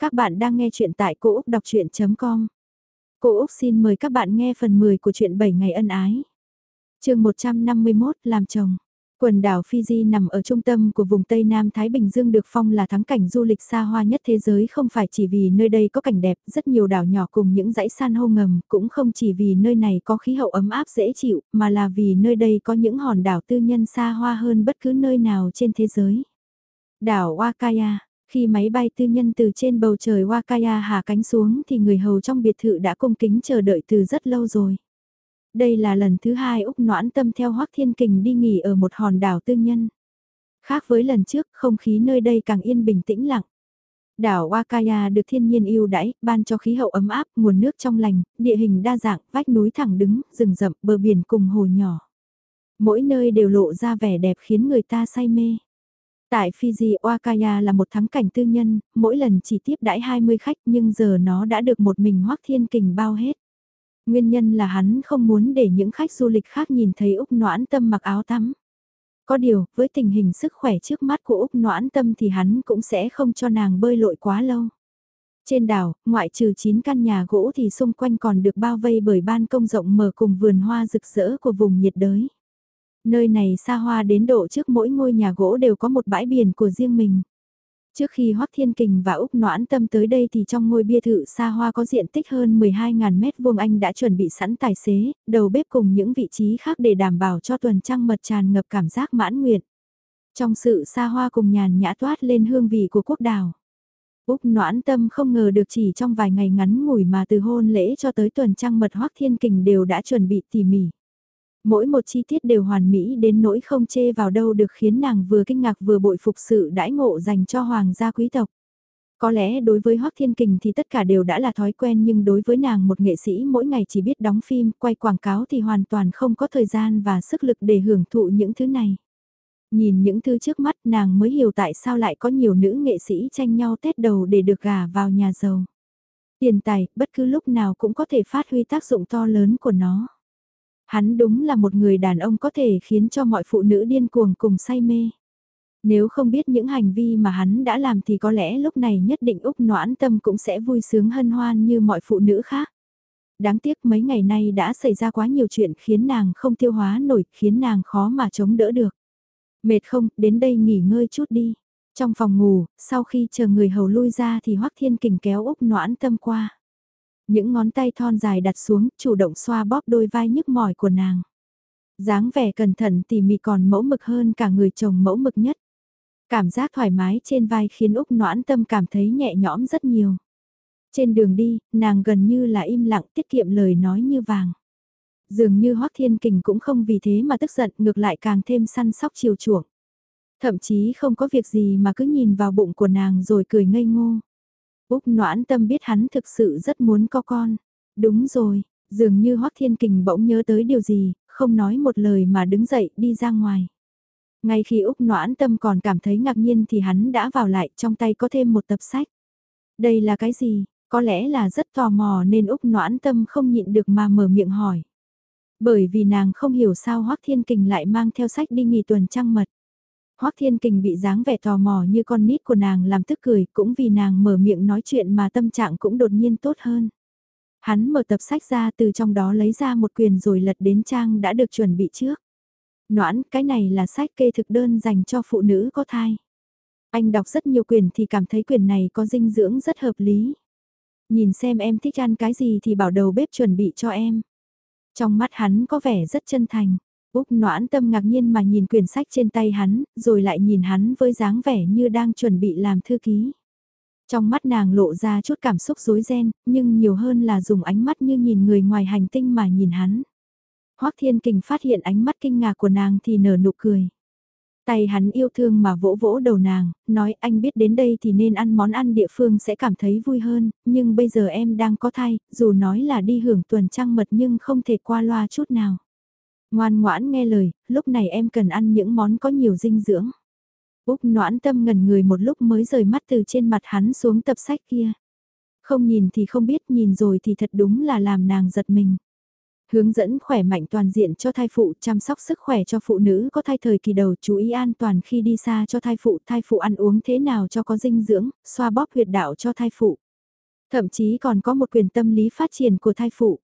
Các bạn đang nghe chuyện tại cỗ đọc chuyện.com Cô Úc xin mời các bạn nghe phần 10 của chuyện 7 ngày ân ái. chương 151 làm chồng. Quần đảo Fiji nằm ở trung tâm của vùng Tây Nam Thái Bình Dương được phong là thắng cảnh du lịch xa hoa nhất thế giới không phải chỉ vì nơi đây có cảnh đẹp, rất nhiều đảo nhỏ cùng những dãy san hô ngầm, cũng không chỉ vì nơi này có khí hậu ấm áp dễ chịu, mà là vì nơi đây có những hòn đảo tư nhân xa hoa hơn bất cứ nơi nào trên thế giới. Đảo Wakaya khi máy bay tư nhân từ trên bầu trời Wakaya hạ cánh xuống thì người hầu trong biệt thự đã cung kính chờ đợi từ rất lâu rồi. Đây là lần thứ hai Úc noãn tâm theo Hoác Thiên Kình đi nghỉ ở một hòn đảo tư nhân. Khác với lần trước, không khí nơi đây càng yên bình tĩnh lặng. Đảo Wakaya được thiên nhiên yêu đãi, ban cho khí hậu ấm áp, nguồn nước trong lành, địa hình đa dạng, vách núi thẳng đứng, rừng rậm, bờ biển cùng hồ nhỏ. Mỗi nơi đều lộ ra vẻ đẹp khiến người ta say mê. Tại Fiji Wakaya là một thắng cảnh tư nhân, mỗi lần chỉ tiếp đãi 20 khách nhưng giờ nó đã được một mình Hoác Thiên Kình bao hết. Nguyên nhân là hắn không muốn để những khách du lịch khác nhìn thấy Úc Noãn Tâm mặc áo tắm. Có điều, với tình hình sức khỏe trước mắt của Úc Noãn Tâm thì hắn cũng sẽ không cho nàng bơi lội quá lâu. Trên đảo, ngoại trừ 9 căn nhà gỗ thì xung quanh còn được bao vây bởi ban công rộng mở cùng vườn hoa rực rỡ của vùng nhiệt đới. Nơi này xa hoa đến độ trước mỗi ngôi nhà gỗ đều có một bãi biển của riêng mình. Trước khi Hoắc Thiên Kình và Úc Noãn Tâm tới đây thì trong ngôi bia thự xa hoa có diện tích hơn 12.000 mét vuông anh đã chuẩn bị sẵn tài xế, đầu bếp cùng những vị trí khác để đảm bảo cho tuần trăng mật tràn ngập cảm giác mãn nguyện. Trong sự xa hoa cùng nhàn nhã toát lên hương vị của quốc đảo. Úc Noãn Tâm không ngờ được chỉ trong vài ngày ngắn ngủi mà từ hôn lễ cho tới tuần trăng mật Hoắc Thiên Kình đều đã chuẩn bị tỉ mỉ. Mỗi một chi tiết đều hoàn mỹ đến nỗi không chê vào đâu được khiến nàng vừa kinh ngạc vừa bội phục sự đãi ngộ dành cho hoàng gia quý tộc. Có lẽ đối với Hoắc Thiên Kình thì tất cả đều đã là thói quen nhưng đối với nàng một nghệ sĩ mỗi ngày chỉ biết đóng phim, quay quảng cáo thì hoàn toàn không có thời gian và sức lực để hưởng thụ những thứ này. Nhìn những thứ trước mắt nàng mới hiểu tại sao lại có nhiều nữ nghệ sĩ tranh nhau tết đầu để được gả vào nhà giàu. Tiền tài, bất cứ lúc nào cũng có thể phát huy tác dụng to lớn của nó. Hắn đúng là một người đàn ông có thể khiến cho mọi phụ nữ điên cuồng cùng say mê. Nếu không biết những hành vi mà hắn đã làm thì có lẽ lúc này nhất định Úc noãn tâm cũng sẽ vui sướng hân hoan như mọi phụ nữ khác. Đáng tiếc mấy ngày nay đã xảy ra quá nhiều chuyện khiến nàng không tiêu hóa nổi, khiến nàng khó mà chống đỡ được. Mệt không, đến đây nghỉ ngơi chút đi. Trong phòng ngủ, sau khi chờ người hầu lui ra thì Hoắc Thiên Kình kéo Úc noãn tâm qua. Những ngón tay thon dài đặt xuống, chủ động xoa bóp đôi vai nhức mỏi của nàng. dáng vẻ cẩn thận tỉ mỉ còn mẫu mực hơn cả người chồng mẫu mực nhất. Cảm giác thoải mái trên vai khiến Úc noãn tâm cảm thấy nhẹ nhõm rất nhiều. Trên đường đi, nàng gần như là im lặng tiết kiệm lời nói như vàng. Dường như Hoác Thiên Kình cũng không vì thế mà tức giận ngược lại càng thêm săn sóc chiều chuộng. Thậm chí không có việc gì mà cứ nhìn vào bụng của nàng rồi cười ngây ngô. Úc noãn tâm biết hắn thực sự rất muốn có con. Đúng rồi, dường như Hoắc Thiên Kình bỗng nhớ tới điều gì, không nói một lời mà đứng dậy đi ra ngoài. Ngay khi Úc noãn tâm còn cảm thấy ngạc nhiên thì hắn đã vào lại trong tay có thêm một tập sách. Đây là cái gì? Có lẽ là rất tò mò nên Úc noãn tâm không nhịn được mà mở miệng hỏi. Bởi vì nàng không hiểu sao Hoắc Thiên Kình lại mang theo sách đi nghỉ tuần trăng mật. Hoắc Thiên Kình bị dáng vẻ tò mò như con nít của nàng làm tức cười, cũng vì nàng mở miệng nói chuyện mà tâm trạng cũng đột nhiên tốt hơn. Hắn mở tập sách ra từ trong đó lấy ra một quyền rồi lật đến trang đã được chuẩn bị trước. Noãn, cái này là sách kê thực đơn dành cho phụ nữ có thai. Anh đọc rất nhiều quyền thì cảm thấy quyền này có dinh dưỡng rất hợp lý. Nhìn xem em thích ăn cái gì thì bảo đầu bếp chuẩn bị cho em. Trong mắt hắn có vẻ rất chân thành. Úc noãn tâm ngạc nhiên mà nhìn quyển sách trên tay hắn, rồi lại nhìn hắn với dáng vẻ như đang chuẩn bị làm thư ký. Trong mắt nàng lộ ra chút cảm xúc rối ren, nhưng nhiều hơn là dùng ánh mắt như nhìn người ngoài hành tinh mà nhìn hắn. Hoắc Thiên Kình phát hiện ánh mắt kinh ngạc của nàng thì nở nụ cười. Tay hắn yêu thương mà vỗ vỗ đầu nàng, nói anh biết đến đây thì nên ăn món ăn địa phương sẽ cảm thấy vui hơn, nhưng bây giờ em đang có thai, dù nói là đi hưởng tuần trăng mật nhưng không thể qua loa chút nào. Ngoan ngoãn nghe lời, lúc này em cần ăn những món có nhiều dinh dưỡng. Úc noãn tâm ngần người một lúc mới rời mắt từ trên mặt hắn xuống tập sách kia. Không nhìn thì không biết, nhìn rồi thì thật đúng là làm nàng giật mình. Hướng dẫn khỏe mạnh toàn diện cho thai phụ, chăm sóc sức khỏe cho phụ nữ có thai thời kỳ đầu, chú ý an toàn khi đi xa cho thai phụ, thai phụ ăn uống thế nào cho có dinh dưỡng, xoa bóp huyệt đạo cho thai phụ. Thậm chí còn có một quyền tâm lý phát triển của thai phụ.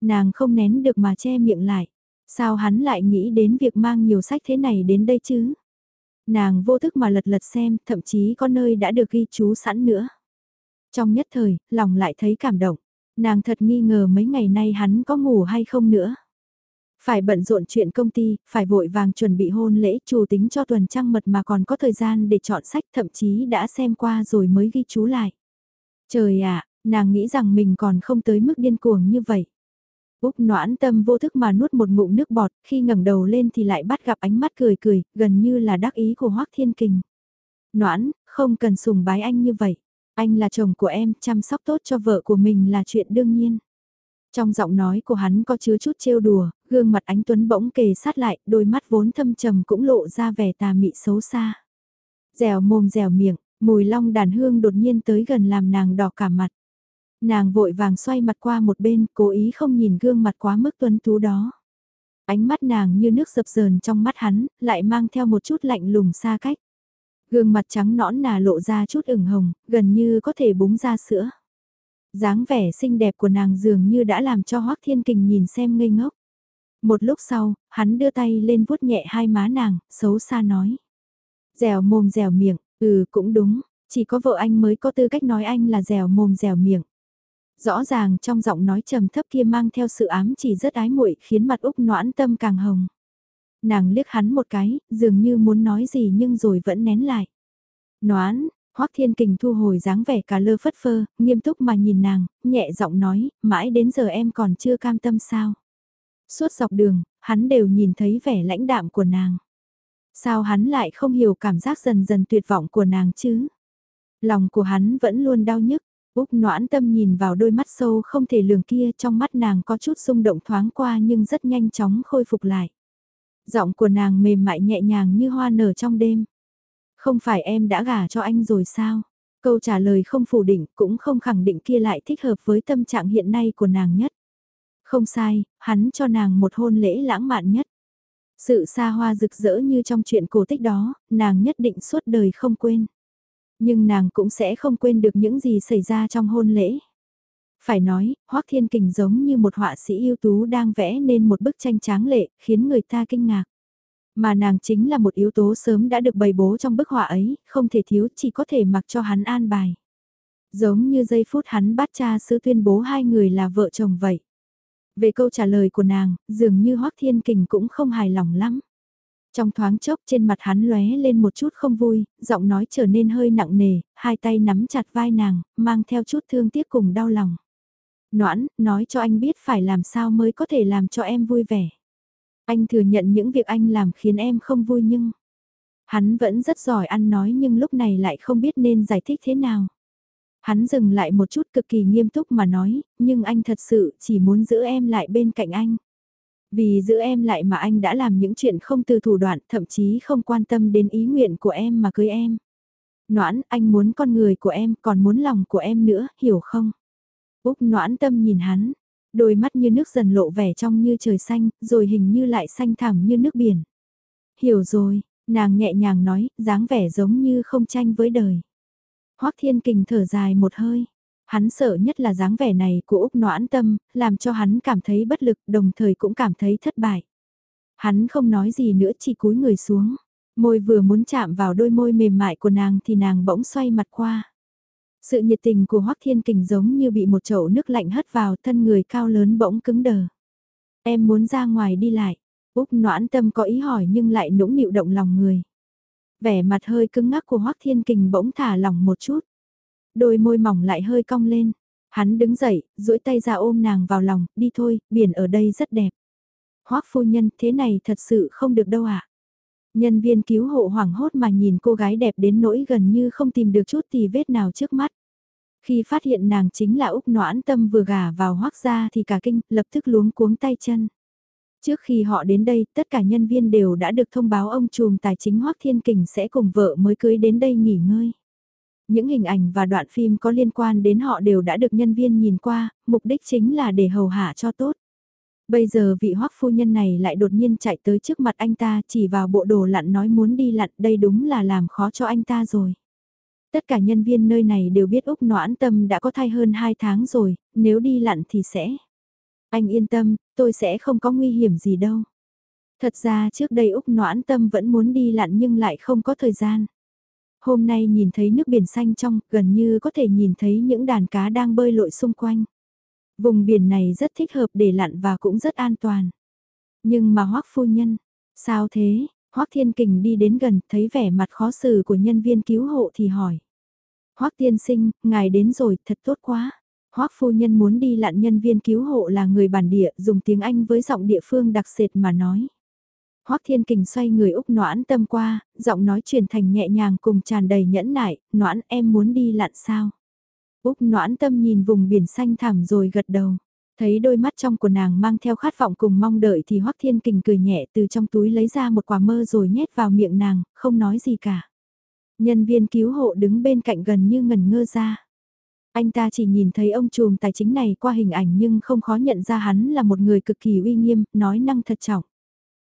Nàng không nén được mà che miệng lại. Sao hắn lại nghĩ đến việc mang nhiều sách thế này đến đây chứ? Nàng vô thức mà lật lật xem, thậm chí có nơi đã được ghi chú sẵn nữa. Trong nhất thời, lòng lại thấy cảm động. Nàng thật nghi ngờ mấy ngày nay hắn có ngủ hay không nữa. Phải bận rộn chuyện công ty, phải vội vàng chuẩn bị hôn lễ chủ tính cho tuần trăng mật mà còn có thời gian để chọn sách thậm chí đã xem qua rồi mới ghi chú lại. Trời ạ, nàng nghĩ rằng mình còn không tới mức điên cuồng như vậy. Úc noãn tâm vô thức mà nuốt một ngụm nước bọt, khi ngẩng đầu lên thì lại bắt gặp ánh mắt cười cười, gần như là đắc ý của Hoác Thiên Kình. Noãn, không cần sùng bái anh như vậy. Anh là chồng của em, chăm sóc tốt cho vợ của mình là chuyện đương nhiên. Trong giọng nói của hắn có chứa chút trêu đùa, gương mặt ánh tuấn bỗng kề sát lại, đôi mắt vốn thâm trầm cũng lộ ra vẻ tà mị xấu xa. Dẻo mồm dẻo miệng, mùi long đàn hương đột nhiên tới gần làm nàng đỏ cả mặt. Nàng vội vàng xoay mặt qua một bên, cố ý không nhìn gương mặt quá mức tuấn tú đó. Ánh mắt nàng như nước dập dờn trong mắt hắn, lại mang theo một chút lạnh lùng xa cách. Gương mặt trắng nõn nà lộ ra chút ửng hồng, gần như có thể búng ra sữa. dáng vẻ xinh đẹp của nàng dường như đã làm cho Hoác Thiên Kình nhìn xem ngây ngốc. Một lúc sau, hắn đưa tay lên vuốt nhẹ hai má nàng, xấu xa nói. Dẻo mồm dẻo miệng, ừ cũng đúng, chỉ có vợ anh mới có tư cách nói anh là dẻo mồm dẻo miệng. Rõ ràng trong giọng nói trầm thấp kia mang theo sự ám chỉ rất ái muội khiến mặt Úc noãn tâm càng hồng. Nàng liếc hắn một cái, dường như muốn nói gì nhưng rồi vẫn nén lại. Noãn, Hoắc Thiên Kình thu hồi dáng vẻ cả lơ phất phơ, nghiêm túc mà nhìn nàng, nhẹ giọng nói, mãi đến giờ em còn chưa cam tâm sao. Suốt dọc đường, hắn đều nhìn thấy vẻ lãnh đạm của nàng. Sao hắn lại không hiểu cảm giác dần dần tuyệt vọng của nàng chứ? Lòng của hắn vẫn luôn đau nhức, Úc noãn tâm nhìn vào đôi mắt sâu không thể lường kia trong mắt nàng có chút rung động thoáng qua nhưng rất nhanh chóng khôi phục lại. Giọng của nàng mềm mại nhẹ nhàng như hoa nở trong đêm. Không phải em đã gả cho anh rồi sao? Câu trả lời không phủ định cũng không khẳng định kia lại thích hợp với tâm trạng hiện nay của nàng nhất. Không sai, hắn cho nàng một hôn lễ lãng mạn nhất. Sự xa hoa rực rỡ như trong chuyện cổ tích đó, nàng nhất định suốt đời không quên. Nhưng nàng cũng sẽ không quên được những gì xảy ra trong hôn lễ. Phải nói, Hoác Thiên Kình giống như một họa sĩ ưu tú đang vẽ nên một bức tranh tráng lệ, khiến người ta kinh ngạc. Mà nàng chính là một yếu tố sớm đã được bày bố trong bức họa ấy, không thể thiếu chỉ có thể mặc cho hắn an bài. Giống như giây phút hắn bắt cha sứ tuyên bố hai người là vợ chồng vậy. Về câu trả lời của nàng, dường như Hoác Thiên Kình cũng không hài lòng lắm. Trong thoáng chốc trên mặt hắn lóe lên một chút không vui, giọng nói trở nên hơi nặng nề, hai tay nắm chặt vai nàng, mang theo chút thương tiếc cùng đau lòng. Noãn, nói cho anh biết phải làm sao mới có thể làm cho em vui vẻ. Anh thừa nhận những việc anh làm khiến em không vui nhưng... Hắn vẫn rất giỏi ăn nói nhưng lúc này lại không biết nên giải thích thế nào. Hắn dừng lại một chút cực kỳ nghiêm túc mà nói, nhưng anh thật sự chỉ muốn giữ em lại bên cạnh anh. Vì giữ em lại mà anh đã làm những chuyện không từ thủ đoạn, thậm chí không quan tâm đến ý nguyện của em mà cưới em. Noãn, anh muốn con người của em, còn muốn lòng của em nữa, hiểu không? Úc noãn tâm nhìn hắn, đôi mắt như nước dần lộ vẻ trong như trời xanh, rồi hình như lại xanh thẳm như nước biển. Hiểu rồi, nàng nhẹ nhàng nói, dáng vẻ giống như không tranh với đời. Hoắc Thiên Kình thở dài một hơi. Hắn sợ nhất là dáng vẻ này của Úc Noãn Tâm, làm cho hắn cảm thấy bất lực, đồng thời cũng cảm thấy thất bại. Hắn không nói gì nữa chỉ cúi người xuống. Môi vừa muốn chạm vào đôi môi mềm mại của nàng thì nàng bỗng xoay mặt qua. Sự nhiệt tình của Hoắc Thiên Kình giống như bị một chậu nước lạnh hất vào thân người cao lớn bỗng cứng đờ. Em muốn ra ngoài đi lại. Úc noãn tâm có ý hỏi nhưng lại nũng nịu động lòng người. Vẻ mặt hơi cứng ngắc của Hoắc Thiên Kình bỗng thả lỏng một chút. Đôi môi mỏng lại hơi cong lên. Hắn đứng dậy, duỗi tay ra ôm nàng vào lòng, đi thôi, biển ở đây rất đẹp. Hoắc phu nhân, thế này thật sự không được đâu ạ. À? Nhân viên cứu hộ hoảng hốt mà nhìn cô gái đẹp đến nỗi gần như không tìm được chút tì vết nào trước mắt. Khi phát hiện nàng chính là Úc Noãn Tâm vừa gả vào hoác ra thì cả kinh, lập tức luống cuống tay chân. Trước khi họ đến đây, tất cả nhân viên đều đã được thông báo ông trùm tài chính Hoác Thiên Kình sẽ cùng vợ mới cưới đến đây nghỉ ngơi. Những hình ảnh và đoạn phim có liên quan đến họ đều đã được nhân viên nhìn qua, mục đích chính là để hầu hạ cho tốt. Bây giờ vị hoắc phu nhân này lại đột nhiên chạy tới trước mặt anh ta chỉ vào bộ đồ lặn nói muốn đi lặn đây đúng là làm khó cho anh ta rồi. Tất cả nhân viên nơi này đều biết Úc Noãn Tâm đã có thai hơn 2 tháng rồi, nếu đi lặn thì sẽ. Anh yên tâm, tôi sẽ không có nguy hiểm gì đâu. Thật ra trước đây Úc Noãn Tâm vẫn muốn đi lặn nhưng lại không có thời gian. Hôm nay nhìn thấy nước biển xanh trong, gần như có thể nhìn thấy những đàn cá đang bơi lội xung quanh. Vùng biển này rất thích hợp để lặn và cũng rất an toàn. Nhưng mà Hoắc phu nhân, sao thế? Hoắc Thiên Kình đi đến gần, thấy vẻ mặt khó xử của nhân viên cứu hộ thì hỏi. Hoắc tiên sinh, ngài đến rồi, thật tốt quá. Hoắc phu nhân muốn đi lặn nhân viên cứu hộ là người bản địa, dùng tiếng Anh với giọng địa phương đặc sệt mà nói. Hoắc Thiên Kình xoay người Úc Noãn Tâm qua, giọng nói truyền thành nhẹ nhàng cùng tràn đầy nhẫn nại, "Noãn, em muốn đi lặn sao?" Úc Noãn Tâm nhìn vùng biển xanh thẳm rồi gật đầu. Thấy đôi mắt trong của nàng mang theo khát vọng cùng mong đợi thì Hoắc Thiên Kình cười nhẹ từ trong túi lấy ra một quả mơ rồi nhét vào miệng nàng, không nói gì cả. Nhân viên cứu hộ đứng bên cạnh gần như ngần ngơ ra. Anh ta chỉ nhìn thấy ông trùm tài chính này qua hình ảnh nhưng không khó nhận ra hắn là một người cực kỳ uy nghiêm, nói năng thật trọng.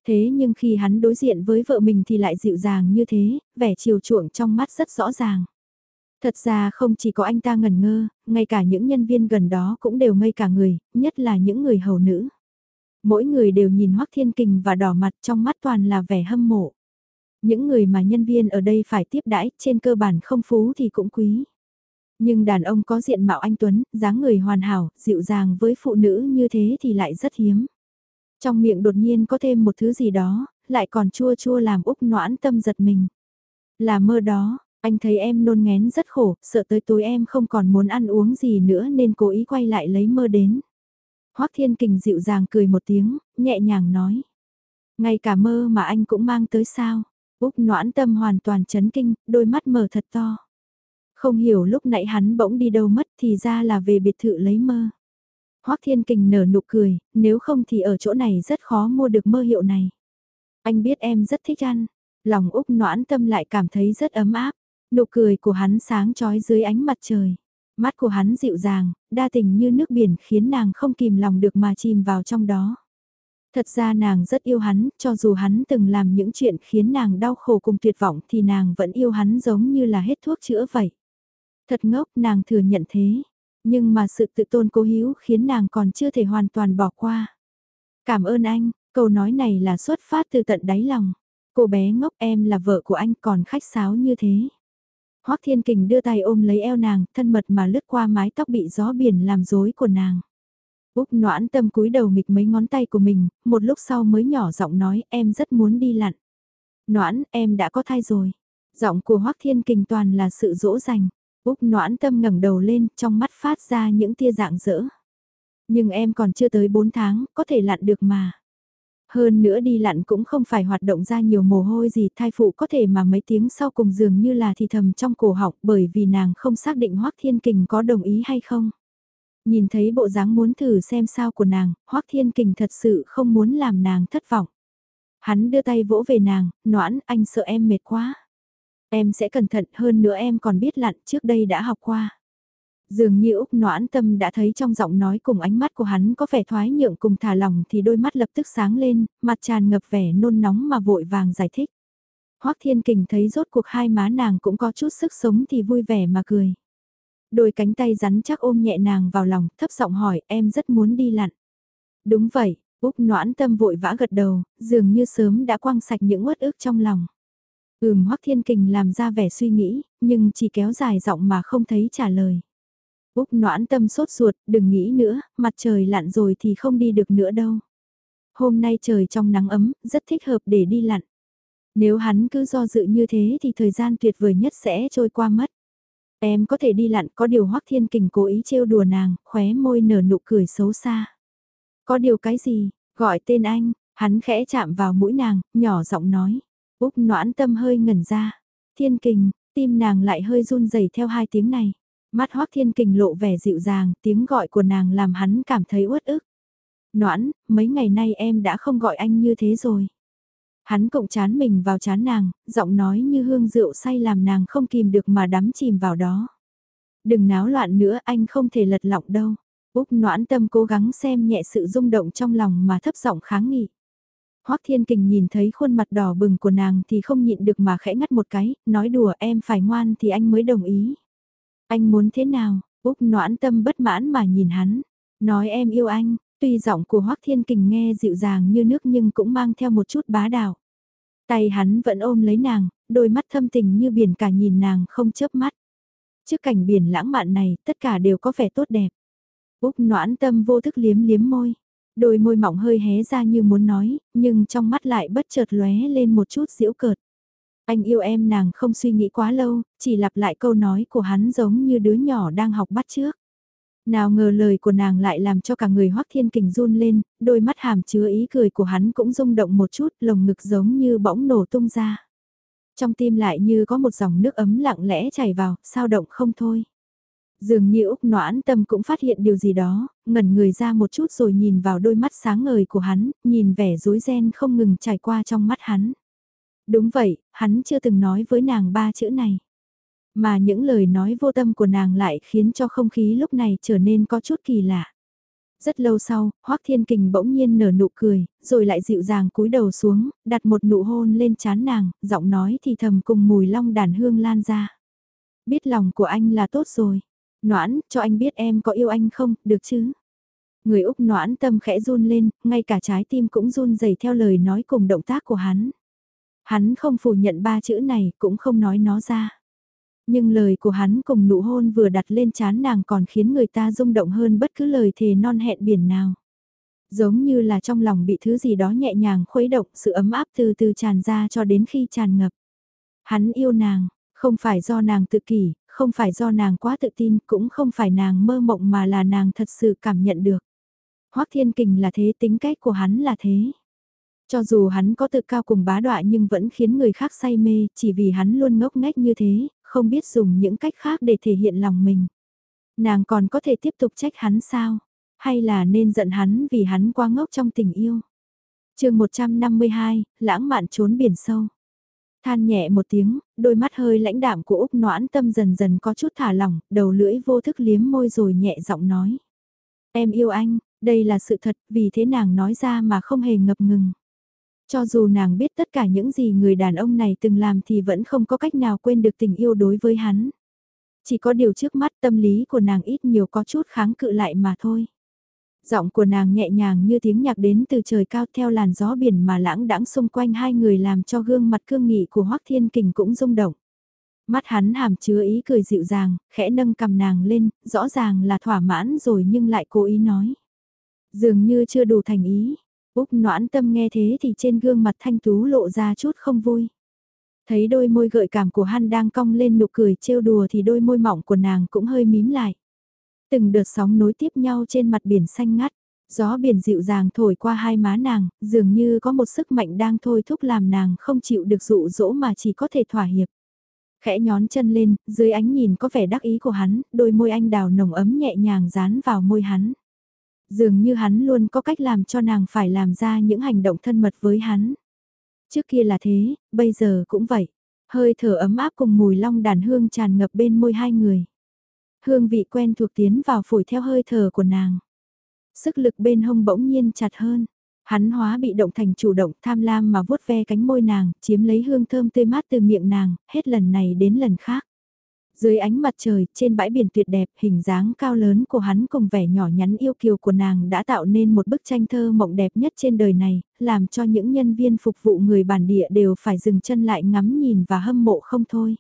Thế nhưng khi hắn đối diện với vợ mình thì lại dịu dàng như thế, vẻ chiều chuộng trong mắt rất rõ ràng. Thật ra không chỉ có anh ta ngần ngơ, ngay cả những nhân viên gần đó cũng đều ngây cả người, nhất là những người hầu nữ. Mỗi người đều nhìn Hoắc Thiên Kình và đỏ mặt trong mắt toàn là vẻ hâm mộ. Những người mà nhân viên ở đây phải tiếp đãi, trên cơ bản không phú thì cũng quý. Nhưng đàn ông có diện mạo anh Tuấn, dáng người hoàn hảo, dịu dàng với phụ nữ như thế thì lại rất hiếm. Trong miệng đột nhiên có thêm một thứ gì đó, lại còn chua chua làm Úc noãn tâm giật mình. Là mơ đó, anh thấy em nôn ngén rất khổ, sợ tới tối em không còn muốn ăn uống gì nữa nên cố ý quay lại lấy mơ đến. Hoắc Thiên Kình dịu dàng cười một tiếng, nhẹ nhàng nói. Ngay cả mơ mà anh cũng mang tới sao. Úc noãn tâm hoàn toàn chấn kinh, đôi mắt mở thật to. Không hiểu lúc nãy hắn bỗng đi đâu mất thì ra là về biệt thự lấy mơ. Hoắc Thiên Kình nở nụ cười, nếu không thì ở chỗ này rất khó mua được mơ hiệu này. Anh biết em rất thích ăn, lòng Úc noãn tâm lại cảm thấy rất ấm áp. Nụ cười của hắn sáng trói dưới ánh mặt trời. Mắt của hắn dịu dàng, đa tình như nước biển khiến nàng không kìm lòng được mà chìm vào trong đó. Thật ra nàng rất yêu hắn, cho dù hắn từng làm những chuyện khiến nàng đau khổ cùng tuyệt vọng thì nàng vẫn yêu hắn giống như là hết thuốc chữa vậy. Thật ngốc nàng thừa nhận thế, nhưng mà sự tự tôn cố hữu khiến nàng còn chưa thể hoàn toàn bỏ qua. Cảm ơn anh, câu nói này là xuất phát từ tận đáy lòng. Cô bé ngốc em là vợ của anh còn khách sáo như thế. Hoắc Thiên Kình đưa tay ôm lấy eo nàng, thân mật mà lướt qua mái tóc bị gió biển làm rối của nàng. Úc noãn tâm cúi đầu nghịch mấy ngón tay của mình, một lúc sau mới nhỏ giọng nói em rất muốn đi lặn. Noãn, em đã có thai rồi. Giọng của Hoắc Thiên Kình toàn là sự dỗ dành. Úc noãn tâm ngẩng đầu lên, trong mắt phát ra những tia dạng dỡ. Nhưng em còn chưa tới 4 tháng, có thể lặn được mà. Hơn nữa đi lặn cũng không phải hoạt động ra nhiều mồ hôi gì thai phụ có thể mà mấy tiếng sau cùng dường như là thì thầm trong cổ họng bởi vì nàng không xác định Hoác Thiên Kình có đồng ý hay không. Nhìn thấy bộ dáng muốn thử xem sao của nàng, Hoác Thiên Kình thật sự không muốn làm nàng thất vọng. Hắn đưa tay vỗ về nàng, noãn anh sợ em mệt quá. Em sẽ cẩn thận hơn nữa em còn biết lặn trước đây đã học qua. Dường như Úc noãn tâm đã thấy trong giọng nói cùng ánh mắt của hắn có vẻ thoái nhượng cùng thả lòng thì đôi mắt lập tức sáng lên, mặt tràn ngập vẻ nôn nóng mà vội vàng giải thích. Hoác Thiên Kình thấy rốt cuộc hai má nàng cũng có chút sức sống thì vui vẻ mà cười. Đôi cánh tay rắn chắc ôm nhẹ nàng vào lòng, thấp giọng hỏi em rất muốn đi lặn. Đúng vậy, Úc noãn tâm vội vã gật đầu, dường như sớm đã quăng sạch những uất ức trong lòng. Ừm Hoắc Thiên Kình làm ra vẻ suy nghĩ, nhưng chỉ kéo dài giọng mà không thấy trả lời. Úc noãn tâm sốt ruột, đừng nghĩ nữa, mặt trời lặn rồi thì không đi được nữa đâu. Hôm nay trời trong nắng ấm, rất thích hợp để đi lặn. Nếu hắn cứ do dự như thế thì thời gian tuyệt vời nhất sẽ trôi qua mất. Em có thể đi lặn có điều Hoắc Thiên Kình cố ý trêu đùa nàng, khóe môi nở nụ cười xấu xa. Có điều cái gì, gọi tên anh, hắn khẽ chạm vào mũi nàng, nhỏ giọng nói. Úc noãn tâm hơi ngẩn ra. Thiên Kình, tim nàng lại hơi run rẩy theo hai tiếng này. Mắt Hoác Thiên Kình lộ vẻ dịu dàng, tiếng gọi của nàng làm hắn cảm thấy uất ức. Noãn, mấy ngày nay em đã không gọi anh như thế rồi. Hắn cộng chán mình vào chán nàng, giọng nói như hương rượu say làm nàng không kìm được mà đắm chìm vào đó. Đừng náo loạn nữa anh không thể lật lọng đâu. Úc noãn tâm cố gắng xem nhẹ sự rung động trong lòng mà thấp giọng kháng nghị. Hoắc Thiên Kình nhìn thấy khuôn mặt đỏ bừng của nàng thì không nhịn được mà khẽ ngắt một cái, nói đùa em phải ngoan thì anh mới đồng ý. Anh muốn thế nào? Úc noãn tâm bất mãn mà nhìn hắn. Nói em yêu anh, tuy giọng của Hoắc Thiên Kình nghe dịu dàng như nước nhưng cũng mang theo một chút bá đạo. Tay hắn vẫn ôm lấy nàng, đôi mắt thâm tình như biển cả nhìn nàng không chớp mắt. Trước cảnh biển lãng mạn này, tất cả đều có vẻ tốt đẹp. Úc noãn tâm vô thức liếm liếm môi. Đôi môi mỏng hơi hé ra như muốn nói, nhưng trong mắt lại bất chợt lóe lên một chút giễu cợt. Anh yêu em nàng không suy nghĩ quá lâu, chỉ lặp lại câu nói của hắn giống như đứa nhỏ đang học bắt trước. Nào ngờ lời của nàng lại làm cho cả người hoắc thiên kình run lên, đôi mắt hàm chứa ý cười của hắn cũng rung động một chút, lồng ngực giống như bỗng nổ tung ra. Trong tim lại như có một dòng nước ấm lặng lẽ chảy vào, sao động không thôi. Dường như Úc noãn tâm cũng phát hiện điều gì đó, ngẩn người ra một chút rồi nhìn vào đôi mắt sáng ngời của hắn, nhìn vẻ rối ren không ngừng trải qua trong mắt hắn. Đúng vậy, hắn chưa từng nói với nàng ba chữ này. Mà những lời nói vô tâm của nàng lại khiến cho không khí lúc này trở nên có chút kỳ lạ. Rất lâu sau, Hoắc Thiên Kình bỗng nhiên nở nụ cười, rồi lại dịu dàng cúi đầu xuống, đặt một nụ hôn lên trán nàng, giọng nói thì thầm cùng mùi long đàn hương lan ra. Biết lòng của anh là tốt rồi. Noãn, cho anh biết em có yêu anh không, được chứ? Người Úc noãn tâm khẽ run lên, ngay cả trái tim cũng run rẩy theo lời nói cùng động tác của hắn. Hắn không phủ nhận ba chữ này, cũng không nói nó ra. Nhưng lời của hắn cùng nụ hôn vừa đặt lên chán nàng còn khiến người ta rung động hơn bất cứ lời thề non hẹn biển nào. Giống như là trong lòng bị thứ gì đó nhẹ nhàng khuấy động sự ấm áp từ từ tràn ra cho đến khi tràn ngập. Hắn yêu nàng, không phải do nàng tự kỷ, không phải do nàng quá tự tin, cũng không phải nàng mơ mộng mà là nàng thật sự cảm nhận được. Hoắc Thiên Kình là thế, tính cách của hắn là thế. Cho dù hắn có tự cao cùng bá đọa nhưng vẫn khiến người khác say mê, chỉ vì hắn luôn ngốc nghếch như thế, không biết dùng những cách khác để thể hiện lòng mình. Nàng còn có thể tiếp tục trách hắn sao? Hay là nên giận hắn vì hắn quá ngốc trong tình yêu? chương 152, lãng mạn trốn biển sâu. Than nhẹ một tiếng, đôi mắt hơi lãnh đạm của Úc noãn tâm dần dần có chút thả lỏng, đầu lưỡi vô thức liếm môi rồi nhẹ giọng nói. Em yêu anh, đây là sự thật, vì thế nàng nói ra mà không hề ngập ngừng. Cho dù nàng biết tất cả những gì người đàn ông này từng làm thì vẫn không có cách nào quên được tình yêu đối với hắn. Chỉ có điều trước mắt tâm lý của nàng ít nhiều có chút kháng cự lại mà thôi. Giọng của nàng nhẹ nhàng như tiếng nhạc đến từ trời cao theo làn gió biển mà lãng đãng xung quanh hai người làm cho gương mặt cương nghị của Hoắc Thiên Kình cũng rung động. Mắt hắn hàm chứa ý cười dịu dàng, khẽ nâng cầm nàng lên, rõ ràng là thỏa mãn rồi nhưng lại cố ý nói. Dường như chưa đủ thành ý, Úc noãn tâm nghe thế thì trên gương mặt thanh tú lộ ra chút không vui. Thấy đôi môi gợi cảm của hắn đang cong lên nụ cười trêu đùa thì đôi môi mỏng của nàng cũng hơi mím lại. Từng đợt sóng nối tiếp nhau trên mặt biển xanh ngắt, gió biển dịu dàng thổi qua hai má nàng, dường như có một sức mạnh đang thôi thúc làm nàng không chịu được dụ dỗ mà chỉ có thể thỏa hiệp. Khẽ nhón chân lên, dưới ánh nhìn có vẻ đắc ý của hắn, đôi môi anh đào nồng ấm nhẹ nhàng dán vào môi hắn. Dường như hắn luôn có cách làm cho nàng phải làm ra những hành động thân mật với hắn. Trước kia là thế, bây giờ cũng vậy. Hơi thở ấm áp cùng mùi long đàn hương tràn ngập bên môi hai người. Hương vị quen thuộc tiến vào phổi theo hơi thở của nàng. Sức lực bên hông bỗng nhiên chặt hơn. Hắn hóa bị động thành chủ động tham lam mà vuốt ve cánh môi nàng, chiếm lấy hương thơm tươi mát từ miệng nàng, hết lần này đến lần khác. Dưới ánh mặt trời, trên bãi biển tuyệt đẹp, hình dáng cao lớn của hắn cùng vẻ nhỏ nhắn yêu kiều của nàng đã tạo nên một bức tranh thơ mộng đẹp nhất trên đời này, làm cho những nhân viên phục vụ người bản địa đều phải dừng chân lại ngắm nhìn và hâm mộ không thôi.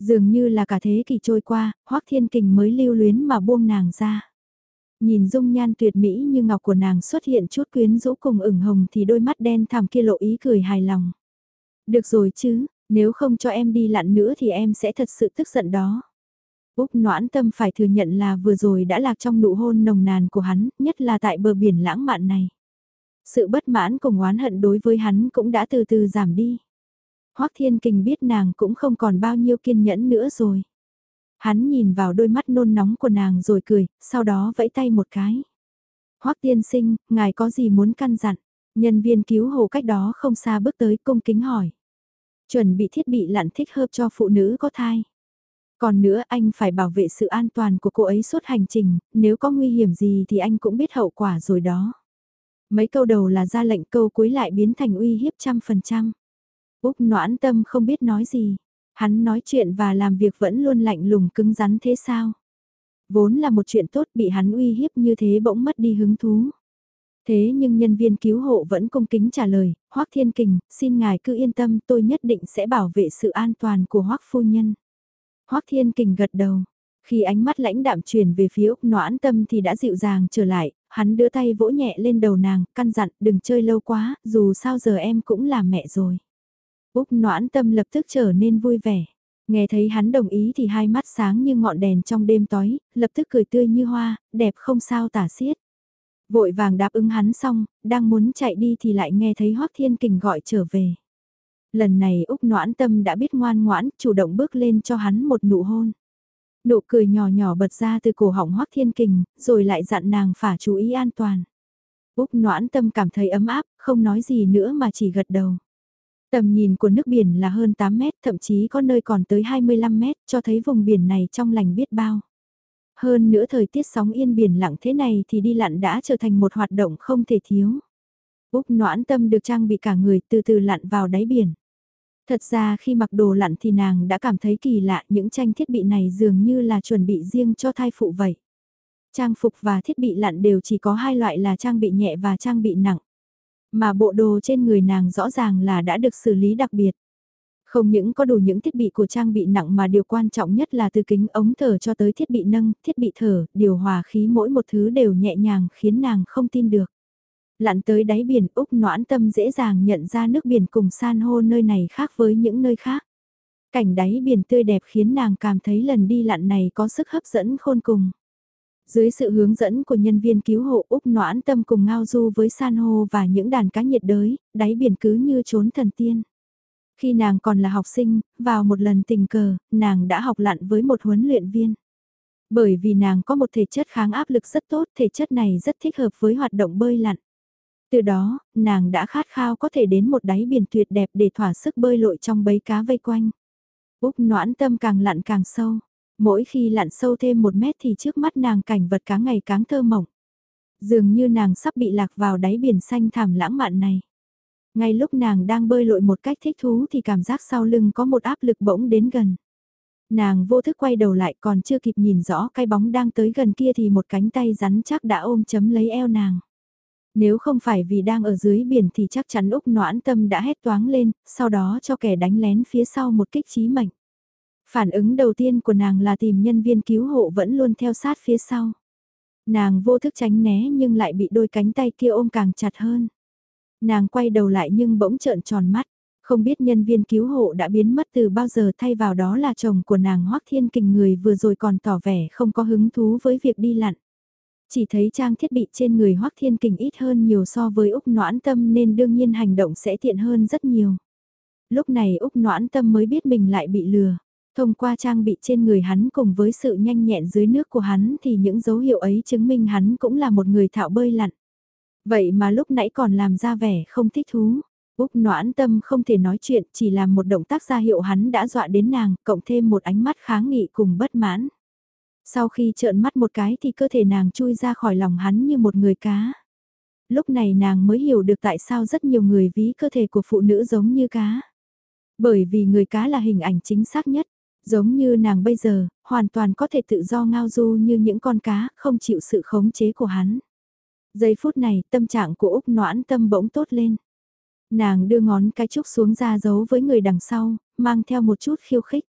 Dường như là cả thế kỷ trôi qua, Hoắc Thiên Kình mới lưu luyến mà buông nàng ra. Nhìn dung nhan tuyệt mỹ như ngọc của nàng xuất hiện chút quyến rũ cùng ửng hồng thì đôi mắt đen thẳm kia lộ ý cười hài lòng. Được rồi chứ, nếu không cho em đi lặn nữa thì em sẽ thật sự tức giận đó. Úc noãn tâm phải thừa nhận là vừa rồi đã lạc trong nụ hôn nồng nàn của hắn, nhất là tại bờ biển lãng mạn này. Sự bất mãn cùng oán hận đối với hắn cũng đã từ từ giảm đi. Hoắc Thiên Kình biết nàng cũng không còn bao nhiêu kiên nhẫn nữa rồi. Hắn nhìn vào đôi mắt nôn nóng của nàng rồi cười, sau đó vẫy tay một cái. Hoắc tiên sinh, ngài có gì muốn căn dặn? Nhân viên cứu hộ cách đó không xa bước tới cung kính hỏi. Chuẩn bị thiết bị lặn thích hợp cho phụ nữ có thai. Còn nữa anh phải bảo vệ sự an toàn của cô ấy suốt hành trình, nếu có nguy hiểm gì thì anh cũng biết hậu quả rồi đó. Mấy câu đầu là ra lệnh câu cuối lại biến thành uy hiếp trăm phần trăm. Úc noãn tâm không biết nói gì. Hắn nói chuyện và làm việc vẫn luôn lạnh lùng cứng rắn thế sao? Vốn là một chuyện tốt bị hắn uy hiếp như thế bỗng mất đi hứng thú. Thế nhưng nhân viên cứu hộ vẫn cung kính trả lời, Hoác Thiên Kình, xin ngài cứ yên tâm tôi nhất định sẽ bảo vệ sự an toàn của Hoác Phu Nhân. Hoác Thiên Kình gật đầu, khi ánh mắt lãnh đạm chuyển về phía Úc Noãn Tâm thì đã dịu dàng trở lại, hắn đưa tay vỗ nhẹ lên đầu nàng, căn dặn đừng chơi lâu quá, dù sao giờ em cũng là mẹ rồi. Úc Noãn Tâm lập tức trở nên vui vẻ. Nghe thấy hắn đồng ý thì hai mắt sáng như ngọn đèn trong đêm tối, lập tức cười tươi như hoa, đẹp không sao tả xiết. Vội vàng đáp ứng hắn xong, đang muốn chạy đi thì lại nghe thấy Hoác Thiên Kình gọi trở về. Lần này Úc noãn tâm đã biết ngoan ngoãn, chủ động bước lên cho hắn một nụ hôn. Nụ cười nhỏ nhỏ bật ra từ cổ họng Hoác Thiên Kình, rồi lại dặn nàng phải chú ý an toàn. Úc noãn tâm cảm thấy ấm áp, không nói gì nữa mà chỉ gật đầu. Tầm nhìn của nước biển là hơn 8 mét, thậm chí có nơi còn tới 25 mét, cho thấy vùng biển này trong lành biết bao. Hơn nữa thời tiết sóng yên biển lặng thế này thì đi lặn đã trở thành một hoạt động không thể thiếu. Úc noãn tâm được trang bị cả người từ từ lặn vào đáy biển. Thật ra khi mặc đồ lặn thì nàng đã cảm thấy kỳ lạ những tranh thiết bị này dường như là chuẩn bị riêng cho thai phụ vậy. Trang phục và thiết bị lặn đều chỉ có hai loại là trang bị nhẹ và trang bị nặng. Mà bộ đồ trên người nàng rõ ràng là đã được xử lý đặc biệt. Không những có đủ những thiết bị của trang bị nặng mà điều quan trọng nhất là từ kính ống thở cho tới thiết bị nâng, thiết bị thở, điều hòa khí mỗi một thứ đều nhẹ nhàng khiến nàng không tin được. Lặn tới đáy biển Úc noãn tâm dễ dàng nhận ra nước biển cùng san hô nơi này khác với những nơi khác. Cảnh đáy biển tươi đẹp khiến nàng cảm thấy lần đi lặn này có sức hấp dẫn khôn cùng. Dưới sự hướng dẫn của nhân viên cứu hộ Úc noãn tâm cùng ngao du với san hô và những đàn cá nhiệt đới, đáy biển cứ như trốn thần tiên. Khi nàng còn là học sinh, vào một lần tình cờ, nàng đã học lặn với một huấn luyện viên. Bởi vì nàng có một thể chất kháng áp lực rất tốt, thể chất này rất thích hợp với hoạt động bơi lặn. Từ đó, nàng đã khát khao có thể đến một đáy biển tuyệt đẹp để thỏa sức bơi lội trong bấy cá vây quanh. Úc noãn tâm càng lặn càng sâu. Mỗi khi lặn sâu thêm một mét thì trước mắt nàng cảnh vật cá ngày càng thơ mộng. Dường như nàng sắp bị lạc vào đáy biển xanh thảm lãng mạn này. Ngay lúc nàng đang bơi lội một cách thích thú thì cảm giác sau lưng có một áp lực bỗng đến gần. Nàng vô thức quay đầu lại còn chưa kịp nhìn rõ cái bóng đang tới gần kia thì một cánh tay rắn chắc đã ôm chấm lấy eo nàng. Nếu không phải vì đang ở dưới biển thì chắc chắn Úc noãn tâm đã hét toáng lên, sau đó cho kẻ đánh lén phía sau một kích trí mệnh. Phản ứng đầu tiên của nàng là tìm nhân viên cứu hộ vẫn luôn theo sát phía sau. Nàng vô thức tránh né nhưng lại bị đôi cánh tay kia ôm càng chặt hơn. Nàng quay đầu lại nhưng bỗng trợn tròn mắt, không biết nhân viên cứu hộ đã biến mất từ bao giờ thay vào đó là chồng của nàng Hoắc Thiên Kình người vừa rồi còn tỏ vẻ không có hứng thú với việc đi lặn. Chỉ thấy trang thiết bị trên người Hoắc Thiên Kình ít hơn nhiều so với Úc Noãn Tâm nên đương nhiên hành động sẽ tiện hơn rất nhiều. Lúc này Úc Noãn Tâm mới biết mình lại bị lừa. Thông qua trang bị trên người hắn cùng với sự nhanh nhẹn dưới nước của hắn thì những dấu hiệu ấy chứng minh hắn cũng là một người thạo bơi lặn. Vậy mà lúc nãy còn làm ra vẻ không thích thú. Úc noãn tâm không thể nói chuyện, chỉ làm một động tác ra hiệu hắn đã dọa đến nàng, cộng thêm một ánh mắt kháng nghị cùng bất mãn. Sau khi trợn mắt một cái thì cơ thể nàng chui ra khỏi lòng hắn như một người cá. Lúc này nàng mới hiểu được tại sao rất nhiều người ví cơ thể của phụ nữ giống như cá. Bởi vì người cá là hình ảnh chính xác nhất, giống như nàng bây giờ, hoàn toàn có thể tự do ngao du như những con cá, không chịu sự khống chế của hắn. Giây phút này, tâm trạng của Úc noãn tâm bỗng tốt lên. Nàng đưa ngón cái trúc xuống ra giấu với người đằng sau, mang theo một chút khiêu khích.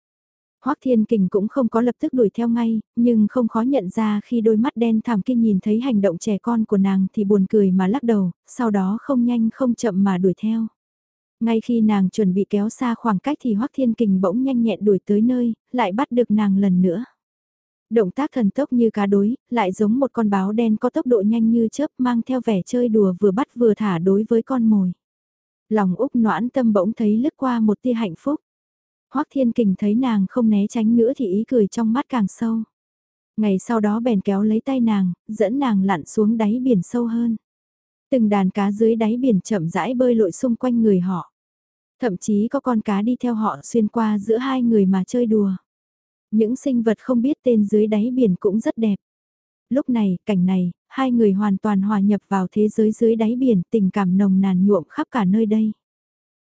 Hoắc Thiên Kình cũng không có lập tức đuổi theo ngay, nhưng không khó nhận ra khi đôi mắt đen thảm kia nhìn thấy hành động trẻ con của nàng thì buồn cười mà lắc đầu, sau đó không nhanh không chậm mà đuổi theo. Ngay khi nàng chuẩn bị kéo xa khoảng cách thì Hoắc Thiên Kình bỗng nhanh nhẹn đuổi tới nơi, lại bắt được nàng lần nữa. Động tác thần tốc như cá đối, lại giống một con báo đen có tốc độ nhanh như chớp mang theo vẻ chơi đùa vừa bắt vừa thả đối với con mồi. Lòng Úc noãn tâm bỗng thấy lướt qua một tia hạnh phúc. Hoắc Thiên Kình thấy nàng không né tránh nữa thì ý cười trong mắt càng sâu. Ngày sau đó bèn kéo lấy tay nàng, dẫn nàng lặn xuống đáy biển sâu hơn. Từng đàn cá dưới đáy biển chậm rãi bơi lội xung quanh người họ. Thậm chí có con cá đi theo họ xuyên qua giữa hai người mà chơi đùa. Những sinh vật không biết tên dưới đáy biển cũng rất đẹp. Lúc này, cảnh này, hai người hoàn toàn hòa nhập vào thế giới dưới đáy biển, tình cảm nồng nàn nhuộm khắp cả nơi đây.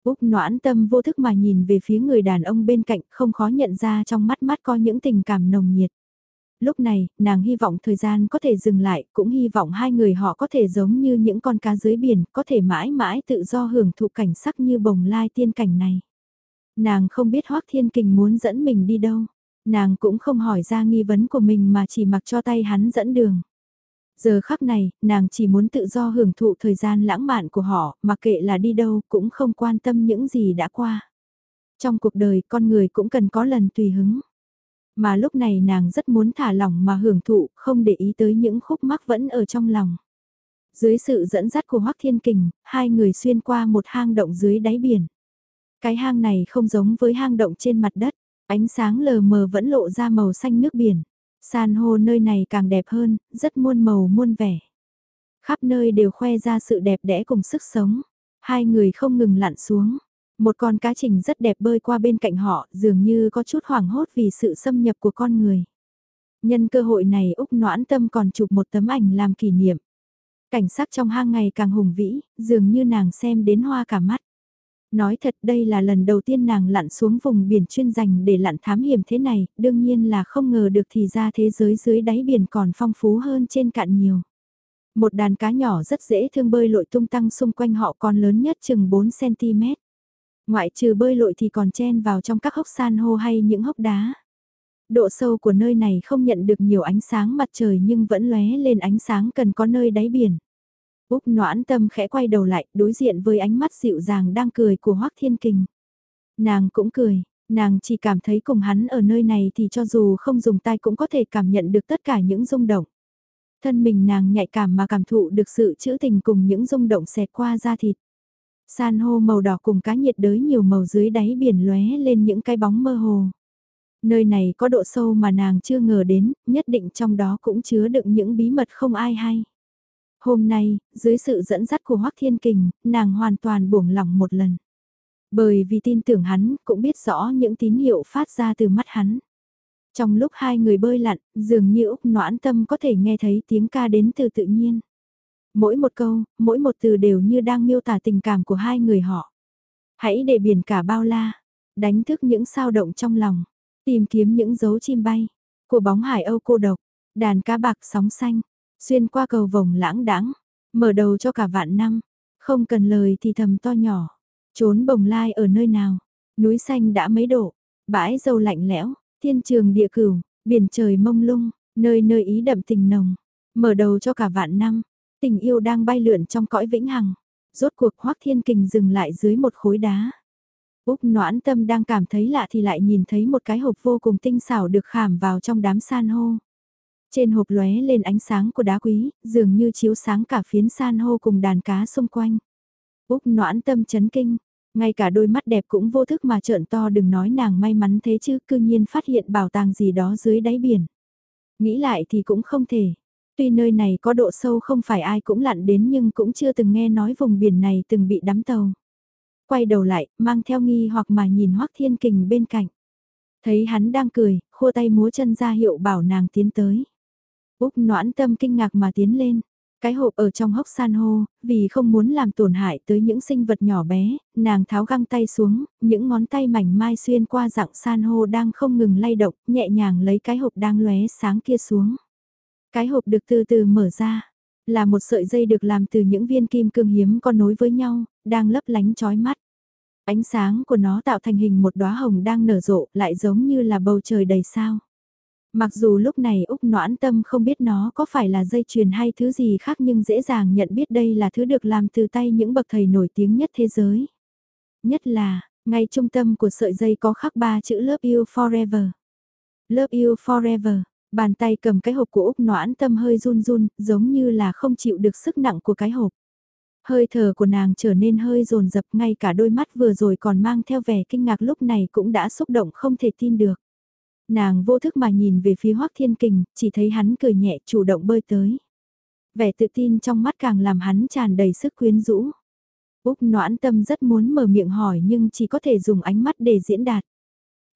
Úc noãn tâm vô thức mà nhìn về phía người đàn ông bên cạnh không khó nhận ra trong mắt mắt có những tình cảm nồng nhiệt. Lúc này, nàng hy vọng thời gian có thể dừng lại, cũng hy vọng hai người họ có thể giống như những con cá dưới biển, có thể mãi mãi tự do hưởng thụ cảnh sắc như bồng lai tiên cảnh này. Nàng không biết Hoác Thiên Kình muốn dẫn mình đi đâu. Nàng cũng không hỏi ra nghi vấn của mình mà chỉ mặc cho tay hắn dẫn đường. Giờ khắc này, nàng chỉ muốn tự do hưởng thụ thời gian lãng mạn của họ, mà kệ là đi đâu cũng không quan tâm những gì đã qua. Trong cuộc đời con người cũng cần có lần tùy hứng. Mà lúc này nàng rất muốn thả lỏng mà hưởng thụ, không để ý tới những khúc mắc vẫn ở trong lòng. Dưới sự dẫn dắt của Hoắc Thiên Kình, hai người xuyên qua một hang động dưới đáy biển. Cái hang này không giống với hang động trên mặt đất, ánh sáng lờ mờ vẫn lộ ra màu xanh nước biển. San hô nơi này càng đẹp hơn, rất muôn màu muôn vẻ. Khắp nơi đều khoe ra sự đẹp đẽ cùng sức sống. Hai người không ngừng lặn xuống. Một con cá trình rất đẹp bơi qua bên cạnh họ, dường như có chút hoảng hốt vì sự xâm nhập của con người. Nhân cơ hội này Úc Noãn Tâm còn chụp một tấm ảnh làm kỷ niệm. Cảnh sắc trong hang ngày càng hùng vĩ, dường như nàng xem đến hoa cả mắt. Nói thật đây là lần đầu tiên nàng lặn xuống vùng biển chuyên dành để lặn thám hiểm thế này, đương nhiên là không ngờ được thì ra thế giới dưới đáy biển còn phong phú hơn trên cạn nhiều. Một đàn cá nhỏ rất dễ thương bơi lội tung tăng xung quanh họ còn lớn nhất chừng 4cm. Ngoại trừ bơi lội thì còn chen vào trong các hốc san hô hay những hốc đá. Độ sâu của nơi này không nhận được nhiều ánh sáng mặt trời nhưng vẫn lóe lên ánh sáng cần có nơi đáy biển. Úc noãn tâm khẽ quay đầu lại, đối diện với ánh mắt dịu dàng đang cười của Hoác Thiên Kình. Nàng cũng cười, nàng chỉ cảm thấy cùng hắn ở nơi này thì cho dù không dùng tay cũng có thể cảm nhận được tất cả những rung động. Thân mình nàng nhạy cảm mà cảm thụ được sự trữ tình cùng những rung động xẹt qua da thịt. San hô màu đỏ cùng cá nhiệt đới nhiều màu dưới đáy biển lóe lên những cái bóng mơ hồ. Nơi này có độ sâu mà nàng chưa ngờ đến, nhất định trong đó cũng chứa đựng những bí mật không ai hay. Hôm nay, dưới sự dẫn dắt của Hoắc Thiên Kình, nàng hoàn toàn buông lỏng một lần. Bởi vì tin tưởng hắn, cũng biết rõ những tín hiệu phát ra từ mắt hắn. Trong lúc hai người bơi lặn, dường như Úc noãn tâm có thể nghe thấy tiếng ca đến từ tự nhiên. Mỗi một câu, mỗi một từ đều như đang miêu tả tình cảm của hai người họ. Hãy để biển cả bao la, đánh thức những sao động trong lòng, tìm kiếm những dấu chim bay, của bóng hải âu cô độc, đàn cá bạc sóng xanh, xuyên qua cầu vồng lãng đãng, mở đầu cho cả vạn năm, không cần lời thì thầm to nhỏ, trốn bồng lai ở nơi nào, núi xanh đã mấy độ, bãi dâu lạnh lẽo, thiên trường địa cửu, biển trời mông lung, nơi nơi ý đậm tình nồng, mở đầu cho cả vạn năm, tình yêu đang bay lượn trong cõi vĩnh hằng. Rốt cuộc Hoắc Thiên Kình dừng lại dưới một khối đá. Úc noãn tâm đang cảm thấy lạ thì lại nhìn thấy một cái hộp vô cùng tinh xảo được khảm vào trong đám san hô. Trên hộp lóe lên ánh sáng của đá quý, dường như chiếu sáng cả phiến san hô cùng đàn cá xung quanh. Úc noãn tâm chấn kinh, ngay cả đôi mắt đẹp cũng vô thức mà trợn to đừng nói nàng may mắn thế chứ cư nhiên phát hiện bảo tàng gì đó dưới đáy biển. Nghĩ lại thì cũng không thể, Tuy nơi này có độ sâu không phải ai cũng lặn đến nhưng cũng chưa từng nghe nói vùng biển này từng bị đắm tàu. Quay đầu lại, mang theo nghi hoặc mà nhìn Hoắc Thiên Kình bên cạnh. Thấy hắn đang cười, khua tay múa chân ra hiệu bảo nàng tiến tới. Úc noãn tâm kinh ngạc mà tiến lên. Cái hộp ở trong hốc san hô, vì không muốn làm tổn hại tới những sinh vật nhỏ bé, nàng tháo găng tay xuống, những ngón tay mảnh mai xuyên qua dạng san hô đang không ngừng lay động, nhẹ nhàng lấy cái hộp đang lóe sáng kia xuống. Cái hộp được từ từ mở ra, là một sợi dây được làm từ những viên kim cương hiếm có nối với nhau, đang lấp lánh chói mắt. Ánh sáng của nó tạo thành hình một đóa hồng đang nở rộ, lại giống như là bầu trời đầy sao. Mặc dù lúc này Úc noãn tâm không biết nó có phải là dây chuyền hay thứ gì khác nhưng dễ dàng nhận biết đây là thứ được làm từ tay những bậc thầy nổi tiếng nhất thế giới. Nhất là, ngay trung tâm của sợi dây có khắc ba chữ Love You Forever. Love You Forever, Bàn tay cầm cái hộp của Úc noãn tâm hơi run run, giống như là không chịu được sức nặng của cái hộp. Hơi thở của nàng trở nên hơi rồn rập ngay cả đôi mắt vừa rồi còn mang theo vẻ kinh ngạc lúc này cũng đã xúc động không thể tin được. Nàng vô thức mà nhìn về phía Hoác Thiên Kình, chỉ thấy hắn cười nhẹ chủ động bơi tới. Vẻ tự tin trong mắt càng làm hắn tràn đầy sức quyến rũ. Úc noãn tâm rất muốn mở miệng hỏi nhưng chỉ có thể dùng ánh mắt để diễn đạt.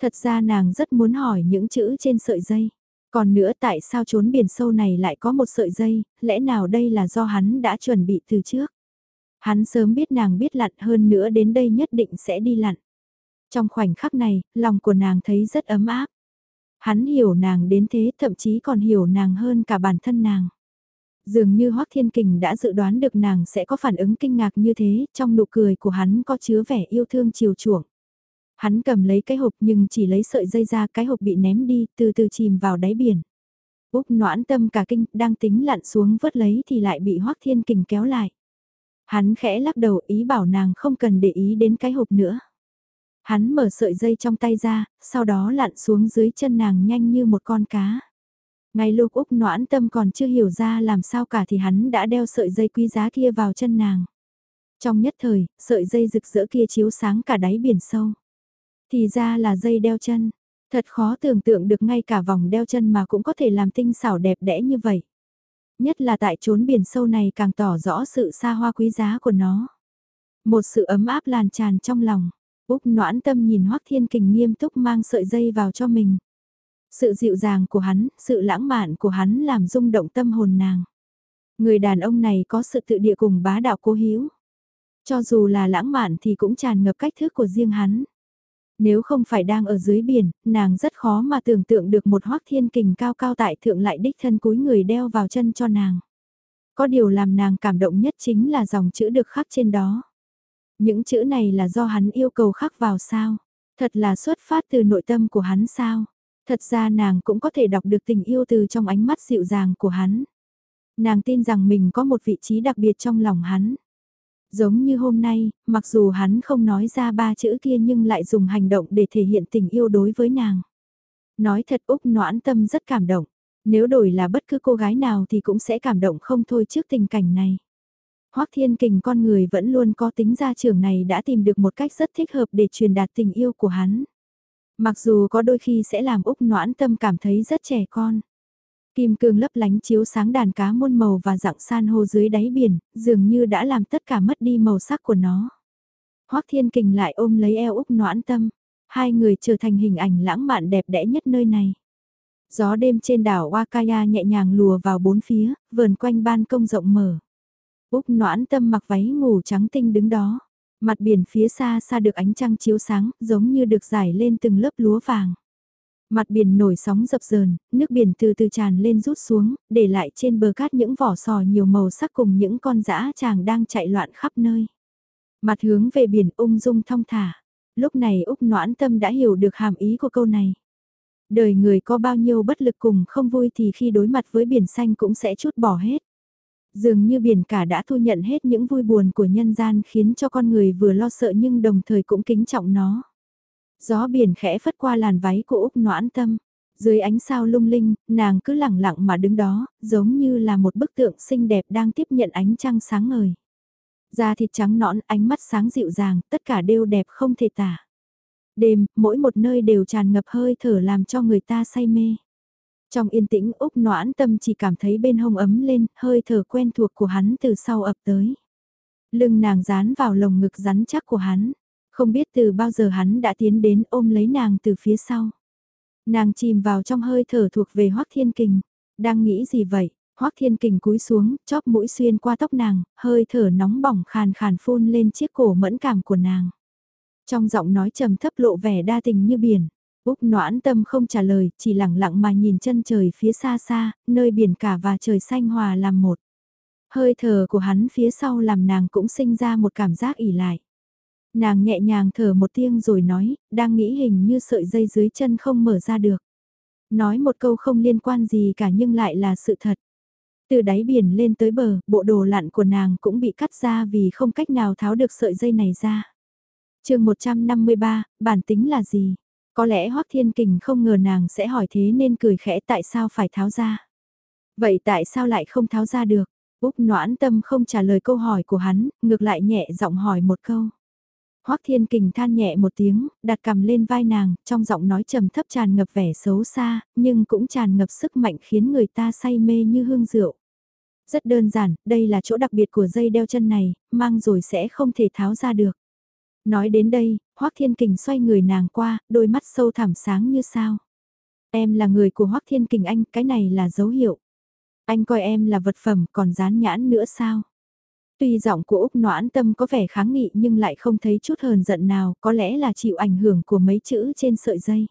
Thật ra nàng rất muốn hỏi những chữ trên sợi dây. Còn nữa tại sao trốn biển sâu này lại có một sợi dây, lẽ nào đây là do hắn đã chuẩn bị từ trước? Hắn sớm biết nàng biết lặn hơn nữa đến đây nhất định sẽ đi lặn. Trong khoảnh khắc này, lòng của nàng thấy rất ấm áp. Hắn hiểu nàng đến thế thậm chí còn hiểu nàng hơn cả bản thân nàng. Dường như Hoác Thiên Kình đã dự đoán được nàng sẽ có phản ứng kinh ngạc như thế, trong nụ cười của hắn có chứa vẻ yêu thương chiều chuộng. Hắn cầm lấy cái hộp nhưng chỉ lấy sợi dây ra cái hộp bị ném đi, từ từ chìm vào đáy biển. Úc noãn tâm cả kinh, đang tính lặn xuống vớt lấy thì lại bị Hoác Thiên Kình kéo lại. Hắn khẽ lắc đầu ý bảo nàng không cần để ý đến cái hộp nữa. Hắn mở sợi dây trong tay ra, sau đó lặn xuống dưới chân nàng nhanh như một con cá. Ngay lúc Úc noãn tâm còn chưa hiểu ra làm sao cả thì hắn đã đeo sợi dây quý giá kia vào chân nàng. Trong nhất thời, sợi dây rực rỡ kia chiếu sáng cả đáy biển sâu. Thì ra là dây đeo chân. Thật khó tưởng tượng được ngay cả vòng đeo chân mà cũng có thể làm tinh xảo đẹp đẽ như vậy. Nhất là tại chốn biển sâu này càng tỏ rõ sự xa hoa quý giá của nó. Một sự ấm áp làn tràn trong lòng. Úc noãn tâm nhìn Hoác Thiên Kình nghiêm túc mang sợi dây vào cho mình. Sự dịu dàng của hắn, sự lãng mạn của hắn làm rung động tâm hồn nàng. Người đàn ông này có sự tự địa cùng bá đạo cố hữu. Cho dù là lãng mạn thì cũng tràn ngập cách thức của riêng hắn. Nếu không phải đang ở dưới biển, nàng rất khó mà tưởng tượng được một hoác thiên kình cao cao tại thượng lại đích thân cúi người đeo vào chân cho nàng. Có điều làm nàng cảm động nhất chính là dòng chữ được khắc trên đó. Những chữ này là do hắn yêu cầu khắc vào sao? Thật là xuất phát từ nội tâm của hắn sao? Thật ra nàng cũng có thể đọc được tình yêu từ trong ánh mắt dịu dàng của hắn. Nàng tin rằng mình có một vị trí đặc biệt trong lòng hắn. Giống như hôm nay, mặc dù hắn không nói ra ba chữ kia nhưng lại dùng hành động để thể hiện tình yêu đối với nàng. Nói thật Úc noãn tâm rất cảm động. Nếu đổi là bất cứ cô gái nào thì cũng sẽ cảm động không thôi trước tình cảnh này. Hoắc Thiên Kình con người vẫn luôn có tính gia trưởng này đã tìm được một cách rất thích hợp để truyền đạt tình yêu của hắn. Mặc dù có đôi khi sẽ làm Úc noãn tâm cảm thấy rất trẻ con. Kim cương lấp lánh chiếu sáng đàn cá muôn màu và dạng san hô dưới đáy biển, dường như đã làm tất cả mất đi màu sắc của nó. Hoắc Thiên Kình lại ôm lấy eo Úc noãn tâm, hai người trở thành hình ảnh lãng mạn đẹp đẽ nhất nơi này. Gió đêm trên đảo Wakaya nhẹ nhàng lùa vào bốn phía, vờn quanh ban công rộng mở. Úc noãn tâm mặc váy ngủ trắng tinh đứng đó. Mặt biển phía xa xa được ánh trăng chiếu sáng, giống như được giải lên từng lớp lúa vàng. Mặt biển nổi sóng dập dờn, nước biển từ từ tràn lên rút xuống, để lại trên bờ cát những vỏ sò nhiều màu sắc cùng những con dã chàng đang chạy loạn khắp nơi. Mặt hướng về biển ung dung thong thả. Lúc này Úc Noãn Tâm đã hiểu được hàm ý của câu này. Đời người có bao nhiêu bất lực cùng không vui thì khi đối mặt với biển xanh cũng sẽ chút bỏ hết. Dường như biển cả đã thu nhận hết những vui buồn của nhân gian khiến cho con người vừa lo sợ nhưng đồng thời cũng kính trọng nó. Gió biển khẽ phất qua làn váy của Úc noãn tâm. Dưới ánh sao lung linh, nàng cứ lặng lặng mà đứng đó, giống như là một bức tượng xinh đẹp đang tiếp nhận ánh trăng sáng ngời. Da thịt trắng nõn, ánh mắt sáng dịu dàng, tất cả đều đẹp không thể tả. Đêm, mỗi một nơi đều tràn ngập hơi thở làm cho người ta say mê. Trong yên tĩnh Úc noãn tâm chỉ cảm thấy bên hông ấm lên, hơi thở quen thuộc của hắn từ sau ập tới. Lưng nàng dán vào lồng ngực rắn chắc của hắn. Không biết từ bao giờ hắn đã tiến đến ôm lấy nàng từ phía sau. Nàng chìm vào trong hơi thở thuộc về Hoác Thiên Kình. Đang nghĩ gì vậy? Hoác Thiên Kình cúi xuống, chóp mũi xuyên qua tóc nàng, hơi thở nóng bỏng khàn khàn phun lên chiếc cổ mẫn cảm của nàng. Trong giọng nói trầm thấp lộ vẻ đa tình như biển. Úc noãn tâm không trả lời, chỉ lặng lặng mà nhìn chân trời phía xa xa, nơi biển cả và trời xanh hòa làm một. Hơi thở của hắn phía sau làm nàng cũng sinh ra một cảm giác ỉ lại. Nàng nhẹ nhàng thở một tiếng rồi nói, đang nghĩ hình như sợi dây dưới chân không mở ra được. Nói một câu không liên quan gì cả nhưng lại là sự thật. Từ đáy biển lên tới bờ, bộ đồ lặn của nàng cũng bị cắt ra vì không cách nào tháo được sợi dây này ra. chương 153, bản tính là gì? Có lẽ Hoắc Thiên Kình không ngờ nàng sẽ hỏi thế nên cười khẽ tại sao phải tháo ra. Vậy tại sao lại không tháo ra được? Úc noãn tâm không trả lời câu hỏi của hắn, ngược lại nhẹ giọng hỏi một câu. Hoắc Thiên Kình than nhẹ một tiếng, đặt cầm lên vai nàng, trong giọng nói trầm thấp tràn ngập vẻ xấu xa, nhưng cũng tràn ngập sức mạnh khiến người ta say mê như hương rượu. Rất đơn giản, đây là chỗ đặc biệt của dây đeo chân này, mang rồi sẽ không thể tháo ra được. Nói đến đây, Hoắc Thiên Kình xoay người nàng qua, đôi mắt sâu thẳm sáng như sao. Em là người của Hoắc Thiên Kình anh, cái này là dấu hiệu. Anh coi em là vật phẩm còn dán nhãn nữa sao? Tuy giọng của Úc Noãn Tâm có vẻ kháng nghị nhưng lại không thấy chút hờn giận nào, có lẽ là chịu ảnh hưởng của mấy chữ trên sợi dây.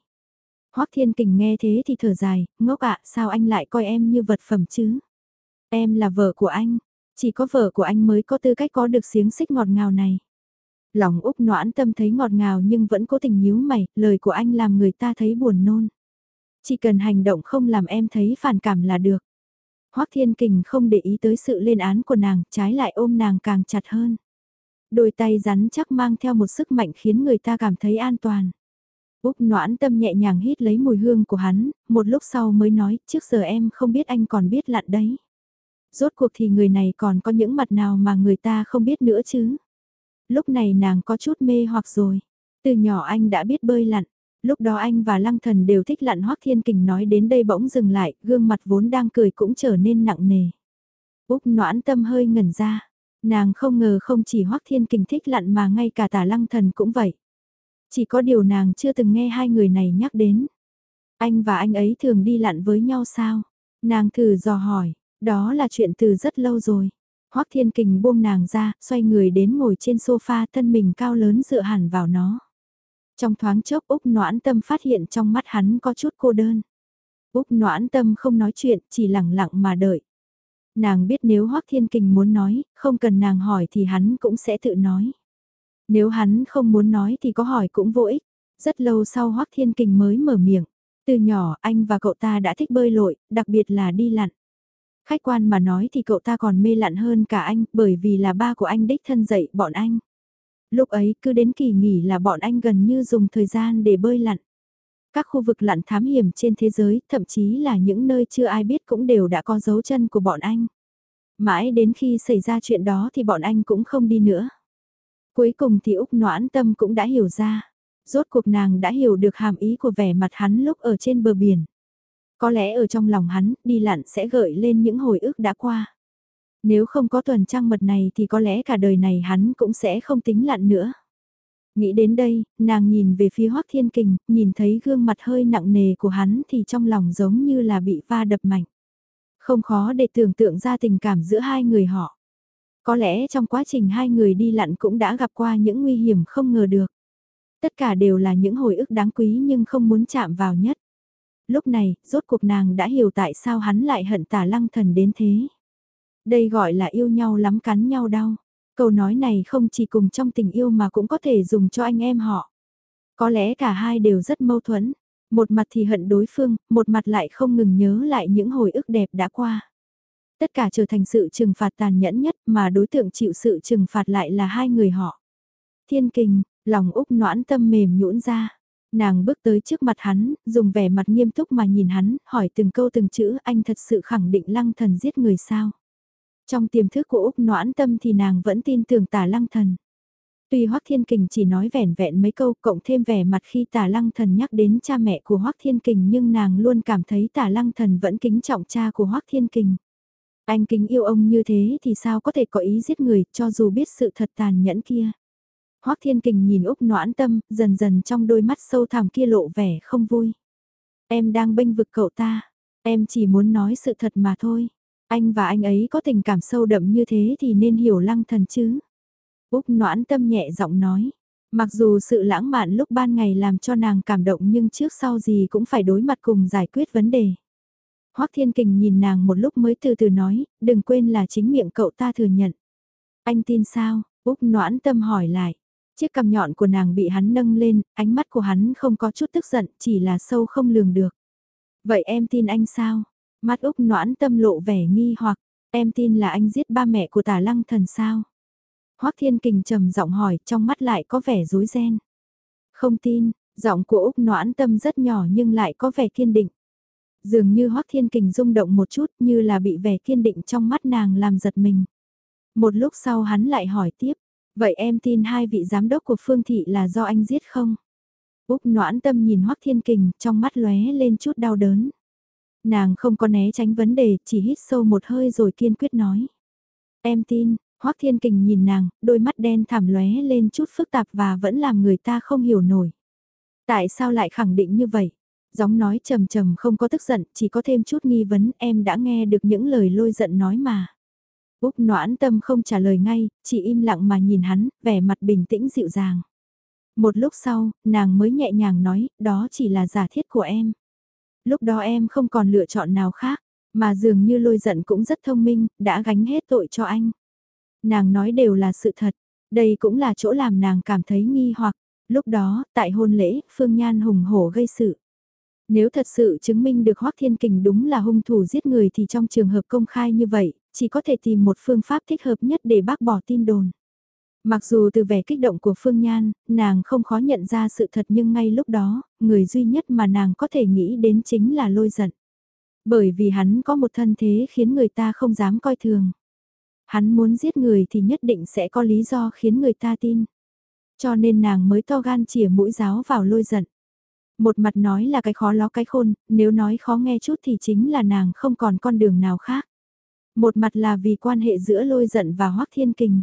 Hoắc Thiên Kình nghe thế thì thở dài, ngốc ạ, sao anh lại coi em như vật phẩm chứ? Em là vợ của anh, chỉ có vợ của anh mới có tư cách có được xiếng xích ngọt ngào này. Lòng Úc noãn tâm thấy ngọt ngào nhưng vẫn cố tình nhíu mày, lời của anh làm người ta thấy buồn nôn. Chỉ cần hành động không làm em thấy phản cảm là được. Hoắc Thiên Kình không để ý tới sự lên án của nàng, trái lại ôm nàng càng chặt hơn. Đôi tay rắn chắc mang theo một sức mạnh khiến người ta cảm thấy an toàn. Úc noãn tâm nhẹ nhàng hít lấy mùi hương của hắn, một lúc sau mới nói, trước giờ em không biết anh còn biết lặn đấy. Rốt cuộc thì người này còn có những mặt nào mà người ta không biết nữa chứ. Lúc này nàng có chút mê hoặc rồi. Từ nhỏ anh đã biết bơi lặn. Lúc đó anh và Lăng Thần đều thích lặn Hoắc Thiên Kình nói đến đây bỗng dừng lại, gương mặt vốn đang cười cũng trở nên nặng nề. Úc noãn tâm hơi ngẩn ra. Nàng không ngờ không chỉ Hoắc Thiên Kình thích lặn mà ngay cả tả Lăng Thần cũng vậy. Chỉ có điều nàng chưa từng nghe hai người này nhắc đến. Anh và anh ấy thường đi lặn với nhau sao? Nàng thử dò hỏi, đó là chuyện từ rất lâu rồi. Hoắc Thiên Kình buông nàng ra, xoay người đến ngồi trên sofa thân mình cao lớn dựa hẳn vào nó. Trong thoáng chốc Úc noãn tâm phát hiện trong mắt hắn có chút cô đơn. Úc noãn tâm không nói chuyện, chỉ lặng lặng mà đợi. Nàng biết nếu Hoắc Thiên Kình muốn nói, không cần nàng hỏi thì hắn cũng sẽ tự nói. Nếu hắn không muốn nói thì có hỏi cũng vô ích. Rất lâu sau Hoắc Thiên Kình mới mở miệng. Từ nhỏ anh và cậu ta đã thích bơi lội, đặc biệt là đi lặn. Khách quan mà nói thì cậu ta còn mê lặn hơn cả anh bởi vì là ba của anh đích thân dạy bọn anh. Lúc ấy cứ đến kỳ nghỉ là bọn anh gần như dùng thời gian để bơi lặn. Các khu vực lặn thám hiểm trên thế giới, thậm chí là những nơi chưa ai biết cũng đều đã có dấu chân của bọn anh. Mãi đến khi xảy ra chuyện đó thì bọn anh cũng không đi nữa. Cuối cùng thì Úc Noãn Tâm cũng đã hiểu ra. Rốt cuộc nàng đã hiểu được hàm ý của vẻ mặt hắn lúc ở trên bờ biển. Có lẽ ở trong lòng hắn, đi lặn sẽ gợi lên những hồi ức đã qua. Nếu không có tuần trăng mật này thì có lẽ cả đời này hắn cũng sẽ không tính lặn nữa. Nghĩ đến đây, nàng nhìn về phía Hoắc Thiên Kình, nhìn thấy gương mặt hơi nặng nề của hắn thì trong lòng giống như là bị va đập mạnh. Không khó để tưởng tượng ra tình cảm giữa hai người họ. Có lẽ trong quá trình hai người đi lặn cũng đã gặp qua những nguy hiểm không ngờ được. Tất cả đều là những hồi ức đáng quý nhưng không muốn chạm vào nhất. Lúc này, rốt cuộc nàng đã hiểu tại sao hắn lại hận tả lăng thần đến thế. Đây gọi là yêu nhau lắm cắn nhau đau. Câu nói này không chỉ cùng trong tình yêu mà cũng có thể dùng cho anh em họ. Có lẽ cả hai đều rất mâu thuẫn. Một mặt thì hận đối phương, một mặt lại không ngừng nhớ lại những hồi ức đẹp đã qua. Tất cả trở thành sự trừng phạt tàn nhẫn nhất mà đối tượng chịu sự trừng phạt lại là hai người họ. Thiên kình, lòng Úc noãn tâm mềm nhũn ra. Nàng bước tới trước mặt hắn, dùng vẻ mặt nghiêm túc mà nhìn hắn, hỏi từng câu từng chữ anh thật sự khẳng định lăng thần giết người sao. Trong tiềm thức của Úc noãn tâm thì nàng vẫn tin tưởng tả lăng thần. Tuy Hoắc Thiên Kình chỉ nói vẻn vẹn mấy câu cộng thêm vẻ mặt khi tả lăng thần nhắc đến cha mẹ của Hoắc Thiên Kình nhưng nàng luôn cảm thấy tả lăng thần vẫn kính trọng cha của Hoắc Thiên Kình. Anh kính yêu ông như thế thì sao có thể có ý giết người cho dù biết sự thật tàn nhẫn kia. Hoắc Thiên Kình nhìn Úc noãn tâm, dần dần trong đôi mắt sâu thẳm kia lộ vẻ không vui. Em đang bênh vực cậu ta, em chỉ muốn nói sự thật mà thôi. Anh và anh ấy có tình cảm sâu đậm như thế thì nên hiểu lăng thần chứ. Úc noãn tâm nhẹ giọng nói. Mặc dù sự lãng mạn lúc ban ngày làm cho nàng cảm động nhưng trước sau gì cũng phải đối mặt cùng giải quyết vấn đề. Hoắc Thiên Kình nhìn nàng một lúc mới từ từ nói, đừng quên là chính miệng cậu ta thừa nhận. Anh tin sao? Úc noãn tâm hỏi lại. Chiếc cằm nhọn của nàng bị hắn nâng lên, ánh mắt của hắn không có chút tức giận, chỉ là sâu không lường được. Vậy em tin anh sao? Mắt Úc noãn tâm lộ vẻ nghi hoặc, em tin là anh giết ba mẹ của tả lăng thần sao? Hoắc Thiên Kình trầm giọng hỏi, trong mắt lại có vẻ rối ren. Không tin, giọng của Úc noãn tâm rất nhỏ nhưng lại có vẻ kiên định. Dường như Hoắc Thiên Kình rung động một chút như là bị vẻ kiên định trong mắt nàng làm giật mình. Một lúc sau hắn lại hỏi tiếp, vậy em tin hai vị giám đốc của Phương Thị là do anh giết không? Úc noãn tâm nhìn Hoắc Thiên Kình trong mắt lóe lên chút đau đớn. Nàng không có né tránh vấn đề, chỉ hít sâu một hơi rồi kiên quyết nói. Em tin, Hoắc Thiên Kình nhìn nàng, đôi mắt đen thảm lóe lên chút phức tạp và vẫn làm người ta không hiểu nổi. Tại sao lại khẳng định như vậy? Gióng nói trầm trầm không có tức giận, chỉ có thêm chút nghi vấn, em đã nghe được những lời lôi giận nói mà. Úc noãn tâm không trả lời ngay, chỉ im lặng mà nhìn hắn, vẻ mặt bình tĩnh dịu dàng. Một lúc sau, nàng mới nhẹ nhàng nói, đó chỉ là giả thiết của em. Lúc đó em không còn lựa chọn nào khác, mà dường như lôi giận cũng rất thông minh, đã gánh hết tội cho anh. Nàng nói đều là sự thật, đây cũng là chỗ làm nàng cảm thấy nghi hoặc. Lúc đó, tại hôn lễ, Phương Nhan hùng hổ gây sự. Nếu thật sự chứng minh được Hoác Thiên Kình đúng là hung thủ giết người thì trong trường hợp công khai như vậy, chỉ có thể tìm một phương pháp thích hợp nhất để bác bỏ tin đồn. Mặc dù từ vẻ kích động của Phương Nhan, nàng không khó nhận ra sự thật nhưng ngay lúc đó, người duy nhất mà nàng có thể nghĩ đến chính là lôi giận. Bởi vì hắn có một thân thế khiến người ta không dám coi thường. Hắn muốn giết người thì nhất định sẽ có lý do khiến người ta tin. Cho nên nàng mới to gan chỉa mũi giáo vào lôi giận. Một mặt nói là cái khó ló cái khôn, nếu nói khó nghe chút thì chính là nàng không còn con đường nào khác. Một mặt là vì quan hệ giữa lôi giận và hoắc thiên kình.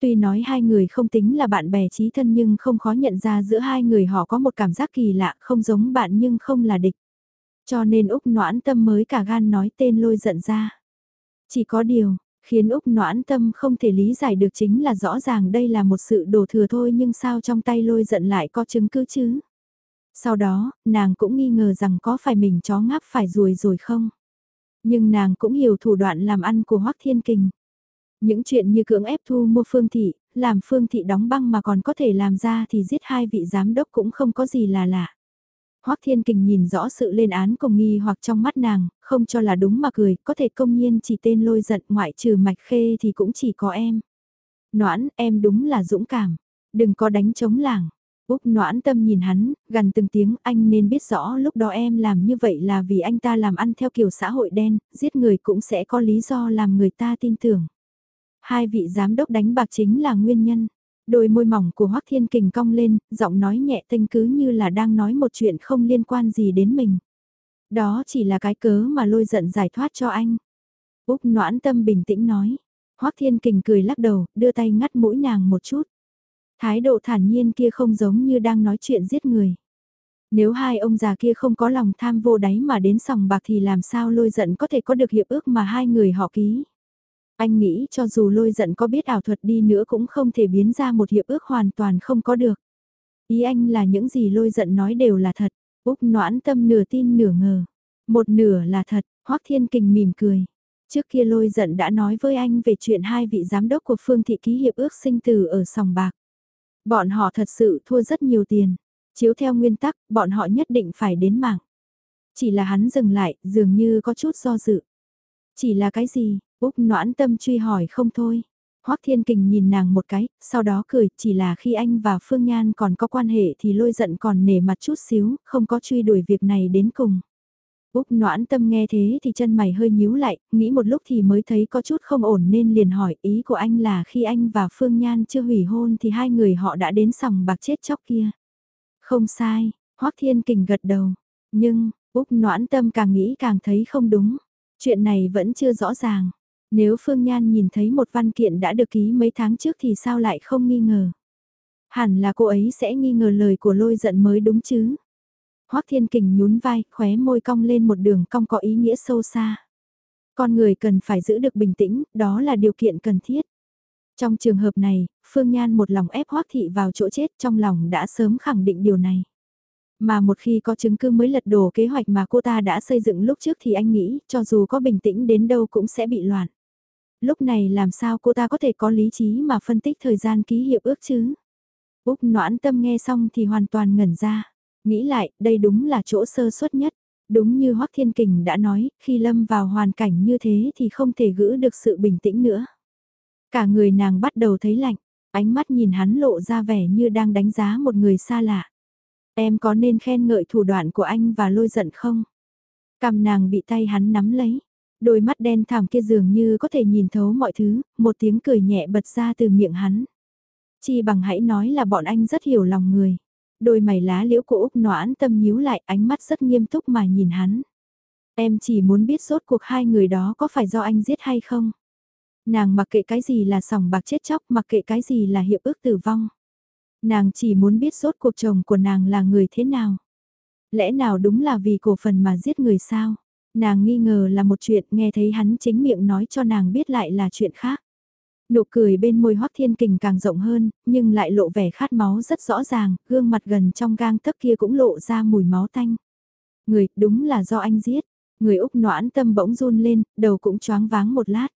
Tuy nói hai người không tính là bạn bè trí thân nhưng không khó nhận ra giữa hai người họ có một cảm giác kỳ lạ không giống bạn nhưng không là địch. Cho nên Úc noãn tâm mới cả gan nói tên lôi giận ra. Chỉ có điều, khiến Úc noãn tâm không thể lý giải được chính là rõ ràng đây là một sự đổ thừa thôi nhưng sao trong tay lôi giận lại có chứng cứ chứ. Sau đó, nàng cũng nghi ngờ rằng có phải mình chó ngáp phải ruồi rồi không. Nhưng nàng cũng hiểu thủ đoạn làm ăn của Hoác Thiên Kình. Những chuyện như cưỡng ép thu mua phương thị, làm phương thị đóng băng mà còn có thể làm ra thì giết hai vị giám đốc cũng không có gì là lạ. Hoắc Thiên Kình nhìn rõ sự lên án cùng nghi hoặc trong mắt nàng, không cho là đúng mà cười, có thể công nhiên chỉ tên lôi giận ngoại trừ mạch khê thì cũng chỉ có em. Noãn, em đúng là dũng cảm, đừng có đánh chống làng. Úc noãn tâm nhìn hắn, gần từng tiếng anh nên biết rõ lúc đó em làm như vậy là vì anh ta làm ăn theo kiểu xã hội đen, giết người cũng sẽ có lý do làm người ta tin tưởng. Hai vị giám đốc đánh bạc chính là nguyên nhân. Đôi môi mỏng của Hoắc Thiên Kình cong lên, giọng nói nhẹ tinh cứ như là đang nói một chuyện không liên quan gì đến mình. Đó chỉ là cái cớ mà lôi giận giải thoát cho anh. Úc noãn tâm bình tĩnh nói. Hoắc Thiên Kình cười lắc đầu, đưa tay ngắt mũi nàng một chút. Thái độ thản nhiên kia không giống như đang nói chuyện giết người. Nếu hai ông già kia không có lòng tham vô đáy mà đến sòng bạc thì làm sao lôi giận có thể có được hiệp ước mà hai người họ ký. Anh nghĩ cho dù lôi giận có biết ảo thuật đi nữa cũng không thể biến ra một hiệp ước hoàn toàn không có được. Ý anh là những gì lôi giận nói đều là thật, Úc noãn tâm nửa tin nửa ngờ. Một nửa là thật, Hoác Thiên Kình mỉm cười. Trước kia lôi giận đã nói với anh về chuyện hai vị giám đốc của Phương Thị ký hiệp ước sinh tử ở sòng bạc. Bọn họ thật sự thua rất nhiều tiền. Chiếu theo nguyên tắc, bọn họ nhất định phải đến mạng. Chỉ là hắn dừng lại, dường như có chút do dự. Chỉ là cái gì, Úc noãn tâm truy hỏi không thôi. Hoắc Thiên Kình nhìn nàng một cái, sau đó cười, chỉ là khi anh và Phương Nhan còn có quan hệ thì lôi giận còn nể mặt chút xíu, không có truy đuổi việc này đến cùng. Úc noãn tâm nghe thế thì chân mày hơi nhíu lại, nghĩ một lúc thì mới thấy có chút không ổn nên liền hỏi ý của anh là khi anh và Phương Nhan chưa hủy hôn thì hai người họ đã đến sòng bạc chết chóc kia. Không sai, Hoắc Thiên Kình gật đầu, nhưng, Úc noãn tâm càng nghĩ càng thấy không đúng, chuyện này vẫn chưa rõ ràng. Nếu Phương Nhan nhìn thấy một văn kiện đã được ký mấy tháng trước thì sao lại không nghi ngờ? Hẳn là cô ấy sẽ nghi ngờ lời của lôi giận mới đúng chứ? Hoắc Thiên Kình nhún vai, khóe môi cong lên một đường cong có ý nghĩa sâu xa. Con người cần phải giữ được bình tĩnh, đó là điều kiện cần thiết. Trong trường hợp này, Phương Nhan một lòng ép Hoắc Thị vào chỗ chết trong lòng đã sớm khẳng định điều này. Mà một khi có chứng cứ mới lật đổ kế hoạch mà cô ta đã xây dựng lúc trước thì anh nghĩ, cho dù có bình tĩnh đến đâu cũng sẽ bị loạn. Lúc này làm sao cô ta có thể có lý trí mà phân tích thời gian ký hiệp ước chứ? Úc noãn tâm nghe xong thì hoàn toàn ngẩn ra. Nghĩ lại, đây đúng là chỗ sơ suất nhất. Đúng như Hoắc Thiên Kình đã nói, khi lâm vào hoàn cảnh như thế thì không thể giữ được sự bình tĩnh nữa. Cả người nàng bắt đầu thấy lạnh, ánh mắt nhìn hắn lộ ra vẻ như đang đánh giá một người xa lạ. Em có nên khen ngợi thủ đoạn của anh và lôi giận không? Cầm nàng bị tay hắn nắm lấy, đôi mắt đen thảm kia dường như có thể nhìn thấu mọi thứ, một tiếng cười nhẹ bật ra từ miệng hắn. Chi bằng hãy nói là bọn anh rất hiểu lòng người. Đôi mày lá liễu của Úc noãn tâm nhíu lại ánh mắt rất nghiêm túc mà nhìn hắn. Em chỉ muốn biết rốt cuộc hai người đó có phải do anh giết hay không? Nàng mặc kệ cái gì là sòng bạc chết chóc, mặc kệ cái gì là hiệp ước tử vong. Nàng chỉ muốn biết rốt cuộc chồng của nàng là người thế nào. Lẽ nào đúng là vì cổ phần mà giết người sao? Nàng nghi ngờ là một chuyện nghe thấy hắn chính miệng nói cho nàng biết lại là chuyện khác. Nụ cười bên môi hoắc thiên kình càng rộng hơn, nhưng lại lộ vẻ khát máu rất rõ ràng, gương mặt gần trong gang tấc kia cũng lộ ra mùi máu tanh. Người, đúng là do anh giết. Người Úc noãn tâm bỗng run lên, đầu cũng choáng váng một lát.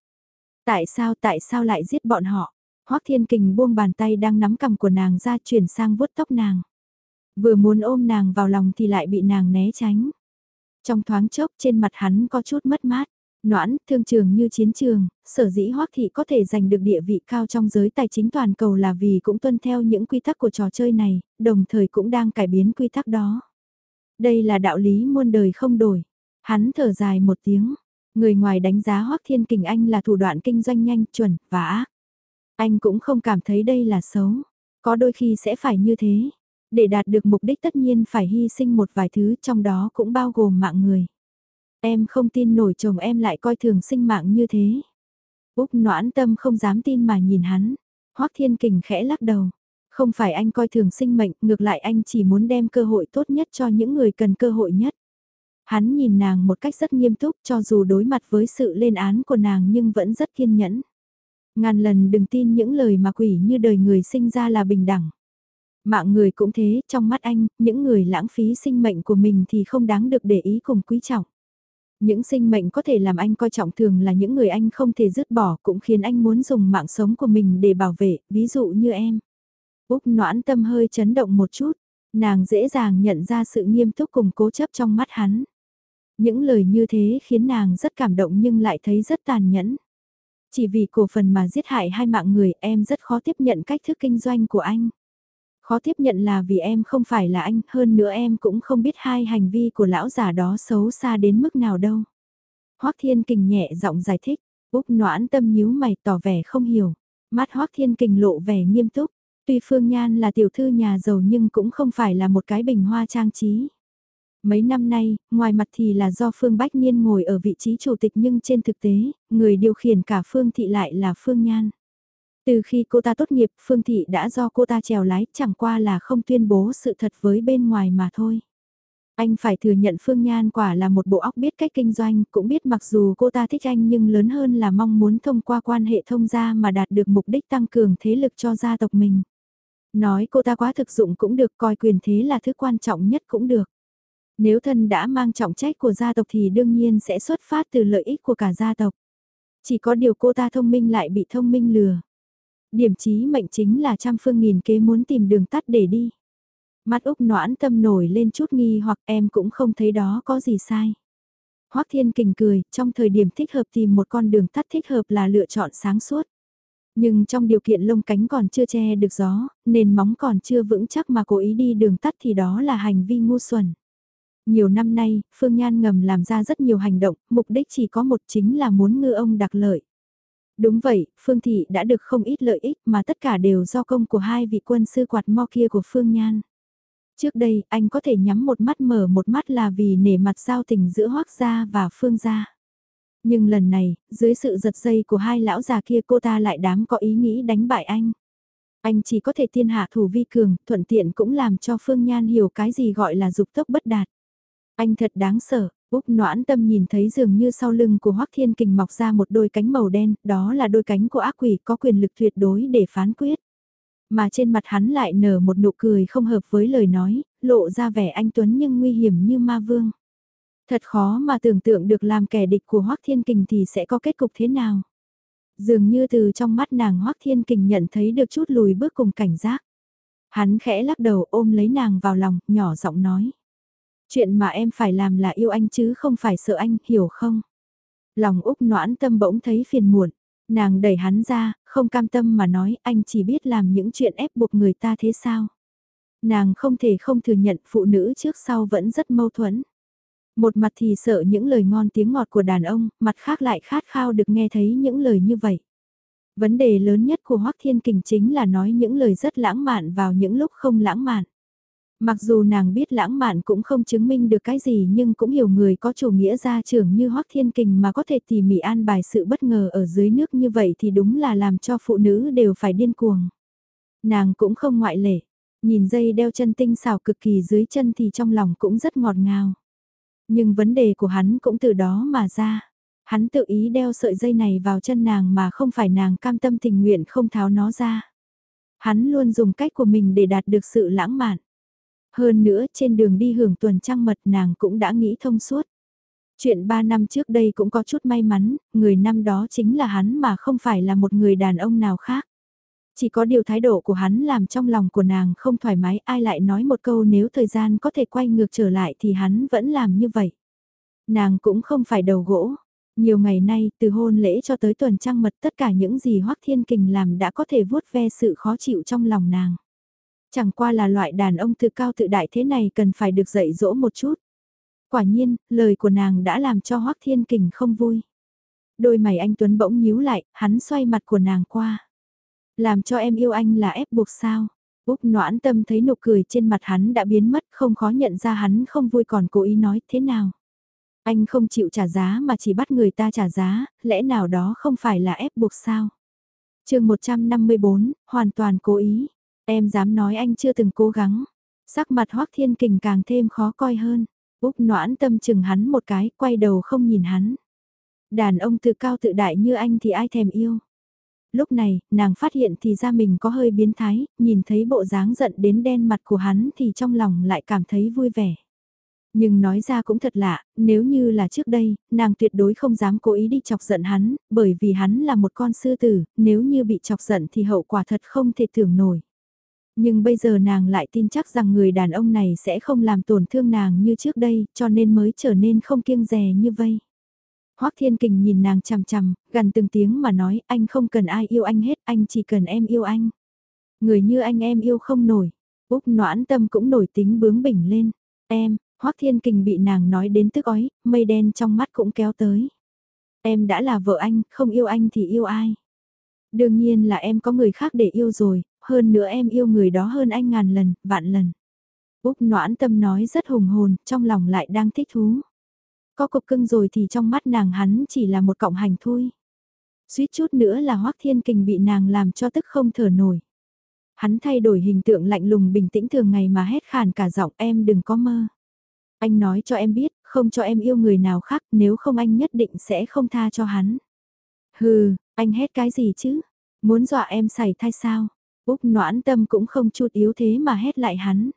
Tại sao, tại sao lại giết bọn họ? Hoắc Thiên Kình buông bàn tay đang nắm cầm của nàng ra chuyển sang vuốt tóc nàng. Vừa muốn ôm nàng vào lòng thì lại bị nàng né tránh. Trong thoáng chốc trên mặt hắn có chút mất mát. Noãn, thương trường như chiến trường, sở dĩ Hoắc Thị có thể giành được địa vị cao trong giới tài chính toàn cầu là vì cũng tuân theo những quy tắc của trò chơi này, đồng thời cũng đang cải biến quy tắc đó. Đây là đạo lý muôn đời không đổi. Hắn thở dài một tiếng, người ngoài đánh giá Hoắc Thiên Kình Anh là thủ đoạn kinh doanh nhanh, chuẩn, và ác. Anh cũng không cảm thấy đây là xấu. Có đôi khi sẽ phải như thế. Để đạt được mục đích tất nhiên phải hy sinh một vài thứ trong đó cũng bao gồm mạng người. Em không tin nổi chồng em lại coi thường sinh mạng như thế. Úc noãn tâm không dám tin mà nhìn hắn. Hoác Thiên Kình khẽ lắc đầu. Không phải anh coi thường sinh mệnh, ngược lại anh chỉ muốn đem cơ hội tốt nhất cho những người cần cơ hội nhất. Hắn nhìn nàng một cách rất nghiêm túc cho dù đối mặt với sự lên án của nàng nhưng vẫn rất kiên nhẫn. Ngàn lần đừng tin những lời mà quỷ như đời người sinh ra là bình đẳng. Mạng người cũng thế, trong mắt anh, những người lãng phí sinh mệnh của mình thì không đáng được để ý cùng quý trọng. Những sinh mệnh có thể làm anh coi trọng thường là những người anh không thể dứt bỏ cũng khiến anh muốn dùng mạng sống của mình để bảo vệ, ví dụ như em. Úc noãn tâm hơi chấn động một chút, nàng dễ dàng nhận ra sự nghiêm túc cùng cố chấp trong mắt hắn. Những lời như thế khiến nàng rất cảm động nhưng lại thấy rất tàn nhẫn. Chỉ vì cổ phần mà giết hại hai mạng người em rất khó tiếp nhận cách thức kinh doanh của anh. Khó tiếp nhận là vì em không phải là anh, hơn nữa em cũng không biết hai hành vi của lão già đó xấu xa đến mức nào đâu. Hoác Thiên Kình nhẹ giọng giải thích, Úc noãn tâm nhíu mày tỏ vẻ không hiểu. Mắt Hoác Thiên Kình lộ vẻ nghiêm túc, tuy Phương Nhan là tiểu thư nhà giàu nhưng cũng không phải là một cái bình hoa trang trí. Mấy năm nay, ngoài mặt thì là do Phương Bách Niên ngồi ở vị trí chủ tịch nhưng trên thực tế, người điều khiển cả Phương Thị lại là Phương Nhan. Từ khi cô ta tốt nghiệp, Phương Thị đã do cô ta trèo lái, chẳng qua là không tuyên bố sự thật với bên ngoài mà thôi. Anh phải thừa nhận Phương Nhan quả là một bộ óc biết cách kinh doanh, cũng biết mặc dù cô ta thích anh nhưng lớn hơn là mong muốn thông qua quan hệ thông gia mà đạt được mục đích tăng cường thế lực cho gia tộc mình. Nói cô ta quá thực dụng cũng được coi quyền thế là thứ quan trọng nhất cũng được. Nếu thân đã mang trọng trách của gia tộc thì đương nhiên sẽ xuất phát từ lợi ích của cả gia tộc. Chỉ có điều cô ta thông minh lại bị thông minh lừa. Điểm chí mệnh chính là trăm phương nghìn kế muốn tìm đường tắt để đi. Mắt Úc noãn tâm nổi lên chút nghi hoặc em cũng không thấy đó có gì sai. Hoắc Thiên Kình cười, trong thời điểm thích hợp tìm một con đường tắt thích hợp là lựa chọn sáng suốt. Nhưng trong điều kiện lông cánh còn chưa che được gió, nền móng còn chưa vững chắc mà cố ý đi đường tắt thì đó là hành vi ngu xuẩn. Nhiều năm nay, Phương Nhan ngầm làm ra rất nhiều hành động, mục đích chỉ có một chính là muốn ngư ông đặc lợi. Đúng vậy, Phương Thị đã được không ít lợi ích mà tất cả đều do công của hai vị quân sư quạt mo kia của Phương Nhan. Trước đây, anh có thể nhắm một mắt mở một mắt là vì nể mặt giao tình giữa Hoác Gia và Phương Gia. Nhưng lần này, dưới sự giật dây của hai lão già kia cô ta lại đám có ý nghĩ đánh bại anh. Anh chỉ có thể tiên hạ thủ vi cường, thuận tiện cũng làm cho Phương Nhan hiểu cái gì gọi là dục tốc bất đạt. Anh thật đáng sợ, Úc noãn tâm nhìn thấy dường như sau lưng của Hoắc Thiên Kình mọc ra một đôi cánh màu đen, đó là đôi cánh của ác quỷ có quyền lực tuyệt đối để phán quyết. Mà trên mặt hắn lại nở một nụ cười không hợp với lời nói, lộ ra vẻ anh Tuấn nhưng nguy hiểm như ma vương. Thật khó mà tưởng tượng được làm kẻ địch của Hoắc Thiên Kình thì sẽ có kết cục thế nào. Dường như từ trong mắt nàng Hoắc Thiên Kình nhận thấy được chút lùi bước cùng cảnh giác. Hắn khẽ lắc đầu ôm lấy nàng vào lòng, nhỏ giọng nói. Chuyện mà em phải làm là yêu anh chứ không phải sợ anh, hiểu không? Lòng Úc noãn tâm bỗng thấy phiền muộn. Nàng đẩy hắn ra, không cam tâm mà nói anh chỉ biết làm những chuyện ép buộc người ta thế sao? Nàng không thể không thừa nhận phụ nữ trước sau vẫn rất mâu thuẫn. Một mặt thì sợ những lời ngon tiếng ngọt của đàn ông, mặt khác lại khát khao được nghe thấy những lời như vậy. Vấn đề lớn nhất của Hoắc Thiên Kình chính là nói những lời rất lãng mạn vào những lúc không lãng mạn. Mặc dù nàng biết lãng mạn cũng không chứng minh được cái gì nhưng cũng hiểu người có chủ nghĩa gia trưởng như Hoắc Thiên Kình mà có thể tỉ mỉ an bài sự bất ngờ ở dưới nước như vậy thì đúng là làm cho phụ nữ đều phải điên cuồng. Nàng cũng không ngoại lệ, nhìn dây đeo chân tinh xảo cực kỳ dưới chân thì trong lòng cũng rất ngọt ngào. Nhưng vấn đề của hắn cũng từ đó mà ra. Hắn tự ý đeo sợi dây này vào chân nàng mà không phải nàng cam tâm tình nguyện không tháo nó ra. Hắn luôn dùng cách của mình để đạt được sự lãng mạn. Hơn nữa trên đường đi hưởng tuần trăng mật nàng cũng đã nghĩ thông suốt. Chuyện 3 năm trước đây cũng có chút may mắn, người năm đó chính là hắn mà không phải là một người đàn ông nào khác. Chỉ có điều thái độ của hắn làm trong lòng của nàng không thoải mái ai lại nói một câu nếu thời gian có thể quay ngược trở lại thì hắn vẫn làm như vậy. Nàng cũng không phải đầu gỗ. Nhiều ngày nay, từ hôn lễ cho tới tuần trăng mật tất cả những gì Hoắc Thiên Kình làm đã có thể vuốt ve sự khó chịu trong lòng nàng. Chẳng qua là loại đàn ông tự cao tự đại thế này cần phải được dạy dỗ một chút. Quả nhiên, lời của nàng đã làm cho Hoắc Thiên Kình không vui. Đôi mày anh Tuấn bỗng nhíu lại, hắn xoay mặt của nàng qua. Làm cho em yêu anh là ép buộc sao? Úc noãn tâm thấy nụ cười trên mặt hắn đã biến mất không khó nhận ra hắn không vui còn cố ý nói thế nào. Anh không chịu trả giá mà chỉ bắt người ta trả giá, lẽ nào đó không phải là ép buộc sao? chương 154, hoàn toàn cố ý. Em dám nói anh chưa từng cố gắng. Sắc mặt Hoác Thiên Kình càng thêm khó coi hơn. Úc noãn tâm chừng hắn một cái, quay đầu không nhìn hắn. Đàn ông tự cao tự đại như anh thì ai thèm yêu. Lúc này, nàng phát hiện thì ra mình có hơi biến thái, nhìn thấy bộ dáng giận đến đen mặt của hắn thì trong lòng lại cảm thấy vui vẻ. Nhưng nói ra cũng thật lạ, nếu như là trước đây, nàng tuyệt đối không dám cố ý đi chọc giận hắn, bởi vì hắn là một con sư tử, nếu như bị chọc giận thì hậu quả thật không thể tưởng nổi. Nhưng bây giờ nàng lại tin chắc rằng người đàn ông này sẽ không làm tổn thương nàng như trước đây, cho nên mới trở nên không kiêng dè như vây. Hoắc Thiên Kình nhìn nàng chằm chằm, gần từng tiếng mà nói anh không cần ai yêu anh hết, anh chỉ cần em yêu anh. Người như anh em yêu không nổi. Úc noãn tâm cũng nổi tính bướng bỉnh lên. Em, Hoắc Thiên Kình bị nàng nói đến tức ói, mây đen trong mắt cũng kéo tới. Em đã là vợ anh, không yêu anh thì yêu ai? Đương nhiên là em có người khác để yêu rồi, hơn nữa em yêu người đó hơn anh ngàn lần, vạn lần. Úc noãn tâm nói rất hùng hồn, trong lòng lại đang thích thú. Có cục cưng rồi thì trong mắt nàng hắn chỉ là một cọng hành thôi. Suýt chút nữa là Hoắc Thiên Kình bị nàng làm cho tức không thở nổi. Hắn thay đổi hình tượng lạnh lùng bình tĩnh thường ngày mà hét khàn cả giọng em đừng có mơ. Anh nói cho em biết, không cho em yêu người nào khác, nếu không anh nhất định sẽ không tha cho hắn. Hừ, anh hét cái gì chứ? Muốn dọa em xảy thai sao? Úc noãn tâm cũng không chút yếu thế mà hét lại hắn.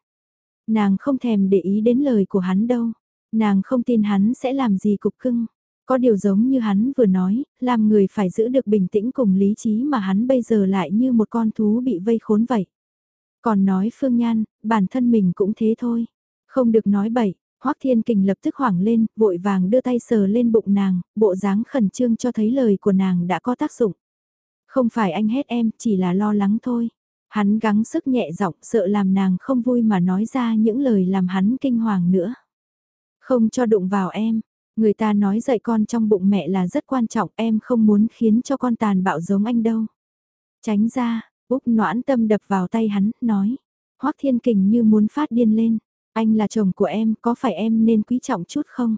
Nàng không thèm để ý đến lời của hắn đâu. Nàng không tin hắn sẽ làm gì cục cưng. Có điều giống như hắn vừa nói, làm người phải giữ được bình tĩnh cùng lý trí mà hắn bây giờ lại như một con thú bị vây khốn vậy. Còn nói Phương Nhan, bản thân mình cũng thế thôi. Không được nói bậy, Hoắc Thiên Kình lập tức hoảng lên, vội vàng đưa tay sờ lên bụng nàng, bộ dáng khẩn trương cho thấy lời của nàng đã có tác dụng. Không phải anh hết em, chỉ là lo lắng thôi. Hắn gắng sức nhẹ giọng sợ làm nàng không vui mà nói ra những lời làm hắn kinh hoàng nữa. Không cho đụng vào em, người ta nói dạy con trong bụng mẹ là rất quan trọng em không muốn khiến cho con tàn bạo giống anh đâu. Tránh ra, Úc noãn tâm đập vào tay hắn, nói. Hoác thiên kình như muốn phát điên lên. Anh là chồng của em, có phải em nên quý trọng chút không?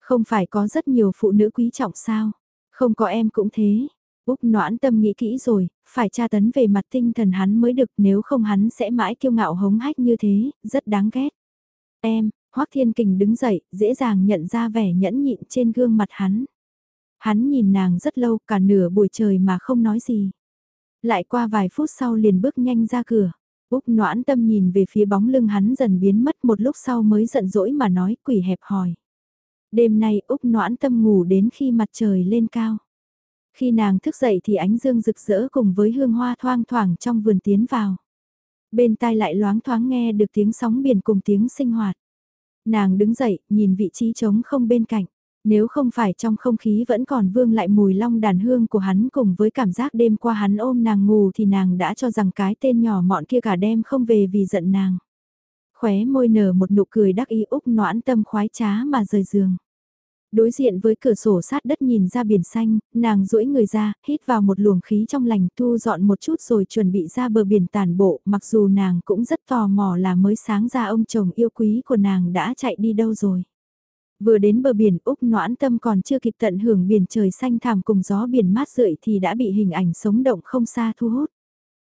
Không phải có rất nhiều phụ nữ quý trọng sao? Không có em cũng thế. Úc noãn tâm nghĩ kỹ rồi, phải tra tấn về mặt tinh thần hắn mới được nếu không hắn sẽ mãi kiêu ngạo hống hách như thế, rất đáng ghét. Em, Hoắc Thiên Kình đứng dậy, dễ dàng nhận ra vẻ nhẫn nhịn trên gương mặt hắn. Hắn nhìn nàng rất lâu, cả nửa buổi trời mà không nói gì. Lại qua vài phút sau liền bước nhanh ra cửa. Úc noãn tâm nhìn về phía bóng lưng hắn dần biến mất một lúc sau mới giận dỗi mà nói quỷ hẹp hòi. Đêm nay Úc noãn tâm ngủ đến khi mặt trời lên cao. Khi nàng thức dậy thì ánh dương rực rỡ cùng với hương hoa thoang thoảng trong vườn tiến vào. Bên tai lại loáng thoáng nghe được tiếng sóng biển cùng tiếng sinh hoạt. Nàng đứng dậy, nhìn vị trí trống không bên cạnh. Nếu không phải trong không khí vẫn còn vương lại mùi long đàn hương của hắn cùng với cảm giác đêm qua hắn ôm nàng ngủ thì nàng đã cho rằng cái tên nhỏ mọn kia cả đêm không về vì giận nàng. Khóe môi nở một nụ cười đắc ý úc noãn tâm khoái trá mà rời giường. Đối diện với cửa sổ sát đất nhìn ra biển xanh, nàng duỗi người ra, hít vào một luồng khí trong lành thu dọn một chút rồi chuẩn bị ra bờ biển tàn bộ, mặc dù nàng cũng rất tò mò là mới sáng ra ông chồng yêu quý của nàng đã chạy đi đâu rồi. Vừa đến bờ biển Úc noãn tâm còn chưa kịp tận hưởng biển trời xanh thảm cùng gió biển mát rượi thì đã bị hình ảnh sống động không xa thu hút.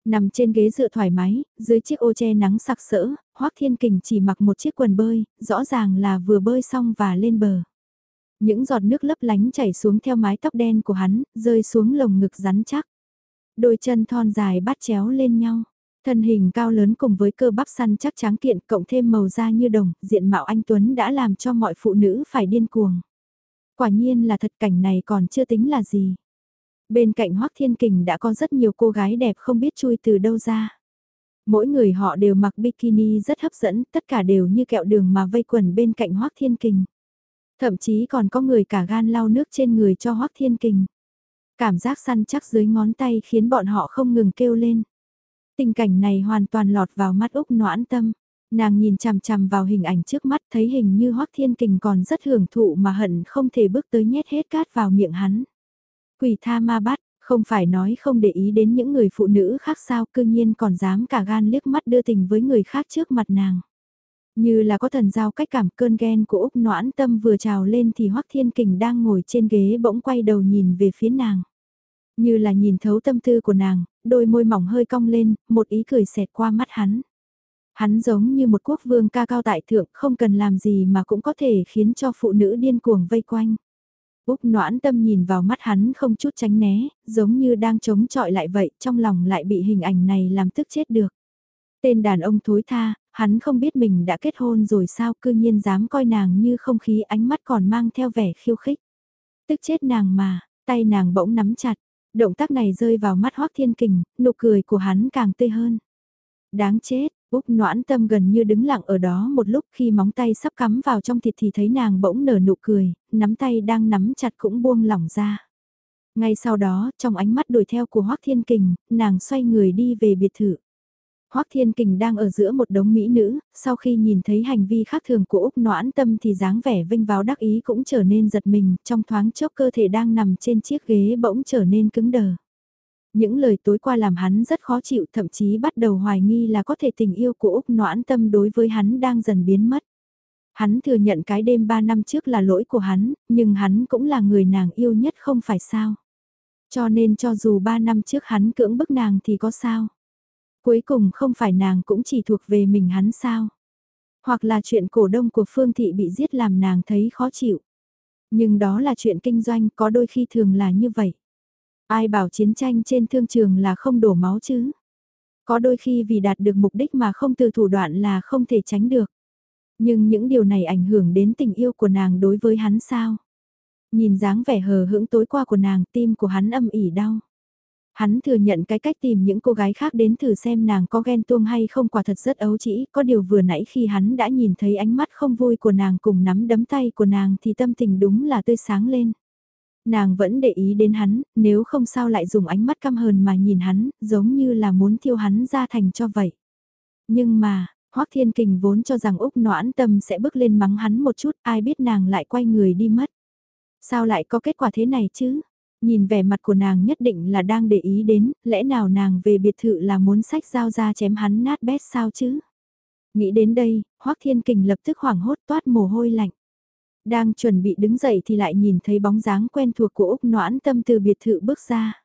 Nằm trên ghế dựa thoải mái, dưới chiếc ô che nắng sặc sỡ, Hoác Thiên Kình chỉ mặc một chiếc quần bơi, rõ ràng là vừa bơi xong và lên bờ. Những giọt nước lấp lánh chảy xuống theo mái tóc đen của hắn, rơi xuống lồng ngực rắn chắc. Đôi chân thon dài bắt chéo lên nhau. Thân hình cao lớn cùng với cơ bắp săn chắc tráng kiện cộng thêm màu da như đồng, diện mạo anh Tuấn đã làm cho mọi phụ nữ phải điên cuồng. Quả nhiên là thật cảnh này còn chưa tính là gì. Bên cạnh Hoác Thiên Kình đã có rất nhiều cô gái đẹp không biết chui từ đâu ra. Mỗi người họ đều mặc bikini rất hấp dẫn, tất cả đều như kẹo đường mà vây quần bên cạnh Hoác Thiên Kình. Thậm chí còn có người cả gan lau nước trên người cho Hoác Thiên Kình. Cảm giác săn chắc dưới ngón tay khiến bọn họ không ngừng kêu lên. Tình cảnh này hoàn toàn lọt vào mắt Úc noãn tâm. Nàng nhìn chằm chằm vào hình ảnh trước mắt thấy hình như Hoác Thiên Kình còn rất hưởng thụ mà hận không thể bước tới nhét hết cát vào miệng hắn. Quỷ tha ma bắt, không phải nói không để ý đến những người phụ nữ khác sao Cương nhiên còn dám cả gan liếc mắt đưa tình với người khác trước mặt nàng. Như là có thần giao cách cảm cơn ghen của Úc noãn tâm vừa trào lên thì Hoắc Thiên Kình đang ngồi trên ghế bỗng quay đầu nhìn về phía nàng. Như là nhìn thấu tâm tư của nàng, đôi môi mỏng hơi cong lên, một ý cười xẹt qua mắt hắn. Hắn giống như một quốc vương ca cao tại thượng không cần làm gì mà cũng có thể khiến cho phụ nữ điên cuồng vây quanh. Úc noãn tâm nhìn vào mắt hắn không chút tránh né, giống như đang chống chọi lại vậy, trong lòng lại bị hình ảnh này làm tức chết được. Tên đàn ông thối tha, hắn không biết mình đã kết hôn rồi sao cư nhiên dám coi nàng như không khí ánh mắt còn mang theo vẻ khiêu khích. Tức chết nàng mà, tay nàng bỗng nắm chặt, động tác này rơi vào mắt hoác thiên kình, nụ cười của hắn càng tươi hơn. Đáng chết, Úc noãn tâm gần như đứng lặng ở đó một lúc khi móng tay sắp cắm vào trong thịt thì thấy nàng bỗng nở nụ cười, nắm tay đang nắm chặt cũng buông lỏng ra. Ngay sau đó, trong ánh mắt đuổi theo của Hoác Thiên Kình, nàng xoay người đi về biệt thự. Hoắc Thiên Kình đang ở giữa một đống mỹ nữ, sau khi nhìn thấy hành vi khác thường của Úc Noãn Tâm thì dáng vẻ vinh váo đắc ý cũng trở nên giật mình, trong thoáng chốc cơ thể đang nằm trên chiếc ghế bỗng trở nên cứng đờ. Những lời tối qua làm hắn rất khó chịu thậm chí bắt đầu hoài nghi là có thể tình yêu của Úc Noãn Tâm đối với hắn đang dần biến mất. Hắn thừa nhận cái đêm 3 năm trước là lỗi của hắn, nhưng hắn cũng là người nàng yêu nhất không phải sao. Cho nên cho dù 3 năm trước hắn cưỡng bức nàng thì có sao. Cuối cùng không phải nàng cũng chỉ thuộc về mình hắn sao. Hoặc là chuyện cổ đông của Phương Thị bị giết làm nàng thấy khó chịu. Nhưng đó là chuyện kinh doanh, có đôi khi thường là như vậy. Ai bảo chiến tranh trên thương trường là không đổ máu chứ. Có đôi khi vì đạt được mục đích mà không từ thủ đoạn là không thể tránh được. Nhưng những điều này ảnh hưởng đến tình yêu của nàng đối với hắn sao? Nhìn dáng vẻ hờ hững tối qua của nàng, tim của hắn âm ỉ đau. Hắn thừa nhận cái cách tìm những cô gái khác đến thử xem nàng có ghen tuông hay không quả thật rất ấu trĩ, có điều vừa nãy khi hắn đã nhìn thấy ánh mắt không vui của nàng cùng nắm đấm tay của nàng thì tâm tình đúng là tươi sáng lên. Nàng vẫn để ý đến hắn, nếu không sao lại dùng ánh mắt căm hờn mà nhìn hắn, giống như là muốn thiêu hắn ra thành cho vậy. Nhưng mà, Hoắc Thiên Kình vốn cho rằng Úc noãn tâm sẽ bước lên mắng hắn một chút, ai biết nàng lại quay người đi mất. Sao lại có kết quả thế này chứ? Nhìn vẻ mặt của nàng nhất định là đang để ý đến, lẽ nào nàng về biệt thự là muốn sách dao ra chém hắn nát bét sao chứ? Nghĩ đến đây, Hoắc Thiên Kình lập tức hoảng hốt toát mồ hôi lạnh. Đang chuẩn bị đứng dậy thì lại nhìn thấy bóng dáng quen thuộc của Úc Noãn Tâm từ biệt thự bước ra.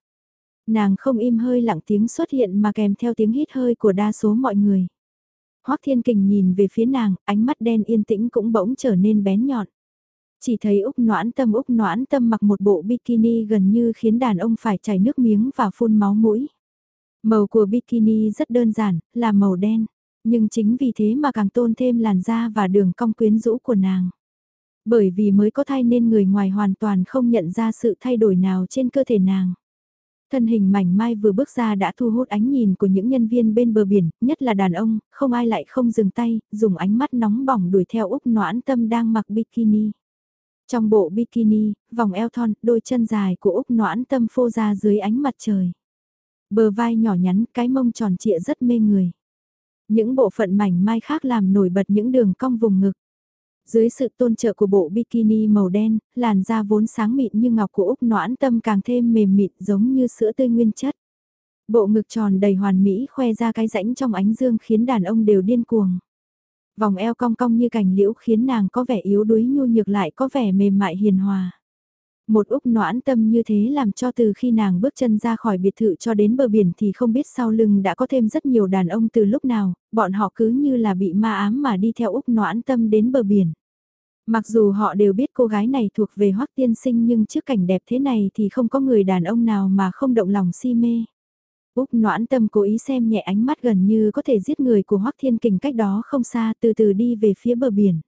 Nàng không im hơi lặng tiếng xuất hiện mà kèm theo tiếng hít hơi của đa số mọi người. Hoắc Thiên Kình nhìn về phía nàng, ánh mắt đen yên tĩnh cũng bỗng trở nên bén nhọn. Chỉ thấy Úc noãn tâm Úc noãn tâm mặc một bộ bikini gần như khiến đàn ông phải chảy nước miếng và phun máu mũi. Màu của bikini rất đơn giản, là màu đen, nhưng chính vì thế mà càng tôn thêm làn da và đường cong quyến rũ của nàng. Bởi vì mới có thai nên người ngoài hoàn toàn không nhận ra sự thay đổi nào trên cơ thể nàng. Thân hình mảnh mai vừa bước ra đã thu hút ánh nhìn của những nhân viên bên bờ biển, nhất là đàn ông, không ai lại không dừng tay, dùng ánh mắt nóng bỏng đuổi theo Úc noãn tâm đang mặc bikini. Trong bộ bikini, vòng eo thon, đôi chân dài của Úc noãn tâm phô ra dưới ánh mặt trời. Bờ vai nhỏ nhắn, cái mông tròn trịa rất mê người. Những bộ phận mảnh mai khác làm nổi bật những đường cong vùng ngực. Dưới sự tôn trợ của bộ bikini màu đen, làn da vốn sáng mịn như ngọc của Úc noãn tâm càng thêm mềm mịn giống như sữa tươi nguyên chất. Bộ ngực tròn đầy hoàn mỹ khoe ra cái rãnh trong ánh dương khiến đàn ông đều điên cuồng. Vòng eo cong cong như cành liễu khiến nàng có vẻ yếu đuối nhu nhược lại có vẻ mềm mại hiền hòa. Một Úc noãn tâm như thế làm cho từ khi nàng bước chân ra khỏi biệt thự cho đến bờ biển thì không biết sau lưng đã có thêm rất nhiều đàn ông từ lúc nào, bọn họ cứ như là bị ma ám mà đi theo Úc noãn tâm đến bờ biển. Mặc dù họ đều biết cô gái này thuộc về hoắc tiên sinh nhưng trước cảnh đẹp thế này thì không có người đàn ông nào mà không động lòng si mê. Úc noãn tâm cố ý xem nhẹ ánh mắt gần như có thể giết người của hoắc thiên kình cách đó không xa từ từ đi về phía bờ biển.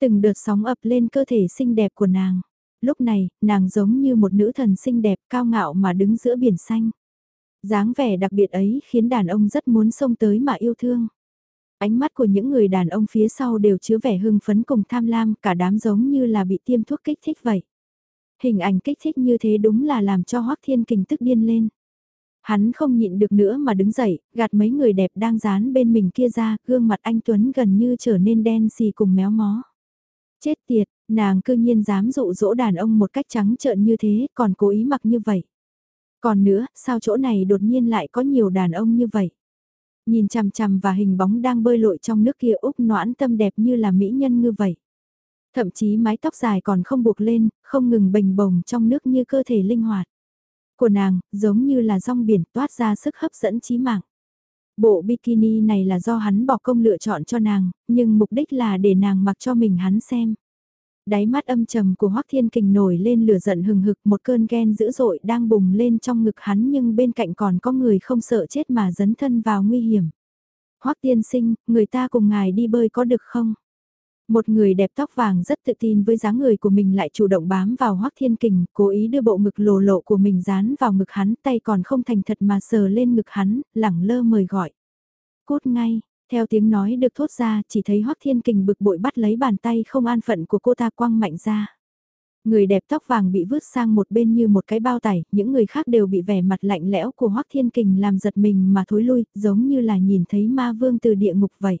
Từng đợt sóng ập lên cơ thể xinh đẹp của nàng. Lúc này, nàng giống như một nữ thần xinh đẹp cao ngạo mà đứng giữa biển xanh. dáng vẻ đặc biệt ấy khiến đàn ông rất muốn xông tới mà yêu thương. Ánh mắt của những người đàn ông phía sau đều chứa vẻ hưng phấn cùng tham lam, cả đám giống như là bị tiêm thuốc kích thích vậy. Hình ảnh kích thích như thế đúng là làm cho Hoắc Thiên Kình tức điên lên. Hắn không nhịn được nữa mà đứng dậy, gạt mấy người đẹp đang dán bên mình kia ra, gương mặt anh Tuấn gần như trở nên đen xì cùng méo mó. Chết tiệt, nàng cư nhiên dám dụ dỗ đàn ông một cách trắng trợn như thế, còn cố ý mặc như vậy. Còn nữa, sao chỗ này đột nhiên lại có nhiều đàn ông như vậy? Nhìn chằm chằm và hình bóng đang bơi lội trong nước kia Úc noãn tâm đẹp như là mỹ nhân như vậy. Thậm chí mái tóc dài còn không buộc lên, không ngừng bềnh bồng trong nước như cơ thể linh hoạt. Của nàng, giống như là rong biển toát ra sức hấp dẫn trí mạng. Bộ bikini này là do hắn bỏ công lựa chọn cho nàng, nhưng mục đích là để nàng mặc cho mình hắn xem. Đáy mắt âm trầm của Hoắc Thiên Kình nổi lên lửa giận hừng hực một cơn ghen dữ dội đang bùng lên trong ngực hắn nhưng bên cạnh còn có người không sợ chết mà dấn thân vào nguy hiểm. Hoắc tiên sinh, người ta cùng ngài đi bơi có được không? Một người đẹp tóc vàng rất tự tin với dáng người của mình lại chủ động bám vào Hoắc Thiên Kình, cố ý đưa bộ ngực lồ lộ của mình dán vào ngực hắn, tay còn không thành thật mà sờ lên ngực hắn, lẳng lơ mời gọi. Cút ngay, theo tiếng nói được thốt ra, chỉ thấy Hoắc Thiên Kình bực bội bắt lấy bàn tay không an phận của cô ta quăng mạnh ra. Người đẹp tóc vàng bị vứt sang một bên như một cái bao tải, những người khác đều bị vẻ mặt lạnh lẽo của Hoắc Thiên Kình làm giật mình mà thối lui, giống như là nhìn thấy ma vương từ địa ngục vậy.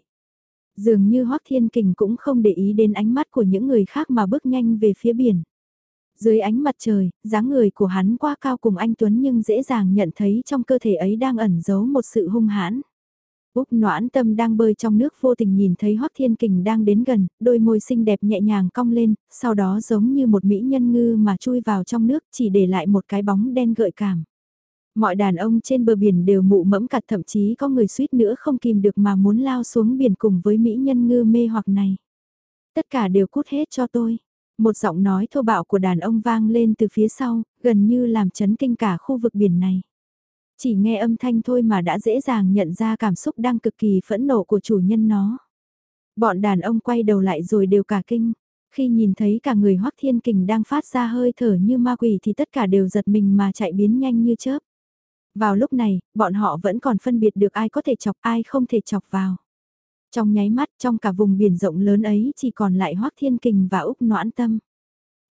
Dường như Hoắc Thiên Kình cũng không để ý đến ánh mắt của những người khác mà bước nhanh về phía biển. Dưới ánh mặt trời, dáng người của hắn quá cao cùng anh Tuấn nhưng dễ dàng nhận thấy trong cơ thể ấy đang ẩn giấu một sự hung hãn. Úc noãn tâm đang bơi trong nước vô tình nhìn thấy Hoắc Thiên Kình đang đến gần, đôi môi xinh đẹp nhẹ nhàng cong lên, sau đó giống như một mỹ nhân ngư mà chui vào trong nước chỉ để lại một cái bóng đen gợi cảm. Mọi đàn ông trên bờ biển đều mụ mẫm cặt thậm chí có người suýt nữa không kìm được mà muốn lao xuống biển cùng với mỹ nhân ngư mê hoặc này. Tất cả đều cút hết cho tôi. Một giọng nói thô bạo của đàn ông vang lên từ phía sau, gần như làm chấn kinh cả khu vực biển này. Chỉ nghe âm thanh thôi mà đã dễ dàng nhận ra cảm xúc đang cực kỳ phẫn nộ của chủ nhân nó. Bọn đàn ông quay đầu lại rồi đều cả kinh. Khi nhìn thấy cả người hoắc thiên kình đang phát ra hơi thở như ma quỷ thì tất cả đều giật mình mà chạy biến nhanh như chớp. Vào lúc này, bọn họ vẫn còn phân biệt được ai có thể chọc ai không thể chọc vào. Trong nháy mắt trong cả vùng biển rộng lớn ấy chỉ còn lại Hoác Thiên Kình và Úc Noãn Tâm.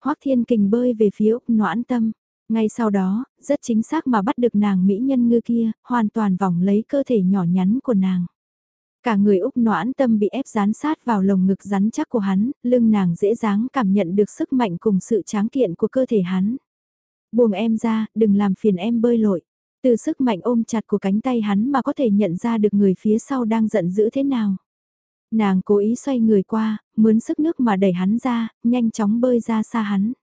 Hoác Thiên Kình bơi về phía Úc Noãn Tâm. Ngay sau đó, rất chính xác mà bắt được nàng mỹ nhân ngư kia, hoàn toàn vòng lấy cơ thể nhỏ nhắn của nàng. Cả người Úc noãn tâm bị ép dán sát vào lồng ngực rắn chắc của hắn, lưng nàng dễ dàng cảm nhận được sức mạnh cùng sự tráng kiện của cơ thể hắn. Buông em ra, đừng làm phiền em bơi lội. Từ sức mạnh ôm chặt của cánh tay hắn mà có thể nhận ra được người phía sau đang giận dữ thế nào. Nàng cố ý xoay người qua, mướn sức nước mà đẩy hắn ra, nhanh chóng bơi ra xa hắn.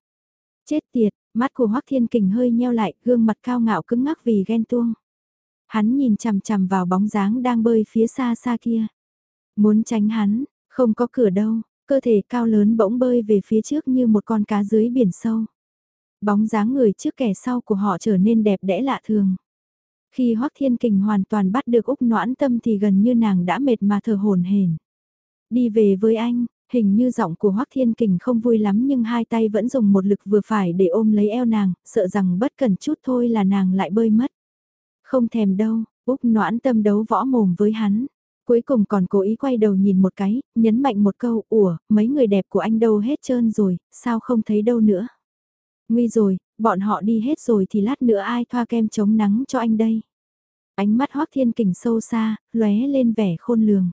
Chết tiệt, mắt của Hoắc Thiên Kình hơi nheo lại, gương mặt cao ngạo cứng ngắc vì ghen tuông. Hắn nhìn chằm chằm vào bóng dáng đang bơi phía xa xa kia. Muốn tránh hắn, không có cửa đâu, cơ thể cao lớn bỗng bơi về phía trước như một con cá dưới biển sâu. Bóng dáng người trước kẻ sau của họ trở nên đẹp đẽ lạ thường. Khi Hoắc Thiên Kình hoàn toàn bắt được Úc Noãn Tâm thì gần như nàng đã mệt mà thở hồn hển. Đi về với anh, hình như giọng của Hoắc Thiên Kình không vui lắm nhưng hai tay vẫn dùng một lực vừa phải để ôm lấy eo nàng, sợ rằng bất cần chút thôi là nàng lại bơi mất. Không thèm đâu, Úc Noãn Tâm đấu võ mồm với hắn. Cuối cùng còn cố ý quay đầu nhìn một cái, nhấn mạnh một câu, ủa, mấy người đẹp của anh đâu hết trơn rồi, sao không thấy đâu nữa. Nguy rồi, bọn họ đi hết rồi thì lát nữa ai thoa kem chống nắng cho anh đây. Ánh mắt Hoác Thiên Kình sâu xa, lóe lên vẻ khôn lường.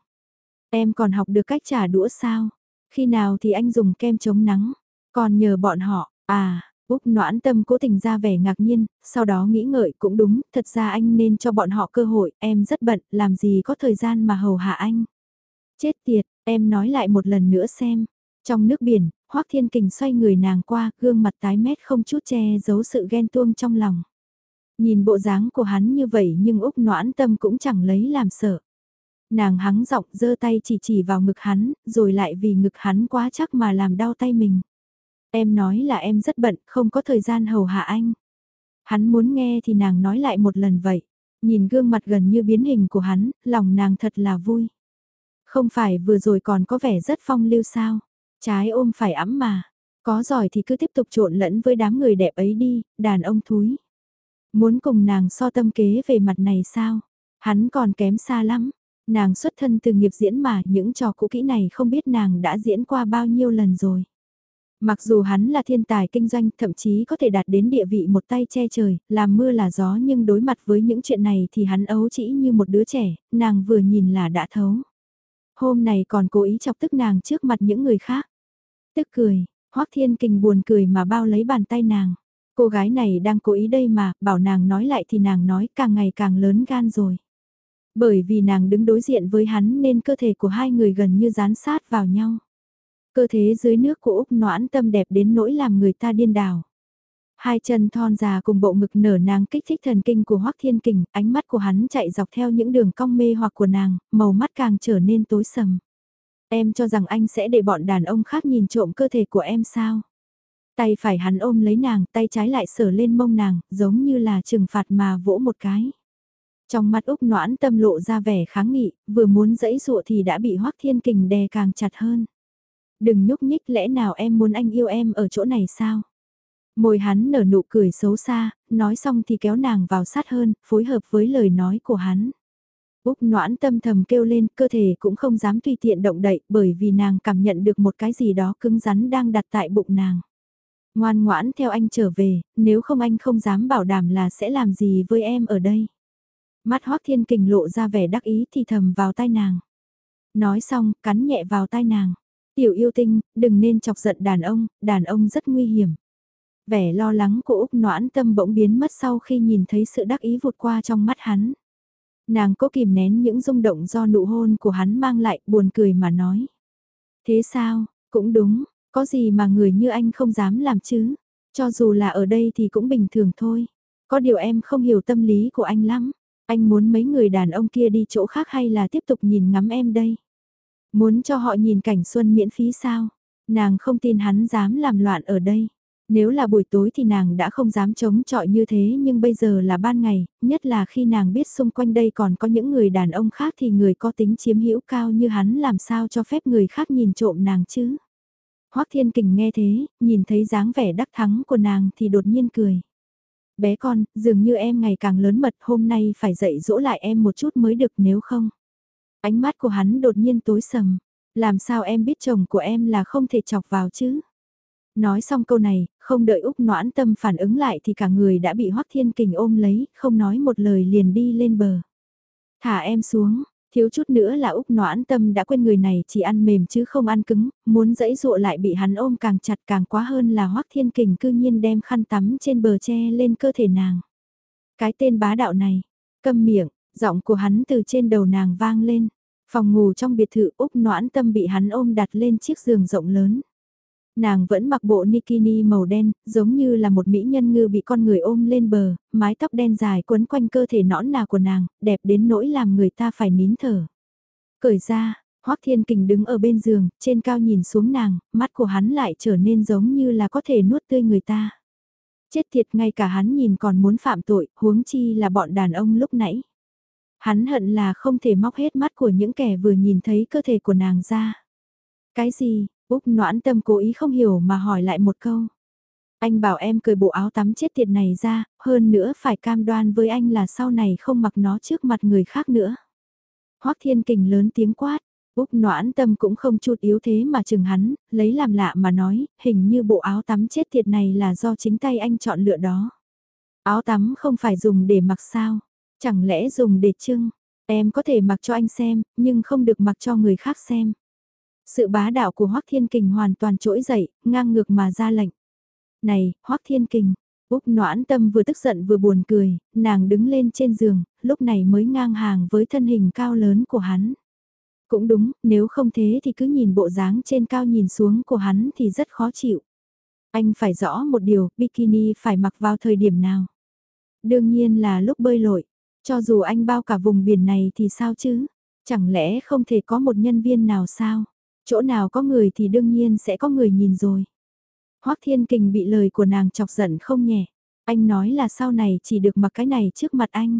Em còn học được cách trả đũa sao? Khi nào thì anh dùng kem chống nắng, còn nhờ bọn họ, à, Úc noãn tâm cố tình ra vẻ ngạc nhiên, sau đó nghĩ ngợi cũng đúng, thật ra anh nên cho bọn họ cơ hội, em rất bận, làm gì có thời gian mà hầu hạ anh. Chết tiệt, em nói lại một lần nữa xem. Trong nước biển, Hoác Thiên Kình xoay người nàng qua, gương mặt tái mét không chút che giấu sự ghen tuông trong lòng. Nhìn bộ dáng của hắn như vậy nhưng Úc noãn tâm cũng chẳng lấy làm sợ. Nàng hắng giọng giơ tay chỉ chỉ vào ngực hắn, rồi lại vì ngực hắn quá chắc mà làm đau tay mình. Em nói là em rất bận, không có thời gian hầu hạ anh. Hắn muốn nghe thì nàng nói lại một lần vậy. Nhìn gương mặt gần như biến hình của hắn, lòng nàng thật là vui. Không phải vừa rồi còn có vẻ rất phong lưu sao. Trái ôm phải ấm mà. Có giỏi thì cứ tiếp tục trộn lẫn với đám người đẹp ấy đi, đàn ông thúi. Muốn cùng nàng so tâm kế về mặt này sao? Hắn còn kém xa lắm. Nàng xuất thân từ nghiệp diễn mà những trò cũ kỹ này không biết nàng đã diễn qua bao nhiêu lần rồi. Mặc dù hắn là thiên tài kinh doanh thậm chí có thể đạt đến địa vị một tay che trời, làm mưa là gió nhưng đối mặt với những chuyện này thì hắn ấu chỉ như một đứa trẻ, nàng vừa nhìn là đã thấu. Hôm này còn cố ý chọc tức nàng trước mặt những người khác. Tức cười, Hoác Thiên Kình buồn cười mà bao lấy bàn tay nàng. Cô gái này đang cố ý đây mà, bảo nàng nói lại thì nàng nói càng ngày càng lớn gan rồi. Bởi vì nàng đứng đối diện với hắn nên cơ thể của hai người gần như dán sát vào nhau. Cơ thế dưới nước của Úc noãn tâm đẹp đến nỗi làm người ta điên đảo. Hai chân thon già cùng bộ ngực nở nàng kích thích thần kinh của Hoắc Thiên Kình, ánh mắt của hắn chạy dọc theo những đường cong mê hoặc của nàng, màu mắt càng trở nên tối sầm. Em cho rằng anh sẽ để bọn đàn ông khác nhìn trộm cơ thể của em sao? Tay phải hắn ôm lấy nàng, tay trái lại sờ lên mông nàng, giống như là trừng phạt mà vỗ một cái. Trong mắt Úc noãn tâm lộ ra vẻ kháng nghị, vừa muốn dẫy dụa thì đã bị Hoắc Thiên Kình đè càng chặt hơn. Đừng nhúc nhích lẽ nào em muốn anh yêu em ở chỗ này sao? Môi hắn nở nụ cười xấu xa, nói xong thì kéo nàng vào sát hơn, phối hợp với lời nói của hắn. Úc noãn tâm thầm kêu lên, cơ thể cũng không dám tùy tiện động đậy bởi vì nàng cảm nhận được một cái gì đó cứng rắn đang đặt tại bụng nàng. Ngoan ngoãn theo anh trở về, nếu không anh không dám bảo đảm là sẽ làm gì với em ở đây. Mắt hoác thiên kình lộ ra vẻ đắc ý thì thầm vào tai nàng. Nói xong, cắn nhẹ vào tai nàng. Tiểu yêu tinh, đừng nên chọc giận đàn ông, đàn ông rất nguy hiểm. Vẻ lo lắng của Úc noãn tâm bỗng biến mất sau khi nhìn thấy sự đắc ý vụt qua trong mắt hắn. Nàng cố kìm nén những rung động do nụ hôn của hắn mang lại buồn cười mà nói. Thế sao, cũng đúng, có gì mà người như anh không dám làm chứ, cho dù là ở đây thì cũng bình thường thôi. Có điều em không hiểu tâm lý của anh lắm, anh muốn mấy người đàn ông kia đi chỗ khác hay là tiếp tục nhìn ngắm em đây? Muốn cho họ nhìn cảnh xuân miễn phí sao? Nàng không tin hắn dám làm loạn ở đây. Nếu là buổi tối thì nàng đã không dám chống chọi như thế nhưng bây giờ là ban ngày, nhất là khi nàng biết xung quanh đây còn có những người đàn ông khác thì người có tính chiếm hữu cao như hắn làm sao cho phép người khác nhìn trộm nàng chứ. Hoắc Thiên Kình nghe thế, nhìn thấy dáng vẻ đắc thắng của nàng thì đột nhiên cười. Bé con, dường như em ngày càng lớn mật hôm nay phải dạy dỗ lại em một chút mới được nếu không. Ánh mắt của hắn đột nhiên tối sầm. Làm sao em biết chồng của em là không thể chọc vào chứ? Nói xong câu này, không đợi Úc noãn tâm phản ứng lại thì cả người đã bị Hoắc Thiên Kình ôm lấy, không nói một lời liền đi lên bờ. Thả em xuống, thiếu chút nữa là Úc noãn tâm đã quên người này chỉ ăn mềm chứ không ăn cứng, muốn dẫy dụa lại bị hắn ôm càng chặt càng quá hơn là Hoắc Thiên Kình cư nhiên đem khăn tắm trên bờ che lên cơ thể nàng. Cái tên bá đạo này, câm miệng, giọng của hắn từ trên đầu nàng vang lên. Phòng ngủ trong biệt thự Úc noãn tâm bị hắn ôm đặt lên chiếc giường rộng lớn. Nàng vẫn mặc bộ nikini màu đen, giống như là một mỹ nhân ngư bị con người ôm lên bờ, mái tóc đen dài quấn quanh cơ thể nõn nà của nàng, đẹp đến nỗi làm người ta phải nín thở. Cởi ra, Hoắc Thiên Kình đứng ở bên giường, trên cao nhìn xuống nàng, mắt của hắn lại trở nên giống như là có thể nuốt tươi người ta. Chết thiệt ngay cả hắn nhìn còn muốn phạm tội, huống chi là bọn đàn ông lúc nãy. Hắn hận là không thể móc hết mắt của những kẻ vừa nhìn thấy cơ thể của nàng ra. Cái gì, Úc noãn tâm cố ý không hiểu mà hỏi lại một câu. Anh bảo em cởi bộ áo tắm chết tiệt này ra, hơn nữa phải cam đoan với anh là sau này không mặc nó trước mặt người khác nữa. Hoác Thiên Kình lớn tiếng quát, Úc noãn tâm cũng không chút yếu thế mà chừng hắn, lấy làm lạ mà nói, hình như bộ áo tắm chết tiệt này là do chính tay anh chọn lựa đó. Áo tắm không phải dùng để mặc sao, chẳng lẽ dùng để trưng, em có thể mặc cho anh xem, nhưng không được mặc cho người khác xem. Sự bá đạo của Hoắc Thiên Kình hoàn toàn trỗi dậy, ngang ngược mà ra lệnh. Này, Hoắc Thiên Kình, Úc noãn tâm vừa tức giận vừa buồn cười, nàng đứng lên trên giường, lúc này mới ngang hàng với thân hình cao lớn của hắn. Cũng đúng, nếu không thế thì cứ nhìn bộ dáng trên cao nhìn xuống của hắn thì rất khó chịu. Anh phải rõ một điều, bikini phải mặc vào thời điểm nào. Đương nhiên là lúc bơi lội, cho dù anh bao cả vùng biển này thì sao chứ? Chẳng lẽ không thể có một nhân viên nào sao? Chỗ nào có người thì đương nhiên sẽ có người nhìn rồi. Hoắc Thiên Kình bị lời của nàng chọc giận không nhẹ. Anh nói là sau này chỉ được mặc cái này trước mặt anh.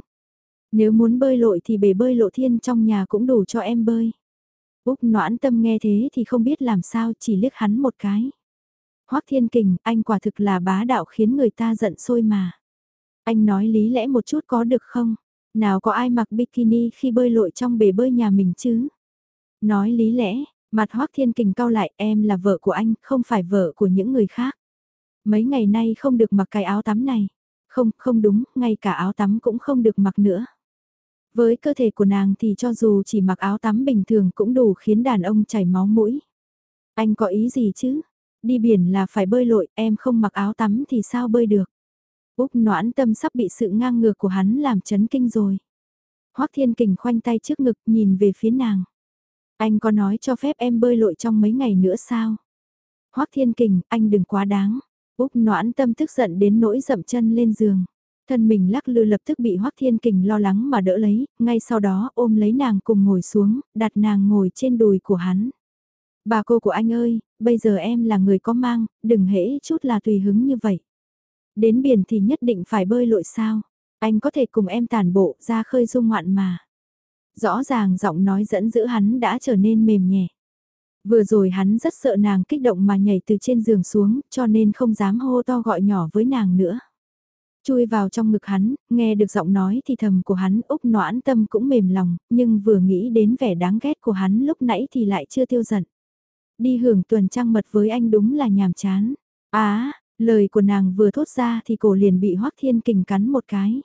Nếu muốn bơi lội thì bể bơi lộ thiên trong nhà cũng đủ cho em bơi. Úc noãn tâm nghe thế thì không biết làm sao chỉ liếc hắn một cái. Hoắc Thiên Kình, anh quả thực là bá đạo khiến người ta giận sôi mà. Anh nói lý lẽ một chút có được không? Nào có ai mặc bikini khi bơi lội trong bể bơi nhà mình chứ? Nói lý lẽ, mặt Hoắc Thiên Kình cau lại em là vợ của anh, không phải vợ của những người khác. Mấy ngày nay không được mặc cái áo tắm này. Không, không đúng, ngay cả áo tắm cũng không được mặc nữa. Với cơ thể của nàng thì cho dù chỉ mặc áo tắm bình thường cũng đủ khiến đàn ông chảy máu mũi. Anh có ý gì chứ? Đi biển là phải bơi lội, em không mặc áo tắm thì sao bơi được? Úc noãn tâm sắp bị sự ngang ngược của hắn làm chấn kinh rồi. Hoác Thiên Kình khoanh tay trước ngực nhìn về phía nàng. Anh có nói cho phép em bơi lội trong mấy ngày nữa sao? Hoác Thiên Kình, anh đừng quá đáng. Úc noãn tâm tức giận đến nỗi dậm chân lên giường. Thân mình lắc lư lập tức bị Hoác Thiên Kình lo lắng mà đỡ lấy, ngay sau đó ôm lấy nàng cùng ngồi xuống, đặt nàng ngồi trên đùi của hắn. Bà cô của anh ơi, bây giờ em là người có mang, đừng hễ chút là tùy hứng như vậy. Đến biển thì nhất định phải bơi lội sao? Anh có thể cùng em tàn bộ ra khơi dung ngoạn mà. Rõ ràng giọng nói dẫn giữ hắn đã trở nên mềm nhẹ. Vừa rồi hắn rất sợ nàng kích động mà nhảy từ trên giường xuống, cho nên không dám hô to gọi nhỏ với nàng nữa. Chui vào trong ngực hắn, nghe được giọng nói thì thầm của hắn úc noãn tâm cũng mềm lòng, nhưng vừa nghĩ đến vẻ đáng ghét của hắn lúc nãy thì lại chưa tiêu giận. Đi hưởng tuần trăng mật với anh đúng là nhàm chán. Á, lời của nàng vừa thốt ra thì cổ liền bị Hoắc Thiên Kình cắn một cái.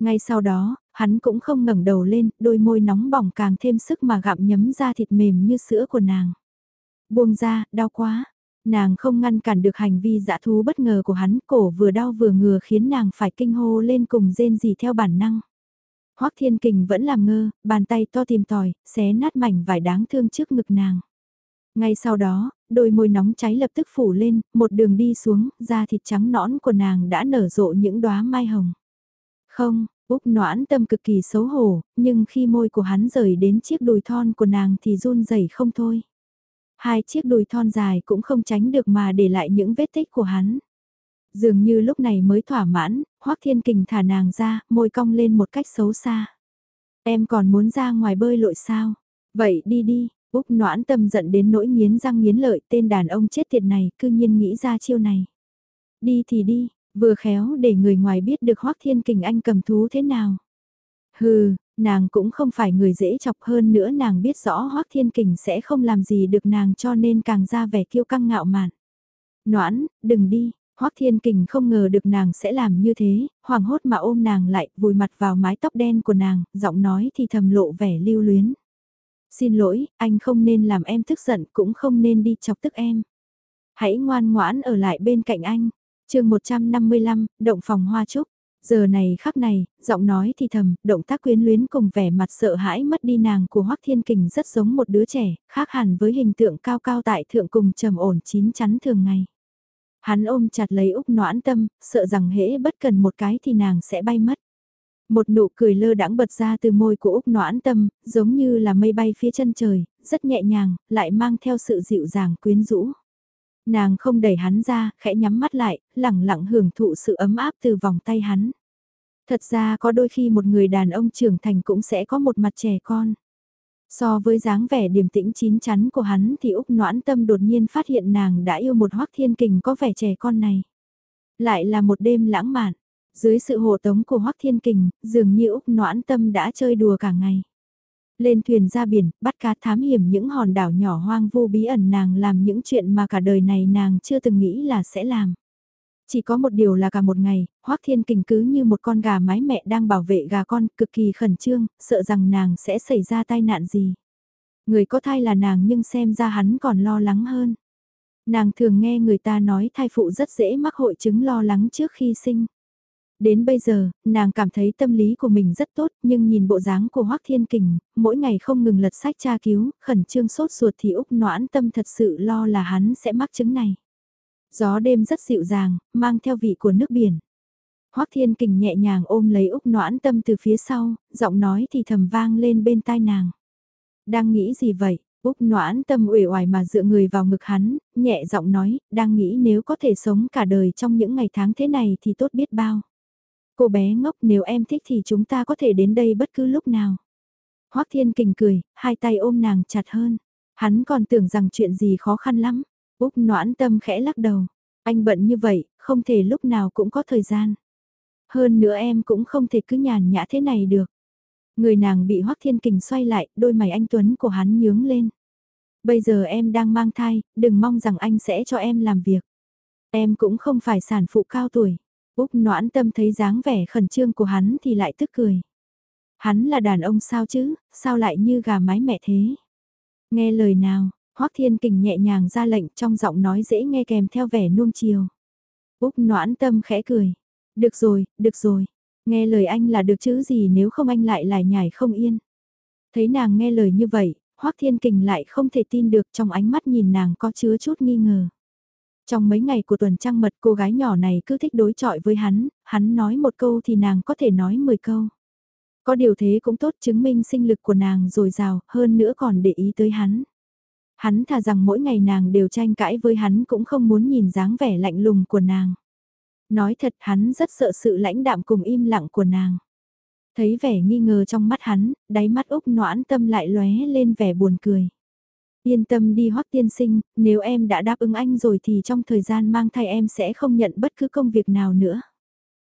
Ngay sau đó, hắn cũng không ngẩng đầu lên, đôi môi nóng bỏng càng thêm sức mà gặm nhấm ra thịt mềm như sữa của nàng. Buông ra, đau quá. Nàng không ngăn cản được hành vi dã thú bất ngờ của hắn, cổ vừa đau vừa ngừa khiến nàng phải kinh hô lên cùng rên gì theo bản năng. Hoắc Thiên Kình vẫn làm ngơ, bàn tay to tìm tòi, xé nát mảnh vải đáng thương trước ngực nàng. Ngay sau đó, đôi môi nóng cháy lập tức phủ lên, một đường đi xuống, da thịt trắng nõn của nàng đã nở rộ những đóa mai hồng. Không, Úc noãn tâm cực kỳ xấu hổ, nhưng khi môi của hắn rời đến chiếc đùi thon của nàng thì run rẩy không thôi. Hai chiếc đùi thon dài cũng không tránh được mà để lại những vết tích của hắn. Dường như lúc này mới thỏa mãn, Hoắc Thiên Kình thả nàng ra, môi cong lên một cách xấu xa. Em còn muốn ra ngoài bơi lội sao? Vậy đi đi, Úc noãn tâm giận đến nỗi nghiến răng nghiến lợi tên đàn ông chết tiệt này cư nhiên nghĩ ra chiêu này. Đi thì đi, vừa khéo để người ngoài biết được Hoác Thiên Kình Anh cầm thú thế nào. Hừ, nàng cũng không phải người dễ chọc hơn nữa nàng biết rõ Hoác Thiên Kình sẽ không làm gì được nàng cho nên càng ra vẻ kiêu căng ngạo mạn. Noãn, đừng đi, Hoác Thiên Kình không ngờ được nàng sẽ làm như thế, hoàng hốt mà ôm nàng lại, vùi mặt vào mái tóc đen của nàng, giọng nói thì thầm lộ vẻ lưu luyến. Xin lỗi, anh không nên làm em tức giận cũng không nên đi chọc tức em. Hãy ngoan ngoãn ở lại bên cạnh anh chương 155, động phòng hoa trúc. Giờ này khắc này, giọng nói thì thầm, động tác quyến luyến cùng vẻ mặt sợ hãi mất đi nàng của Hoắc Thiên Kình rất giống một đứa trẻ, khác hẳn với hình tượng cao cao tại thượng cùng trầm ổn chín chắn thường ngày. Hắn ôm chặt lấy Úc noãn tâm, sợ rằng hễ bất cần một cái thì nàng sẽ bay mất. Một nụ cười lơ đãng bật ra từ môi của Úc noãn tâm, giống như là mây bay phía chân trời, rất nhẹ nhàng, lại mang theo sự dịu dàng quyến rũ. Nàng không đẩy hắn ra, khẽ nhắm mắt lại, lẳng lặng hưởng thụ sự ấm áp từ vòng tay hắn. Thật ra có đôi khi một người đàn ông trưởng thành cũng sẽ có một mặt trẻ con. So với dáng vẻ điềm tĩnh chín chắn của hắn thì Úc noãn tâm đột nhiên phát hiện nàng đã yêu một hoắc thiên kình có vẻ trẻ con này. Lại là một đêm lãng mạn. Dưới sự hộ tống của Hoắc Thiên Kình, dường như Úc noãn tâm đã chơi đùa cả ngày. Lên thuyền ra biển, bắt cá thám hiểm những hòn đảo nhỏ hoang vu bí ẩn nàng làm những chuyện mà cả đời này nàng chưa từng nghĩ là sẽ làm. Chỉ có một điều là cả một ngày, Hoắc Thiên Kình cứ như một con gà mái mẹ đang bảo vệ gà con, cực kỳ khẩn trương, sợ rằng nàng sẽ xảy ra tai nạn gì. Người có thai là nàng nhưng xem ra hắn còn lo lắng hơn. Nàng thường nghe người ta nói thai phụ rất dễ mắc hội chứng lo lắng trước khi sinh. Đến bây giờ, nàng cảm thấy tâm lý của mình rất tốt nhưng nhìn bộ dáng của Hoác Thiên Kình, mỗi ngày không ngừng lật sách tra cứu, khẩn trương sốt ruột thì Úc noãn tâm thật sự lo là hắn sẽ mắc chứng này. Gió đêm rất dịu dàng, mang theo vị của nước biển. Hoác Thiên Kình nhẹ nhàng ôm lấy Úc noãn tâm từ phía sau, giọng nói thì thầm vang lên bên tai nàng. Đang nghĩ gì vậy? Úc noãn tâm uể oải mà dựa người vào ngực hắn, nhẹ giọng nói, đang nghĩ nếu có thể sống cả đời trong những ngày tháng thế này thì tốt biết bao. Cô bé ngốc nếu em thích thì chúng ta có thể đến đây bất cứ lúc nào. Hoác Thiên Kình cười, hai tay ôm nàng chặt hơn. Hắn còn tưởng rằng chuyện gì khó khăn lắm. Úc noãn tâm khẽ lắc đầu. Anh bận như vậy, không thể lúc nào cũng có thời gian. Hơn nữa em cũng không thể cứ nhàn nhã thế này được. Người nàng bị Hoác Thiên Kình xoay lại, đôi mày anh Tuấn của hắn nhướng lên. Bây giờ em đang mang thai, đừng mong rằng anh sẽ cho em làm việc. Em cũng không phải sản phụ cao tuổi. Úc noãn tâm thấy dáng vẻ khẩn trương của hắn thì lại tức cười. Hắn là đàn ông sao chứ, sao lại như gà mái mẹ thế? Nghe lời nào, Hoác Thiên Kình nhẹ nhàng ra lệnh trong giọng nói dễ nghe kèm theo vẻ nuông chiều. Úc noãn tâm khẽ cười. Được rồi, được rồi. Nghe lời anh là được chứ gì nếu không anh lại lại nhảy không yên. Thấy nàng nghe lời như vậy, Hoác Thiên Kình lại không thể tin được trong ánh mắt nhìn nàng có chứa chút nghi ngờ. Trong mấy ngày của tuần trăng mật cô gái nhỏ này cứ thích đối chọi với hắn, hắn nói một câu thì nàng có thể nói 10 câu. Có điều thế cũng tốt chứng minh sinh lực của nàng dồi dào, hơn nữa còn để ý tới hắn. Hắn thà rằng mỗi ngày nàng đều tranh cãi với hắn cũng không muốn nhìn dáng vẻ lạnh lùng của nàng. Nói thật hắn rất sợ sự lãnh đạm cùng im lặng của nàng. Thấy vẻ nghi ngờ trong mắt hắn, đáy mắt Úc noãn tâm lại lóe lên vẻ buồn cười. Yên tâm đi hoắc tiên sinh, nếu em đã đáp ứng anh rồi thì trong thời gian mang thai em sẽ không nhận bất cứ công việc nào nữa.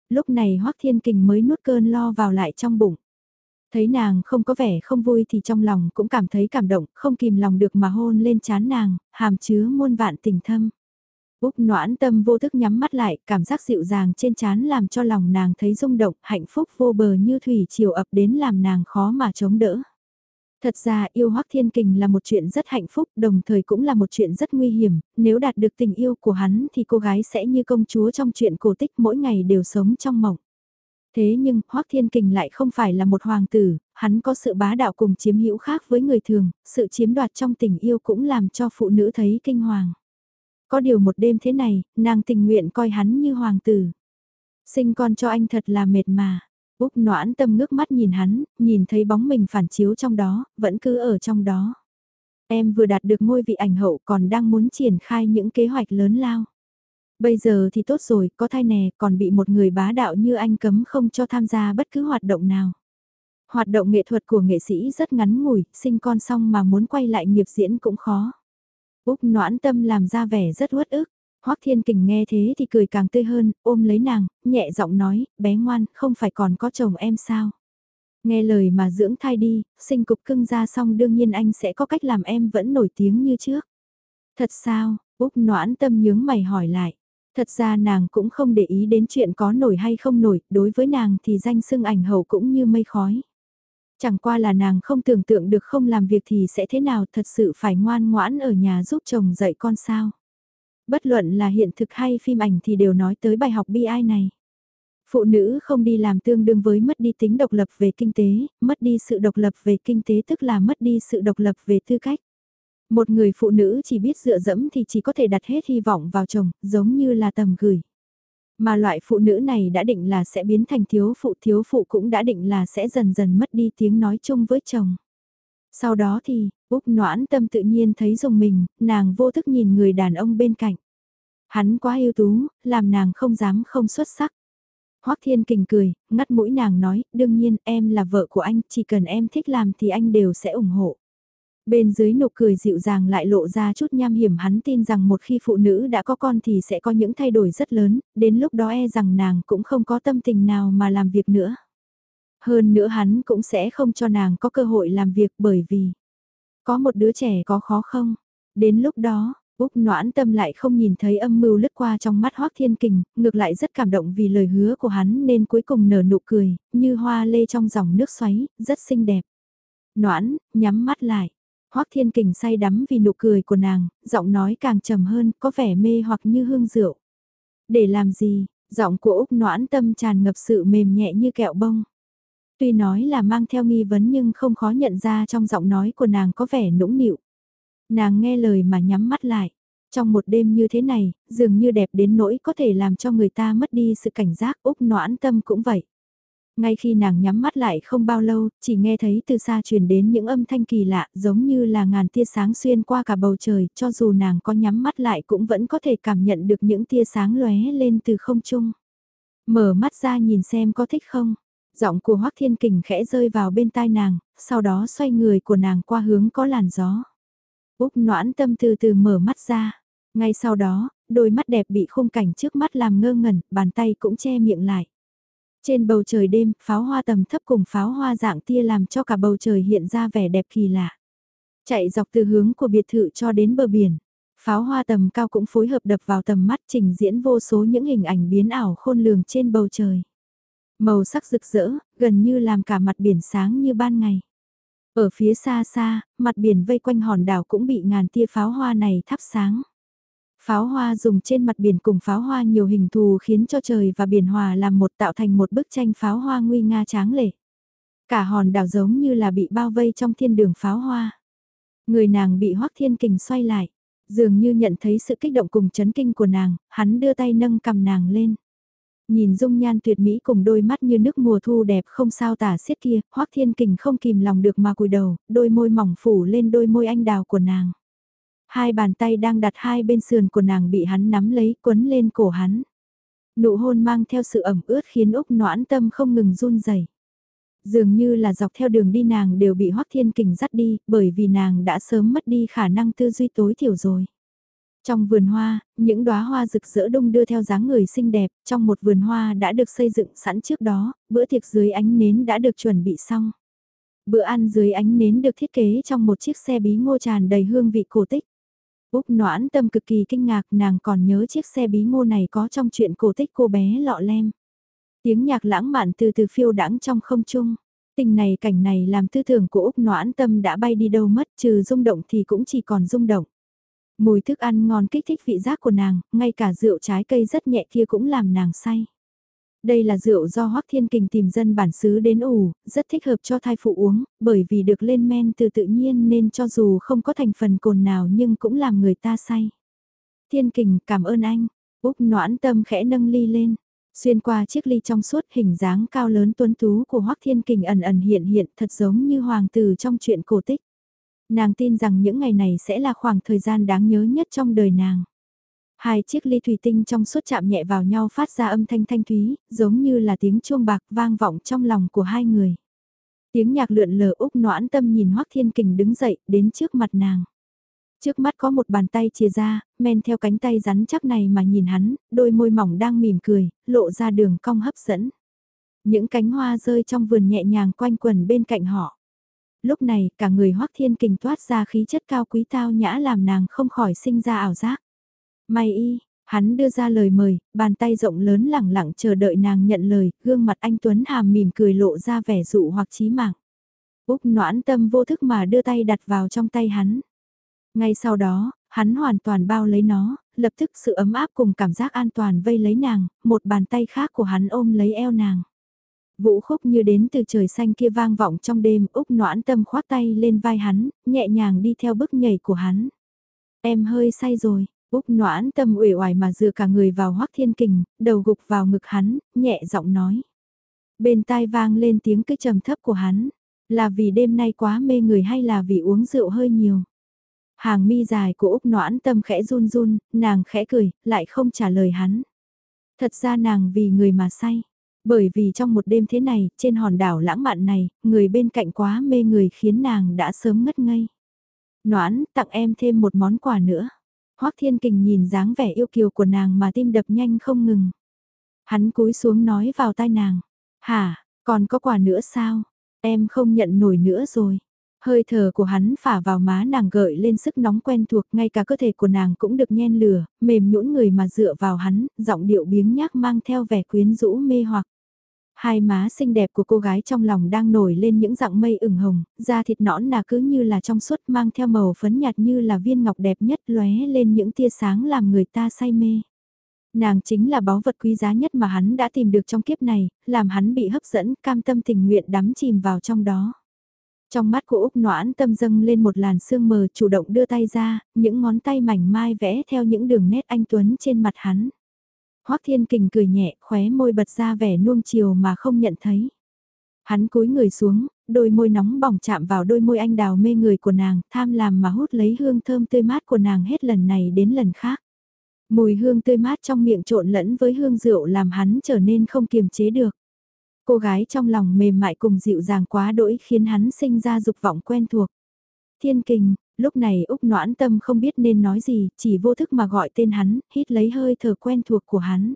Lúc này hoắc thiên kình mới nuốt cơn lo vào lại trong bụng. Thấy nàng không có vẻ không vui thì trong lòng cũng cảm thấy cảm động, không kìm lòng được mà hôn lên chán nàng, hàm chứa muôn vạn tình thâm. Úc noãn tâm vô thức nhắm mắt lại, cảm giác dịu dàng trên chán làm cho lòng nàng thấy rung động, hạnh phúc vô bờ như thủy chiều ập đến làm nàng khó mà chống đỡ. Thật ra yêu Hoắc Thiên Kình là một chuyện rất hạnh phúc, đồng thời cũng là một chuyện rất nguy hiểm, nếu đạt được tình yêu của hắn thì cô gái sẽ như công chúa trong chuyện cổ tích mỗi ngày đều sống trong mộng. Thế nhưng, Hoắc Thiên Kình lại không phải là một hoàng tử, hắn có sự bá đạo cùng chiếm hữu khác với người thường, sự chiếm đoạt trong tình yêu cũng làm cho phụ nữ thấy kinh hoàng. Có điều một đêm thế này, nàng tình nguyện coi hắn như hoàng tử. Sinh con cho anh thật là mệt mà. Úc noãn tâm ngước mắt nhìn hắn, nhìn thấy bóng mình phản chiếu trong đó, vẫn cứ ở trong đó. Em vừa đạt được ngôi vị ảnh hậu còn đang muốn triển khai những kế hoạch lớn lao. Bây giờ thì tốt rồi, có thai nè, còn bị một người bá đạo như anh cấm không cho tham gia bất cứ hoạt động nào. Hoạt động nghệ thuật của nghệ sĩ rất ngắn ngủi, sinh con xong mà muốn quay lại nghiệp diễn cũng khó. Úc noãn tâm làm ra vẻ rất uất ức. Hoắc Thiên Kình nghe thế thì cười càng tươi hơn, ôm lấy nàng, nhẹ giọng nói, bé ngoan, không phải còn có chồng em sao? Nghe lời mà dưỡng thai đi, sinh cục cưng ra xong đương nhiên anh sẽ có cách làm em vẫn nổi tiếng như trước. Thật sao, Úc noãn tâm nhướng mày hỏi lại. Thật ra nàng cũng không để ý đến chuyện có nổi hay không nổi, đối với nàng thì danh xưng ảnh hậu cũng như mây khói. Chẳng qua là nàng không tưởng tượng được không làm việc thì sẽ thế nào thật sự phải ngoan ngoãn ở nhà giúp chồng dạy con sao. Bất luận là hiện thực hay phim ảnh thì đều nói tới bài học bi ai này. Phụ nữ không đi làm tương đương với mất đi tính độc lập về kinh tế, mất đi sự độc lập về kinh tế tức là mất đi sự độc lập về tư cách. Một người phụ nữ chỉ biết dựa dẫm thì chỉ có thể đặt hết hy vọng vào chồng, giống như là tầm gửi. Mà loại phụ nữ này đã định là sẽ biến thành thiếu phụ, thiếu phụ cũng đã định là sẽ dần dần mất đi tiếng nói chung với chồng. Sau đó thì, Úc noãn tâm tự nhiên thấy dùng mình, nàng vô thức nhìn người đàn ông bên cạnh. Hắn quá ưu tú, làm nàng không dám không xuất sắc. Hoắc Thiên Kình cười, ngắt mũi nàng nói, đương nhiên em là vợ của anh, chỉ cần em thích làm thì anh đều sẽ ủng hộ. Bên dưới nụ cười dịu dàng lại lộ ra chút nham hiểm hắn tin rằng một khi phụ nữ đã có con thì sẽ có những thay đổi rất lớn, đến lúc đó e rằng nàng cũng không có tâm tình nào mà làm việc nữa. Hơn nữa hắn cũng sẽ không cho nàng có cơ hội làm việc bởi vì có một đứa trẻ có khó không? Đến lúc đó, Úc noãn tâm lại không nhìn thấy âm mưu lướt qua trong mắt Hoác Thiên Kình, ngược lại rất cảm động vì lời hứa của hắn nên cuối cùng nở nụ cười, như hoa lê trong dòng nước xoáy, rất xinh đẹp. Noãn, nhắm mắt lại. Hoắc Thiên Kình say đắm vì nụ cười của nàng, giọng nói càng trầm hơn, có vẻ mê hoặc như hương rượu. Để làm gì, giọng của Úc noãn tâm tràn ngập sự mềm nhẹ như kẹo bông. Tuy nói là mang theo nghi vấn nhưng không khó nhận ra trong giọng nói của nàng có vẻ nũng nịu. Nàng nghe lời mà nhắm mắt lại. Trong một đêm như thế này, dường như đẹp đến nỗi có thể làm cho người ta mất đi sự cảnh giác Úc noãn tâm cũng vậy. Ngay khi nàng nhắm mắt lại không bao lâu, chỉ nghe thấy từ xa truyền đến những âm thanh kỳ lạ giống như là ngàn tia sáng xuyên qua cả bầu trời, cho dù nàng có nhắm mắt lại cũng vẫn có thể cảm nhận được những tia sáng lóe lên từ không trung. Mở mắt ra nhìn xem có thích không? Giọng của Hoắc Thiên Kình khẽ rơi vào bên tai nàng, sau đó xoay người của nàng qua hướng có làn gió. Úc noãn tâm từ từ mở mắt ra. Ngay sau đó, đôi mắt đẹp bị khung cảnh trước mắt làm ngơ ngẩn, bàn tay cũng che miệng lại. Trên bầu trời đêm, pháo hoa tầm thấp cùng pháo hoa dạng tia làm cho cả bầu trời hiện ra vẻ đẹp kỳ lạ. Chạy dọc từ hướng của biệt thự cho đến bờ biển. Pháo hoa tầm cao cũng phối hợp đập vào tầm mắt trình diễn vô số những hình ảnh biến ảo khôn lường trên bầu trời. Màu sắc rực rỡ, gần như làm cả mặt biển sáng như ban ngày. Ở phía xa xa, mặt biển vây quanh hòn đảo cũng bị ngàn tia pháo hoa này thắp sáng. Pháo hoa dùng trên mặt biển cùng pháo hoa nhiều hình thù khiến cho trời và biển hòa làm một tạo thành một bức tranh pháo hoa nguy nga tráng lệ. Cả hòn đảo giống như là bị bao vây trong thiên đường pháo hoa. Người nàng bị hoắc thiên kình xoay lại, dường như nhận thấy sự kích động cùng chấn kinh của nàng, hắn đưa tay nâng cầm nàng lên. Nhìn dung nhan tuyệt mỹ cùng đôi mắt như nước mùa thu đẹp không sao tả xiết kia, hoắc thiên kình không kìm lòng được mà cúi đầu, đôi môi mỏng phủ lên đôi môi anh đào của nàng. Hai bàn tay đang đặt hai bên sườn của nàng bị hắn nắm lấy quấn lên cổ hắn. Nụ hôn mang theo sự ẩm ướt khiến Úc noãn tâm không ngừng run rẩy. Dường như là dọc theo đường đi nàng đều bị Hoắc Thiên Kình dắt đi, bởi vì nàng đã sớm mất đi khả năng tư duy tối thiểu rồi. Trong vườn hoa, những đóa hoa rực rỡ đông đưa theo dáng người xinh đẹp, trong một vườn hoa đã được xây dựng sẵn trước đó, bữa tiệc dưới ánh nến đã được chuẩn bị xong. Bữa ăn dưới ánh nến được thiết kế trong một chiếc xe bí ngô tràn đầy hương vị cổ tích. Úc noãn tâm cực kỳ kinh ngạc nàng còn nhớ chiếc xe bí ngô này có trong chuyện cổ tích cô bé lọ lem. Tiếng nhạc lãng mạn từ từ phiêu đãng trong không trung. Tình này cảnh này làm tư tưởng của Úc noãn tâm đã bay đi đâu mất trừ rung động thì cũng chỉ còn rung động. Mùi thức ăn ngon kích thích vị giác của nàng, ngay cả rượu trái cây rất nhẹ kia cũng làm nàng say. Đây là rượu do Hoắc Thiên Kình tìm dân bản xứ đến ủ, rất thích hợp cho thai phụ uống, bởi vì được lên men từ tự nhiên nên cho dù không có thành phần cồn nào nhưng cũng làm người ta say. Thiên Kình cảm ơn anh, Úc noãn tâm khẽ nâng ly lên, xuyên qua chiếc ly trong suốt hình dáng cao lớn tuấn tú của Hoắc Thiên Kình ẩn ẩn hiện hiện thật giống như hoàng tử trong chuyện cổ tích. Nàng tin rằng những ngày này sẽ là khoảng thời gian đáng nhớ nhất trong đời nàng. Hai chiếc ly thủy tinh trong suốt chạm nhẹ vào nhau phát ra âm thanh thanh thúy, giống như là tiếng chuông bạc vang vọng trong lòng của hai người. Tiếng nhạc lượn lờ Úc noãn tâm nhìn Hoắc Thiên Kình đứng dậy, đến trước mặt nàng. Trước mắt có một bàn tay chia ra, men theo cánh tay rắn chắc này mà nhìn hắn, đôi môi mỏng đang mỉm cười, lộ ra đường cong hấp dẫn. Những cánh hoa rơi trong vườn nhẹ nhàng quanh quần bên cạnh họ. Lúc này, cả người Hoắc Thiên Kình toát ra khí chất cao quý tao nhã làm nàng không khỏi sinh ra ảo giác. May y, hắn đưa ra lời mời, bàn tay rộng lớn lẳng lặng chờ đợi nàng nhận lời, gương mặt anh Tuấn hàm mỉm cười lộ ra vẻ dụ hoặc trí mạng. Úc noãn tâm vô thức mà đưa tay đặt vào trong tay hắn. Ngay sau đó, hắn hoàn toàn bao lấy nó, lập tức sự ấm áp cùng cảm giác an toàn vây lấy nàng, một bàn tay khác của hắn ôm lấy eo nàng. Vũ khúc như đến từ trời xanh kia vang vọng trong đêm, Úc noãn tâm khoát tay lên vai hắn, nhẹ nhàng đi theo bước nhảy của hắn. Em hơi say rồi, Úc noãn tâm uể oải mà dựa cả người vào hoắc thiên kình, đầu gục vào ngực hắn, nhẹ giọng nói. Bên tai vang lên tiếng cứ trầm thấp của hắn, là vì đêm nay quá mê người hay là vì uống rượu hơi nhiều. Hàng mi dài của Úc noãn tâm khẽ run run, nàng khẽ cười, lại không trả lời hắn. Thật ra nàng vì người mà say. Bởi vì trong một đêm thế này, trên hòn đảo lãng mạn này, người bên cạnh quá mê người khiến nàng đã sớm ngất ngây. Noãn, tặng em thêm một món quà nữa. Hoắc Thiên Kình nhìn dáng vẻ yêu kiều của nàng mà tim đập nhanh không ngừng. Hắn cúi xuống nói vào tai nàng. Hả, còn có quà nữa sao? Em không nhận nổi nữa rồi. Hơi thở của hắn phả vào má nàng gợi lên sức nóng quen thuộc, ngay cả cơ thể của nàng cũng được nhen lửa, mềm nhũn người mà dựa vào hắn, giọng điệu biếng nhác mang theo vẻ quyến rũ mê hoặc. Hai má xinh đẹp của cô gái trong lòng đang nổi lên những dạng mây ửng hồng, da thịt nõn nà cứ như là trong suốt mang theo màu phấn nhạt như là viên ngọc đẹp nhất lóe lên những tia sáng làm người ta say mê. Nàng chính là báu vật quý giá nhất mà hắn đã tìm được trong kiếp này, làm hắn bị hấp dẫn, cam tâm tình nguyện đắm chìm vào trong đó. Trong mắt của Úc noãn tâm dâng lên một làn sương mờ chủ động đưa tay ra, những ngón tay mảnh mai vẽ theo những đường nét anh Tuấn trên mặt hắn. Hoắc Thiên Kình cười nhẹ, khóe môi bật ra vẻ nuông chiều mà không nhận thấy. Hắn cúi người xuống, đôi môi nóng bỏng chạm vào đôi môi anh đào mê người của nàng, tham làm mà hút lấy hương thơm tươi mát của nàng hết lần này đến lần khác. Mùi hương tươi mát trong miệng trộn lẫn với hương rượu làm hắn trở nên không kiềm chế được. Cô gái trong lòng mềm mại cùng dịu dàng quá đỗi khiến hắn sinh ra dục vọng quen thuộc. Thiên kình, lúc này Úc noãn tâm không biết nên nói gì, chỉ vô thức mà gọi tên hắn, hít lấy hơi thở quen thuộc của hắn.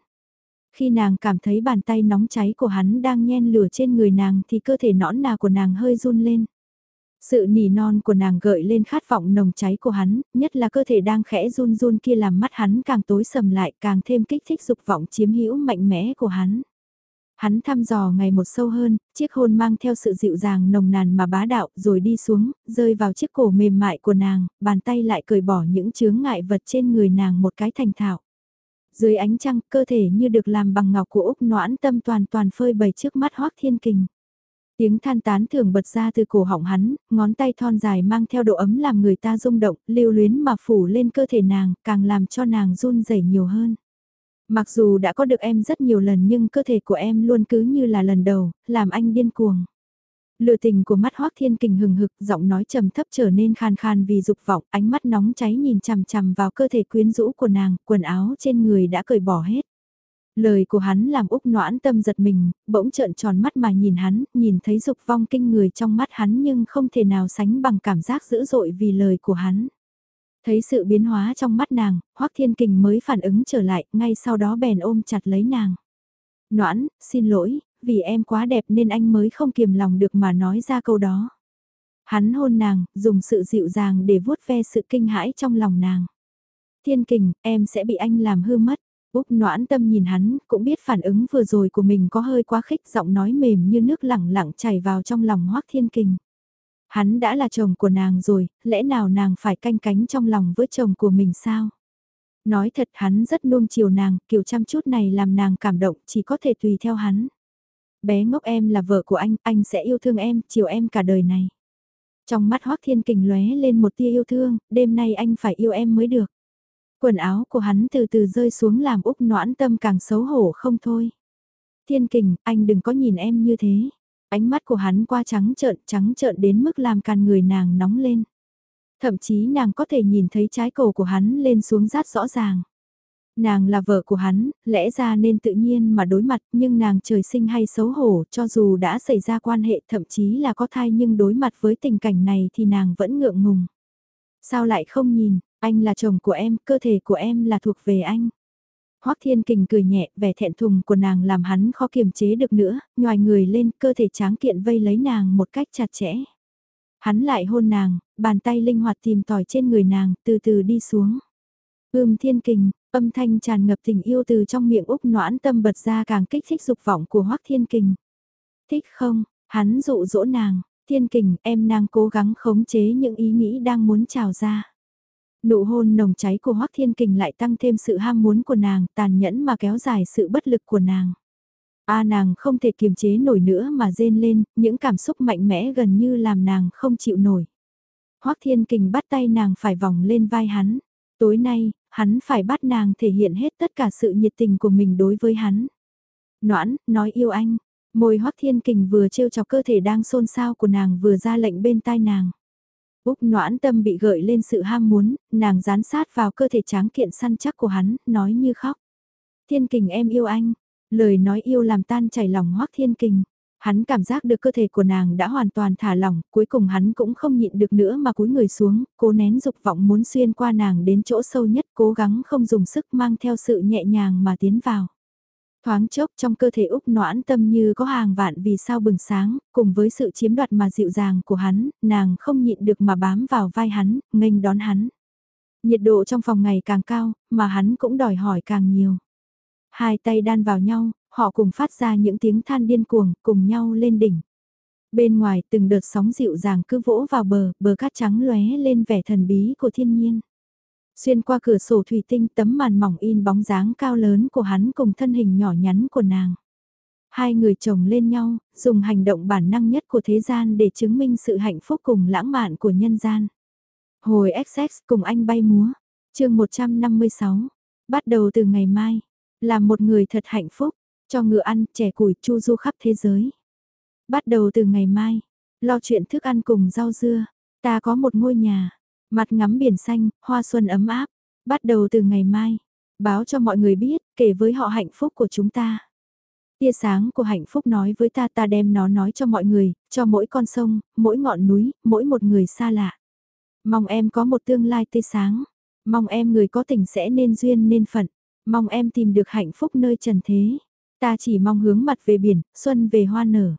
Khi nàng cảm thấy bàn tay nóng cháy của hắn đang nhen lửa trên người nàng thì cơ thể nõn nà của nàng hơi run lên. Sự nỉ non của nàng gợi lên khát vọng nồng cháy của hắn, nhất là cơ thể đang khẽ run run kia làm mắt hắn càng tối sầm lại càng thêm kích thích dục vọng chiếm hữu mạnh mẽ của hắn. Hắn thăm dò ngày một sâu hơn, chiếc hôn mang theo sự dịu dàng nồng nàn mà bá đạo rồi đi xuống, rơi vào chiếc cổ mềm mại của nàng, bàn tay lại cởi bỏ những chướng ngại vật trên người nàng một cái thành thạo. Dưới ánh trăng, cơ thể như được làm bằng ngọc của Úc noãn tâm toàn toàn phơi bày trước mắt hoác thiên kình. Tiếng than tán thường bật ra từ cổ họng hắn, ngón tay thon dài mang theo độ ấm làm người ta rung động, lưu luyến mà phủ lên cơ thể nàng, càng làm cho nàng run rẩy nhiều hơn. Mặc dù đã có được em rất nhiều lần nhưng cơ thể của em luôn cứ như là lần đầu, làm anh điên cuồng. Lửa tình của mắt Hoác Thiên Kình hừng hực, giọng nói trầm thấp trở nên khan khan vì dục vọng, ánh mắt nóng cháy nhìn chằm chằm vào cơ thể quyến rũ của nàng, quần áo trên người đã cởi bỏ hết. Lời của hắn làm Úc noãn tâm giật mình, bỗng trợn tròn mắt mà nhìn hắn, nhìn thấy dục vong kinh người trong mắt hắn nhưng không thể nào sánh bằng cảm giác dữ dội vì lời của hắn. Thấy sự biến hóa trong mắt nàng, Hoắc Thiên Kình mới phản ứng trở lại, ngay sau đó bèn ôm chặt lấy nàng. Noãn, xin lỗi, vì em quá đẹp nên anh mới không kiềm lòng được mà nói ra câu đó. Hắn hôn nàng, dùng sự dịu dàng để vuốt ve sự kinh hãi trong lòng nàng. Thiên Kình, em sẽ bị anh làm hư mất. Úc noãn tâm nhìn hắn, cũng biết phản ứng vừa rồi của mình có hơi quá khích, giọng nói mềm như nước lẳng lặng chảy vào trong lòng Hoắc Thiên Kình. Hắn đã là chồng của nàng rồi, lẽ nào nàng phải canh cánh trong lòng với chồng của mình sao? Nói thật hắn rất nuông chiều nàng, kiểu chăm chút này làm nàng cảm động, chỉ có thể tùy theo hắn. Bé ngốc em là vợ của anh, anh sẽ yêu thương em, chiều em cả đời này. Trong mắt Hoác Thiên Kình lóe lên một tia yêu thương, đêm nay anh phải yêu em mới được. Quần áo của hắn từ từ rơi xuống làm Úc noãn tâm càng xấu hổ không thôi. Thiên Kình, anh đừng có nhìn em như thế. Ánh mắt của hắn qua trắng trợn, trắng trợn đến mức làm càn người nàng nóng lên. Thậm chí nàng có thể nhìn thấy trái cổ của hắn lên xuống rát rõ ràng. Nàng là vợ của hắn, lẽ ra nên tự nhiên mà đối mặt nhưng nàng trời sinh hay xấu hổ cho dù đã xảy ra quan hệ thậm chí là có thai nhưng đối mặt với tình cảnh này thì nàng vẫn ngượng ngùng. Sao lại không nhìn, anh là chồng của em, cơ thể của em là thuộc về anh. Hoắc Thiên Kình cười nhẹ, vẻ thẹn thùng của nàng làm hắn khó kiềm chế được nữa, nhòi người lên, cơ thể tráng kiện vây lấy nàng một cách chặt chẽ. Hắn lại hôn nàng, bàn tay linh hoạt tìm tòi trên người nàng, từ từ đi xuống. Ưm Thiên Kình, âm thanh tràn ngập tình yêu từ trong miệng Úc noãn tâm bật ra càng kích thích dục vọng của Hoắc Thiên Kình. Thích không, hắn dụ dỗ nàng, Thiên Kình, em nàng cố gắng khống chế những ý nghĩ đang muốn trào ra. Nụ hôn nồng cháy của Hoắc Thiên Kình lại tăng thêm sự ham muốn của nàng, tàn nhẫn mà kéo dài sự bất lực của nàng. A nàng không thể kiềm chế nổi nữa mà rên lên, những cảm xúc mạnh mẽ gần như làm nàng không chịu nổi. Hoắc Thiên Kình bắt tay nàng phải vòng lên vai hắn. Tối nay, hắn phải bắt nàng thể hiện hết tất cả sự nhiệt tình của mình đối với hắn. Noãn, nói yêu anh. Môi Hoắc Thiên Kình vừa trêu chọc cơ thể đang xôn xao của nàng vừa ra lệnh bên tai nàng. Úc noãn tâm bị gợi lên sự ham muốn, nàng dán sát vào cơ thể tráng kiện săn chắc của hắn, nói như khóc. Thiên kình em yêu anh, lời nói yêu làm tan chảy lòng hoắc thiên kình. Hắn cảm giác được cơ thể của nàng đã hoàn toàn thả lỏng, cuối cùng hắn cũng không nhịn được nữa mà cúi người xuống, cố nén dục vọng muốn xuyên qua nàng đến chỗ sâu nhất, cố gắng không dùng sức mang theo sự nhẹ nhàng mà tiến vào. Thoáng chốc trong cơ thể Úc noãn tâm như có hàng vạn vì sao bừng sáng, cùng với sự chiếm đoạt mà dịu dàng của hắn, nàng không nhịn được mà bám vào vai hắn, nghênh đón hắn. Nhiệt độ trong phòng ngày càng cao, mà hắn cũng đòi hỏi càng nhiều. Hai tay đan vào nhau, họ cùng phát ra những tiếng than điên cuồng, cùng nhau lên đỉnh. Bên ngoài từng đợt sóng dịu dàng cứ vỗ vào bờ, bờ cát trắng lóe lên vẻ thần bí của thiên nhiên. Xuyên qua cửa sổ thủy tinh tấm màn mỏng in bóng dáng cao lớn của hắn cùng thân hình nhỏ nhắn của nàng. Hai người chồng lên nhau, dùng hành động bản năng nhất của thế gian để chứng minh sự hạnh phúc cùng lãng mạn của nhân gian. Hồi XX cùng anh bay múa, chương 156, bắt đầu từ ngày mai, là một người thật hạnh phúc, cho ngựa ăn, trẻ củi, chu du khắp thế giới. Bắt đầu từ ngày mai, lo chuyện thức ăn cùng rau dưa, ta có một ngôi nhà, mặt ngắm biển xanh, hoa xuân ấm áp, bắt đầu từ ngày mai, báo cho mọi người biết, kể với họ hạnh phúc của chúng ta. Tia sáng của hạnh phúc nói với ta ta đem nó nói cho mọi người, cho mỗi con sông, mỗi ngọn núi, mỗi một người xa lạ. Mong em có một tương lai tươi sáng, mong em người có tình sẽ nên duyên nên phận, mong em tìm được hạnh phúc nơi trần thế. Ta chỉ mong hướng mặt về biển, xuân về hoa nở.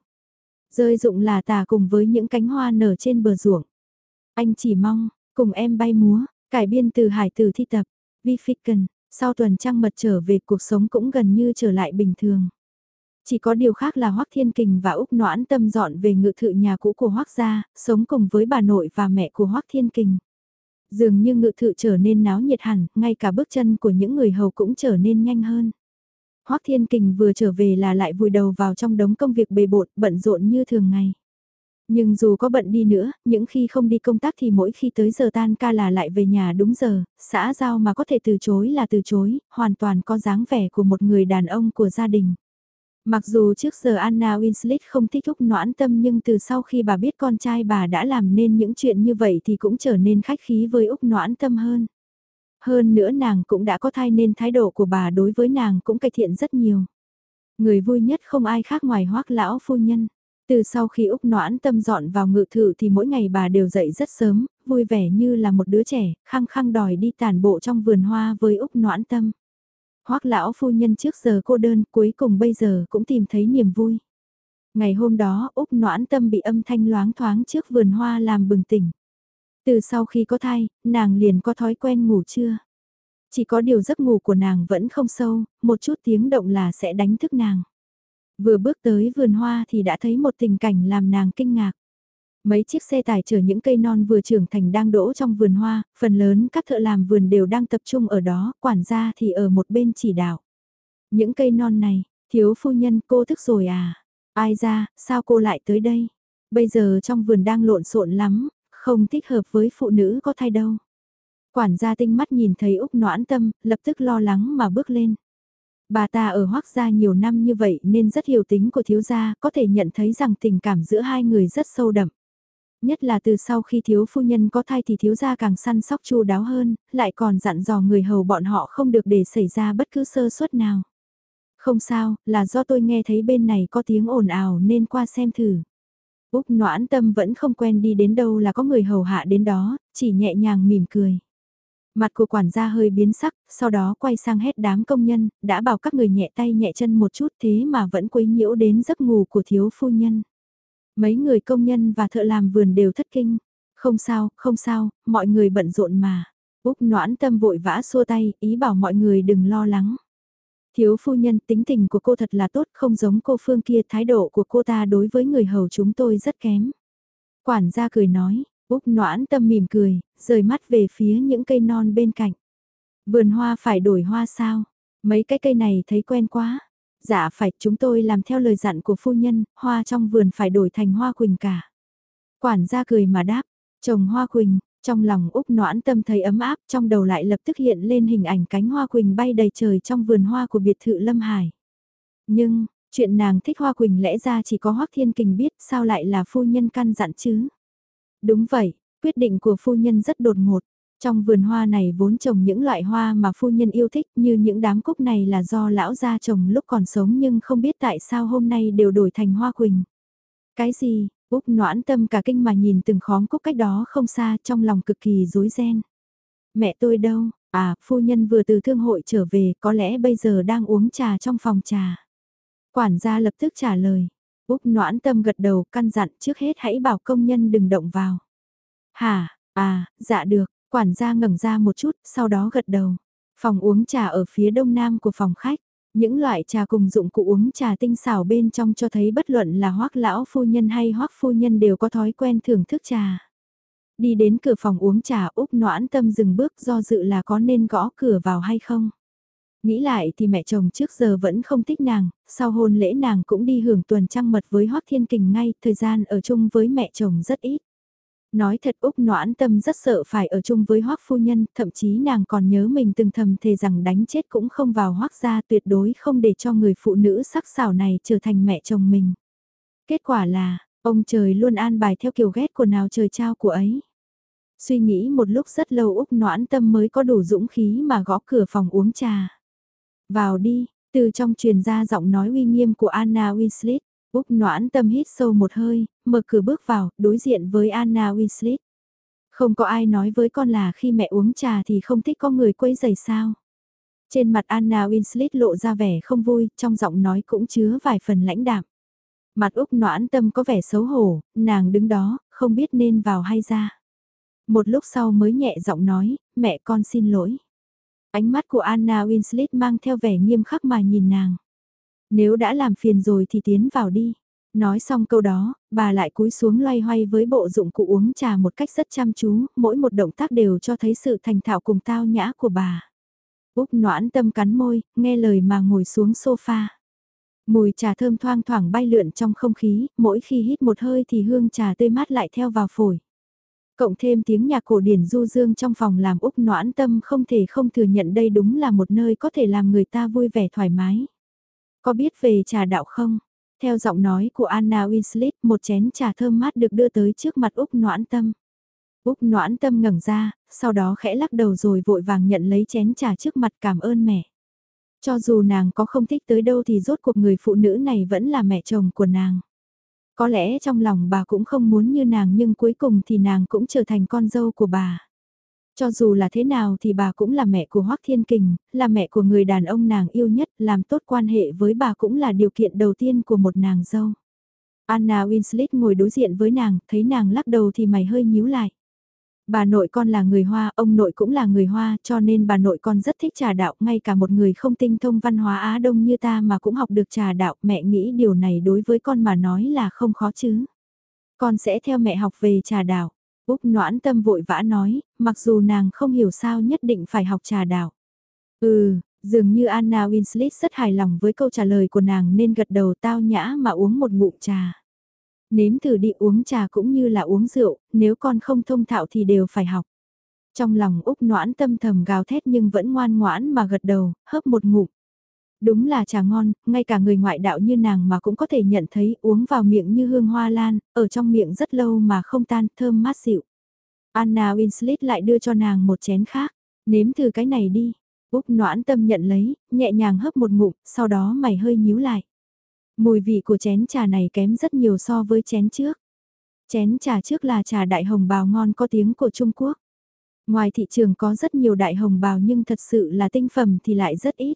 Rơi dụng là tà cùng với những cánh hoa nở trên bờ ruộng. Anh chỉ mong, cùng em bay múa, cải biên từ hải từ thi tập, vi ficken, sau tuần trăng mật trở về cuộc sống cũng gần như trở lại bình thường. Chỉ có điều khác là Hoắc Thiên Kình và Úc Noãn Tâm dọn về ngự thự nhà cũ của Hoắc gia, sống cùng với bà nội và mẹ của Hoắc Thiên Kình. Dường như ngự thự trở nên náo nhiệt hẳn, ngay cả bước chân của những người hầu cũng trở nên nhanh hơn. Hoắc Thiên Kình vừa trở về là lại vùi đầu vào trong đống công việc bề bộn, bận rộn như thường ngày. Nhưng dù có bận đi nữa, những khi không đi công tác thì mỗi khi tới giờ tan ca là lại về nhà đúng giờ, xã giao mà có thể từ chối là từ chối, hoàn toàn có dáng vẻ của một người đàn ông của gia đình. Mặc dù trước giờ Anna Winslet không thích Úc noãn tâm nhưng từ sau khi bà biết con trai bà đã làm nên những chuyện như vậy thì cũng trở nên khách khí với Úc noãn tâm hơn. Hơn nữa nàng cũng đã có thai nên thái độ của bà đối với nàng cũng cải thiện rất nhiều. Người vui nhất không ai khác ngoài hoác lão phu nhân. Từ sau khi Úc noãn tâm dọn vào ngự thự thì mỗi ngày bà đều dậy rất sớm, vui vẻ như là một đứa trẻ, khăng khăng đòi đi tàn bộ trong vườn hoa với Úc noãn tâm. Hoác lão phu nhân trước giờ cô đơn cuối cùng bây giờ cũng tìm thấy niềm vui. Ngày hôm đó Úc noãn tâm bị âm thanh loáng thoáng trước vườn hoa làm bừng tỉnh. Từ sau khi có thai, nàng liền có thói quen ngủ trưa. Chỉ có điều giấc ngủ của nàng vẫn không sâu, một chút tiếng động là sẽ đánh thức nàng. Vừa bước tới vườn hoa thì đã thấy một tình cảnh làm nàng kinh ngạc. Mấy chiếc xe tải chở những cây non vừa trưởng thành đang đỗ trong vườn hoa, phần lớn các thợ làm vườn đều đang tập trung ở đó, quản gia thì ở một bên chỉ đạo. Những cây non này, thiếu phu nhân cô thức rồi à? Ai ra, sao cô lại tới đây? Bây giờ trong vườn đang lộn xộn lắm, không thích hợp với phụ nữ có thai đâu. Quản gia tinh mắt nhìn thấy Úc noãn tâm, lập tức lo lắng mà bước lên. Bà ta ở hoác gia nhiều năm như vậy nên rất hiểu tính của thiếu gia, có thể nhận thấy rằng tình cảm giữa hai người rất sâu đậm. Nhất là từ sau khi thiếu phu nhân có thai thì thiếu gia càng săn sóc chu đáo hơn, lại còn dặn dò người hầu bọn họ không được để xảy ra bất cứ sơ suất nào. Không sao, là do tôi nghe thấy bên này có tiếng ồn ào nên qua xem thử. Úc noãn tâm vẫn không quen đi đến đâu là có người hầu hạ đến đó, chỉ nhẹ nhàng mỉm cười. Mặt của quản gia hơi biến sắc, sau đó quay sang hết đám công nhân, đã bảo các người nhẹ tay nhẹ chân một chút thế mà vẫn quấy nhiễu đến giấc ngủ của thiếu phu nhân. Mấy người công nhân và thợ làm vườn đều thất kinh. Không sao, không sao, mọi người bận rộn mà. Úc noãn tâm vội vã xua tay, ý bảo mọi người đừng lo lắng. Thiếu phu nhân tính tình của cô thật là tốt, không giống cô Phương kia thái độ của cô ta đối với người hầu chúng tôi rất kém. Quản gia cười nói, Úc noãn tâm mỉm cười, rời mắt về phía những cây non bên cạnh. Vườn hoa phải đổi hoa sao? Mấy cái cây này thấy quen quá. Dạ phải, chúng tôi làm theo lời dặn của phu nhân, hoa trong vườn phải đổi thành hoa quỳnh cả. Quản gia cười mà đáp, trồng hoa quỳnh, trong lòng Úc noãn tâm thấy ấm áp, trong đầu lại lập tức hiện lên hình ảnh cánh hoa quỳnh bay đầy trời trong vườn hoa của biệt thự Lâm Hải. Nhưng, chuyện nàng thích hoa quỳnh lẽ ra chỉ có Hoắc Thiên Kình biết sao lại là phu nhân căn dặn chứ. Đúng vậy, quyết định của phu nhân rất đột ngột. Trong vườn hoa này vốn trồng những loại hoa mà phu nhân yêu thích như những đám cúc này là do lão gia trồng lúc còn sống nhưng không biết tại sao hôm nay đều đổi thành hoa quỳnh. Cái gì, Úc noãn tâm cả kinh mà nhìn từng khóm cúc cách đó không xa trong lòng cực kỳ rối ren. Mẹ tôi đâu, à, phu nhân vừa từ thương hội trở về có lẽ bây giờ đang uống trà trong phòng trà. Quản gia lập tức trả lời. Úc noãn tâm gật đầu căn dặn trước hết hãy bảo công nhân đừng động vào. Hả, à, dạ được, Quản gia ngẩng ra một chút, sau đó gật đầu. Phòng uống trà ở phía đông nam của phòng khách. Những loại trà cùng dụng cụ uống trà tinh xảo bên trong cho thấy bất luận là hoác lão phu nhân hay hoác phu nhân đều có thói quen thưởng thức trà. Đi đến cửa phòng uống trà Úc noãn tâm dừng bước do dự là có nên gõ cửa vào hay không. Nghĩ lại thì mẹ chồng trước giờ vẫn không thích nàng, sau hôn lễ nàng cũng đi hưởng tuần trăng mật với Hoác Thiên Kình ngay, thời gian ở chung với mẹ chồng rất ít. Nói thật Úc noãn tâm rất sợ phải ở chung với Hoác Phu Nhân, thậm chí nàng còn nhớ mình từng thầm thề rằng đánh chết cũng không vào Hoác gia tuyệt đối không để cho người phụ nữ sắc sảo này trở thành mẹ chồng mình. Kết quả là, ông trời luôn an bài theo kiểu ghét của nào trời trao của ấy. Suy nghĩ một lúc rất lâu Úc noãn tâm mới có đủ dũng khí mà gõ cửa phòng uống trà. Vào đi, từ trong truyền ra giọng nói uy nghiêm của Anna Winslet. Úc noãn tâm hít sâu một hơi, mở cửa bước vào, đối diện với Anna Winslet. Không có ai nói với con là khi mẹ uống trà thì không thích có người quấy giày sao. Trên mặt Anna Winslet lộ ra vẻ không vui, trong giọng nói cũng chứa vài phần lãnh đạm. Mặt Úc noãn tâm có vẻ xấu hổ, nàng đứng đó, không biết nên vào hay ra. Một lúc sau mới nhẹ giọng nói, mẹ con xin lỗi. Ánh mắt của Anna Winslet mang theo vẻ nghiêm khắc mà nhìn nàng. Nếu đã làm phiền rồi thì tiến vào đi. Nói xong câu đó, bà lại cúi xuống loay hoay với bộ dụng cụ uống trà một cách rất chăm chú, mỗi một động tác đều cho thấy sự thành thạo cùng tao nhã của bà. Úc noãn tâm cắn môi, nghe lời mà ngồi xuống sofa. Mùi trà thơm thoang thoảng bay lượn trong không khí, mỗi khi hít một hơi thì hương trà tươi mát lại theo vào phổi. Cộng thêm tiếng nhạc cổ điển du dương trong phòng làm Úc noãn tâm không thể không thừa nhận đây đúng là một nơi có thể làm người ta vui vẻ thoải mái. Có biết về trà đạo không? Theo giọng nói của Anna Winslet, một chén trà thơm mát được đưa tới trước mặt Úc noãn tâm. Úc noãn tâm ngẩng ra, sau đó khẽ lắc đầu rồi vội vàng nhận lấy chén trà trước mặt cảm ơn mẹ. Cho dù nàng có không thích tới đâu thì rốt cuộc người phụ nữ này vẫn là mẹ chồng của nàng. Có lẽ trong lòng bà cũng không muốn như nàng nhưng cuối cùng thì nàng cũng trở thành con dâu của bà. Cho dù là thế nào thì bà cũng là mẹ của Hoắc Thiên Kình, là mẹ của người đàn ông nàng yêu nhất, làm tốt quan hệ với bà cũng là điều kiện đầu tiên của một nàng dâu. Anna Winslet ngồi đối diện với nàng, thấy nàng lắc đầu thì mày hơi nhíu lại. Bà nội con là người Hoa, ông nội cũng là người Hoa, cho nên bà nội con rất thích trà đạo, ngay cả một người không tinh thông văn hóa Á Đông như ta mà cũng học được trà đạo, mẹ nghĩ điều này đối với con mà nói là không khó chứ. Con sẽ theo mẹ học về trà đạo. Úc noãn tâm vội vã nói, mặc dù nàng không hiểu sao nhất định phải học trà đạo. Ừ, dường như Anna Winslet rất hài lòng với câu trả lời của nàng nên gật đầu tao nhã mà uống một ngụm trà. Nếm thử đi uống trà cũng như là uống rượu, nếu con không thông thạo thì đều phải học. Trong lòng Úc noãn tâm thầm gào thét nhưng vẫn ngoan ngoãn mà gật đầu, hớp một ngụm. Đúng là trà ngon, ngay cả người ngoại đạo như nàng mà cũng có thể nhận thấy uống vào miệng như hương hoa lan, ở trong miệng rất lâu mà không tan, thơm mát dịu. Anna Winslet lại đưa cho nàng một chén khác, nếm thử cái này đi. Úc noãn tâm nhận lấy, nhẹ nhàng hớp một ngụm, sau đó mày hơi nhíu lại. Mùi vị của chén trà này kém rất nhiều so với chén trước. Chén trà trước là trà đại hồng bào ngon có tiếng của Trung Quốc. Ngoài thị trường có rất nhiều đại hồng bào nhưng thật sự là tinh phẩm thì lại rất ít.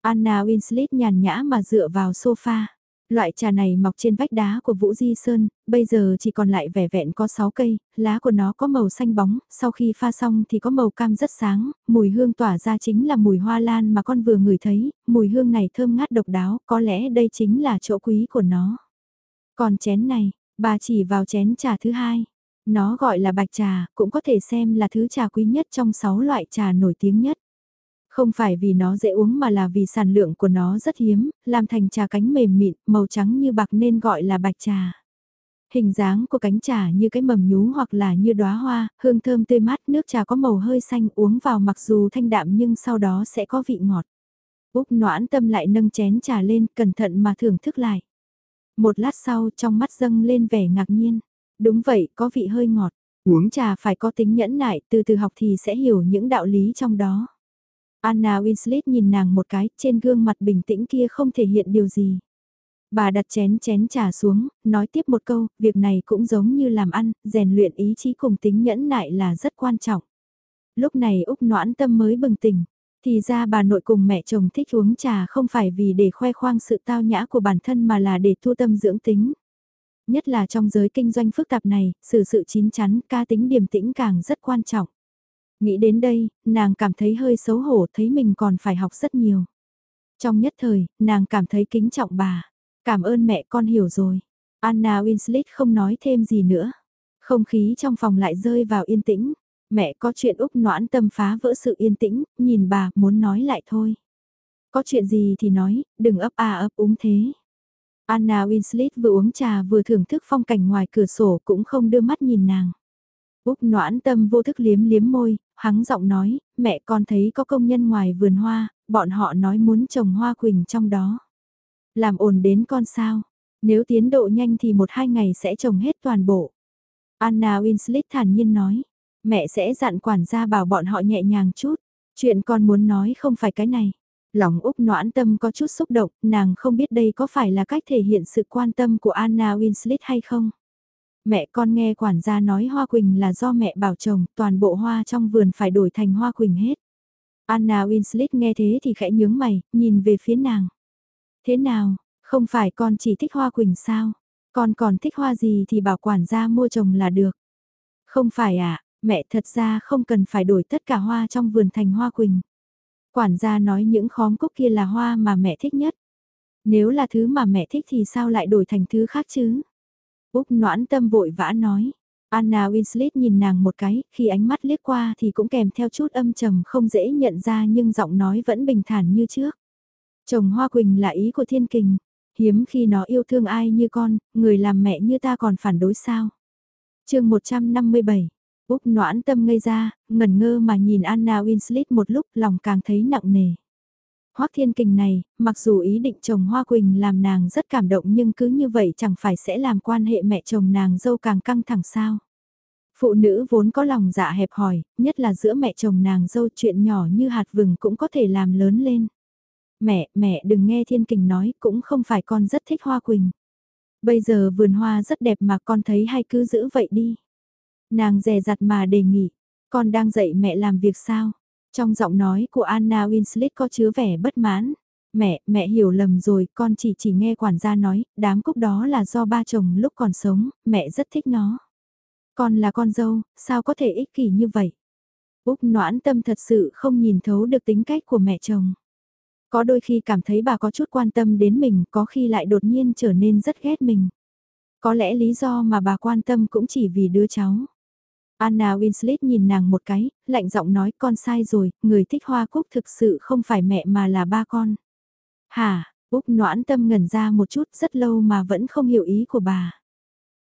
Anna Winslet nhàn nhã mà dựa vào sofa. Loại trà này mọc trên vách đá của Vũ Di Sơn, bây giờ chỉ còn lại vẻ vẹn có 6 cây, lá của nó có màu xanh bóng, sau khi pha xong thì có màu cam rất sáng, mùi hương tỏa ra chính là mùi hoa lan mà con vừa ngửi thấy, mùi hương này thơm ngát độc đáo, có lẽ đây chính là chỗ quý của nó. Còn chén này, bà chỉ vào chén trà thứ hai. Nó gọi là bạch trà, cũng có thể xem là thứ trà quý nhất trong 6 loại trà nổi tiếng nhất. Không phải vì nó dễ uống mà là vì sản lượng của nó rất hiếm, làm thành trà cánh mềm mịn, màu trắng như bạc nên gọi là bạch trà. Hình dáng của cánh trà như cái mầm nhú hoặc là như đóa hoa, hương thơm tươi mát, nước trà có màu hơi xanh uống vào mặc dù thanh đạm nhưng sau đó sẽ có vị ngọt. Úc noãn tâm lại nâng chén trà lên, cẩn thận mà thưởng thức lại. Một lát sau trong mắt dâng lên vẻ ngạc nhiên. Đúng vậy, có vị hơi ngọt. Uống trà phải có tính nhẫn nại, từ từ học thì sẽ hiểu những đạo lý trong đó. Anna Winslet nhìn nàng một cái, trên gương mặt bình tĩnh kia không thể hiện điều gì. Bà đặt chén chén trà xuống, nói tiếp một câu, việc này cũng giống như làm ăn, rèn luyện ý chí cùng tính nhẫn nại là rất quan trọng. Lúc này Úc noãn tâm mới bừng tỉnh, thì ra bà nội cùng mẹ chồng thích uống trà không phải vì để khoe khoang sự tao nhã của bản thân mà là để thu tâm dưỡng tính. Nhất là trong giới kinh doanh phức tạp này, sự sự chín chắn, ca tính điềm tĩnh càng rất quan trọng. Nghĩ đến đây, nàng cảm thấy hơi xấu hổ thấy mình còn phải học rất nhiều. Trong nhất thời, nàng cảm thấy kính trọng bà. Cảm ơn mẹ con hiểu rồi. Anna Winslet không nói thêm gì nữa. Không khí trong phòng lại rơi vào yên tĩnh. Mẹ có chuyện Úc noãn tâm phá vỡ sự yên tĩnh, nhìn bà muốn nói lại thôi. Có chuyện gì thì nói, đừng ấp a ấp úng thế. Anna Winslet vừa uống trà vừa thưởng thức phong cảnh ngoài cửa sổ cũng không đưa mắt nhìn nàng. Úc noãn tâm vô thức liếm liếm môi, hắng giọng nói, mẹ con thấy có công nhân ngoài vườn hoa, bọn họ nói muốn trồng hoa quỳnh trong đó. Làm ổn đến con sao, nếu tiến độ nhanh thì một hai ngày sẽ trồng hết toàn bộ. Anna Winslet thản nhiên nói, mẹ sẽ dặn quản gia bảo bọn họ nhẹ nhàng chút, chuyện con muốn nói không phải cái này. Lòng Úc noãn tâm có chút xúc động, nàng không biết đây có phải là cách thể hiện sự quan tâm của Anna Winslet hay không. Mẹ con nghe quản gia nói hoa quỳnh là do mẹ bảo chồng, toàn bộ hoa trong vườn phải đổi thành hoa quỳnh hết. Anna Winslet nghe thế thì khẽ nhướng mày, nhìn về phía nàng. Thế nào, không phải con chỉ thích hoa quỳnh sao? Con còn thích hoa gì thì bảo quản gia mua chồng là được. Không phải à, mẹ thật ra không cần phải đổi tất cả hoa trong vườn thành hoa quỳnh. Quản gia nói những khóm cúc kia là hoa mà mẹ thích nhất. Nếu là thứ mà mẹ thích thì sao lại đổi thành thứ khác chứ? Úc noãn tâm vội vã nói. Anna Winslet nhìn nàng một cái, khi ánh mắt liếc qua thì cũng kèm theo chút âm trầm không dễ nhận ra nhưng giọng nói vẫn bình thản như trước. Chồng Hoa Quỳnh là ý của thiên kình, hiếm khi nó yêu thương ai như con, người làm mẹ như ta còn phản đối sao. chương 157, Úc noãn tâm ngây ra, ngẩn ngơ mà nhìn Anna Winslet một lúc lòng càng thấy nặng nề. Hoác thiên kình này, mặc dù ý định chồng Hoa Quỳnh làm nàng rất cảm động nhưng cứ như vậy chẳng phải sẽ làm quan hệ mẹ chồng nàng dâu càng căng thẳng sao. Phụ nữ vốn có lòng dạ hẹp hòi, nhất là giữa mẹ chồng nàng dâu chuyện nhỏ như hạt vừng cũng có thể làm lớn lên. Mẹ, mẹ đừng nghe thiên kình nói, cũng không phải con rất thích Hoa Quỳnh. Bây giờ vườn hoa rất đẹp mà con thấy hay cứ giữ vậy đi. Nàng dè dặt mà đề nghị, con đang dạy mẹ làm việc sao? Trong giọng nói của Anna Winslet có chứa vẻ bất mãn. Mẹ, mẹ hiểu lầm rồi, con chỉ chỉ nghe quản gia nói, đám cúc đó là do ba chồng lúc còn sống, mẹ rất thích nó. Con là con dâu, sao có thể ích kỷ như vậy? Úc noãn tâm thật sự không nhìn thấu được tính cách của mẹ chồng. Có đôi khi cảm thấy bà có chút quan tâm đến mình, có khi lại đột nhiên trở nên rất ghét mình. Có lẽ lý do mà bà quan tâm cũng chỉ vì đứa cháu. Anna Winslet nhìn nàng một cái, lạnh giọng nói con sai rồi, người thích hoa cúc thực sự không phải mẹ mà là ba con. Hả, Úc noãn tâm ngẩn ra một chút rất lâu mà vẫn không hiểu ý của bà.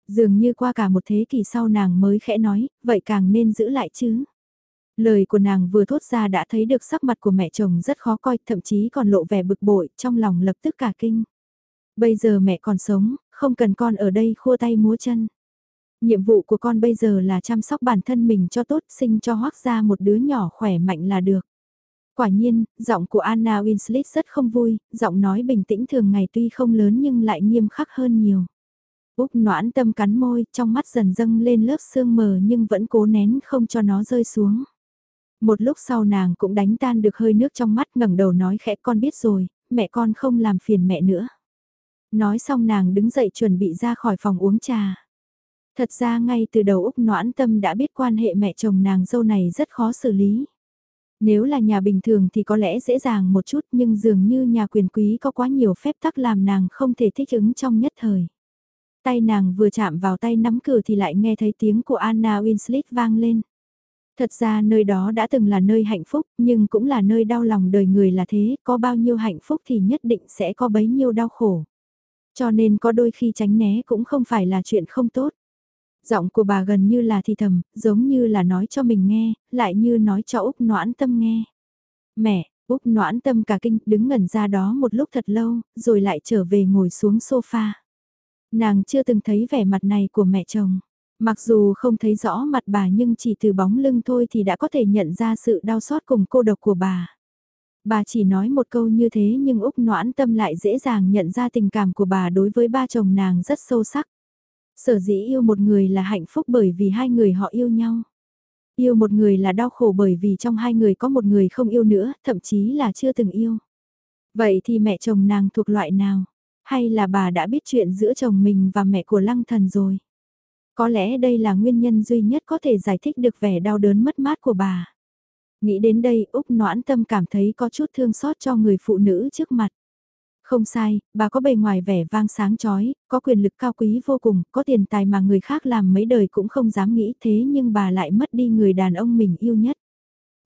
Dường như qua cả một thế kỷ sau nàng mới khẽ nói, vậy càng nên giữ lại chứ. Lời của nàng vừa thốt ra đã thấy được sắc mặt của mẹ chồng rất khó coi, thậm chí còn lộ vẻ bực bội, trong lòng lập tức cả kinh. Bây giờ mẹ còn sống, không cần con ở đây khua tay múa chân. Nhiệm vụ của con bây giờ là chăm sóc bản thân mình cho tốt, sinh cho hoác ra một đứa nhỏ khỏe mạnh là được. Quả nhiên, giọng của Anna Winslet rất không vui, giọng nói bình tĩnh thường ngày tuy không lớn nhưng lại nghiêm khắc hơn nhiều. Úc noãn tâm cắn môi, trong mắt dần dâng lên lớp sương mờ nhưng vẫn cố nén không cho nó rơi xuống. Một lúc sau nàng cũng đánh tan được hơi nước trong mắt ngẩng đầu nói khẽ con biết rồi, mẹ con không làm phiền mẹ nữa. Nói xong nàng đứng dậy chuẩn bị ra khỏi phòng uống trà. Thật ra ngay từ đầu Úc Noãn Tâm đã biết quan hệ mẹ chồng nàng dâu này rất khó xử lý. Nếu là nhà bình thường thì có lẽ dễ dàng một chút nhưng dường như nhà quyền quý có quá nhiều phép tắc làm nàng không thể thích ứng trong nhất thời. Tay nàng vừa chạm vào tay nắm cửa thì lại nghe thấy tiếng của Anna Winslet vang lên. Thật ra nơi đó đã từng là nơi hạnh phúc nhưng cũng là nơi đau lòng đời người là thế, có bao nhiêu hạnh phúc thì nhất định sẽ có bấy nhiêu đau khổ. Cho nên có đôi khi tránh né cũng không phải là chuyện không tốt. Giọng của bà gần như là thì thầm, giống như là nói cho mình nghe, lại như nói cho Úc noãn tâm nghe. Mẹ, Úc noãn tâm cả kinh đứng ngẩn ra đó một lúc thật lâu, rồi lại trở về ngồi xuống sofa. Nàng chưa từng thấy vẻ mặt này của mẹ chồng. Mặc dù không thấy rõ mặt bà nhưng chỉ từ bóng lưng thôi thì đã có thể nhận ra sự đau xót cùng cô độc của bà. Bà chỉ nói một câu như thế nhưng Úc noãn tâm lại dễ dàng nhận ra tình cảm của bà đối với ba chồng nàng rất sâu sắc. Sở dĩ yêu một người là hạnh phúc bởi vì hai người họ yêu nhau. Yêu một người là đau khổ bởi vì trong hai người có một người không yêu nữa, thậm chí là chưa từng yêu. Vậy thì mẹ chồng nàng thuộc loại nào? Hay là bà đã biết chuyện giữa chồng mình và mẹ của lăng thần rồi? Có lẽ đây là nguyên nhân duy nhất có thể giải thích được vẻ đau đớn mất mát của bà. Nghĩ đến đây Úc noãn tâm cảm thấy có chút thương xót cho người phụ nữ trước mặt. Không sai, bà có bề ngoài vẻ vang sáng chói, có quyền lực cao quý vô cùng, có tiền tài mà người khác làm mấy đời cũng không dám nghĩ thế nhưng bà lại mất đi người đàn ông mình yêu nhất.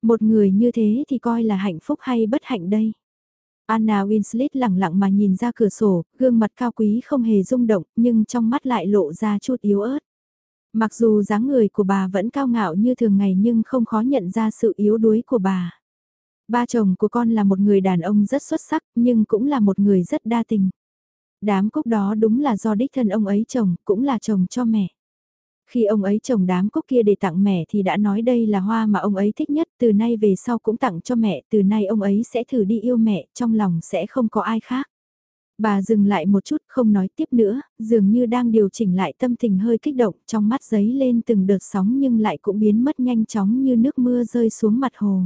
Một người như thế thì coi là hạnh phúc hay bất hạnh đây? Anna Winslet lặng lặng mà nhìn ra cửa sổ, gương mặt cao quý không hề rung động, nhưng trong mắt lại lộ ra chút yếu ớt. Mặc dù dáng người của bà vẫn cao ngạo như thường ngày nhưng không khó nhận ra sự yếu đuối của bà. Ba chồng của con là một người đàn ông rất xuất sắc nhưng cũng là một người rất đa tình. Đám cúc đó đúng là do đích thân ông ấy chồng, cũng là chồng cho mẹ. Khi ông ấy trồng đám cúc kia để tặng mẹ thì đã nói đây là hoa mà ông ấy thích nhất, từ nay về sau cũng tặng cho mẹ, từ nay ông ấy sẽ thử đi yêu mẹ, trong lòng sẽ không có ai khác. Bà dừng lại một chút không nói tiếp nữa, dường như đang điều chỉnh lại tâm tình hơi kích động trong mắt giấy lên từng đợt sóng nhưng lại cũng biến mất nhanh chóng như nước mưa rơi xuống mặt hồ.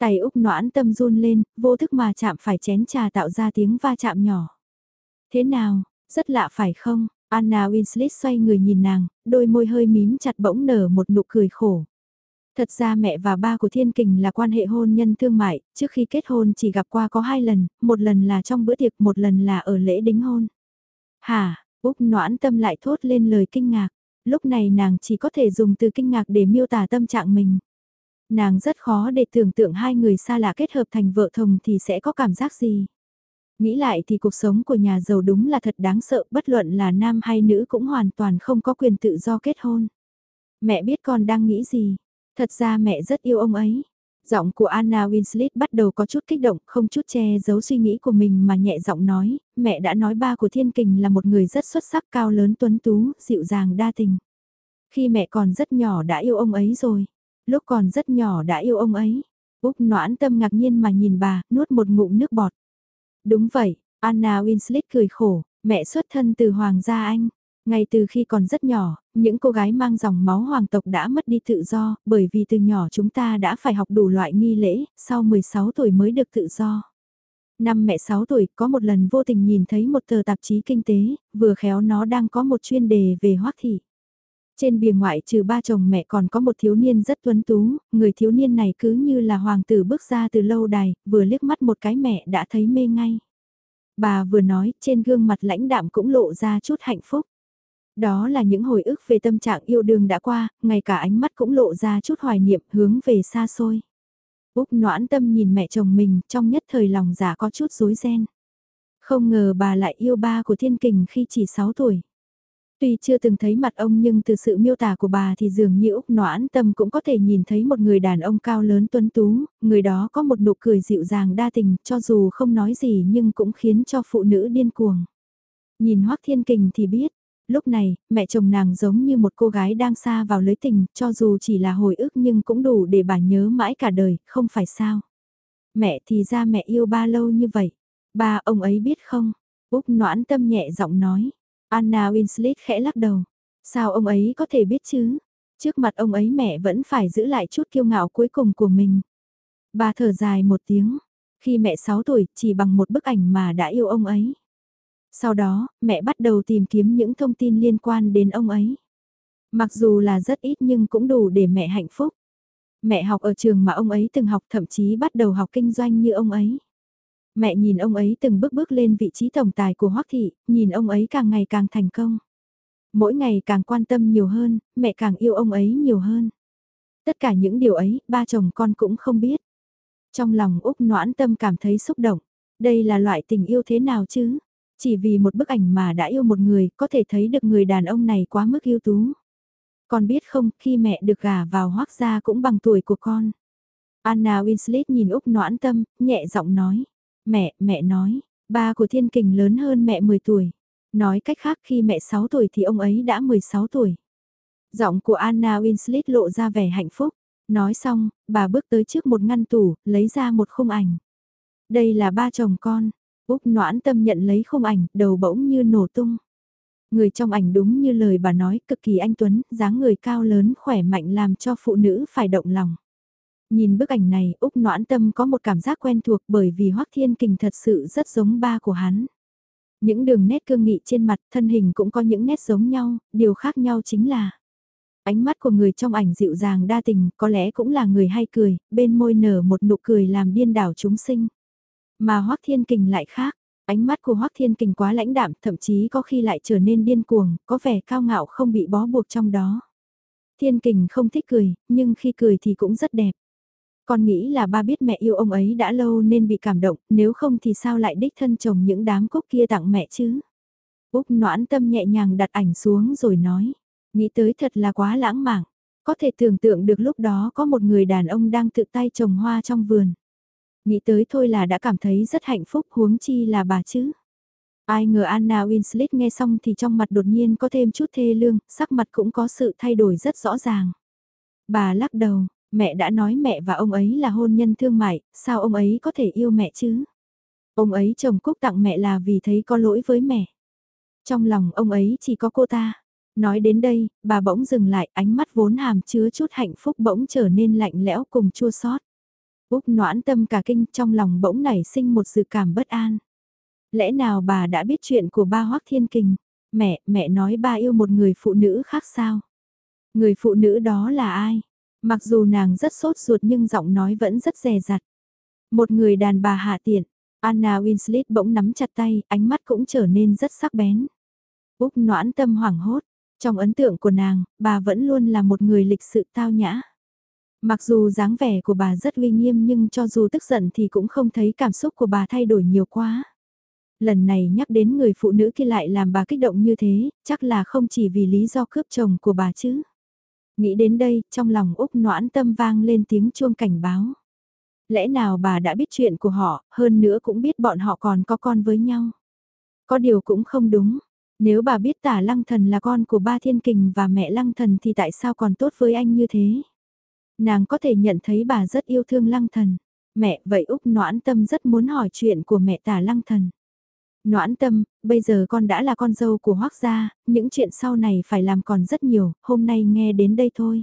Tay Úc noãn tâm run lên, vô thức mà chạm phải chén trà tạo ra tiếng va chạm nhỏ. Thế nào, rất lạ phải không? Anna Winslet xoay người nhìn nàng, đôi môi hơi mím chặt bỗng nở một nụ cười khổ. Thật ra mẹ và ba của Thiên Kình là quan hệ hôn nhân thương mại, trước khi kết hôn chỉ gặp qua có hai lần, một lần là trong bữa tiệc, một lần là ở lễ đính hôn. hà Úc noãn tâm lại thốt lên lời kinh ngạc, lúc này nàng chỉ có thể dùng từ kinh ngạc để miêu tả tâm trạng mình. Nàng rất khó để tưởng tượng hai người xa lạ kết hợp thành vợ chồng thì sẽ có cảm giác gì. Nghĩ lại thì cuộc sống của nhà giàu đúng là thật đáng sợ, bất luận là nam hay nữ cũng hoàn toàn không có quyền tự do kết hôn. Mẹ biết con đang nghĩ gì, thật ra mẹ rất yêu ông ấy. Giọng của Anna Winslet bắt đầu có chút kích động, không chút che giấu suy nghĩ của mình mà nhẹ giọng nói, mẹ đã nói ba của Thiên Kình là một người rất xuất sắc cao lớn tuấn tú, dịu dàng đa tình. Khi mẹ còn rất nhỏ đã yêu ông ấy rồi, lúc còn rất nhỏ đã yêu ông ấy. Úc noãn tâm ngạc nhiên mà nhìn bà, nuốt một ngụm nước bọt. Đúng vậy, Anna Winslet cười khổ, mẹ xuất thân từ Hoàng gia Anh. Ngay từ khi còn rất nhỏ, những cô gái mang dòng máu hoàng tộc đã mất đi tự do, bởi vì từ nhỏ chúng ta đã phải học đủ loại nghi lễ, sau 16 tuổi mới được tự do. Năm mẹ 6 tuổi, có một lần vô tình nhìn thấy một tờ tạp chí kinh tế, vừa khéo nó đang có một chuyên đề về hoác thị. Trên bìa ngoại trừ ba chồng mẹ còn có một thiếu niên rất tuấn tú, người thiếu niên này cứ như là hoàng tử bước ra từ lâu đài, vừa liếc mắt một cái mẹ đã thấy mê ngay. Bà vừa nói, trên gương mặt lãnh đạm cũng lộ ra chút hạnh phúc. Đó là những hồi ức về tâm trạng yêu đương đã qua, ngay cả ánh mắt cũng lộ ra chút hoài niệm hướng về xa xôi. Úc noãn tâm nhìn mẹ chồng mình trong nhất thời lòng giả có chút rối ren. Không ngờ bà lại yêu ba của thiên kình khi chỉ 6 tuổi. Tuy chưa từng thấy mặt ông nhưng từ sự miêu tả của bà thì dường như Úc noãn tâm cũng có thể nhìn thấy một người đàn ông cao lớn tuấn tú, người đó có một nụ cười dịu dàng đa tình cho dù không nói gì nhưng cũng khiến cho phụ nữ điên cuồng. Nhìn Hoác Thiên Kình thì biết, lúc này, mẹ chồng nàng giống như một cô gái đang xa vào lưới tình, cho dù chỉ là hồi ức nhưng cũng đủ để bà nhớ mãi cả đời, không phải sao. Mẹ thì ra mẹ yêu ba lâu như vậy, ba ông ấy biết không? Úc noãn tâm nhẹ giọng nói. Anna Winslet khẽ lắc đầu. Sao ông ấy có thể biết chứ? Trước mặt ông ấy mẹ vẫn phải giữ lại chút kiêu ngạo cuối cùng của mình. Bà thở dài một tiếng. Khi mẹ 6 tuổi, chỉ bằng một bức ảnh mà đã yêu ông ấy. Sau đó, mẹ bắt đầu tìm kiếm những thông tin liên quan đến ông ấy. Mặc dù là rất ít nhưng cũng đủ để mẹ hạnh phúc. Mẹ học ở trường mà ông ấy từng học thậm chí bắt đầu học kinh doanh như ông ấy. Mẹ nhìn ông ấy từng bước bước lên vị trí tổng tài của Hoắc Thị, nhìn ông ấy càng ngày càng thành công. Mỗi ngày càng quan tâm nhiều hơn, mẹ càng yêu ông ấy nhiều hơn. Tất cả những điều ấy, ba chồng con cũng không biết. Trong lòng Úc noãn tâm cảm thấy xúc động. Đây là loại tình yêu thế nào chứ? Chỉ vì một bức ảnh mà đã yêu một người, có thể thấy được người đàn ông này quá mức yêu tú. Con biết không, khi mẹ được gả vào hoác gia cũng bằng tuổi của con. Anna Winslet nhìn Úc noãn tâm, nhẹ giọng nói. Mẹ, mẹ nói, ba của thiên kình lớn hơn mẹ 10 tuổi. Nói cách khác khi mẹ 6 tuổi thì ông ấy đã 16 tuổi. Giọng của Anna Winslet lộ ra vẻ hạnh phúc. Nói xong, bà bước tới trước một ngăn tủ, lấy ra một khung ảnh. Đây là ba chồng con. Úc noãn tâm nhận lấy khung ảnh, đầu bỗng như nổ tung. Người trong ảnh đúng như lời bà nói, cực kỳ anh Tuấn, dáng người cao lớn khỏe mạnh làm cho phụ nữ phải động lòng. Nhìn bức ảnh này, Úc Noãn Tâm có một cảm giác quen thuộc bởi vì Hoắc Thiên Kình thật sự rất giống ba của hắn. Những đường nét cương nghị trên mặt thân hình cũng có những nét giống nhau, điều khác nhau chính là Ánh mắt của người trong ảnh dịu dàng đa tình, có lẽ cũng là người hay cười, bên môi nở một nụ cười làm điên đảo chúng sinh. Mà Hoắc Thiên Kình lại khác, ánh mắt của Hoắc Thiên Kình quá lãnh đạm, thậm chí có khi lại trở nên điên cuồng, có vẻ cao ngạo không bị bó buộc trong đó. Thiên Kình không thích cười, nhưng khi cười thì cũng rất đẹp. Con nghĩ là ba biết mẹ yêu ông ấy đã lâu nên bị cảm động, nếu không thì sao lại đích thân chồng những đám cúc kia tặng mẹ chứ? Úc noãn tâm nhẹ nhàng đặt ảnh xuống rồi nói, nghĩ tới thật là quá lãng mạn, có thể tưởng tượng được lúc đó có một người đàn ông đang tự tay trồng hoa trong vườn. Nghĩ tới thôi là đã cảm thấy rất hạnh phúc huống chi là bà chứ. Ai ngờ Anna Winslet nghe xong thì trong mặt đột nhiên có thêm chút thê lương, sắc mặt cũng có sự thay đổi rất rõ ràng. Bà lắc đầu, mẹ đã nói mẹ và ông ấy là hôn nhân thương mại, sao ông ấy có thể yêu mẹ chứ? Ông ấy chồng cúc tặng mẹ là vì thấy có lỗi với mẹ. Trong lòng ông ấy chỉ có cô ta. Nói đến đây, bà bỗng dừng lại, ánh mắt vốn hàm chứa chút hạnh phúc bỗng trở nên lạnh lẽo cùng chua xót. Úc noãn tâm cả kinh trong lòng bỗng nảy sinh một dự cảm bất an. Lẽ nào bà đã biết chuyện của ba Hoác Thiên Kình? Mẹ, mẹ nói ba yêu một người phụ nữ khác sao? Người phụ nữ đó là ai? Mặc dù nàng rất sốt ruột nhưng giọng nói vẫn rất dè dặt. Một người đàn bà hạ tiện, Anna Winslet bỗng nắm chặt tay, ánh mắt cũng trở nên rất sắc bén. Úc noãn tâm hoảng hốt, trong ấn tượng của nàng, bà vẫn luôn là một người lịch sự tao nhã. Mặc dù dáng vẻ của bà rất uy nghiêm nhưng cho dù tức giận thì cũng không thấy cảm xúc của bà thay đổi nhiều quá. Lần này nhắc đến người phụ nữ kia lại làm bà kích động như thế, chắc là không chỉ vì lý do cướp chồng của bà chứ. Nghĩ đến đây, trong lòng Úc noãn tâm vang lên tiếng chuông cảnh báo. Lẽ nào bà đã biết chuyện của họ, hơn nữa cũng biết bọn họ còn có con với nhau. Có điều cũng không đúng. Nếu bà biết tả lăng thần là con của ba thiên kình và mẹ lăng thần thì tại sao còn tốt với anh như thế? Nàng có thể nhận thấy bà rất yêu thương lăng thần. Mẹ, vậy Úc noãn tâm rất muốn hỏi chuyện của mẹ tả lăng thần. Noãn tâm, bây giờ con đã là con dâu của hoác gia, những chuyện sau này phải làm còn rất nhiều, hôm nay nghe đến đây thôi.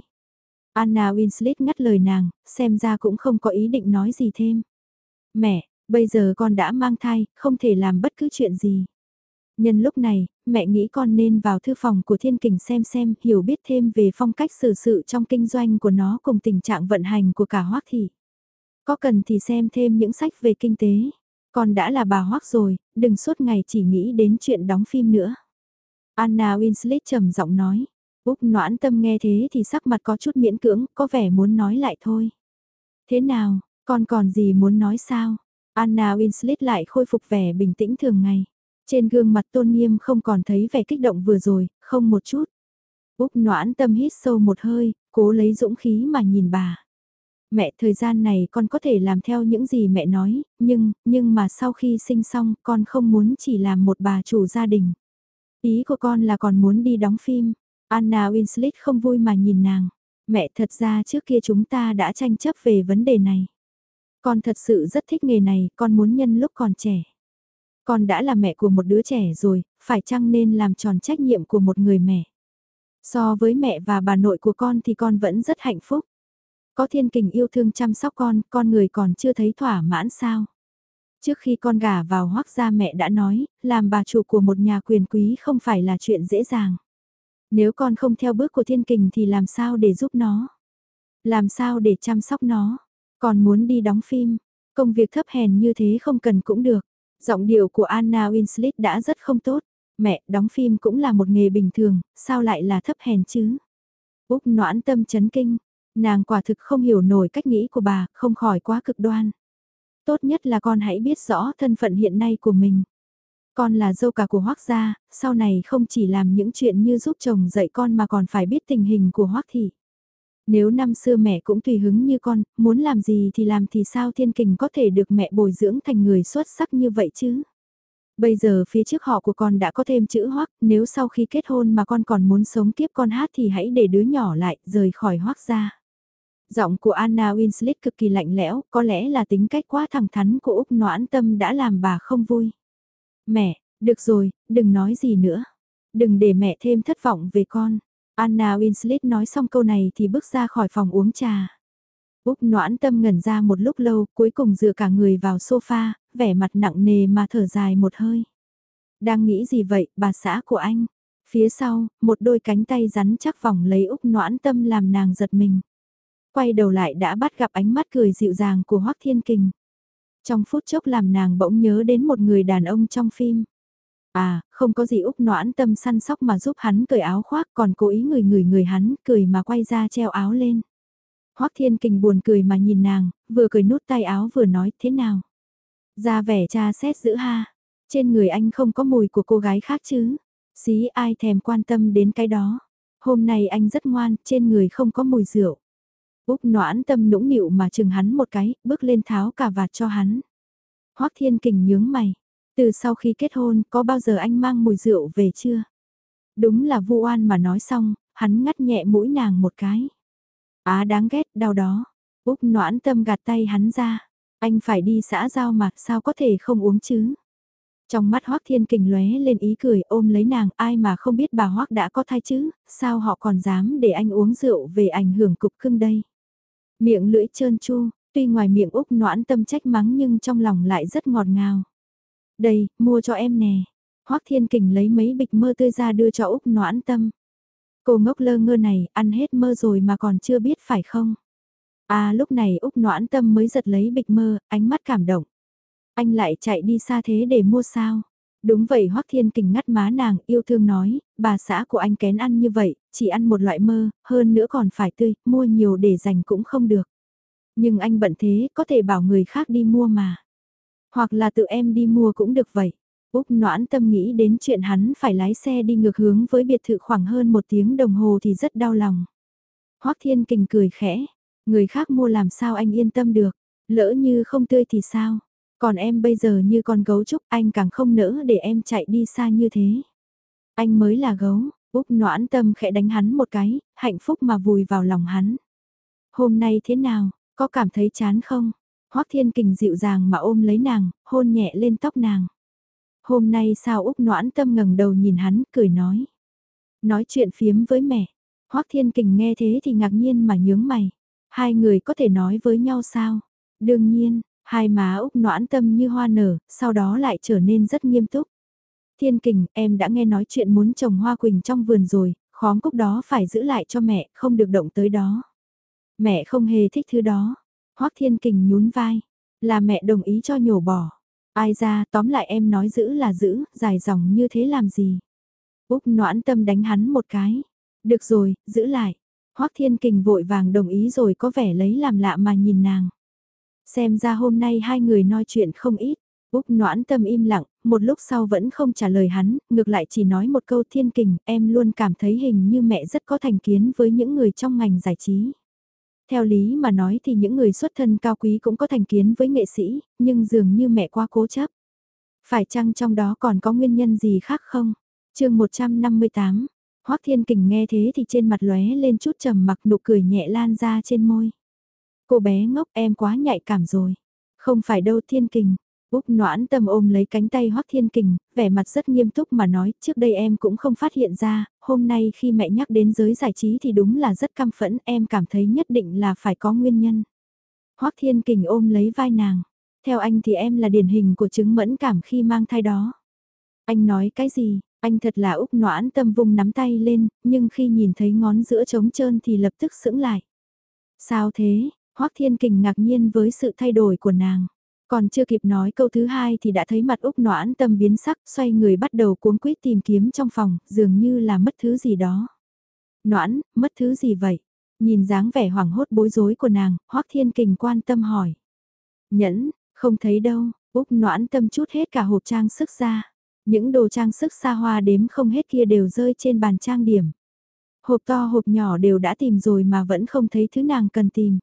Anna Winslet ngắt lời nàng, xem ra cũng không có ý định nói gì thêm. Mẹ, bây giờ con đã mang thai, không thể làm bất cứ chuyện gì. Nhân lúc này, mẹ nghĩ con nên vào thư phòng của thiên kình xem xem, hiểu biết thêm về phong cách xử sự trong kinh doanh của nó cùng tình trạng vận hành của cả hoác thị. Có cần thì xem thêm những sách về kinh tế. Con đã là bà hoắc rồi, đừng suốt ngày chỉ nghĩ đến chuyện đóng phim nữa. Anna Winslet trầm giọng nói. Úc noãn tâm nghe thế thì sắc mặt có chút miễn cưỡng, có vẻ muốn nói lại thôi. Thế nào, con còn gì muốn nói sao? Anna Winslet lại khôi phục vẻ bình tĩnh thường ngày. Trên gương mặt tôn nghiêm không còn thấy vẻ kích động vừa rồi, không một chút. Úc noãn tâm hít sâu một hơi, cố lấy dũng khí mà nhìn bà. Mẹ thời gian này con có thể làm theo những gì mẹ nói, nhưng, nhưng mà sau khi sinh xong con không muốn chỉ làm một bà chủ gia đình. Ý của con là còn muốn đi đóng phim. Anna Winslet không vui mà nhìn nàng. Mẹ thật ra trước kia chúng ta đã tranh chấp về vấn đề này. Con thật sự rất thích nghề này, con muốn nhân lúc còn trẻ. Con đã là mẹ của một đứa trẻ rồi, phải chăng nên làm tròn trách nhiệm của một người mẹ. So với mẹ và bà nội của con thì con vẫn rất hạnh phúc. Có thiên kình yêu thương chăm sóc con, con người còn chưa thấy thỏa mãn sao. Trước khi con gả vào hoác gia mẹ đã nói, làm bà chủ của một nhà quyền quý không phải là chuyện dễ dàng. Nếu con không theo bước của thiên kình thì làm sao để giúp nó? Làm sao để chăm sóc nó? Còn muốn đi đóng phim, công việc thấp hèn như thế không cần cũng được. Giọng điệu của Anna Winslet đã rất không tốt. Mẹ, đóng phim cũng là một nghề bình thường, sao lại là thấp hèn chứ? Úc noãn tâm chấn kinh, nàng quả thực không hiểu nổi cách nghĩ của bà, không khỏi quá cực đoan. Tốt nhất là con hãy biết rõ thân phận hiện nay của mình. Con là dâu cả của Hoác gia, sau này không chỉ làm những chuyện như giúp chồng dạy con mà còn phải biết tình hình của Hoác thị. Nếu năm xưa mẹ cũng tùy hứng như con, muốn làm gì thì làm thì sao thiên kình có thể được mẹ bồi dưỡng thành người xuất sắc như vậy chứ? Bây giờ phía trước họ của con đã có thêm chữ hoắc, nếu sau khi kết hôn mà con còn muốn sống kiếp con hát thì hãy để đứa nhỏ lại, rời khỏi hoắc ra. Giọng của Anna Winslet cực kỳ lạnh lẽo, có lẽ là tính cách quá thẳng thắn của Úc Noãn Tâm đã làm bà không vui. Mẹ, được rồi, đừng nói gì nữa. Đừng để mẹ thêm thất vọng về con. Anna Winslet nói xong câu này thì bước ra khỏi phòng uống trà. Úc noãn tâm ngẩn ra một lúc lâu, cuối cùng dựa cả người vào sofa, vẻ mặt nặng nề mà thở dài một hơi. Đang nghĩ gì vậy, bà xã của anh? Phía sau, một đôi cánh tay rắn chắc vòng lấy Úc noãn tâm làm nàng giật mình. Quay đầu lại đã bắt gặp ánh mắt cười dịu dàng của Hoác Thiên Kình. Trong phút chốc làm nàng bỗng nhớ đến một người đàn ông trong phim. À, không có gì Úc noãn tâm săn sóc mà giúp hắn cởi áo khoác còn cố ý người người người hắn cười mà quay ra treo áo lên. Hoác Thiên Kình buồn cười mà nhìn nàng, vừa cười nút tay áo vừa nói thế nào. Ra vẻ cha xét giữ ha, trên người anh không có mùi của cô gái khác chứ. Xí ai thèm quan tâm đến cái đó. Hôm nay anh rất ngoan, trên người không có mùi rượu. Úc noãn tâm nũng nịu mà chừng hắn một cái, bước lên tháo cả vạt cho hắn. Hoác Thiên Kình nhướng mày. Từ sau khi kết hôn, có bao giờ anh mang mùi rượu về chưa? Đúng là vu oan mà nói xong, hắn ngắt nhẹ mũi nàng một cái. Á đáng ghét, đau đó. Úc noãn tâm gạt tay hắn ra. Anh phải đi xã giao mà, sao có thể không uống chứ? Trong mắt Hoác Thiên Kình lóe lên ý cười ôm lấy nàng, ai mà không biết bà Hoác đã có thai chứ, sao họ còn dám để anh uống rượu về ảnh hưởng cục cưng đây? Miệng lưỡi trơn chu, tuy ngoài miệng Úc noãn tâm trách mắng nhưng trong lòng lại rất ngọt ngào. Đây, mua cho em nè. Hoác Thiên Kình lấy mấy bịch mơ tươi ra đưa cho Úc noãn tâm. Cô ngốc lơ ngơ này, ăn hết mơ rồi mà còn chưa biết phải không? À lúc này Úc noãn tâm mới giật lấy bịch mơ, ánh mắt cảm động. Anh lại chạy đi xa thế để mua sao? Đúng vậy Hoắc Thiên Kình ngắt má nàng yêu thương nói, bà xã của anh kén ăn như vậy, chỉ ăn một loại mơ, hơn nữa còn phải tươi, mua nhiều để dành cũng không được. Nhưng anh bận thế, có thể bảo người khác đi mua mà. Hoặc là tự em đi mua cũng được vậy. Úc noãn tâm nghĩ đến chuyện hắn phải lái xe đi ngược hướng với biệt thự khoảng hơn một tiếng đồng hồ thì rất đau lòng. Hoắc Thiên Kình cười khẽ, người khác mua làm sao anh yên tâm được, lỡ như không tươi thì sao? Còn em bây giờ như con gấu trúc anh càng không nỡ để em chạy đi xa như thế. Anh mới là gấu, Úc noãn tâm khẽ đánh hắn một cái, hạnh phúc mà vùi vào lòng hắn. Hôm nay thế nào, có cảm thấy chán không? Hoác Thiên Kình dịu dàng mà ôm lấy nàng, hôn nhẹ lên tóc nàng. Hôm nay sao Úc noãn tâm ngẩng đầu nhìn hắn, cười nói. Nói chuyện phiếm với mẹ. Hoác Thiên Kình nghe thế thì ngạc nhiên mà nhướng mày. Hai người có thể nói với nhau sao? Đương nhiên, Hai má Úc noãn tâm như hoa nở, sau đó lại trở nên rất nghiêm túc. Thiên kình, em đã nghe nói chuyện muốn trồng hoa quỳnh trong vườn rồi, khóm cúc đó phải giữ lại cho mẹ, không được động tới đó. Mẹ không hề thích thứ đó. Hoác thiên kình nhún vai, là mẹ đồng ý cho nhổ bỏ. Ai ra, tóm lại em nói giữ là giữ, dài dòng như thế làm gì. Úc noãn tâm đánh hắn một cái. Được rồi, giữ lại. Hoác thiên kình vội vàng đồng ý rồi có vẻ lấy làm lạ mà nhìn nàng. Xem ra hôm nay hai người nói chuyện không ít. Úc noãn tâm im lặng, một lúc sau vẫn không trả lời hắn, ngược lại chỉ nói một câu thiên kình, em luôn cảm thấy hình như mẹ rất có thành kiến với những người trong ngành giải trí. Theo lý mà nói thì những người xuất thân cao quý cũng có thành kiến với nghệ sĩ, nhưng dường như mẹ quá cố chấp. Phải chăng trong đó còn có nguyên nhân gì khác không? chương 158, Hoác Thiên Kình nghe thế thì trên mặt lóe lên chút trầm mặc nụ cười nhẹ lan ra trên môi. Cô bé ngốc em quá nhạy cảm rồi. Không phải đâu thiên kình. Úc noãn tâm ôm lấy cánh tay hoắc thiên kình, vẻ mặt rất nghiêm túc mà nói, trước đây em cũng không phát hiện ra, hôm nay khi mẹ nhắc đến giới giải trí thì đúng là rất căm phẫn, em cảm thấy nhất định là phải có nguyên nhân. hoắc thiên kình ôm lấy vai nàng, theo anh thì em là điển hình của chứng mẫn cảm khi mang thai đó. Anh nói cái gì, anh thật là Úc noãn tâm vùng nắm tay lên, nhưng khi nhìn thấy ngón giữa trống trơn thì lập tức sững lại. Sao thế, Hoắc Thiên Kình ngạc nhiên với sự thay đổi của nàng. Còn chưa kịp nói câu thứ hai thì đã thấy mặt Úc noãn tâm biến sắc, xoay người bắt đầu cuống quýt tìm kiếm trong phòng, dường như là mất thứ gì đó. Noãn, mất thứ gì vậy? Nhìn dáng vẻ hoảng hốt bối rối của nàng, Hoắc Thiên Kình quan tâm hỏi. Nhẫn, không thấy đâu, Úc noãn tâm chút hết cả hộp trang sức ra. Những đồ trang sức xa hoa đếm không hết kia đều rơi trên bàn trang điểm. Hộp to hộp nhỏ đều đã tìm rồi mà vẫn không thấy thứ nàng cần tìm.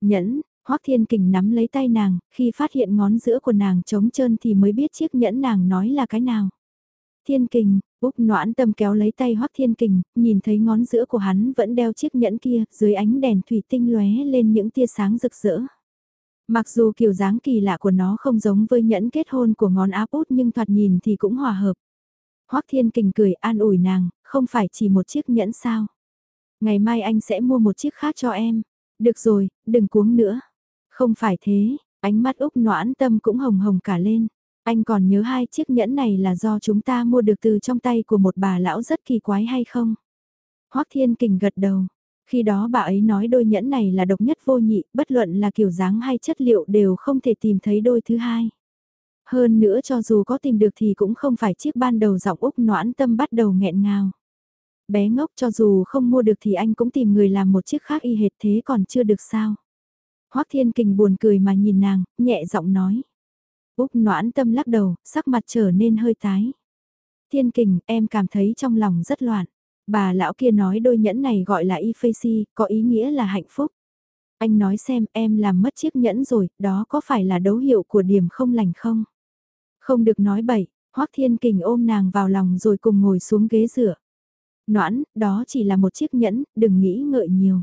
Nhẫn, Hoắc Thiên Kình nắm lấy tay nàng, khi phát hiện ngón giữa của nàng trống trơn thì mới biết chiếc nhẫn nàng nói là cái nào. Thiên Kình, Úc noãn tâm kéo lấy tay Hoắc Thiên Kình, nhìn thấy ngón giữa của hắn vẫn đeo chiếc nhẫn kia, dưới ánh đèn thủy tinh lóe lên những tia sáng rực rỡ. Mặc dù kiểu dáng kỳ lạ của nó không giống với nhẫn kết hôn của ngón áp út nhưng thoạt nhìn thì cũng hòa hợp. Hoắc Thiên Kình cười an ủi nàng, không phải chỉ một chiếc nhẫn sao. Ngày mai anh sẽ mua một chiếc khác cho em. Được rồi, đừng cuống nữa. Không phải thế, ánh mắt Úc noãn tâm cũng hồng hồng cả lên. Anh còn nhớ hai chiếc nhẫn này là do chúng ta mua được từ trong tay của một bà lão rất kỳ quái hay không? Hoác Thiên Kình gật đầu. Khi đó bà ấy nói đôi nhẫn này là độc nhất vô nhị, bất luận là kiểu dáng hay chất liệu đều không thể tìm thấy đôi thứ hai. Hơn nữa cho dù có tìm được thì cũng không phải chiếc ban đầu giọng Úc noãn tâm bắt đầu nghẹn ngào. Bé ngốc cho dù không mua được thì anh cũng tìm người làm một chiếc khác y hệt thế còn chưa được sao. Hoác Thiên Kình buồn cười mà nhìn nàng, nhẹ giọng nói. Úc noãn tâm lắc đầu, sắc mặt trở nên hơi tái. Thiên Kình, em cảm thấy trong lòng rất loạn. Bà lão kia nói đôi nhẫn này gọi là y phê si, có ý nghĩa là hạnh phúc. Anh nói xem em làm mất chiếc nhẫn rồi, đó có phải là dấu hiệu của điểm không lành không? Không được nói bậy, Hoác Thiên Kình ôm nàng vào lòng rồi cùng ngồi xuống ghế rửa. Noãn, đó chỉ là một chiếc nhẫn, đừng nghĩ ngợi nhiều.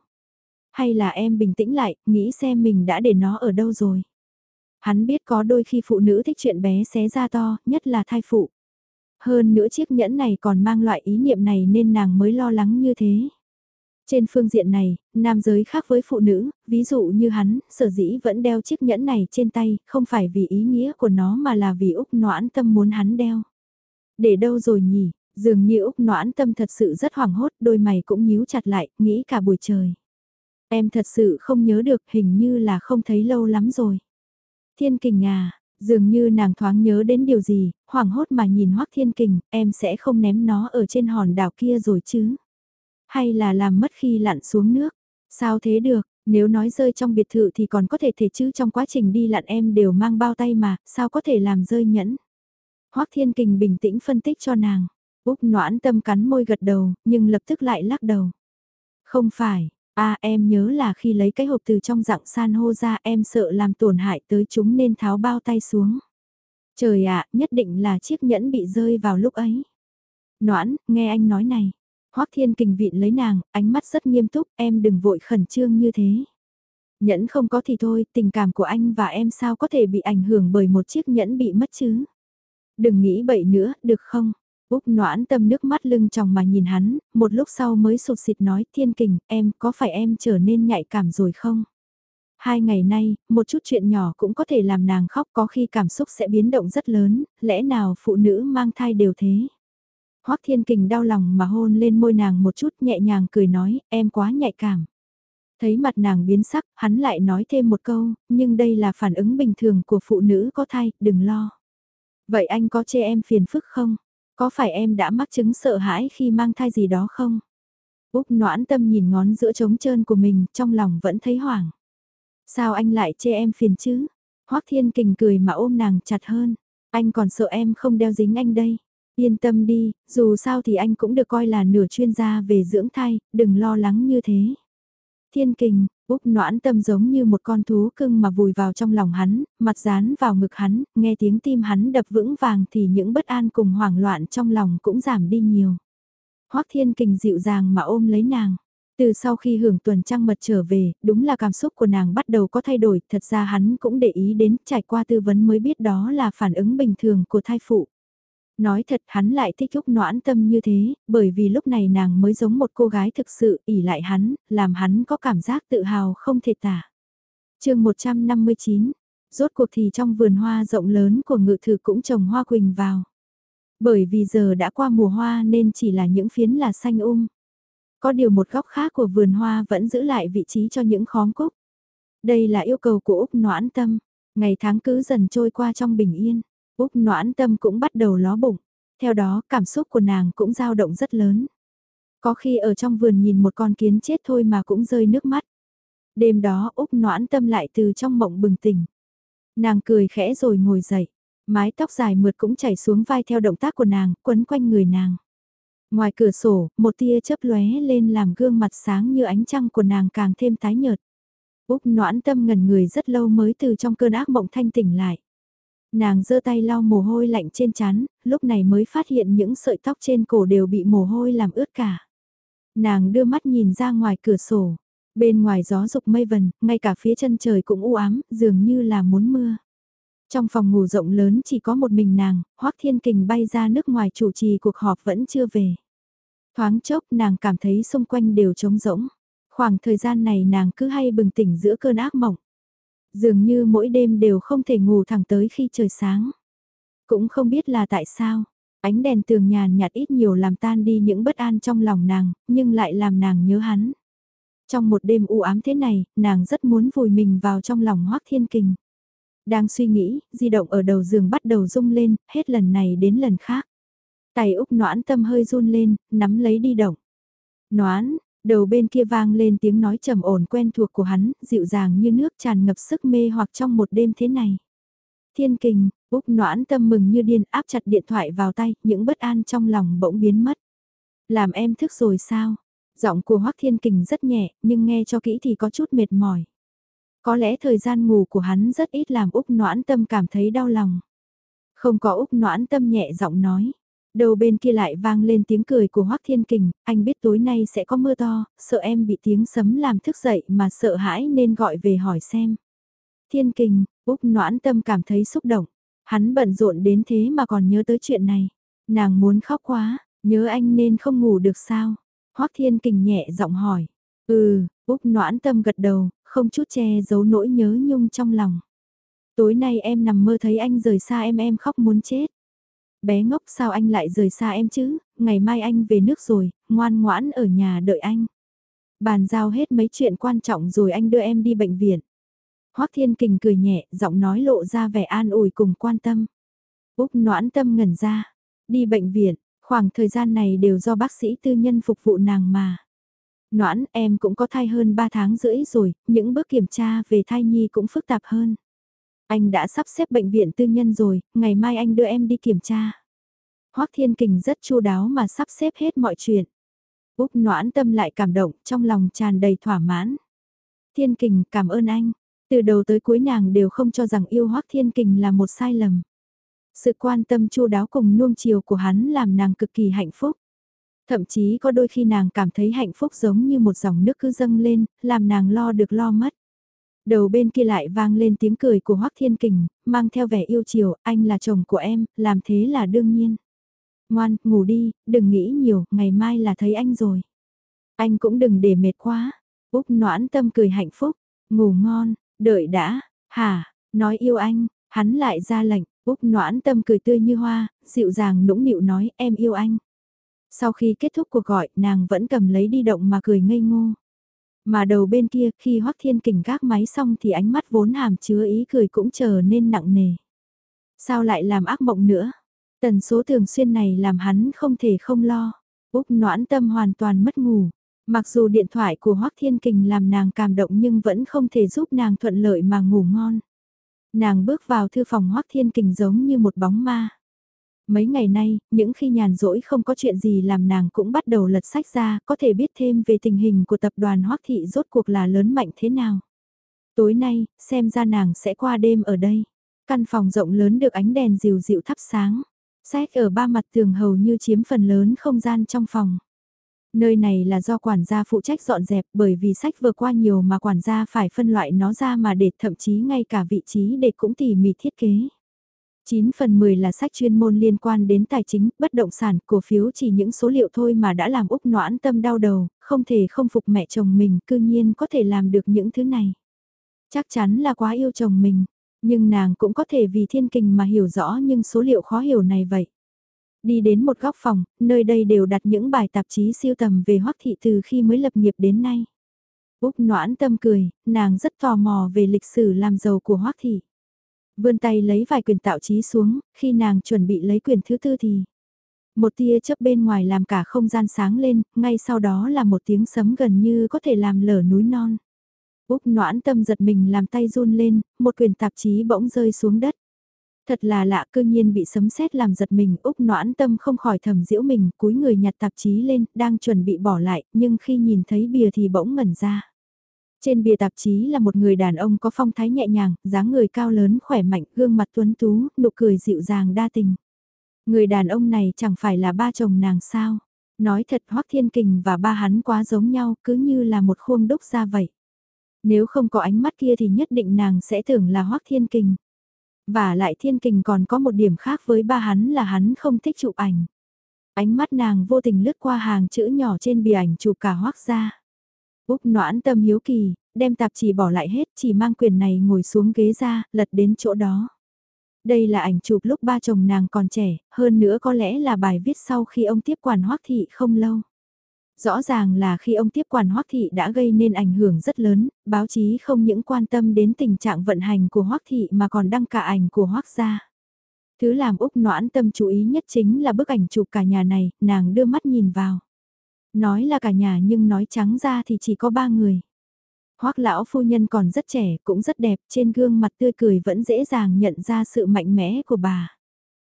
Hay là em bình tĩnh lại, nghĩ xem mình đã để nó ở đâu rồi. Hắn biết có đôi khi phụ nữ thích chuyện bé xé ra to, nhất là thai phụ. Hơn nữa chiếc nhẫn này còn mang loại ý niệm này nên nàng mới lo lắng như thế. Trên phương diện này, nam giới khác với phụ nữ, ví dụ như hắn, sở dĩ vẫn đeo chiếc nhẫn này trên tay, không phải vì ý nghĩa của nó mà là vì Úc noãn tâm muốn hắn đeo. Để đâu rồi nhỉ, dường như Úc noãn tâm thật sự rất hoảng hốt, đôi mày cũng nhíu chặt lại, nghĩ cả buổi trời. Em thật sự không nhớ được, hình như là không thấy lâu lắm rồi. Thiên kình à, dường như nàng thoáng nhớ đến điều gì, hoảng hốt mà nhìn Hoắc Thiên Kình, em sẽ không ném nó ở trên hòn đảo kia rồi chứ. Hay là làm mất khi lặn xuống nước? Sao thế được, nếu nói rơi trong biệt thự thì còn có thể thể chứ trong quá trình đi lặn em đều mang bao tay mà, sao có thể làm rơi nhẫn? Hoắc Thiên Kình bình tĩnh phân tích cho nàng. Úc noãn tâm cắn môi gật đầu, nhưng lập tức lại lắc đầu. Không phải, À em nhớ là khi lấy cái hộp từ trong dạng san hô ra em sợ làm tổn hại tới chúng nên tháo bao tay xuống. Trời ạ, nhất định là chiếc nhẫn bị rơi vào lúc ấy. Noãn, nghe anh nói này. Hoắc Thiên Kình vịn lấy nàng, ánh mắt rất nghiêm túc, em đừng vội khẩn trương như thế. Nhẫn không có thì thôi, tình cảm của anh và em sao có thể bị ảnh hưởng bởi một chiếc nhẫn bị mất chứ? Đừng nghĩ bậy nữa, được không? Úc noãn tâm nước mắt lưng tròng mà nhìn hắn, một lúc sau mới sụt xịt nói thiên kình, em có phải em trở nên nhạy cảm rồi không? Hai ngày nay, một chút chuyện nhỏ cũng có thể làm nàng khóc có khi cảm xúc sẽ biến động rất lớn, lẽ nào phụ nữ mang thai đều thế? Hoác Thiên Kình đau lòng mà hôn lên môi nàng một chút nhẹ nhàng cười nói, em quá nhạy cảm. Thấy mặt nàng biến sắc, hắn lại nói thêm một câu, nhưng đây là phản ứng bình thường của phụ nữ có thai, đừng lo. Vậy anh có chê em phiền phức không? Có phải em đã mắc chứng sợ hãi khi mang thai gì đó không? Úc noãn tâm nhìn ngón giữa trống trơn của mình, trong lòng vẫn thấy hoảng. Sao anh lại chê em phiền chứ? Hoác Thiên Kình cười mà ôm nàng chặt hơn. Anh còn sợ em không đeo dính anh đây. Yên tâm đi, dù sao thì anh cũng được coi là nửa chuyên gia về dưỡng thai, đừng lo lắng như thế. Thiên Kình, Úc noãn tâm giống như một con thú cưng mà vùi vào trong lòng hắn, mặt dán vào ngực hắn, nghe tiếng tim hắn đập vững vàng thì những bất an cùng hoảng loạn trong lòng cũng giảm đi nhiều. Hoác thiên kình dịu dàng mà ôm lấy nàng. Từ sau khi hưởng tuần trăng mật trở về, đúng là cảm xúc của nàng bắt đầu có thay đổi, thật ra hắn cũng để ý đến, trải qua tư vấn mới biết đó là phản ứng bình thường của thai phụ. Nói thật hắn lại thích Úc noãn tâm như thế, bởi vì lúc này nàng mới giống một cô gái thực sự ỉ lại hắn, làm hắn có cảm giác tự hào không thể tả. chương 159, rốt cuộc thì trong vườn hoa rộng lớn của ngự thử cũng trồng hoa quỳnh vào. Bởi vì giờ đã qua mùa hoa nên chỉ là những phiến là xanh um. Có điều một góc khác của vườn hoa vẫn giữ lại vị trí cho những khóm cúc. Đây là yêu cầu của Úc noãn tâm, ngày tháng cứ dần trôi qua trong bình yên. Úc noãn tâm cũng bắt đầu ló bụng. Theo đó cảm xúc của nàng cũng dao động rất lớn. Có khi ở trong vườn nhìn một con kiến chết thôi mà cũng rơi nước mắt. Đêm đó Úc noãn tâm lại từ trong mộng bừng tỉnh. Nàng cười khẽ rồi ngồi dậy. Mái tóc dài mượt cũng chảy xuống vai theo động tác của nàng, quấn quanh người nàng. Ngoài cửa sổ, một tia chớp lóe lên làm gương mặt sáng như ánh trăng của nàng càng thêm tái nhợt. Úc noãn tâm ngẩn người rất lâu mới từ trong cơn ác mộng thanh tỉnh lại. Nàng giơ tay lau mồ hôi lạnh trên trán, lúc này mới phát hiện những sợi tóc trên cổ đều bị mồ hôi làm ướt cả. Nàng đưa mắt nhìn ra ngoài cửa sổ, bên ngoài gió dục mây vần, ngay cả phía chân trời cũng u ám, dường như là muốn mưa. Trong phòng ngủ rộng lớn chỉ có một mình nàng, Hoác Thiên Kình bay ra nước ngoài chủ trì cuộc họp vẫn chưa về. Thoáng chốc nàng cảm thấy xung quanh đều trống rỗng. Khoảng thời gian này nàng cứ hay bừng tỉnh giữa cơn ác mộng dường như mỗi đêm đều không thể ngủ thẳng tới khi trời sáng. Cũng không biết là tại sao, ánh đèn tường nhàn nhạt ít nhiều làm tan đi những bất an trong lòng nàng, nhưng lại làm nàng nhớ hắn. Trong một đêm u ám thế này, nàng rất muốn vùi mình vào trong lòng Hoác Thiên Kình. Đang suy nghĩ, di động ở đầu giường bắt đầu rung lên, hết lần này đến lần khác. Tài Úc noãn tâm hơi run lên, nắm lấy đi động. Noãn, đầu bên kia vang lên tiếng nói trầm ổn quen thuộc của hắn, dịu dàng như nước tràn ngập sức mê hoặc trong một đêm thế này. Thiên kình, Úc noãn tâm mừng như điên áp chặt điện thoại vào tay, những bất an trong lòng bỗng biến mất. Làm em thức rồi sao? Giọng của Hoắc Thiên Kình rất nhẹ, nhưng nghe cho kỹ thì có chút mệt mỏi. Có lẽ thời gian ngủ của hắn rất ít làm Úc noãn tâm cảm thấy đau lòng. Không có Úc noãn tâm nhẹ giọng nói. Đầu bên kia lại vang lên tiếng cười của Hoắc Thiên Kình, anh biết tối nay sẽ có mưa to, sợ em bị tiếng sấm làm thức dậy mà sợ hãi nên gọi về hỏi xem. Thiên Kình, Úc noãn tâm cảm thấy xúc động, hắn bận rộn đến thế mà còn nhớ tới chuyện này. Nàng muốn khóc quá, nhớ anh nên không ngủ được sao? Hoắc Thiên Kình nhẹ giọng hỏi. Ừ, Úc noãn tâm gật đầu, không chút che giấu nỗi nhớ nhung trong lòng. Tối nay em nằm mơ thấy anh rời xa em em khóc muốn chết. Bé ngốc sao anh lại rời xa em chứ, ngày mai anh về nước rồi, ngoan ngoãn ở nhà đợi anh. Bàn giao hết mấy chuyện quan trọng rồi anh đưa em đi bệnh viện. Hoắc Thiên Kình cười nhẹ, giọng nói lộ ra vẻ an ủi cùng quan tâm. Úc noãn tâm ngẩn ra, đi bệnh viện, khoảng thời gian này đều do bác sĩ tư nhân phục vụ nàng mà. Noãn, em cũng có thai hơn 3 tháng rưỡi rồi, những bước kiểm tra về thai nhi cũng phức tạp hơn. Anh đã sắp xếp bệnh viện tư nhân rồi, ngày mai anh đưa em đi kiểm tra. Hoắc Thiên Kình rất chu đáo mà sắp xếp hết mọi chuyện. Úc noãn tâm lại cảm động, trong lòng tràn đầy thỏa mãn. Thiên Kình cảm ơn anh. Từ đầu tới cuối nàng đều không cho rằng yêu Hoắc Thiên Kình là một sai lầm. Sự quan tâm chu đáo cùng nuông chiều của hắn làm nàng cực kỳ hạnh phúc. Thậm chí có đôi khi nàng cảm thấy hạnh phúc giống như một dòng nước cứ dâng lên, làm nàng lo được lo mất. Đầu bên kia lại vang lên tiếng cười của Hoắc Thiên Kình, mang theo vẻ yêu chiều, anh là chồng của em, làm thế là đương nhiên. Ngoan, ngủ đi, đừng nghĩ nhiều, ngày mai là thấy anh rồi. Anh cũng đừng để mệt quá. Úc noãn tâm cười hạnh phúc, ngủ ngon, đợi đã, hả, nói yêu anh, hắn lại ra lệnh, Úc noãn tâm cười tươi như hoa, dịu dàng nũng nịu nói em yêu anh. Sau khi kết thúc cuộc gọi, nàng vẫn cầm lấy đi động mà cười ngây ngô. Mà đầu bên kia, khi Hoắc Thiên Kình gác máy xong thì ánh mắt vốn hàm chứa ý cười cũng trở nên nặng nề. Sao lại làm ác mộng nữa? Tần số thường xuyên này làm hắn không thể không lo. Úc noãn tâm hoàn toàn mất ngủ. Mặc dù điện thoại của Hoắc Thiên Kình làm nàng cảm động nhưng vẫn không thể giúp nàng thuận lợi mà ngủ ngon. Nàng bước vào thư phòng Hoắc Thiên Kình giống như một bóng ma. Mấy ngày nay, những khi nhàn rỗi không có chuyện gì làm nàng cũng bắt đầu lật sách ra, có thể biết thêm về tình hình của tập đoàn Hoắc Thị rốt cuộc là lớn mạnh thế nào. Tối nay, xem ra nàng sẽ qua đêm ở đây. Căn phòng rộng lớn được ánh đèn dịu dịu thắp sáng. Sách ở ba mặt tường hầu như chiếm phần lớn không gian trong phòng. Nơi này là do quản gia phụ trách dọn dẹp bởi vì sách vừa qua nhiều mà quản gia phải phân loại nó ra mà để thậm chí ngay cả vị trí để cũng tỉ mỉ thiết kế. 9 phần 10 là sách chuyên môn liên quan đến tài chính, bất động sản, cổ phiếu chỉ những số liệu thôi mà đã làm Úc noãn tâm đau đầu, không thể không phục mẹ chồng mình, cư nhiên có thể làm được những thứ này. Chắc chắn là quá yêu chồng mình, nhưng nàng cũng có thể vì thiên kình mà hiểu rõ nhưng số liệu khó hiểu này vậy. Đi đến một góc phòng, nơi đây đều đặt những bài tạp chí siêu tầm về hoắc thị từ khi mới lập nghiệp đến nay. Úc noãn tâm cười, nàng rất tò mò về lịch sử làm giàu của hoắc thị. Vươn tay lấy vài quyền tạo chí xuống, khi nàng chuẩn bị lấy quyền thứ tư thì... Một tia chớp bên ngoài làm cả không gian sáng lên, ngay sau đó là một tiếng sấm gần như có thể làm lở núi non. Úc noãn tâm giật mình làm tay run lên, một quyền tạp chí bỗng rơi xuống đất. Thật là lạ cơ nhiên bị sấm sét làm giật mình, Úc noãn tâm không khỏi thầm diễu mình, cúi người nhặt tạp chí lên, đang chuẩn bị bỏ lại, nhưng khi nhìn thấy bìa thì bỗng ngẩn ra. Trên bìa tạp chí là một người đàn ông có phong thái nhẹ nhàng, dáng người cao lớn khỏe mạnh, gương mặt tuấn tú, nụ cười dịu dàng đa tình. Người đàn ông này chẳng phải là ba chồng nàng sao? Nói thật Hoắc Thiên Kình và ba hắn quá giống nhau, cứ như là một khuôn đúc ra vậy. Nếu không có ánh mắt kia thì nhất định nàng sẽ tưởng là Hoắc Thiên Kình. Và lại Thiên Kình còn có một điểm khác với ba hắn là hắn không thích chụp ảnh. Ánh mắt nàng vô tình lướt qua hàng chữ nhỏ trên bìa ảnh chụp cả Hoắc ra. Úc noãn tâm hiếu kỳ, đem tạp chỉ bỏ lại hết, chỉ mang quyền này ngồi xuống ghế ra, lật đến chỗ đó. Đây là ảnh chụp lúc ba chồng nàng còn trẻ, hơn nữa có lẽ là bài viết sau khi ông tiếp quản Hoắc Thị không lâu. Rõ ràng là khi ông tiếp quản Hoắc Thị đã gây nên ảnh hưởng rất lớn, báo chí không những quan tâm đến tình trạng vận hành của Hoắc Thị mà còn đăng cả ảnh của Hoắc gia. Thứ làm Úc noãn tâm chú ý nhất chính là bức ảnh chụp cả nhà này, nàng đưa mắt nhìn vào. Nói là cả nhà nhưng nói trắng ra thì chỉ có ba người. Hoắc lão phu nhân còn rất trẻ, cũng rất đẹp, trên gương mặt tươi cười vẫn dễ dàng nhận ra sự mạnh mẽ của bà.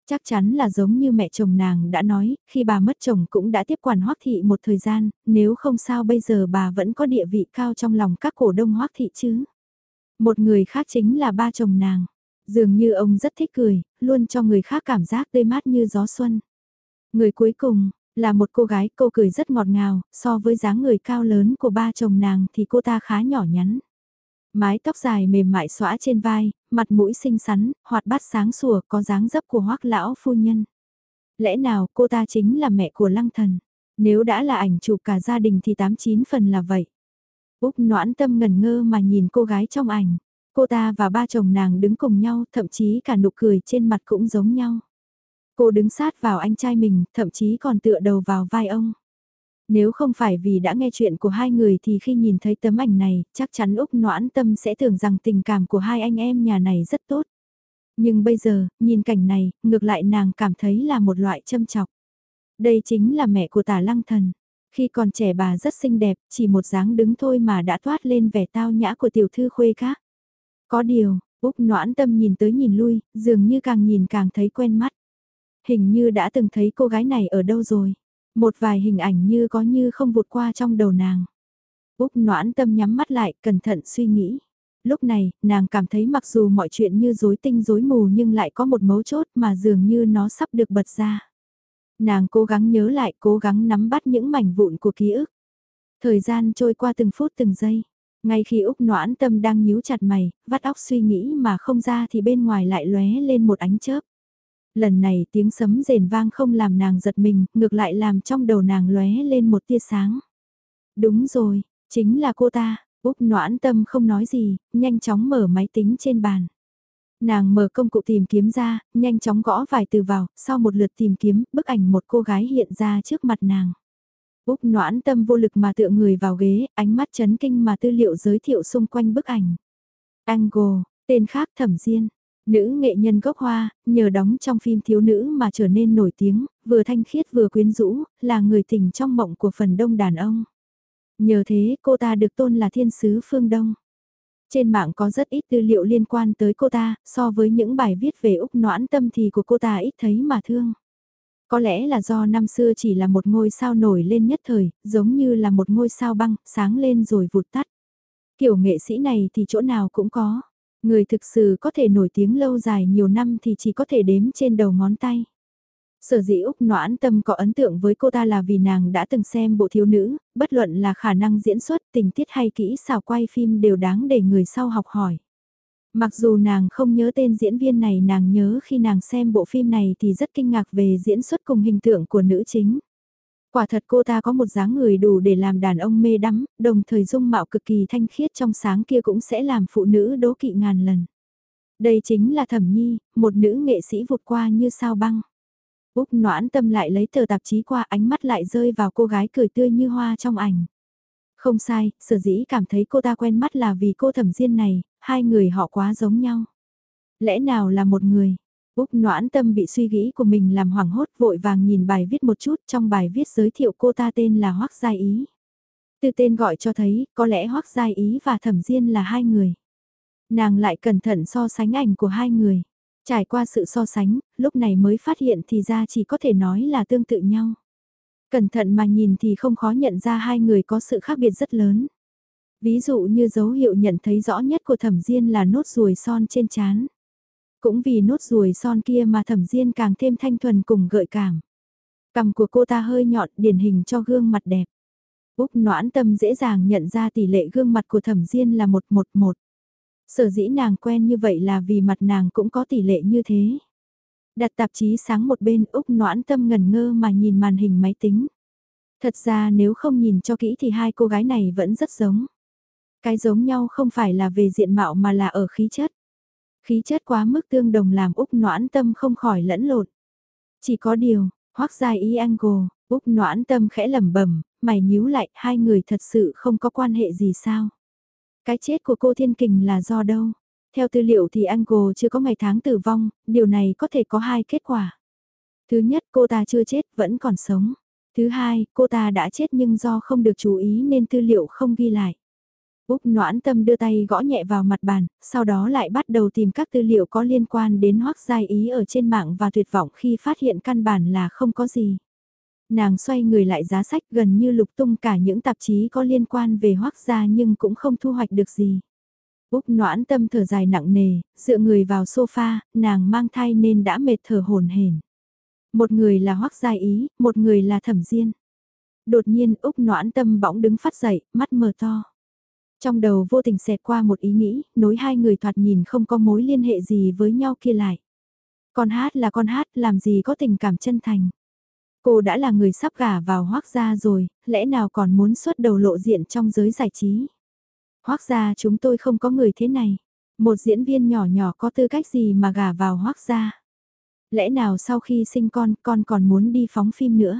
Chắc chắn là giống như mẹ chồng nàng đã nói, khi bà mất chồng cũng đã tiếp quản Hoắc thị một thời gian, nếu không sao bây giờ bà vẫn có địa vị cao trong lòng các cổ đông Hoắc thị chứ. Một người khác chính là ba chồng nàng. Dường như ông rất thích cười, luôn cho người khác cảm giác tươi mát như gió xuân. Người cuối cùng, là một cô gái, cô cười rất ngọt ngào, so với dáng người cao lớn của ba chồng nàng thì cô ta khá nhỏ nhắn. Mái tóc dài mềm mại xõa trên vai, mặt mũi xinh xắn, hoạt bát sáng sủa có dáng dấp của hoắc lão phu nhân. Lẽ nào cô ta chính là mẹ của lăng thần? Nếu đã là ảnh chụp cả gia đình thì tám chín phần là vậy. Úc noãn tâm ngần ngơ mà nhìn cô gái trong ảnh. Cô ta và ba chồng nàng đứng cùng nhau, thậm chí cả nụ cười trên mặt cũng giống nhau. Cô đứng sát vào anh trai mình, thậm chí còn tựa đầu vào vai ông. Nếu không phải vì đã nghe chuyện của hai người thì khi nhìn thấy tấm ảnh này, chắc chắn Úc Noãn Tâm sẽ tưởng rằng tình cảm của hai anh em nhà này rất tốt. Nhưng bây giờ, nhìn cảnh này, ngược lại nàng cảm thấy là một loại châm chọc. Đây chính là mẹ của tả lăng thần. Khi còn trẻ bà rất xinh đẹp, chỉ một dáng đứng thôi mà đã toát lên vẻ tao nhã của tiểu thư khuê khác. Có điều, Úc noãn tâm nhìn tới nhìn lui, dường như càng nhìn càng thấy quen mắt. Hình như đã từng thấy cô gái này ở đâu rồi. Một vài hình ảnh như có như không vụt qua trong đầu nàng. Úc noãn tâm nhắm mắt lại, cẩn thận suy nghĩ. Lúc này, nàng cảm thấy mặc dù mọi chuyện như rối tinh rối mù nhưng lại có một mấu chốt mà dường như nó sắp được bật ra. Nàng cố gắng nhớ lại, cố gắng nắm bắt những mảnh vụn của ký ức. Thời gian trôi qua từng phút từng giây. Ngay khi Úc noãn tâm đang nhíu chặt mày, vắt óc suy nghĩ mà không ra thì bên ngoài lại lóe lên một ánh chớp lần này tiếng sấm rền vang không làm nàng giật mình, ngược lại làm trong đầu nàng lóe lên một tia sáng. Đúng rồi, chính là cô ta, Úc noãn tâm không nói gì, nhanh chóng mở máy tính trên bàn. Nàng mở công cụ tìm kiếm ra, nhanh chóng gõ vài từ vào, sau một lượt tìm kiếm, bức ảnh một cô gái hiện ra trước mặt nàng. Úc noãn tâm vô lực mà tựa người vào ghế, ánh mắt chấn kinh mà tư liệu giới thiệu xung quanh bức ảnh. Angle, tên khác thẩm diên, Nữ nghệ nhân gốc hoa, nhờ đóng trong phim thiếu nữ mà trở nên nổi tiếng, vừa thanh khiết vừa quyến rũ, là người tình trong mộng của phần đông đàn ông. Nhờ thế cô ta được tôn là thiên sứ phương Đông. Trên mạng có rất ít tư liệu liên quan tới cô ta, so với những bài viết về Úc noãn tâm thì của cô ta ít thấy mà thương. Có lẽ là do năm xưa chỉ là một ngôi sao nổi lên nhất thời, giống như là một ngôi sao băng, sáng lên rồi vụt tắt. Kiểu nghệ sĩ này thì chỗ nào cũng có. Người thực sự có thể nổi tiếng lâu dài nhiều năm thì chỉ có thể đếm trên đầu ngón tay. Sở dĩ Úc Noãn Tâm có ấn tượng với cô ta là vì nàng đã từng xem bộ thiếu nữ, bất luận là khả năng diễn xuất, tình tiết hay kỹ xảo quay phim đều đáng để người sau học hỏi. Mặc dù nàng không nhớ tên diễn viên này nàng nhớ khi nàng xem bộ phim này thì rất kinh ngạc về diễn xuất cùng hình tượng của nữ chính. Quả thật cô ta có một dáng người đủ để làm đàn ông mê đắm, đồng thời dung mạo cực kỳ thanh khiết trong sáng kia cũng sẽ làm phụ nữ đố kỵ ngàn lần. Đây chính là thẩm nhi, một nữ nghệ sĩ vụt qua như sao băng. Úc noãn tâm lại lấy tờ tạp chí qua ánh mắt lại rơi vào cô gái cười tươi như hoa trong ảnh. Không sai, sở dĩ cảm thấy cô ta quen mắt là vì cô thẩm diên này, hai người họ quá giống nhau. Lẽ nào là một người, Úc noãn tâm bị suy nghĩ của mình làm hoảng hốt vội vàng nhìn bài viết một chút trong bài viết giới thiệu cô ta tên là Hoác Giai Ý. Từ tên gọi cho thấy có lẽ Hoác Giai Ý và Thẩm Diên là hai người. Nàng lại cẩn thận so sánh ảnh của hai người. Trải qua sự so sánh, lúc này mới phát hiện thì ra chỉ có thể nói là tương tự nhau. Cẩn thận mà nhìn thì không khó nhận ra hai người có sự khác biệt rất lớn. Ví dụ như dấu hiệu nhận thấy rõ nhất của thẩm diên là nốt ruồi son trên trán. Cũng vì nốt ruồi son kia mà thẩm diên càng thêm thanh thuần cùng gợi cảm. Cằm của cô ta hơi nhọn, điển hình cho gương mặt đẹp. Úc noãn tâm dễ dàng nhận ra tỷ lệ gương mặt của thẩm diên là 111. Sở dĩ nàng quen như vậy là vì mặt nàng cũng có tỷ lệ như thế. Đặt tạp chí sáng một bên, Úc noãn tâm ngần ngơ mà nhìn màn hình máy tính. Thật ra nếu không nhìn cho kỹ thì hai cô gái này vẫn rất giống. Cái giống nhau không phải là về diện mạo mà là ở khí chất. Khí chất quá mức tương đồng làm Úc noãn tâm không khỏi lẫn lộn. Chỉ có điều, hoắc dài y angle, Úc noãn tâm khẽ lẩm bẩm mày nhíu lại, hai người thật sự không có quan hệ gì sao? Cái chết của cô Thiên Kình là do đâu? Theo tư liệu thì Angle chưa có ngày tháng tử vong, điều này có thể có hai kết quả. Thứ nhất, cô ta chưa chết, vẫn còn sống. Thứ hai, cô ta đã chết nhưng do không được chú ý nên tư liệu không ghi lại. Úc noãn tâm đưa tay gõ nhẹ vào mặt bàn, sau đó lại bắt đầu tìm các tư liệu có liên quan đến hoắc giai ý ở trên mạng và tuyệt vọng khi phát hiện căn bản là không có gì. Nàng xoay người lại giá sách gần như lục tung cả những tạp chí có liên quan về hoắc gia nhưng cũng không thu hoạch được gì. Úc noãn tâm thở dài nặng nề, dựa người vào sofa, nàng mang thai nên đã mệt thở hồn hển. Một người là hoắc gia ý, một người là thẩm diên. Đột nhiên Úc noãn tâm bỗng đứng phát dậy, mắt mở to. Trong đầu vô tình xẹt qua một ý nghĩ, nối hai người thoạt nhìn không có mối liên hệ gì với nhau kia lại. Con hát là con hát, làm gì có tình cảm chân thành. Cô đã là người sắp gả vào hoác gia rồi, lẽ nào còn muốn xuất đầu lộ diện trong giới giải trí. Hoác gia chúng tôi không có người thế này. Một diễn viên nhỏ nhỏ có tư cách gì mà gả vào hoác gia. Lẽ nào sau khi sinh con, con còn muốn đi phóng phim nữa.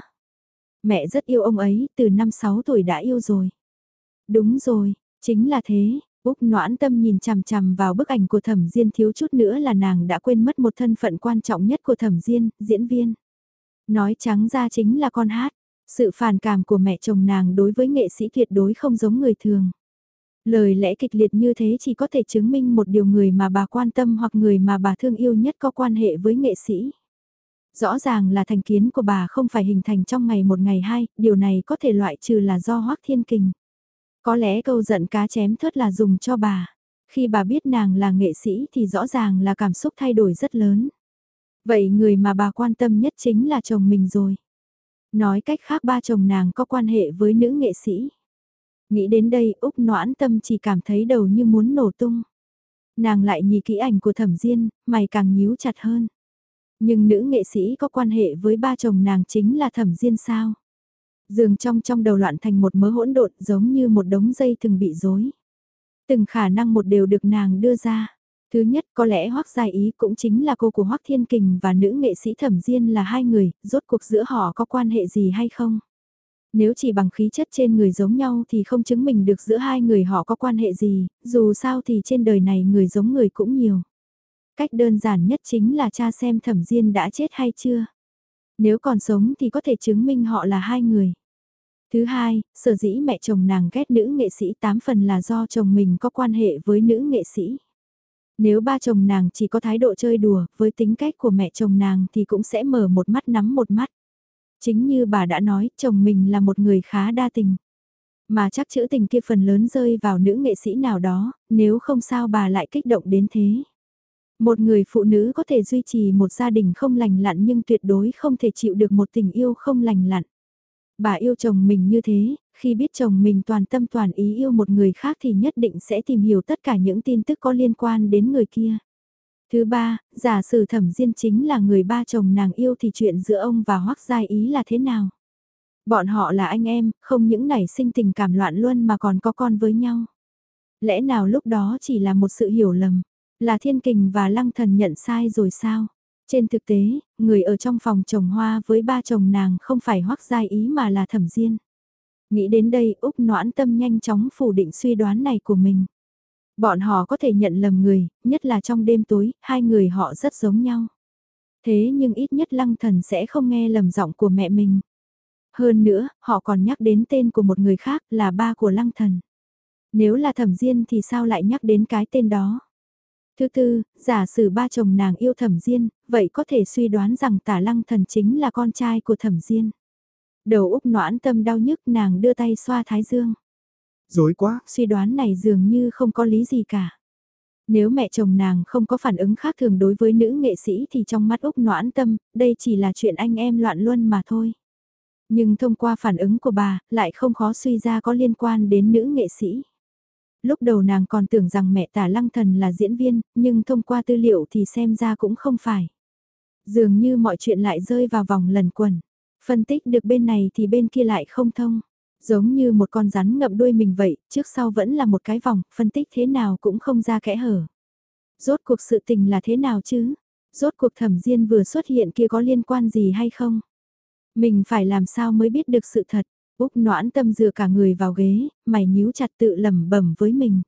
Mẹ rất yêu ông ấy, từ năm 6 tuổi đã yêu rồi. Đúng rồi, chính là thế, Úc noãn tâm nhìn chằm chằm vào bức ảnh của thẩm Diên thiếu chút nữa là nàng đã quên mất một thân phận quan trọng nhất của thẩm Diên, diễn viên. Nói trắng ra chính là con hát. Sự phản cảm của mẹ chồng nàng đối với nghệ sĩ tuyệt đối không giống người thường. Lời lẽ kịch liệt như thế chỉ có thể chứng minh một điều người mà bà quan tâm hoặc người mà bà thương yêu nhất có quan hệ với nghệ sĩ. Rõ ràng là thành kiến của bà không phải hình thành trong ngày một ngày hai, điều này có thể loại trừ là do hoắc thiên kình. Có lẽ câu giận cá chém thớt là dùng cho bà. Khi bà biết nàng là nghệ sĩ thì rõ ràng là cảm xúc thay đổi rất lớn. Vậy người mà bà quan tâm nhất chính là chồng mình rồi. Nói cách khác ba chồng nàng có quan hệ với nữ nghệ sĩ. Nghĩ đến đây Úc noãn tâm chỉ cảm thấy đầu như muốn nổ tung. Nàng lại nhìn kỹ ảnh của thẩm Diên, mày càng nhíu chặt hơn. Nhưng nữ nghệ sĩ có quan hệ với ba chồng nàng chính là thẩm Diên sao? Dường trong trong đầu loạn thành một mớ hỗn độn giống như một đống dây từng bị rối. Từng khả năng một đều được nàng đưa ra. Thứ nhất có lẽ Hoắc Gia Ý cũng chính là cô của Hoắc Thiên Kình và nữ nghệ sĩ Thẩm Diên là hai người, rốt cuộc giữa họ có quan hệ gì hay không? Nếu chỉ bằng khí chất trên người giống nhau thì không chứng minh được giữa hai người họ có quan hệ gì, dù sao thì trên đời này người giống người cũng nhiều. Cách đơn giản nhất chính là cha xem Thẩm Diên đã chết hay chưa. Nếu còn sống thì có thể chứng minh họ là hai người. Thứ hai, sở dĩ mẹ chồng nàng ghét nữ nghệ sĩ tám phần là do chồng mình có quan hệ với nữ nghệ sĩ. Nếu ba chồng nàng chỉ có thái độ chơi đùa, với tính cách của mẹ chồng nàng thì cũng sẽ mở một mắt nắm một mắt. Chính như bà đã nói, chồng mình là một người khá đa tình. Mà chắc chữ tình kia phần lớn rơi vào nữ nghệ sĩ nào đó, nếu không sao bà lại kích động đến thế. Một người phụ nữ có thể duy trì một gia đình không lành lặn nhưng tuyệt đối không thể chịu được một tình yêu không lành lặn. Bà yêu chồng mình như thế, khi biết chồng mình toàn tâm toàn ý yêu một người khác thì nhất định sẽ tìm hiểu tất cả những tin tức có liên quan đến người kia. Thứ ba, giả sử thẩm diên chính là người ba chồng nàng yêu thì chuyện giữa ông và hoắc giai ý là thế nào? Bọn họ là anh em, không những nảy sinh tình cảm loạn luôn mà còn có con với nhau. Lẽ nào lúc đó chỉ là một sự hiểu lầm, là thiên kình và lăng thần nhận sai rồi sao? Trên thực tế, người ở trong phòng trồng hoa với ba chồng nàng không phải hoắc giai ý mà là thẩm diên. Nghĩ đến đây Úc noãn tâm nhanh chóng phủ định suy đoán này của mình. Bọn họ có thể nhận lầm người, nhất là trong đêm tối, hai người họ rất giống nhau. Thế nhưng ít nhất lăng thần sẽ không nghe lầm giọng của mẹ mình. Hơn nữa, họ còn nhắc đến tên của một người khác là ba của lăng thần. Nếu là thẩm diên thì sao lại nhắc đến cái tên đó? Thứ tư, giả sử ba chồng nàng yêu thẩm diên, vậy có thể suy đoán rằng tả lăng thần chính là con trai của thẩm diên. Đầu Úc noãn tâm đau nhức nàng đưa tay xoa thái dương. Dối quá. Suy đoán này dường như không có lý gì cả. Nếu mẹ chồng nàng không có phản ứng khác thường đối với nữ nghệ sĩ thì trong mắt Úc noãn tâm, đây chỉ là chuyện anh em loạn luân mà thôi. Nhưng thông qua phản ứng của bà, lại không khó suy ra có liên quan đến nữ nghệ sĩ. Lúc đầu nàng còn tưởng rằng mẹ tả lăng thần là diễn viên, nhưng thông qua tư liệu thì xem ra cũng không phải. Dường như mọi chuyện lại rơi vào vòng lần quẩn. Phân tích được bên này thì bên kia lại không thông. Giống như một con rắn ngậm đuôi mình vậy, trước sau vẫn là một cái vòng, phân tích thế nào cũng không ra kẽ hở. Rốt cuộc sự tình là thế nào chứ? Rốt cuộc thẩm diên vừa xuất hiện kia có liên quan gì hay không? Mình phải làm sao mới biết được sự thật? Úc noãn tâm dựa cả người vào ghế, mày nhíu chặt tự lẩm bẩm với mình.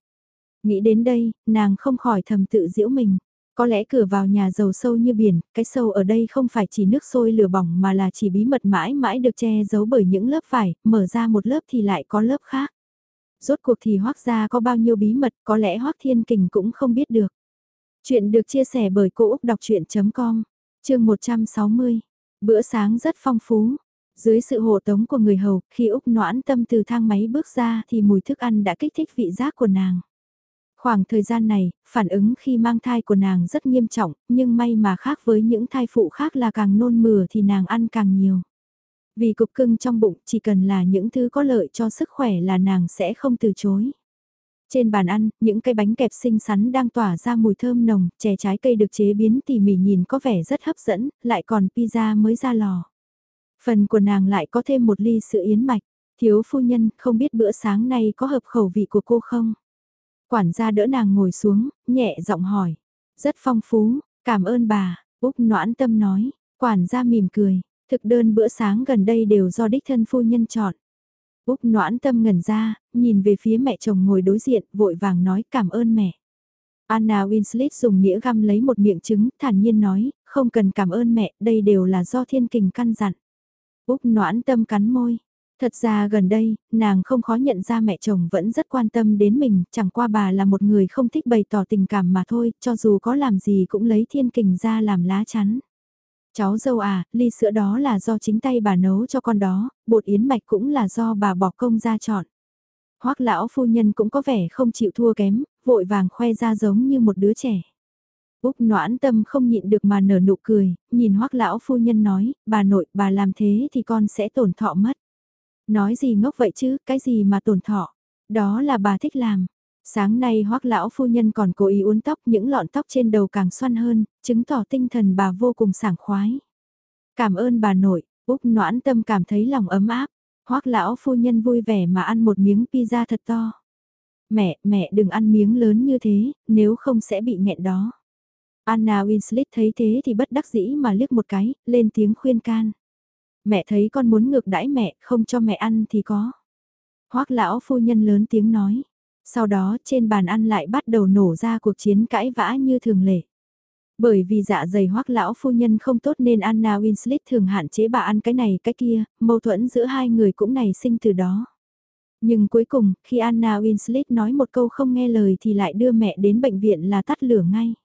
Nghĩ đến đây, nàng không khỏi thầm tự giễu mình. Có lẽ cửa vào nhà giàu sâu như biển, cái sâu ở đây không phải chỉ nước sôi lửa bỏng mà là chỉ bí mật mãi mãi được che giấu bởi những lớp vải, mở ra một lớp thì lại có lớp khác. Rốt cuộc thì hoác ra có bao nhiêu bí mật có lẽ hoác thiên kình cũng không biết được. Chuyện được chia sẻ bởi Cô Úc Đọc Chuyện.com, chương 160. Bữa sáng rất phong phú. Dưới sự hộ tống của người hầu, khi Úc noãn tâm từ thang máy bước ra thì mùi thức ăn đã kích thích vị giác của nàng. Khoảng thời gian này, phản ứng khi mang thai của nàng rất nghiêm trọng, nhưng may mà khác với những thai phụ khác là càng nôn mửa thì nàng ăn càng nhiều. Vì cục cưng trong bụng chỉ cần là những thứ có lợi cho sức khỏe là nàng sẽ không từ chối. Trên bàn ăn, những cây bánh kẹp xinh xắn đang tỏa ra mùi thơm nồng, chè trái cây được chế biến tỉ mỉ nhìn có vẻ rất hấp dẫn, lại còn pizza mới ra lò. Phần của nàng lại có thêm một ly sữa yến mạch. Thiếu phu nhân, không biết bữa sáng nay có hợp khẩu vị của cô không? Quản gia đỡ nàng ngồi xuống, nhẹ giọng hỏi. Rất phong phú, cảm ơn bà, Úc noãn tâm nói. Quản gia mỉm cười, thực đơn bữa sáng gần đây đều do đích thân phu nhân chọn. Úc noãn tâm ngẩn ra, nhìn về phía mẹ chồng ngồi đối diện, vội vàng nói cảm ơn mẹ. Anna Winslet dùng nghĩa găm lấy một miệng trứng, thản nhiên nói, không cần cảm ơn mẹ, đây đều là do thiên kình căn dặn. Úc noãn tâm cắn môi. Thật ra gần đây, nàng không khó nhận ra mẹ chồng vẫn rất quan tâm đến mình, chẳng qua bà là một người không thích bày tỏ tình cảm mà thôi, cho dù có làm gì cũng lấy thiên kình ra làm lá chắn. Cháu dâu à, ly sữa đó là do chính tay bà nấu cho con đó, bột yến mạch cũng là do bà bỏ công ra chọn. Hoác lão phu nhân cũng có vẻ không chịu thua kém, vội vàng khoe ra giống như một đứa trẻ. Úc noãn tâm không nhịn được mà nở nụ cười, nhìn hoác lão phu nhân nói, bà nội, bà làm thế thì con sẽ tổn thọ mất. Nói gì ngốc vậy chứ, cái gì mà tổn thọ, đó là bà thích làm. Sáng nay hoác lão phu nhân còn cố ý uốn tóc những lọn tóc trên đầu càng xoăn hơn, chứng tỏ tinh thần bà vô cùng sảng khoái. Cảm ơn bà nội, Úc noãn tâm cảm thấy lòng ấm áp, hoác lão phu nhân vui vẻ mà ăn một miếng pizza thật to. Mẹ, mẹ đừng ăn miếng lớn như thế, nếu không sẽ bị nghẹn đó. Anna Winslet thấy thế thì bất đắc dĩ mà liếc một cái, lên tiếng khuyên can. Mẹ thấy con muốn ngược đãi mẹ, không cho mẹ ăn thì có. Hoác lão phu nhân lớn tiếng nói. Sau đó trên bàn ăn lại bắt đầu nổ ra cuộc chiến cãi vã như thường lệ. Bởi vì dạ dày hoác lão phu nhân không tốt nên Anna Winslet thường hạn chế bà ăn cái này cái kia, mâu thuẫn giữa hai người cũng nảy sinh từ đó. Nhưng cuối cùng, khi Anna Winslet nói một câu không nghe lời thì lại đưa mẹ đến bệnh viện là tắt lửa ngay.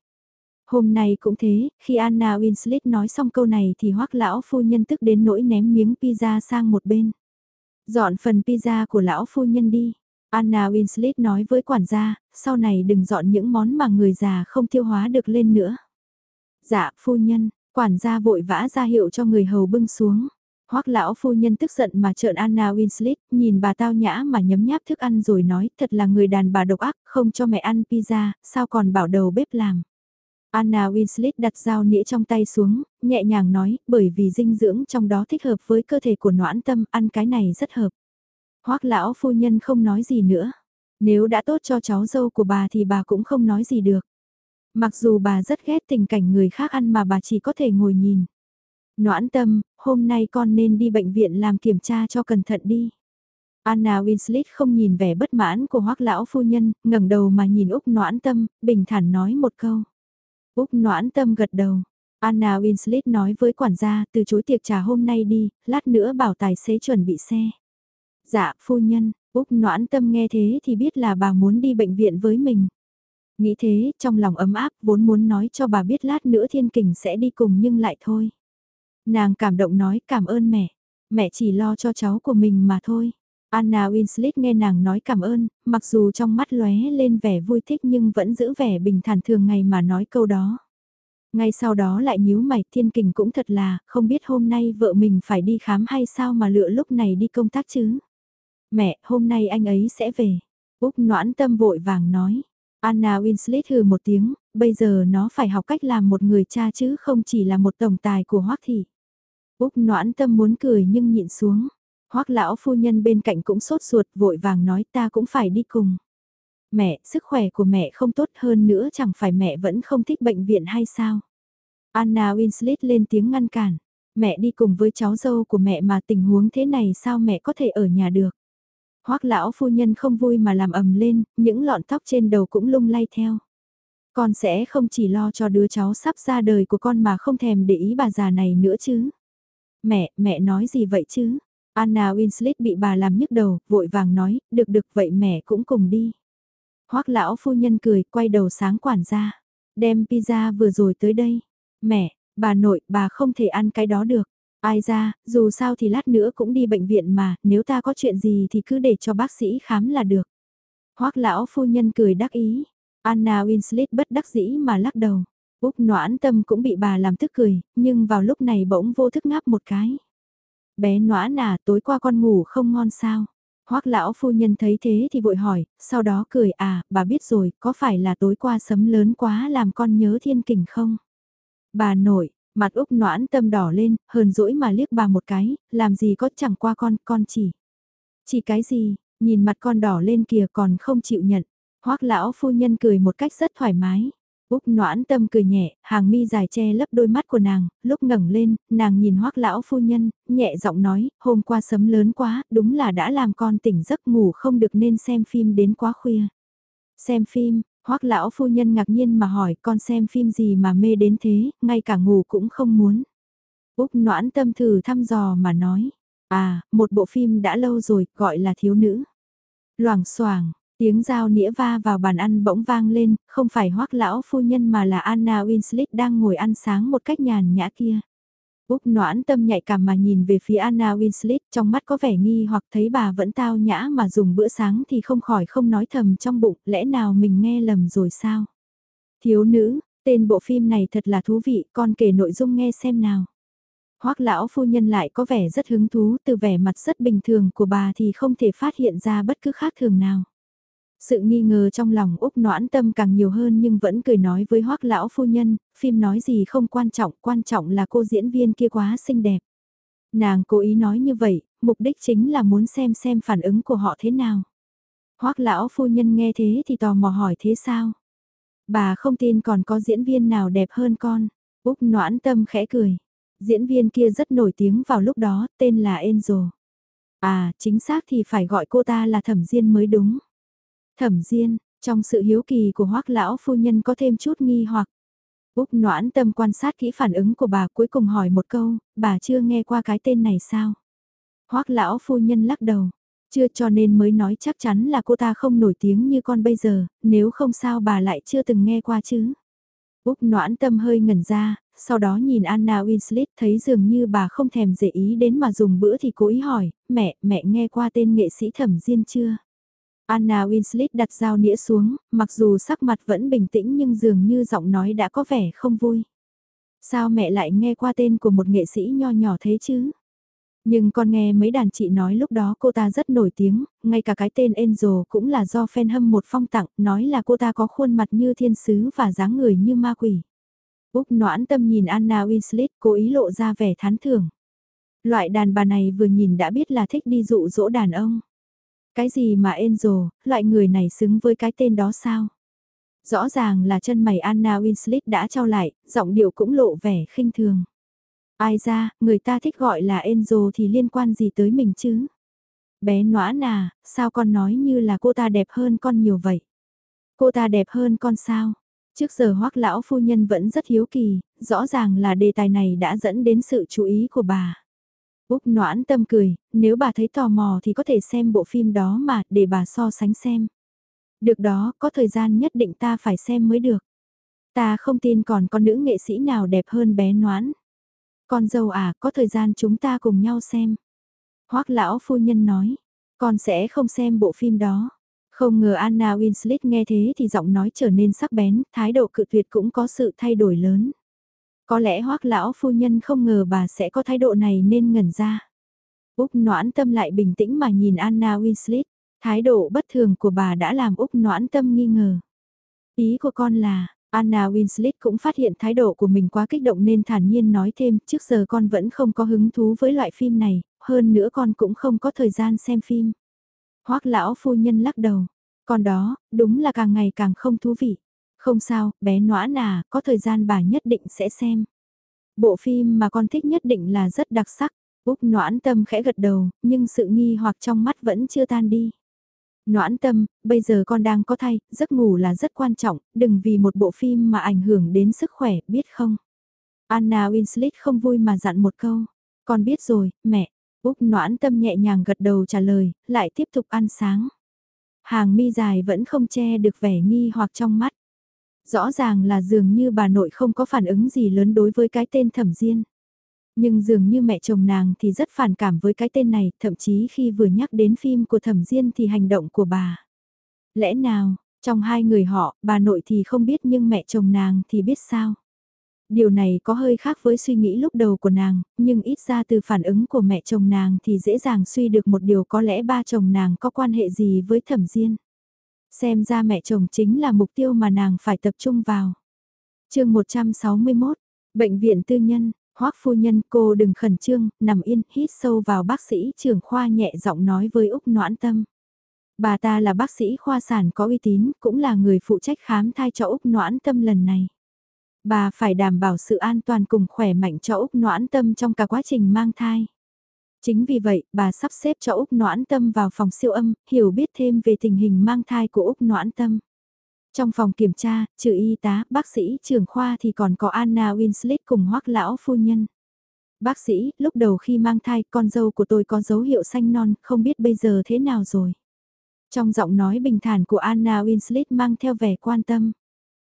Hôm nay cũng thế, khi Anna Winslet nói xong câu này thì hoắc lão phu nhân tức đến nỗi ném miếng pizza sang một bên. Dọn phần pizza của lão phu nhân đi. Anna Winslet nói với quản gia, sau này đừng dọn những món mà người già không tiêu hóa được lên nữa. Dạ, phu nhân, quản gia vội vã ra hiệu cho người hầu bưng xuống. Hoắc lão phu nhân tức giận mà trợn Anna Winslet, nhìn bà tao nhã mà nhấm nháp thức ăn rồi nói, thật là người đàn bà độc ác, không cho mẹ ăn pizza, sao còn bảo đầu bếp làm. Anna Winslet đặt dao nĩa trong tay xuống, nhẹ nhàng nói, bởi vì dinh dưỡng trong đó thích hợp với cơ thể của noãn tâm, ăn cái này rất hợp. Hoắc lão phu nhân không nói gì nữa. Nếu đã tốt cho cháu dâu của bà thì bà cũng không nói gì được. Mặc dù bà rất ghét tình cảnh người khác ăn mà bà chỉ có thể ngồi nhìn. Noãn tâm, hôm nay con nên đi bệnh viện làm kiểm tra cho cẩn thận đi. Anna Winslet không nhìn vẻ bất mãn của hoắc lão phu nhân, ngẩng đầu mà nhìn Úc noãn tâm, bình thản nói một câu. Úc noãn tâm gật đầu. Anna Winslet nói với quản gia từ chối tiệc trà hôm nay đi, lát nữa bảo tài xế chuẩn bị xe. Dạ, phu nhân, Úc noãn tâm nghe thế thì biết là bà muốn đi bệnh viện với mình. Nghĩ thế, trong lòng ấm áp, vốn muốn nói cho bà biết lát nữa thiên kình sẽ đi cùng nhưng lại thôi. Nàng cảm động nói cảm ơn mẹ, mẹ chỉ lo cho cháu của mình mà thôi. Anna Winslet nghe nàng nói cảm ơn, mặc dù trong mắt lóe lên vẻ vui thích nhưng vẫn giữ vẻ bình thản thường ngày mà nói câu đó. Ngay sau đó lại nhíu mày thiên kình cũng thật là, không biết hôm nay vợ mình phải đi khám hay sao mà lựa lúc này đi công tác chứ. Mẹ, hôm nay anh ấy sẽ về. Úc noãn tâm vội vàng nói. Anna Winslet hừ một tiếng, bây giờ nó phải học cách làm một người cha chứ không chỉ là một tổng tài của Hoắc Thị. Úc noãn tâm muốn cười nhưng nhịn xuống. Hoắc lão phu nhân bên cạnh cũng sốt ruột vội vàng nói ta cũng phải đi cùng. mẹ, sức khỏe của mẹ không tốt hơn nữa chẳng phải mẹ vẫn không thích bệnh viện hay sao? Anna Winslet lên tiếng ngăn cản. Mẹ đi cùng với cháu dâu của mẹ mà tình huống thế này sao mẹ có thể ở nhà được? Hoắc lão phu nhân không vui mà làm ầm lên, những lọn tóc trên đầu cũng lung lay theo. Con sẽ không chỉ lo cho đứa cháu sắp ra đời của con mà không thèm để ý bà già này nữa chứ. Mẹ, mẹ nói gì vậy chứ? Anna Winslet bị bà làm nhức đầu, vội vàng nói, được được vậy mẹ cũng cùng đi. Hoắc lão phu nhân cười, quay đầu sáng quản ra. Đem pizza vừa rồi tới đây. Mẹ, bà nội, bà không thể ăn cái đó được. Ai ra, dù sao thì lát nữa cũng đi bệnh viện mà, nếu ta có chuyện gì thì cứ để cho bác sĩ khám là được. Hoắc lão phu nhân cười đắc ý. Anna Winslet bất đắc dĩ mà lắc đầu. Úc noãn tâm cũng bị bà làm tức cười, nhưng vào lúc này bỗng vô thức ngáp một cái. Bé noãn nà tối qua con ngủ không ngon sao? Hoắc lão phu nhân thấy thế thì vội hỏi, sau đó cười à, bà biết rồi, có phải là tối qua sấm lớn quá làm con nhớ thiên kình không? Bà nội, mặt Úc noãn tâm đỏ lên, hờn dỗi mà liếc bà một cái, làm gì có chẳng qua con, con chỉ. Chỉ cái gì, nhìn mặt con đỏ lên kìa còn không chịu nhận. Hoắc lão phu nhân cười một cách rất thoải mái. Úc noãn tâm cười nhẹ, hàng mi dài che lấp đôi mắt của nàng, lúc ngẩng lên, nàng nhìn hoắc lão phu nhân, nhẹ giọng nói, hôm qua sấm lớn quá, đúng là đã làm con tỉnh giấc ngủ không được nên xem phim đến quá khuya. Xem phim, hoắc lão phu nhân ngạc nhiên mà hỏi con xem phim gì mà mê đến thế, ngay cả ngủ cũng không muốn. Úc noãn tâm thử thăm dò mà nói, à, một bộ phim đã lâu rồi, gọi là thiếu nữ. Loảng xoảng Tiếng dao nĩa va vào bàn ăn bỗng vang lên, không phải hoắc lão phu nhân mà là Anna Winslet đang ngồi ăn sáng một cách nhàn nhã kia. Úc noãn tâm nhạy cảm mà nhìn về phía Anna Winslet trong mắt có vẻ nghi hoặc thấy bà vẫn tao nhã mà dùng bữa sáng thì không khỏi không nói thầm trong bụng lẽ nào mình nghe lầm rồi sao. Thiếu nữ, tên bộ phim này thật là thú vị con kể nội dung nghe xem nào. Hoắc lão phu nhân lại có vẻ rất hứng thú từ vẻ mặt rất bình thường của bà thì không thể phát hiện ra bất cứ khác thường nào. Sự nghi ngờ trong lòng Úc noãn tâm càng nhiều hơn nhưng vẫn cười nói với hoắc lão phu nhân, phim nói gì không quan trọng, quan trọng là cô diễn viên kia quá xinh đẹp. Nàng cố ý nói như vậy, mục đích chính là muốn xem xem phản ứng của họ thế nào. hoắc lão phu nhân nghe thế thì tò mò hỏi thế sao? Bà không tin còn có diễn viên nào đẹp hơn con. Úc noãn tâm khẽ cười. Diễn viên kia rất nổi tiếng vào lúc đó, tên là Angel. À, chính xác thì phải gọi cô ta là thẩm diên mới đúng. Thẩm Diên, trong sự hiếu kỳ của hoắc lão phu nhân có thêm chút nghi hoặc. Úc noãn tâm quan sát kỹ phản ứng của bà cuối cùng hỏi một câu, bà chưa nghe qua cái tên này sao? hoắc lão phu nhân lắc đầu, chưa cho nên mới nói chắc chắn là cô ta không nổi tiếng như con bây giờ, nếu không sao bà lại chưa từng nghe qua chứ. Úc noãn tâm hơi ngẩn ra, sau đó nhìn Anna Winslet thấy dường như bà không thèm để ý đến mà dùng bữa thì cố ý hỏi, mẹ, mẹ nghe qua tên nghệ sĩ thẩm diên chưa? Anna Winslet đặt dao nĩa xuống, mặc dù sắc mặt vẫn bình tĩnh nhưng dường như giọng nói đã có vẻ không vui. Sao mẹ lại nghe qua tên của một nghệ sĩ nho nhỏ thế chứ? Nhưng con nghe mấy đàn chị nói lúc đó cô ta rất nổi tiếng, ngay cả cái tên Angel cũng là do fan hâm một phong tặng, nói là cô ta có khuôn mặt như thiên sứ và dáng người như ma quỷ. Úc noãn tâm nhìn Anna Winslet cố ý lộ ra vẻ thán thưởng. Loại đàn bà này vừa nhìn đã biết là thích đi dụ dỗ đàn ông. Cái gì mà Angel, loại người này xứng với cái tên đó sao? Rõ ràng là chân mày Anna Winslet đã trao lại, giọng điệu cũng lộ vẻ khinh thường. Ai ra, người ta thích gọi là Angel thì liên quan gì tới mình chứ? Bé noãn à, sao con nói như là cô ta đẹp hơn con nhiều vậy? Cô ta đẹp hơn con sao? Trước giờ hoắc lão phu nhân vẫn rất hiếu kỳ, rõ ràng là đề tài này đã dẫn đến sự chú ý của bà. Úc noãn tâm cười, nếu bà thấy tò mò thì có thể xem bộ phim đó mà, để bà so sánh xem. Được đó, có thời gian nhất định ta phải xem mới được. Ta không tin còn có nữ nghệ sĩ nào đẹp hơn bé noãn. Con dâu à, có thời gian chúng ta cùng nhau xem. Hoác lão phu nhân nói, con sẽ không xem bộ phim đó. Không ngờ Anna Winslet nghe thế thì giọng nói trở nên sắc bén, thái độ cự tuyệt cũng có sự thay đổi lớn. Có lẽ hoắc lão phu nhân không ngờ bà sẽ có thái độ này nên ngẩn ra. Úc noãn tâm lại bình tĩnh mà nhìn Anna Winslet, thái độ bất thường của bà đã làm Úc noãn tâm nghi ngờ. Ý của con là, Anna Winslet cũng phát hiện thái độ của mình quá kích động nên thản nhiên nói thêm, trước giờ con vẫn không có hứng thú với loại phim này, hơn nữa con cũng không có thời gian xem phim. Hoắc lão phu nhân lắc đầu, Còn đó, đúng là càng ngày càng không thú vị. Không sao, bé noãn à, có thời gian bà nhất định sẽ xem. Bộ phim mà con thích nhất định là rất đặc sắc. Úc noãn tâm khẽ gật đầu, nhưng sự nghi hoặc trong mắt vẫn chưa tan đi. Noãn tâm, bây giờ con đang có thai, giấc ngủ là rất quan trọng, đừng vì một bộ phim mà ảnh hưởng đến sức khỏe, biết không? Anna Winslet không vui mà dặn một câu. Con biết rồi, mẹ. Úc noãn tâm nhẹ nhàng gật đầu trả lời, lại tiếp tục ăn sáng. Hàng mi dài vẫn không che được vẻ nghi hoặc trong mắt. Rõ ràng là dường như bà nội không có phản ứng gì lớn đối với cái tên thẩm diên. Nhưng dường như mẹ chồng nàng thì rất phản cảm với cái tên này, thậm chí khi vừa nhắc đến phim của thẩm diên thì hành động của bà. Lẽ nào, trong hai người họ, bà nội thì không biết nhưng mẹ chồng nàng thì biết sao? Điều này có hơi khác với suy nghĩ lúc đầu của nàng, nhưng ít ra từ phản ứng của mẹ chồng nàng thì dễ dàng suy được một điều có lẽ ba chồng nàng có quan hệ gì với thẩm diên. Xem ra mẹ chồng chính là mục tiêu mà nàng phải tập trung vào. chương 161, Bệnh viện tư nhân, hoắc phu nhân cô đừng khẩn trương, nằm yên, hít sâu vào bác sĩ trưởng khoa nhẹ giọng nói với Úc Noãn Tâm. Bà ta là bác sĩ khoa sản có uy tín, cũng là người phụ trách khám thai cho Úc Noãn Tâm lần này. Bà phải đảm bảo sự an toàn cùng khỏe mạnh cho Úc Noãn Tâm trong cả quá trình mang thai. Chính vì vậy, bà sắp xếp cho Úc Noãn Tâm vào phòng siêu âm, hiểu biết thêm về tình hình mang thai của Úc Noãn Tâm. Trong phòng kiểm tra, trừ y tá, bác sĩ, trưởng khoa thì còn có Anna Winslet cùng hoắc lão phu nhân. Bác sĩ, lúc đầu khi mang thai, con dâu của tôi có dấu hiệu xanh non, không biết bây giờ thế nào rồi. Trong giọng nói bình thản của Anna Winslet mang theo vẻ quan tâm.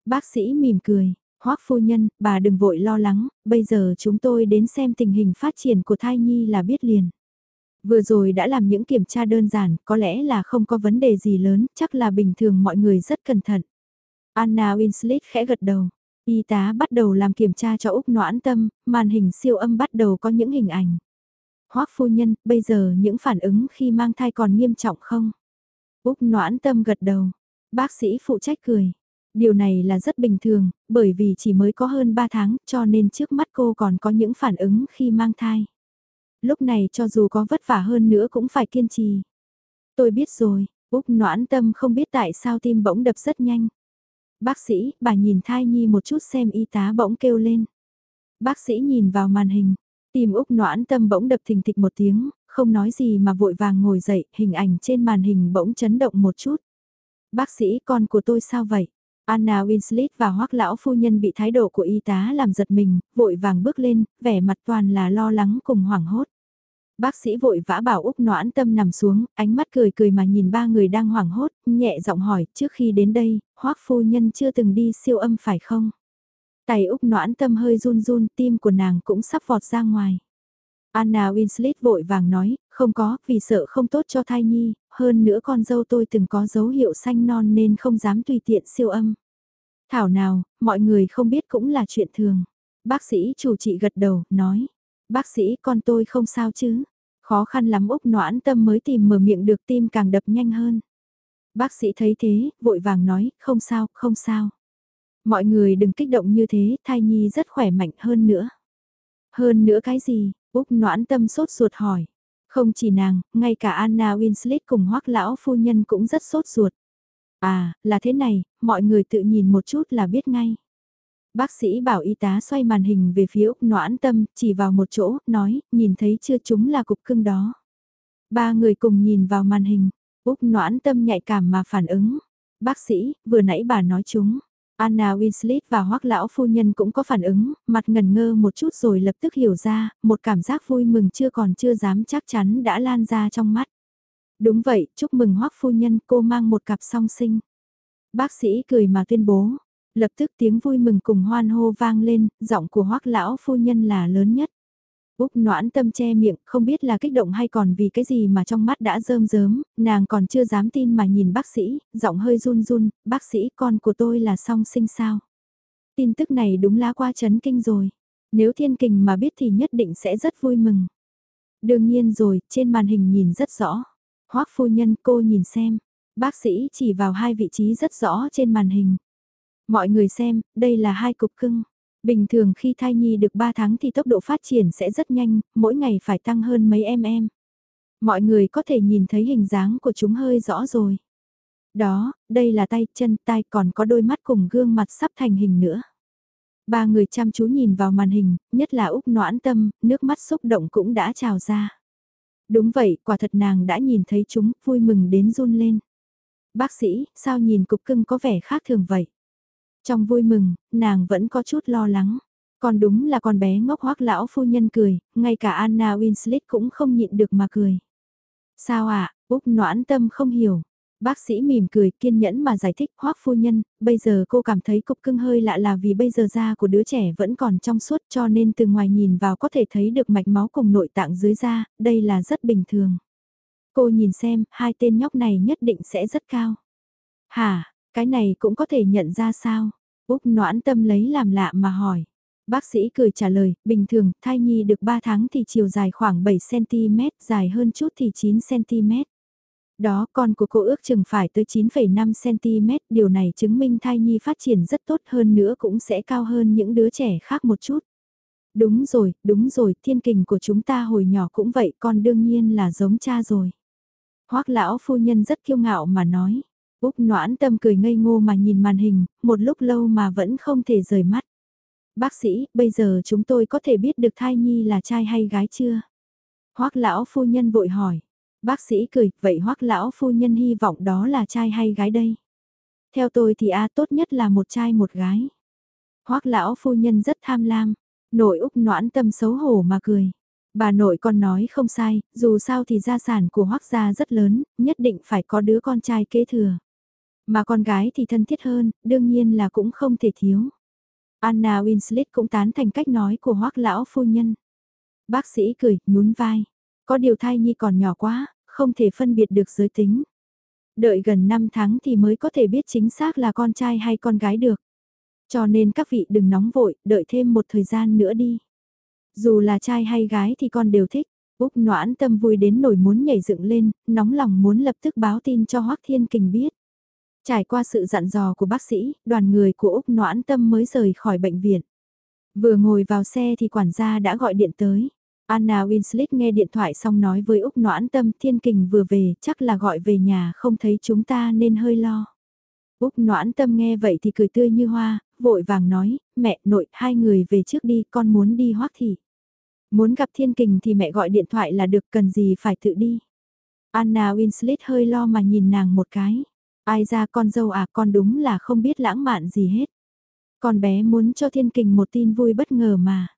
Bác sĩ mỉm cười, hoắc phu nhân, bà đừng vội lo lắng, bây giờ chúng tôi đến xem tình hình phát triển của thai nhi là biết liền. Vừa rồi đã làm những kiểm tra đơn giản, có lẽ là không có vấn đề gì lớn, chắc là bình thường mọi người rất cẩn thận. Anna Winslet khẽ gật đầu. Y tá bắt đầu làm kiểm tra cho Úc noãn tâm, màn hình siêu âm bắt đầu có những hình ảnh. Hoác phu nhân, bây giờ những phản ứng khi mang thai còn nghiêm trọng không? Úc noãn tâm gật đầu. Bác sĩ phụ trách cười. Điều này là rất bình thường, bởi vì chỉ mới có hơn 3 tháng cho nên trước mắt cô còn có những phản ứng khi mang thai lúc này cho dù có vất vả hơn nữa cũng phải kiên trì. Tôi biết rồi, Úc noãn tâm không biết tại sao tim bỗng đập rất nhanh. Bác sĩ, bà nhìn thai nhi một chút xem y tá bỗng kêu lên. Bác sĩ nhìn vào màn hình, tim Úc noãn tâm bỗng đập thình thịch một tiếng, không nói gì mà vội vàng ngồi dậy, hình ảnh trên màn hình bỗng chấn động một chút. Bác sĩ, con của tôi sao vậy? Anna Winslet và hoắc lão phu nhân bị thái độ của y tá làm giật mình, vội vàng bước lên, vẻ mặt toàn là lo lắng cùng hoảng hốt. Bác sĩ vội vã bảo Úc noãn tâm nằm xuống, ánh mắt cười cười mà nhìn ba người đang hoảng hốt, nhẹ giọng hỏi, trước khi đến đây, hoắc phu nhân chưa từng đi siêu âm phải không? Tay Úc noãn tâm hơi run run, tim của nàng cũng sắp vọt ra ngoài. Anna Winslet vội vàng nói, không có, vì sợ không tốt cho thai nhi, hơn nữa con dâu tôi từng có dấu hiệu xanh non nên không dám tùy tiện siêu âm. Thảo nào, mọi người không biết cũng là chuyện thường. Bác sĩ chủ trị gật đầu, nói. Bác sĩ con tôi không sao chứ. Khó khăn lắm Úc noãn tâm mới tìm mở miệng được tim càng đập nhanh hơn. Bác sĩ thấy thế, vội vàng nói, không sao, không sao. Mọi người đừng kích động như thế, thai nhi rất khỏe mạnh hơn nữa. Hơn nữa cái gì? Úc noãn tâm sốt ruột hỏi. Không chỉ nàng, ngay cả Anna Winslet cùng hoắc lão phu nhân cũng rất sốt ruột. À, là thế này, mọi người tự nhìn một chút là biết ngay. Bác sĩ bảo y tá xoay màn hình về phía Úc noãn tâm, chỉ vào một chỗ, nói, nhìn thấy chưa chúng là cục cưng đó. Ba người cùng nhìn vào màn hình, Úc noãn tâm nhạy cảm mà phản ứng. Bác sĩ, vừa nãy bà nói chúng. Anna Winslet và hoắc lão phu nhân cũng có phản ứng, mặt ngần ngơ một chút rồi lập tức hiểu ra, một cảm giác vui mừng chưa còn chưa dám chắc chắn đã lan ra trong mắt. Đúng vậy, chúc mừng hoắc phu nhân cô mang một cặp song sinh. Bác sĩ cười mà tuyên bố, lập tức tiếng vui mừng cùng hoan hô vang lên, giọng của hoắc lão phu nhân là lớn nhất. Úc noãn tâm che miệng, không biết là kích động hay còn vì cái gì mà trong mắt đã rơm rớm, nàng còn chưa dám tin mà nhìn bác sĩ, giọng hơi run run, bác sĩ con của tôi là song sinh sao. Tin tức này đúng lá qua chấn kinh rồi, nếu thiên kình mà biết thì nhất định sẽ rất vui mừng. Đương nhiên rồi, trên màn hình nhìn rất rõ. Hoác phu nhân cô nhìn xem, bác sĩ chỉ vào hai vị trí rất rõ trên màn hình. Mọi người xem, đây là hai cục cưng. Bình thường khi thai nhi được 3 tháng thì tốc độ phát triển sẽ rất nhanh, mỗi ngày phải tăng hơn mấy em em. Mọi người có thể nhìn thấy hình dáng của chúng hơi rõ rồi. Đó, đây là tay, chân, tai còn có đôi mắt cùng gương mặt sắp thành hình nữa. Ba người chăm chú nhìn vào màn hình, nhất là Úc noãn tâm, nước mắt xúc động cũng đã trào ra. Đúng vậy, quả thật nàng đã nhìn thấy chúng, vui mừng đến run lên. Bác sĩ, sao nhìn cục cưng có vẻ khác thường vậy? Trong vui mừng, nàng vẫn có chút lo lắng. Còn đúng là con bé ngốc hoác lão phu nhân cười, ngay cả Anna Winslet cũng không nhịn được mà cười. Sao ạ, à? Úc noãn tâm không hiểu. Bác sĩ mỉm cười kiên nhẫn mà giải thích hoác phu nhân, bây giờ cô cảm thấy cục cưng hơi lạ là vì bây giờ da của đứa trẻ vẫn còn trong suốt cho nên từ ngoài nhìn vào có thể thấy được mạch máu cùng nội tạng dưới da, đây là rất bình thường. Cô nhìn xem, hai tên nhóc này nhất định sẽ rất cao. Hả, cái này cũng có thể nhận ra sao? Úc noãn tâm lấy làm lạ mà hỏi. Bác sĩ cười trả lời, bình thường, thai nhi được 3 tháng thì chiều dài khoảng 7cm, dài hơn chút thì 9cm. Đó, con của cô ước chừng phải tới 9,5cm, điều này chứng minh thai nhi phát triển rất tốt hơn nữa cũng sẽ cao hơn những đứa trẻ khác một chút. Đúng rồi, đúng rồi, thiên kình của chúng ta hồi nhỏ cũng vậy, con đương nhiên là giống cha rồi. Hoác lão phu nhân rất kiêu ngạo mà nói. Úc noãn tâm cười ngây ngô mà nhìn màn hình, một lúc lâu mà vẫn không thể rời mắt. Bác sĩ, bây giờ chúng tôi có thể biết được thai nhi là trai hay gái chưa? Hoác lão phu nhân vội hỏi. Bác sĩ cười, vậy hoác lão phu nhân hy vọng đó là trai hay gái đây? Theo tôi thì a tốt nhất là một trai một gái. Hoác lão phu nhân rất tham lam, nội Úc noãn tâm xấu hổ mà cười. Bà nội con nói không sai, dù sao thì gia sản của hoác gia rất lớn, nhất định phải có đứa con trai kế thừa. Mà con gái thì thân thiết hơn, đương nhiên là cũng không thể thiếu. Anna Winslet cũng tán thành cách nói của hoác lão phu nhân. Bác sĩ cười, nhún vai. Có điều thai nhi còn nhỏ quá, không thể phân biệt được giới tính. Đợi gần 5 tháng thì mới có thể biết chính xác là con trai hay con gái được. Cho nên các vị đừng nóng vội, đợi thêm một thời gian nữa đi. Dù là trai hay gái thì con đều thích. Úc noãn tâm vui đến nổi muốn nhảy dựng lên, nóng lòng muốn lập tức báo tin cho Hoác Thiên Kình biết. Trải qua sự dặn dò của bác sĩ, đoàn người của Úc noãn tâm mới rời khỏi bệnh viện. Vừa ngồi vào xe thì quản gia đã gọi điện tới. Anna Winslet nghe điện thoại xong nói với Úc noãn tâm thiên kình vừa về, chắc là gọi về nhà không thấy chúng ta nên hơi lo. Úc noãn tâm nghe vậy thì cười tươi như hoa, vội vàng nói, mẹ nội hai người về trước đi con muốn đi hoác thị. Muốn gặp thiên kình thì mẹ gọi điện thoại là được cần gì phải tự đi. Anna Winslet hơi lo mà nhìn nàng một cái. Ai ra con dâu à con đúng là không biết lãng mạn gì hết. Con bé muốn cho thiên kình một tin vui bất ngờ mà.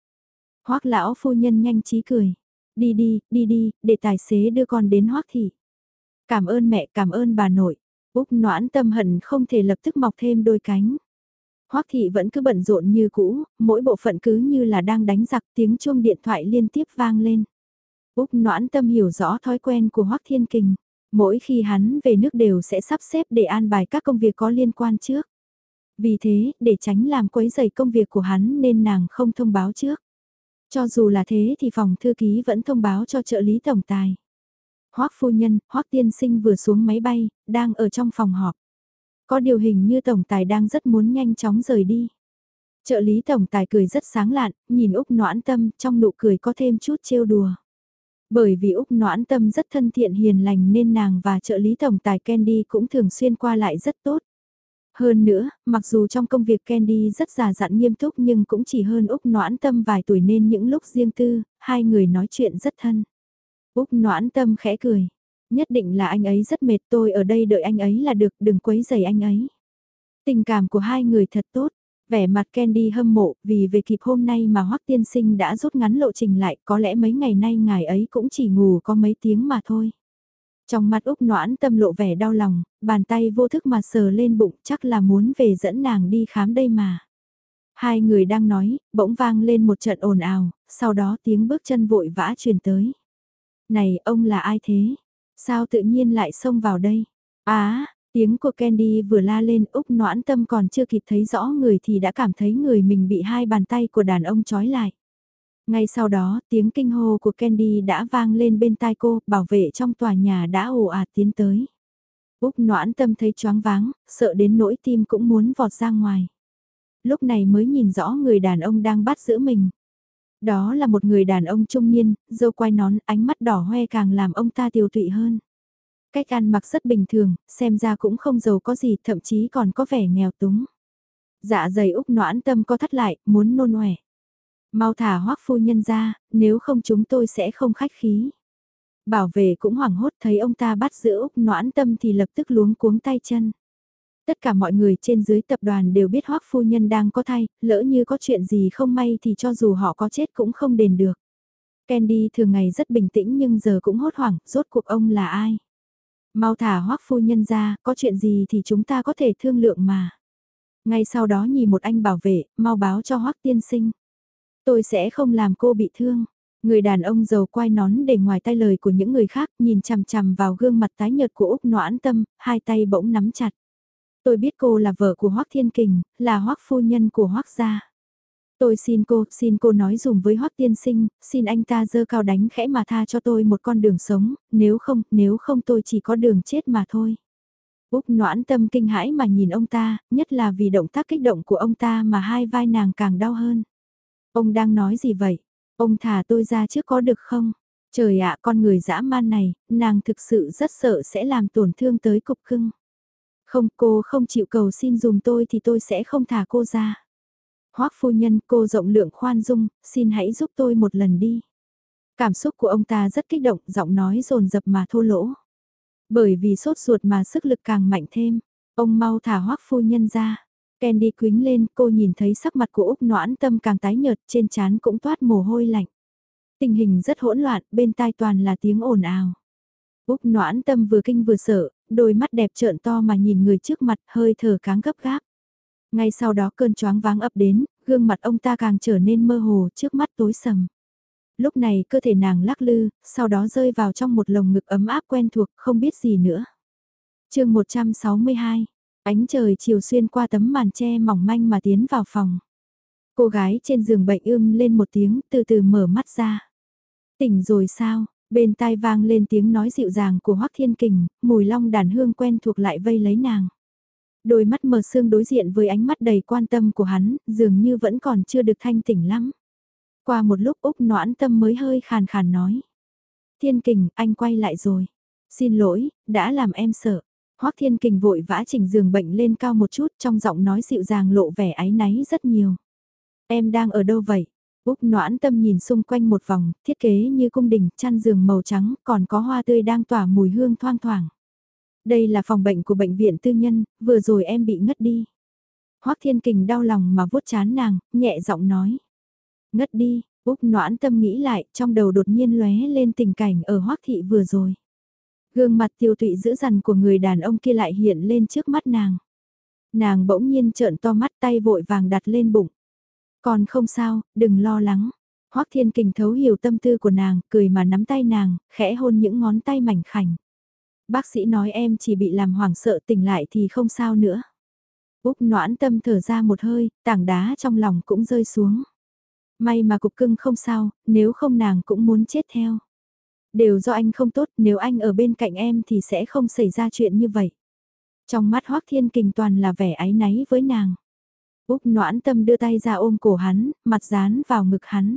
Hoác lão phu nhân nhanh trí cười. Đi đi, đi đi, để tài xế đưa con đến hoác thị. Cảm ơn mẹ, cảm ơn bà nội. Úc noãn tâm hận không thể lập tức mọc thêm đôi cánh. Hoắc thị vẫn cứ bận rộn như cũ, mỗi bộ phận cứ như là đang đánh giặc tiếng chuông điện thoại liên tiếp vang lên. Úc noãn tâm hiểu rõ thói quen của Hoắc Thiên Kình. Mỗi khi hắn về nước đều sẽ sắp xếp để an bài các công việc có liên quan trước. Vì thế, để tránh làm quấy rầy công việc của hắn nên nàng không thông báo trước. Cho dù là thế thì phòng thư ký vẫn thông báo cho trợ lý tổng tài. Hoắc phu nhân, Hoắc tiên sinh vừa xuống máy bay, đang ở trong phòng họp. Có điều hình như tổng tài đang rất muốn nhanh chóng rời đi. Trợ lý tổng tài cười rất sáng lạn, nhìn Úc noãn tâm trong nụ cười có thêm chút trêu đùa. Bởi vì Úc noãn tâm rất thân thiện hiền lành nên nàng và trợ lý tổng tài Candy cũng thường xuyên qua lại rất tốt. Hơn nữa, mặc dù trong công việc Candy rất già dặn nghiêm túc nhưng cũng chỉ hơn Úc noãn tâm vài tuổi nên những lúc riêng tư, hai người nói chuyện rất thân. Úc noãn tâm khẽ cười. Nhất định là anh ấy rất mệt tôi ở đây đợi anh ấy là được đừng quấy rầy anh ấy. Tình cảm của hai người thật tốt. Vẻ mặt Candy hâm mộ vì về kịp hôm nay mà Hoắc tiên sinh đã rút ngắn lộ trình lại có lẽ mấy ngày nay ngài ấy cũng chỉ ngủ có mấy tiếng mà thôi. Trong mắt Úc noãn tâm lộ vẻ đau lòng, bàn tay vô thức mà sờ lên bụng chắc là muốn về dẫn nàng đi khám đây mà. Hai người đang nói, bỗng vang lên một trận ồn ào, sau đó tiếng bước chân vội vã truyền tới. Này, ông là ai thế? Sao tự nhiên lại xông vào đây? Á, tiếng của Candy vừa la lên Úc noãn tâm còn chưa kịp thấy rõ người thì đã cảm thấy người mình bị hai bàn tay của đàn ông trói lại. Ngay sau đó, tiếng kinh hô của Candy đã vang lên bên tai cô, bảo vệ trong tòa nhà đã ồ ạt tiến tới. Úc noãn tâm thấy choáng váng, sợ đến nỗi tim cũng muốn vọt ra ngoài. Lúc này mới nhìn rõ người đàn ông đang bắt giữ mình. Đó là một người đàn ông trung niên, dâu quai nón, ánh mắt đỏ hoe càng làm ông ta tiêu tụy hơn. Cách ăn mặc rất bình thường, xem ra cũng không giàu có gì, thậm chí còn có vẻ nghèo túng. Dạ dày Úc noãn tâm có thắt lại, muốn nôn ọe. Mau thả hoắc phu nhân ra, nếu không chúng tôi sẽ không khách khí. Bảo vệ cũng hoảng hốt thấy ông ta bắt giữ Úc noãn tâm thì lập tức luống cuống tay chân. Tất cả mọi người trên dưới tập đoàn đều biết hoắc phu nhân đang có thai, lỡ như có chuyện gì không may thì cho dù họ có chết cũng không đền được. Candy thường ngày rất bình tĩnh nhưng giờ cũng hốt hoảng, rốt cuộc ông là ai? Mau thả hoắc phu nhân ra, có chuyện gì thì chúng ta có thể thương lượng mà. Ngay sau đó nhìn một anh bảo vệ, mau báo cho hoắc tiên sinh. Tôi sẽ không làm cô bị thương. Người đàn ông giàu quai nón để ngoài tay lời của những người khác nhìn chằm chằm vào gương mặt tái nhợt của Úc Noãn Tâm, hai tay bỗng nắm chặt. Tôi biết cô là vợ của Hoắc Thiên Kình, là Hoắc phu nhân của Hoắc gia. Tôi xin cô, xin cô nói dùng với Hoắc tiên sinh, xin anh ta dơ cao đánh khẽ mà tha cho tôi một con đường sống, nếu không, nếu không tôi chỉ có đường chết mà thôi. Úc noãn tâm kinh hãi mà nhìn ông ta, nhất là vì động tác kích động của ông ta mà hai vai nàng càng đau hơn. Ông đang nói gì vậy? Ông thả tôi ra trước có được không? Trời ạ con người dã man này, nàng thực sự rất sợ sẽ làm tổn thương tới cục cưng. Không cô không chịu cầu xin dùm tôi thì tôi sẽ không thả cô ra. Hoác phu nhân cô rộng lượng khoan dung, xin hãy giúp tôi một lần đi. Cảm xúc của ông ta rất kích động, giọng nói rồn rập mà thô lỗ. Bởi vì sốt ruột mà sức lực càng mạnh thêm, ông mau thả hoác phu nhân ra. Candy quính lên, cô nhìn thấy sắc mặt của Úc noãn tâm càng tái nhợt, trên trán cũng toát mồ hôi lạnh. Tình hình rất hỗn loạn, bên tai toàn là tiếng ồn ào. Úc noãn tâm vừa kinh vừa sợ, đôi mắt đẹp trợn to mà nhìn người trước mặt, hơi thở cáng gấp gáp. Ngay sau đó cơn choáng váng ập đến, gương mặt ông ta càng trở nên mơ hồ trước mắt tối sầm. Lúc này cơ thể nàng lắc lư, sau đó rơi vào trong một lồng ngực ấm áp quen thuộc, không biết gì nữa. chương 162, ánh trời chiều xuyên qua tấm màn tre mỏng manh mà tiến vào phòng. Cô gái trên giường bệnh ưm lên một tiếng, từ từ mở mắt ra. Tỉnh rồi sao? Bên tai vang lên tiếng nói dịu dàng của Hoắc Thiên Kình, mùi long đàn hương quen thuộc lại vây lấy nàng. Đôi mắt mờ sương đối diện với ánh mắt đầy quan tâm của hắn, dường như vẫn còn chưa được thanh tỉnh lắm. Qua một lúc Úc noãn tâm mới hơi khàn khàn nói. Thiên kình, anh quay lại rồi. Xin lỗi, đã làm em sợ. Hoác thiên kình vội vã chỉnh giường bệnh lên cao một chút trong giọng nói dịu dàng lộ vẻ áy náy rất nhiều. Em đang ở đâu vậy? Úc noãn tâm nhìn xung quanh một vòng, thiết kế như cung đình, chăn giường màu trắng, còn có hoa tươi đang tỏa mùi hương thoang thoảng. Đây là phòng bệnh của bệnh viện tư nhân, vừa rồi em bị ngất đi. Hoác Thiên Kình đau lòng mà vuốt chán nàng, nhẹ giọng nói. Ngất đi, Úc noãn tâm nghĩ lại, trong đầu đột nhiên lóe lên tình cảnh ở Hoác Thị vừa rồi. Gương mặt tiêu tụy dữ dằn của người đàn ông kia lại hiện lên trước mắt nàng. Nàng bỗng nhiên trợn to mắt tay vội vàng đặt lên bụng. Còn không sao, đừng lo lắng. Hoác Thiên Kình thấu hiểu tâm tư của nàng, cười mà nắm tay nàng, khẽ hôn những ngón tay mảnh khảnh. Bác sĩ nói em chỉ bị làm hoảng sợ tỉnh lại thì không sao nữa. Úc noãn tâm thở ra một hơi, tảng đá trong lòng cũng rơi xuống. May mà cục cưng không sao, nếu không nàng cũng muốn chết theo. Đều do anh không tốt, nếu anh ở bên cạnh em thì sẽ không xảy ra chuyện như vậy. Trong mắt Hoác Thiên Kình toàn là vẻ áy náy với nàng. Úc noãn tâm đưa tay ra ôm cổ hắn, mặt dán vào ngực hắn.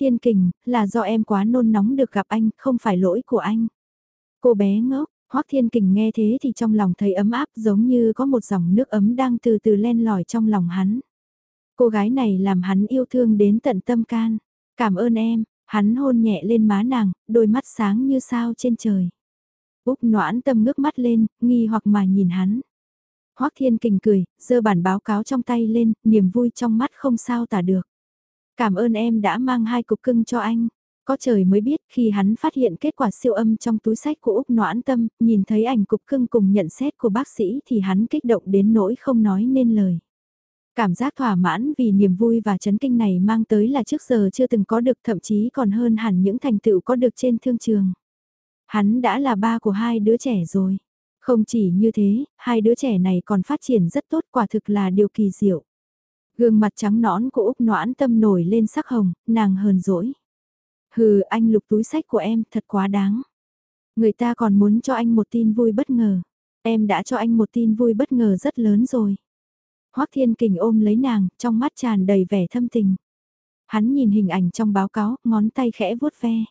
Thiên Kình, là do em quá nôn nóng được gặp anh, không phải lỗi của anh. Cô bé ngốc, Hoắc Thiên Kình nghe thế thì trong lòng thấy ấm áp giống như có một dòng nước ấm đang từ từ len lỏi trong lòng hắn. Cô gái này làm hắn yêu thương đến tận tâm can. Cảm ơn em, hắn hôn nhẹ lên má nàng, đôi mắt sáng như sao trên trời. Úc noãn tâm ngước mắt lên, nghi hoặc mà nhìn hắn. Hoắc Thiên Kình cười, giơ bản báo cáo trong tay lên, niềm vui trong mắt không sao tả được. Cảm ơn em đã mang hai cục cưng cho anh. Có trời mới biết khi hắn phát hiện kết quả siêu âm trong túi sách của Úc Noãn Tâm, nhìn thấy ảnh cục cưng cùng nhận xét của bác sĩ thì hắn kích động đến nỗi không nói nên lời. Cảm giác thỏa mãn vì niềm vui và chấn kinh này mang tới là trước giờ chưa từng có được thậm chí còn hơn hẳn những thành tựu có được trên thương trường. Hắn đã là ba của hai đứa trẻ rồi. Không chỉ như thế, hai đứa trẻ này còn phát triển rất tốt quả thực là điều kỳ diệu. Gương mặt trắng nõn của Úc noãn tâm nổi lên sắc hồng, nàng hờn dỗi. Hừ, anh lục túi sách của em, thật quá đáng. Người ta còn muốn cho anh một tin vui bất ngờ. Em đã cho anh một tin vui bất ngờ rất lớn rồi. Hoắc Thiên Kình ôm lấy nàng, trong mắt tràn đầy vẻ thâm tình. Hắn nhìn hình ảnh trong báo cáo, ngón tay khẽ vuốt ve.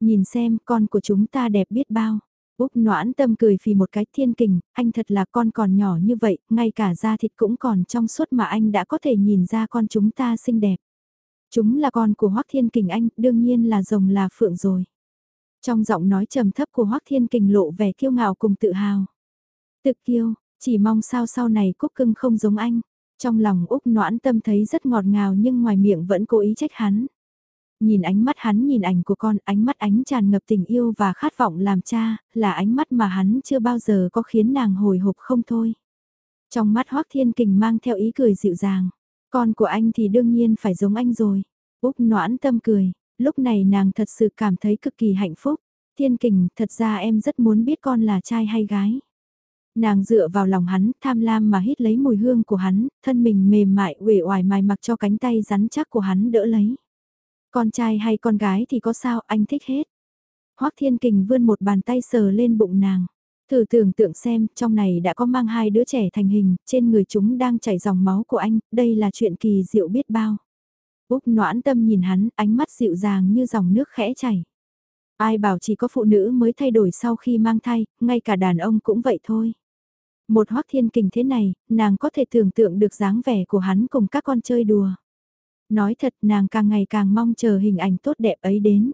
Nhìn xem, con của chúng ta đẹp biết bao. Úc noãn tâm cười phì một cái thiên kình, anh thật là con còn nhỏ như vậy, ngay cả da thịt cũng còn trong suốt mà anh đã có thể nhìn ra con chúng ta xinh đẹp. Chúng là con của Hoác Thiên Kình anh, đương nhiên là rồng là phượng rồi. Trong giọng nói trầm thấp của Hoác Thiên Kình lộ vẻ kiêu ngạo cùng tự hào. Tự kiêu, chỉ mong sao sau này Cúc Cưng không giống anh. Trong lòng Úc noãn tâm thấy rất ngọt ngào nhưng ngoài miệng vẫn cố ý trách hắn. Nhìn ánh mắt hắn nhìn ảnh của con, ánh mắt ánh tràn ngập tình yêu và khát vọng làm cha, là ánh mắt mà hắn chưa bao giờ có khiến nàng hồi hộp không thôi. Trong mắt Hoác Thiên Kình mang theo ý cười dịu dàng. Con của anh thì đương nhiên phải giống anh rồi. Úc noãn tâm cười, lúc này nàng thật sự cảm thấy cực kỳ hạnh phúc. Thiên kình, thật ra em rất muốn biết con là trai hay gái. Nàng dựa vào lòng hắn, tham lam mà hít lấy mùi hương của hắn, thân mình mềm mại uể oải mài mặc cho cánh tay rắn chắc của hắn đỡ lấy. Con trai hay con gái thì có sao, anh thích hết. Hoắc Thiên Kình vươn một bàn tay sờ lên bụng nàng. Thử tưởng tượng xem, trong này đã có mang hai đứa trẻ thành hình, trên người chúng đang chảy dòng máu của anh, đây là chuyện kỳ diệu biết bao. Úc noãn tâm nhìn hắn, ánh mắt dịu dàng như dòng nước khẽ chảy. Ai bảo chỉ có phụ nữ mới thay đổi sau khi mang thai, ngay cả đàn ông cũng vậy thôi. Một hoác thiên kình thế này, nàng có thể tưởng tượng được dáng vẻ của hắn cùng các con chơi đùa. Nói thật nàng càng ngày càng mong chờ hình ảnh tốt đẹp ấy đến.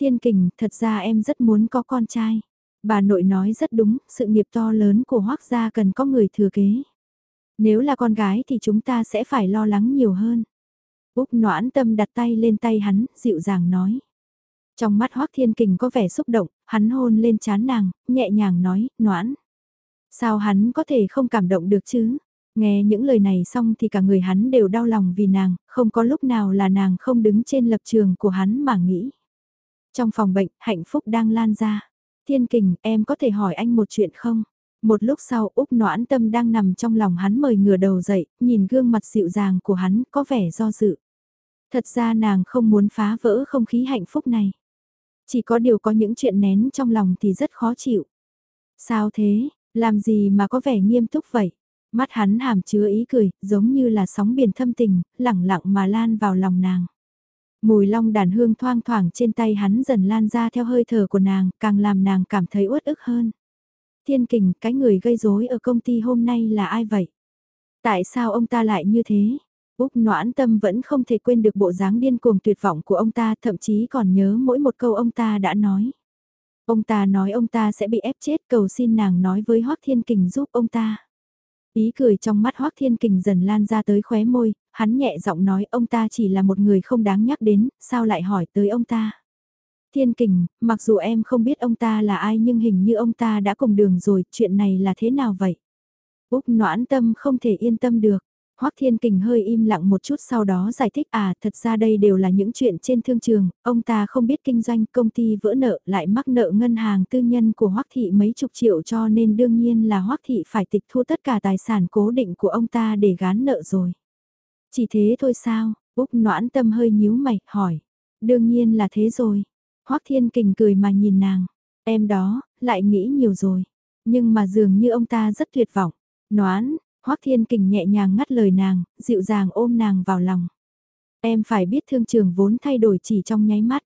Thiên kình, thật ra em rất muốn có con trai. Bà nội nói rất đúng, sự nghiệp to lớn của hoác gia cần có người thừa kế. Nếu là con gái thì chúng ta sẽ phải lo lắng nhiều hơn. Úc noãn tâm đặt tay lên tay hắn, dịu dàng nói. Trong mắt hoác thiên kình có vẻ xúc động, hắn hôn lên chán nàng, nhẹ nhàng nói, noãn. Sao hắn có thể không cảm động được chứ? Nghe những lời này xong thì cả người hắn đều đau lòng vì nàng, không có lúc nào là nàng không đứng trên lập trường của hắn mà nghĩ. Trong phòng bệnh, hạnh phúc đang lan ra. Thiên kình, em có thể hỏi anh một chuyện không? Một lúc sau Úc noãn tâm đang nằm trong lòng hắn mời ngửa đầu dậy, nhìn gương mặt dịu dàng của hắn có vẻ do dự. Thật ra nàng không muốn phá vỡ không khí hạnh phúc này. Chỉ có điều có những chuyện nén trong lòng thì rất khó chịu. Sao thế, làm gì mà có vẻ nghiêm túc vậy? Mắt hắn hàm chứa ý cười, giống như là sóng biển thâm tình, lẳng lặng mà lan vào lòng nàng. Mùi long đàn hương thoang thoảng trên tay hắn dần lan ra theo hơi thở của nàng, càng làm nàng cảm thấy uất ức hơn. Thiên kình, cái người gây rối ở công ty hôm nay là ai vậy? Tại sao ông ta lại như thế? Úc noãn tâm vẫn không thể quên được bộ dáng điên cuồng tuyệt vọng của ông ta, thậm chí còn nhớ mỗi một câu ông ta đã nói. Ông ta nói ông ta sẽ bị ép chết cầu xin nàng nói với Hoác Thiên Kình giúp ông ta. Ý cười trong mắt Hoác Thiên Kình dần lan ra tới khóe môi, hắn nhẹ giọng nói ông ta chỉ là một người không đáng nhắc đến, sao lại hỏi tới ông ta. Thiên Kình, mặc dù em không biết ông ta là ai nhưng hình như ông ta đã cùng đường rồi, chuyện này là thế nào vậy? Úc noãn tâm không thể yên tâm được. Hoắc Thiên Kình hơi im lặng một chút sau đó giải thích à thật ra đây đều là những chuyện trên thương trường, ông ta không biết kinh doanh công ty vỡ nợ lại mắc nợ ngân hàng tư nhân của Hoắc Thị mấy chục triệu cho nên đương nhiên là Hoắc Thị phải tịch thu tất cả tài sản cố định của ông ta để gán nợ rồi. Chỉ thế thôi sao, Úc noãn tâm hơi nhíu mày, hỏi. Đương nhiên là thế rồi. Hoắc Thiên Kình cười mà nhìn nàng, em đó, lại nghĩ nhiều rồi. Nhưng mà dường như ông ta rất tuyệt vọng. Noãn, Hoắc Thiên Kình nhẹ nhàng ngắt lời nàng, dịu dàng ôm nàng vào lòng. Em phải biết thương trường vốn thay đổi chỉ trong nháy mắt.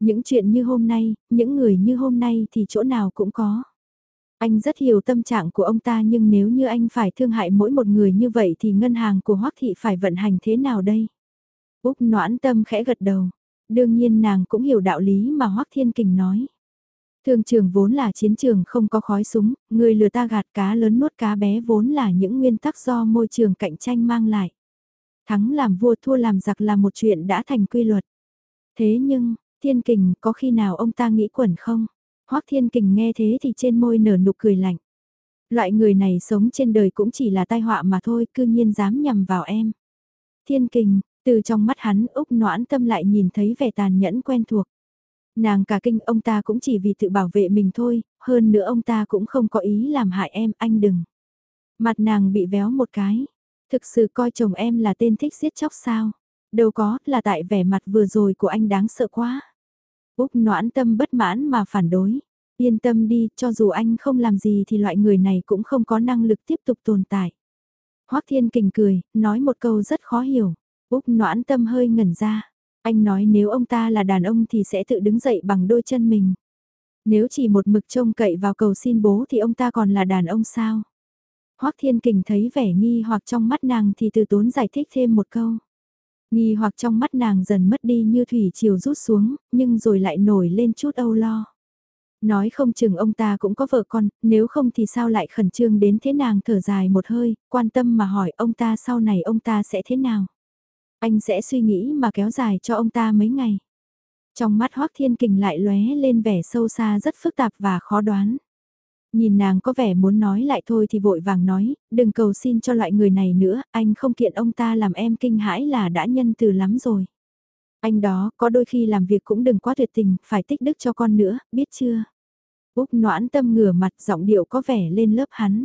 Những chuyện như hôm nay, những người như hôm nay thì chỗ nào cũng có. Anh rất hiểu tâm trạng của ông ta nhưng nếu như anh phải thương hại mỗi một người như vậy thì ngân hàng của Hoắc Thị phải vận hành thế nào đây? Úc noãn tâm khẽ gật đầu. Đương nhiên nàng cũng hiểu đạo lý mà Hoắc Thiên Kình nói. Thương trường vốn là chiến trường không có khói súng, người lừa ta gạt cá lớn nuốt cá bé vốn là những nguyên tắc do môi trường cạnh tranh mang lại. Thắng làm vua thua làm giặc là một chuyện đã thành quy luật. Thế nhưng, thiên kình có khi nào ông ta nghĩ quẩn không? Hoắc thiên kình nghe thế thì trên môi nở nụ cười lạnh. Loại người này sống trên đời cũng chỉ là tai họa mà thôi, cư nhiên dám nhầm vào em. Thiên kình, từ trong mắt hắn Úc noãn tâm lại nhìn thấy vẻ tàn nhẫn quen thuộc. Nàng cả kinh ông ta cũng chỉ vì tự bảo vệ mình thôi, hơn nữa ông ta cũng không có ý làm hại em, anh đừng. Mặt nàng bị véo một cái. Thực sự coi chồng em là tên thích giết chóc sao? Đâu có, là tại vẻ mặt vừa rồi của anh đáng sợ quá. Úc noãn tâm bất mãn mà phản đối. Yên tâm đi, cho dù anh không làm gì thì loại người này cũng không có năng lực tiếp tục tồn tại. Hoắc Thiên Kình cười, nói một câu rất khó hiểu. Úc noãn tâm hơi ngẩn ra. Anh nói nếu ông ta là đàn ông thì sẽ tự đứng dậy bằng đôi chân mình. Nếu chỉ một mực trông cậy vào cầu xin bố thì ông ta còn là đàn ông sao? Hoắc Thiên Kình thấy vẻ nghi hoặc trong mắt nàng thì từ tốn giải thích thêm một câu. Nghi hoặc trong mắt nàng dần mất đi như thủy chiều rút xuống, nhưng rồi lại nổi lên chút âu lo. Nói không chừng ông ta cũng có vợ con, nếu không thì sao lại khẩn trương đến thế nàng thở dài một hơi, quan tâm mà hỏi ông ta sau này ông ta sẽ thế nào. Anh sẽ suy nghĩ mà kéo dài cho ông ta mấy ngày. Trong mắt Hoác Thiên Kình lại lóe lên vẻ sâu xa rất phức tạp và khó đoán. Nhìn nàng có vẻ muốn nói lại thôi thì vội vàng nói, đừng cầu xin cho loại người này nữa, anh không kiện ông ta làm em kinh hãi là đã nhân từ lắm rồi. Anh đó, có đôi khi làm việc cũng đừng quá tuyệt tình, phải tích đức cho con nữa, biết chưa? Úc noãn tâm ngửa mặt giọng điệu có vẻ lên lớp hắn.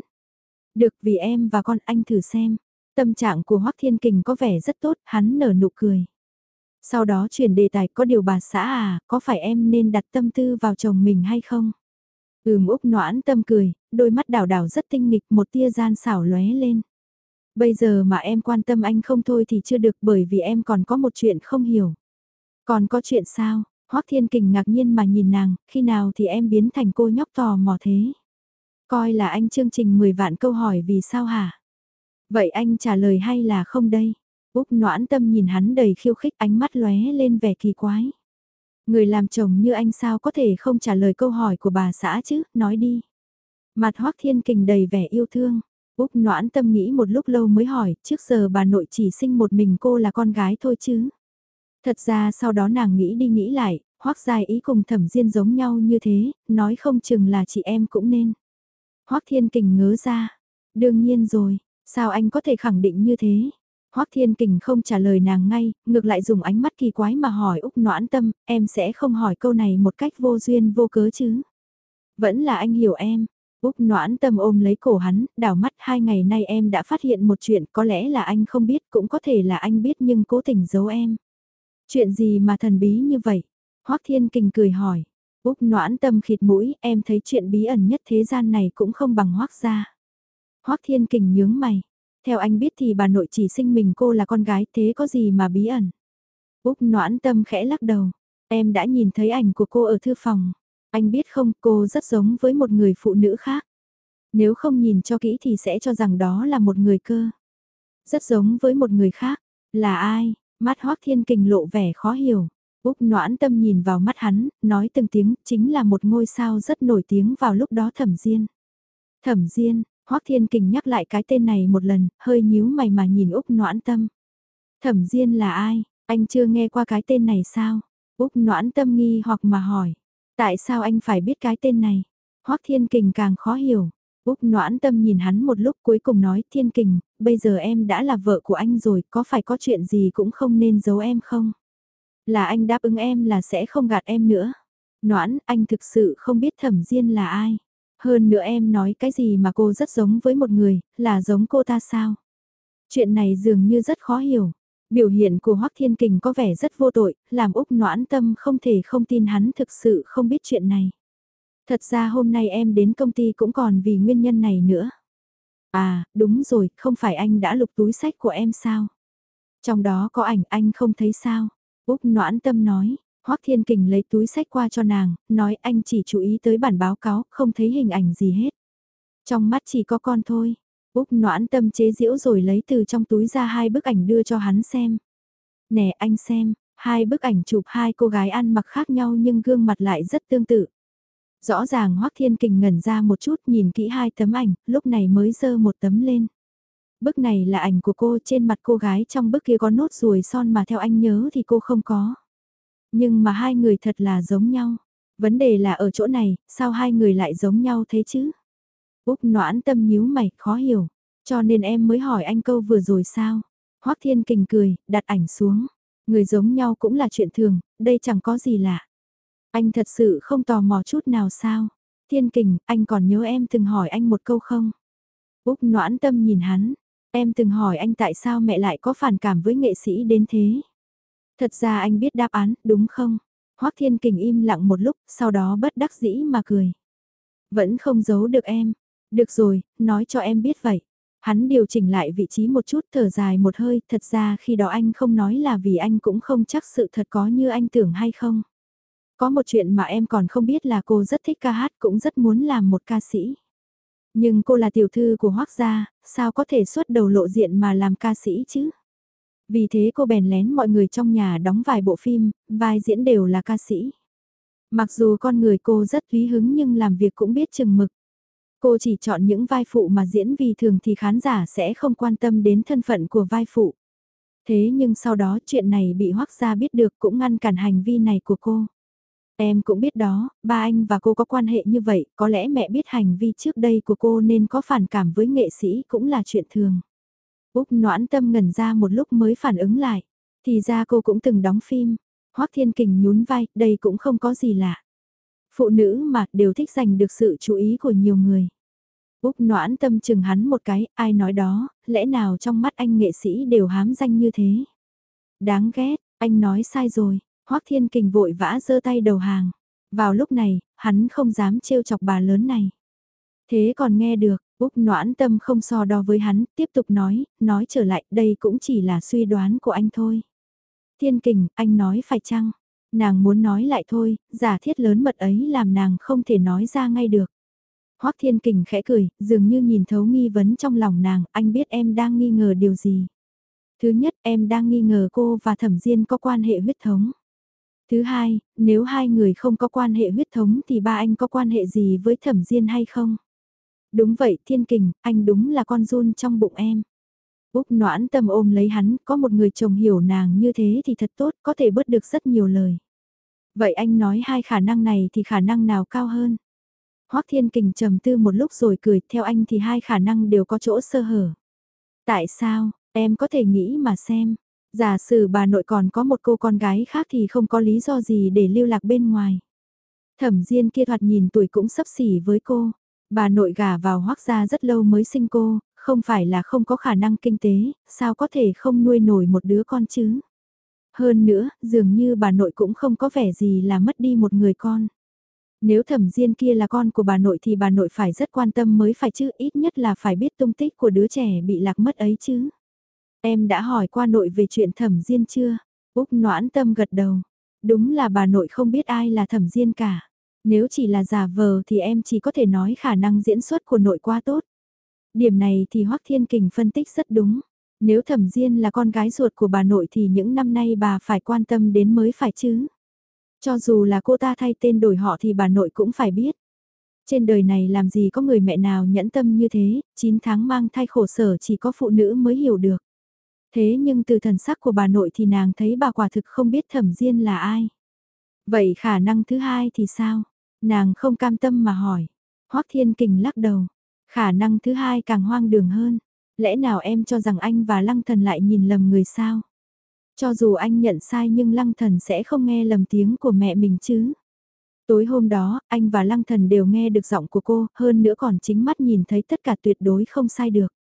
Được vì em và con anh thử xem. Tâm trạng của Hoắc Thiên Kình có vẻ rất tốt, hắn nở nụ cười. Sau đó chuyển đề tài có điều bà xã à, có phải em nên đặt tâm tư vào chồng mình hay không? Ừm Úc noãn tâm cười, đôi mắt đảo đảo rất tinh nghịch một tia gian xảo lóe lên. Bây giờ mà em quan tâm anh không thôi thì chưa được bởi vì em còn có một chuyện không hiểu. Còn có chuyện sao? Hoắc Thiên Kình ngạc nhiên mà nhìn nàng, khi nào thì em biến thành cô nhóc tò mò thế? Coi là anh chương trình 10 vạn câu hỏi vì sao hả? Vậy anh trả lời hay là không đây? Úc noãn tâm nhìn hắn đầy khiêu khích ánh mắt lóe lên vẻ kỳ quái. Người làm chồng như anh sao có thể không trả lời câu hỏi của bà xã chứ, nói đi. Mặt Hoắc Thiên Kình đầy vẻ yêu thương. Úc noãn tâm nghĩ một lúc lâu mới hỏi, trước giờ bà nội chỉ sinh một mình cô là con gái thôi chứ. Thật ra sau đó nàng nghĩ đi nghĩ lại, Hoắc dài ý cùng thẩm diên giống nhau như thế, nói không chừng là chị em cũng nên. Hoắc Thiên Kình ngớ ra. Đương nhiên rồi, sao anh có thể khẳng định như thế? Hoắc Thiên Kình không trả lời nàng ngay, ngược lại dùng ánh mắt kỳ quái mà hỏi Úc Noãn Tâm, em sẽ không hỏi câu này một cách vô duyên vô cớ chứ. Vẫn là anh hiểu em. Úc Noãn Tâm ôm lấy cổ hắn, đảo mắt hai ngày nay em đã phát hiện một chuyện có lẽ là anh không biết cũng có thể là anh biết nhưng cố tình giấu em. Chuyện gì mà thần bí như vậy? Hoắc Thiên Kình cười hỏi. Úc Noãn Tâm khịt mũi, em thấy chuyện bí ẩn nhất thế gian này cũng không bằng Hoắc gia. Hoắc Thiên Kình nhướng mày, theo anh biết thì bà nội chỉ sinh mình cô là con gái thế có gì mà bí ẩn. Úc noãn tâm khẽ lắc đầu. Em đã nhìn thấy ảnh của cô ở thư phòng. Anh biết không cô rất giống với một người phụ nữ khác. Nếu không nhìn cho kỹ thì sẽ cho rằng đó là một người cơ. Rất giống với một người khác. Là ai? Mắt Hoác Thiên Kình lộ vẻ khó hiểu. Úc noãn tâm nhìn vào mắt hắn, nói từng tiếng, chính là một ngôi sao rất nổi tiếng vào lúc đó thẩm diên. Thẩm diên, Hoắc Thiên Kình nhắc lại cái tên này một lần, hơi nhíu mày mà nhìn Úc Noãn Tâm. Thẩm Diên là ai? Anh chưa nghe qua cái tên này sao? Úc Noãn Tâm nghi hoặc mà hỏi. Tại sao anh phải biết cái tên này? Hoắc Thiên Kình càng khó hiểu. Úc Noãn Tâm nhìn hắn một lúc cuối cùng nói Thiên Kình, bây giờ em đã là vợ của anh rồi, có phải có chuyện gì cũng không nên giấu em không? Là anh đáp ứng em là sẽ không gạt em nữa. Noãn, anh thực sự không biết Thẩm Diên là ai. Hơn nữa em nói cái gì mà cô rất giống với một người, là giống cô ta sao? Chuyện này dường như rất khó hiểu. Biểu hiện của Hoắc Thiên Kình có vẻ rất vô tội, làm Úc noãn tâm không thể không tin hắn thực sự không biết chuyện này. Thật ra hôm nay em đến công ty cũng còn vì nguyên nhân này nữa. À, đúng rồi, không phải anh đã lục túi sách của em sao? Trong đó có ảnh anh không thấy sao? Úc noãn tâm nói, Hoắc Thiên Kình lấy túi sách qua cho nàng, nói anh chỉ chú ý tới bản báo cáo, không thấy hình ảnh gì hết. Trong mắt chỉ có con thôi. Úc noãn tâm chế diễu rồi lấy từ trong túi ra hai bức ảnh đưa cho hắn xem. Nè anh xem, hai bức ảnh chụp hai cô gái ăn mặc khác nhau nhưng gương mặt lại rất tương tự. Rõ ràng Hoắc Thiên Kình ngẩn ra một chút nhìn kỹ hai tấm ảnh, lúc này mới dơ một tấm lên. Bức này là ảnh của cô trên mặt cô gái trong bức kia có nốt ruồi son mà theo anh nhớ thì cô không có. Nhưng mà hai người thật là giống nhau. Vấn đề là ở chỗ này, sao hai người lại giống nhau thế chứ? Úc noãn tâm nhíu mày, khó hiểu. Cho nên em mới hỏi anh câu vừa rồi sao? Hoắc Thiên Kình cười, đặt ảnh xuống. Người giống nhau cũng là chuyện thường, đây chẳng có gì lạ. Anh thật sự không tò mò chút nào sao? Thiên Kình, anh còn nhớ em từng hỏi anh một câu không? Úc noãn tâm nhìn hắn, em từng hỏi anh tại sao mẹ lại có phản cảm với nghệ sĩ đến thế? Thật ra anh biết đáp án, đúng không? Hoắc Thiên Kình im lặng một lúc, sau đó bất đắc dĩ mà cười. Vẫn không giấu được em. Được rồi, nói cho em biết vậy. Hắn điều chỉnh lại vị trí một chút thở dài một hơi, thật ra khi đó anh không nói là vì anh cũng không chắc sự thật có như anh tưởng hay không. Có một chuyện mà em còn không biết là cô rất thích ca hát cũng rất muốn làm một ca sĩ. Nhưng cô là tiểu thư của Hoác gia, sao có thể xuất đầu lộ diện mà làm ca sĩ chứ? Vì thế cô bèn lén mọi người trong nhà đóng vài bộ phim, vai diễn đều là ca sĩ. Mặc dù con người cô rất thúy hứng nhưng làm việc cũng biết chừng mực. Cô chỉ chọn những vai phụ mà diễn vì thường thì khán giả sẽ không quan tâm đến thân phận của vai phụ. Thế nhưng sau đó chuyện này bị hoắc gia biết được cũng ngăn cản hành vi này của cô. Em cũng biết đó, ba anh và cô có quan hệ như vậy, có lẽ mẹ biết hành vi trước đây của cô nên có phản cảm với nghệ sĩ cũng là chuyện thường. Úc noãn tâm ngẩn ra một lúc mới phản ứng lại. Thì ra cô cũng từng đóng phim. Hoác Thiên Kình nhún vai, đây cũng không có gì lạ. Phụ nữ mà đều thích giành được sự chú ý của nhiều người. Úc noãn tâm chừng hắn một cái, ai nói đó, lẽ nào trong mắt anh nghệ sĩ đều hám danh như thế. Đáng ghét, anh nói sai rồi, Hoác Thiên Kình vội vã giơ tay đầu hàng. Vào lúc này, hắn không dám trêu chọc bà lớn này. Thế còn nghe được, Úc noãn tâm không so đo với hắn, tiếp tục nói, nói trở lại, đây cũng chỉ là suy đoán của anh thôi. Thiên kình, anh nói phải chăng? Nàng muốn nói lại thôi, giả thiết lớn mật ấy làm nàng không thể nói ra ngay được. Hoắc Thiên Kình khẽ cười, dường như nhìn thấu nghi vấn trong lòng nàng, anh biết em đang nghi ngờ điều gì. Thứ nhất, em đang nghi ngờ cô và Thẩm Diên có quan hệ huyết thống. Thứ hai, nếu hai người không có quan hệ huyết thống thì ba anh có quan hệ gì với Thẩm Diên hay không? Đúng vậy, Thiên Kình, anh đúng là con run trong bụng em. Úc noãn tâm ôm lấy hắn, có một người chồng hiểu nàng như thế thì thật tốt, có thể bớt được rất nhiều lời. Vậy anh nói hai khả năng này thì khả năng nào cao hơn? Hoắc Thiên Kình trầm tư một lúc rồi cười, theo anh thì hai khả năng đều có chỗ sơ hở. Tại sao, em có thể nghĩ mà xem. Giả sử bà nội còn có một cô con gái khác thì không có lý do gì để lưu lạc bên ngoài. Thẩm Diên kia thoạt nhìn tuổi cũng sấp xỉ với cô. Bà nội gả vào hoác gia rất lâu mới sinh cô, không phải là không có khả năng kinh tế, sao có thể không nuôi nổi một đứa con chứ? Hơn nữa, dường như bà nội cũng không có vẻ gì là mất đi một người con. Nếu thẩm diên kia là con của bà nội thì bà nội phải rất quan tâm mới phải chứ, ít nhất là phải biết tung tích của đứa trẻ bị lạc mất ấy chứ. Em đã hỏi qua nội về chuyện thẩm diên chưa? Úc noãn tâm gật đầu. Đúng là bà nội không biết ai là thẩm diên cả. Nếu chỉ là giả vờ thì em chỉ có thể nói khả năng diễn xuất của nội quá tốt. Điểm này thì Hoắc Thiên Kình phân tích rất đúng. Nếu thẩm diên là con gái ruột của bà nội thì những năm nay bà phải quan tâm đến mới phải chứ. Cho dù là cô ta thay tên đổi họ thì bà nội cũng phải biết. Trên đời này làm gì có người mẹ nào nhẫn tâm như thế, 9 tháng mang thai khổ sở chỉ có phụ nữ mới hiểu được. Thế nhưng từ thần sắc của bà nội thì nàng thấy bà quả thực không biết thẩm diên là ai. Vậy khả năng thứ hai thì sao? Nàng không cam tâm mà hỏi. Hoắc Thiên Kình lắc đầu. Khả năng thứ hai càng hoang đường hơn. Lẽ nào em cho rằng anh và Lăng Thần lại nhìn lầm người sao? Cho dù anh nhận sai nhưng Lăng Thần sẽ không nghe lầm tiếng của mẹ mình chứ. Tối hôm đó, anh và Lăng Thần đều nghe được giọng của cô, hơn nữa còn chính mắt nhìn thấy tất cả tuyệt đối không sai được.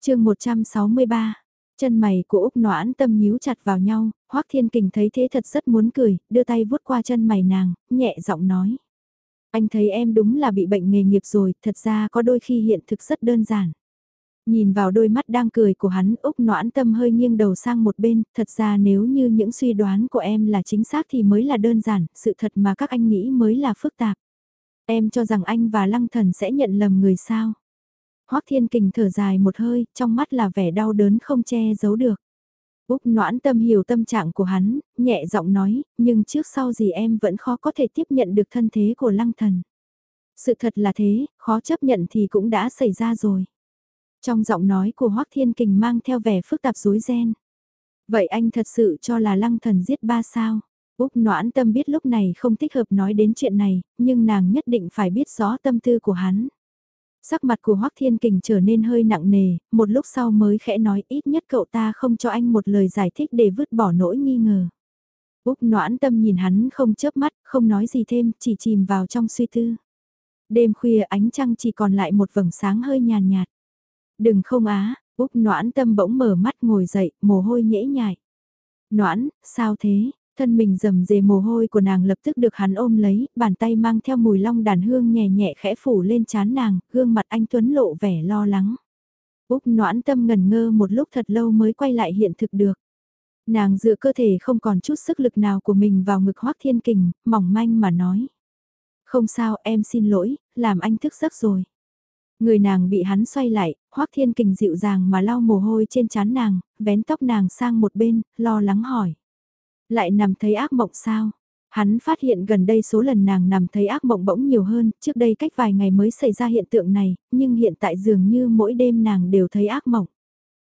chương 163, chân mày của Úc Noãn tâm nhíu chặt vào nhau, Hoác Thiên Kình thấy thế thật rất muốn cười, đưa tay vuốt qua chân mày nàng, nhẹ giọng nói. Anh thấy em đúng là bị bệnh nghề nghiệp rồi, thật ra có đôi khi hiện thực rất đơn giản. Nhìn vào đôi mắt đang cười của hắn, Úc noãn tâm hơi nghiêng đầu sang một bên, thật ra nếu như những suy đoán của em là chính xác thì mới là đơn giản, sự thật mà các anh nghĩ mới là phức tạp. Em cho rằng anh và Lăng Thần sẽ nhận lầm người sao? Hoắc Thiên Kình thở dài một hơi, trong mắt là vẻ đau đớn không che giấu được. Úc noãn tâm hiểu tâm trạng của hắn, nhẹ giọng nói, nhưng trước sau gì em vẫn khó có thể tiếp nhận được thân thế của lăng thần. Sự thật là thế, khó chấp nhận thì cũng đã xảy ra rồi. Trong giọng nói của Hoác Thiên Kình mang theo vẻ phức tạp rối ren. Vậy anh thật sự cho là lăng thần giết ba sao? Úc noãn tâm biết lúc này không thích hợp nói đến chuyện này, nhưng nàng nhất định phải biết rõ tâm tư của hắn. Sắc mặt của Hoắc Thiên Kình trở nên hơi nặng nề, một lúc sau mới khẽ nói ít nhất cậu ta không cho anh một lời giải thích để vứt bỏ nỗi nghi ngờ. Úc noãn tâm nhìn hắn không chớp mắt, không nói gì thêm, chỉ chìm vào trong suy tư. Đêm khuya ánh trăng chỉ còn lại một vầng sáng hơi nhàn nhạt. Đừng không á, Úc noãn tâm bỗng mở mắt ngồi dậy, mồ hôi nhễ nhại. Noãn, sao thế? Thân mình rầm rề mồ hôi của nàng lập tức được hắn ôm lấy, bàn tay mang theo mùi long đàn hương nhẹ nhẹ khẽ phủ lên chán nàng, gương mặt anh Tuấn lộ vẻ lo lắng. Úc noãn tâm ngần ngơ một lúc thật lâu mới quay lại hiện thực được. Nàng dựa cơ thể không còn chút sức lực nào của mình vào ngực Hoác Thiên Kình, mỏng manh mà nói. Không sao em xin lỗi, làm anh thức giấc rồi. Người nàng bị hắn xoay lại, Hoác Thiên Kình dịu dàng mà lau mồ hôi trên trán nàng, vén tóc nàng sang một bên, lo lắng hỏi. Lại nằm thấy ác mộng sao? Hắn phát hiện gần đây số lần nàng nằm thấy ác mộng bỗng nhiều hơn, trước đây cách vài ngày mới xảy ra hiện tượng này, nhưng hiện tại dường như mỗi đêm nàng đều thấy ác mộng.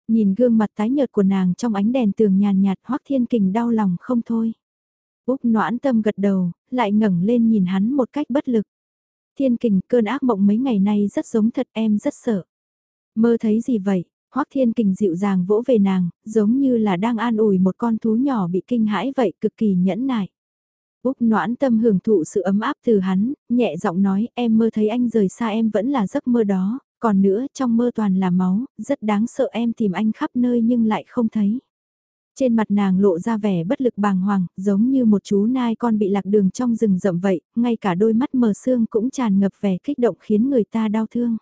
Nhìn gương mặt tái nhợt của nàng trong ánh đèn tường nhàn nhạt Hoác Thiên Kình đau lòng không thôi. Úc noãn tâm gật đầu, lại ngẩng lên nhìn hắn một cách bất lực. Thiên Kình cơn ác mộng mấy ngày nay rất giống thật em rất sợ. Mơ thấy gì vậy? Hoắc Thiên Kình dịu dàng vỗ về nàng, giống như là đang an ủi một con thú nhỏ bị kinh hãi vậy, cực kỳ nhẫn nại. Úc noãn tâm hưởng thụ sự ấm áp từ hắn, nhẹ giọng nói em mơ thấy anh rời xa em vẫn là giấc mơ đó, còn nữa trong mơ toàn là máu, rất đáng sợ em tìm anh khắp nơi nhưng lại không thấy. Trên mặt nàng lộ ra vẻ bất lực bàng hoàng, giống như một chú nai con bị lạc đường trong rừng rậm vậy, ngay cả đôi mắt mờ sương cũng tràn ngập vẻ kích động khiến người ta đau thương.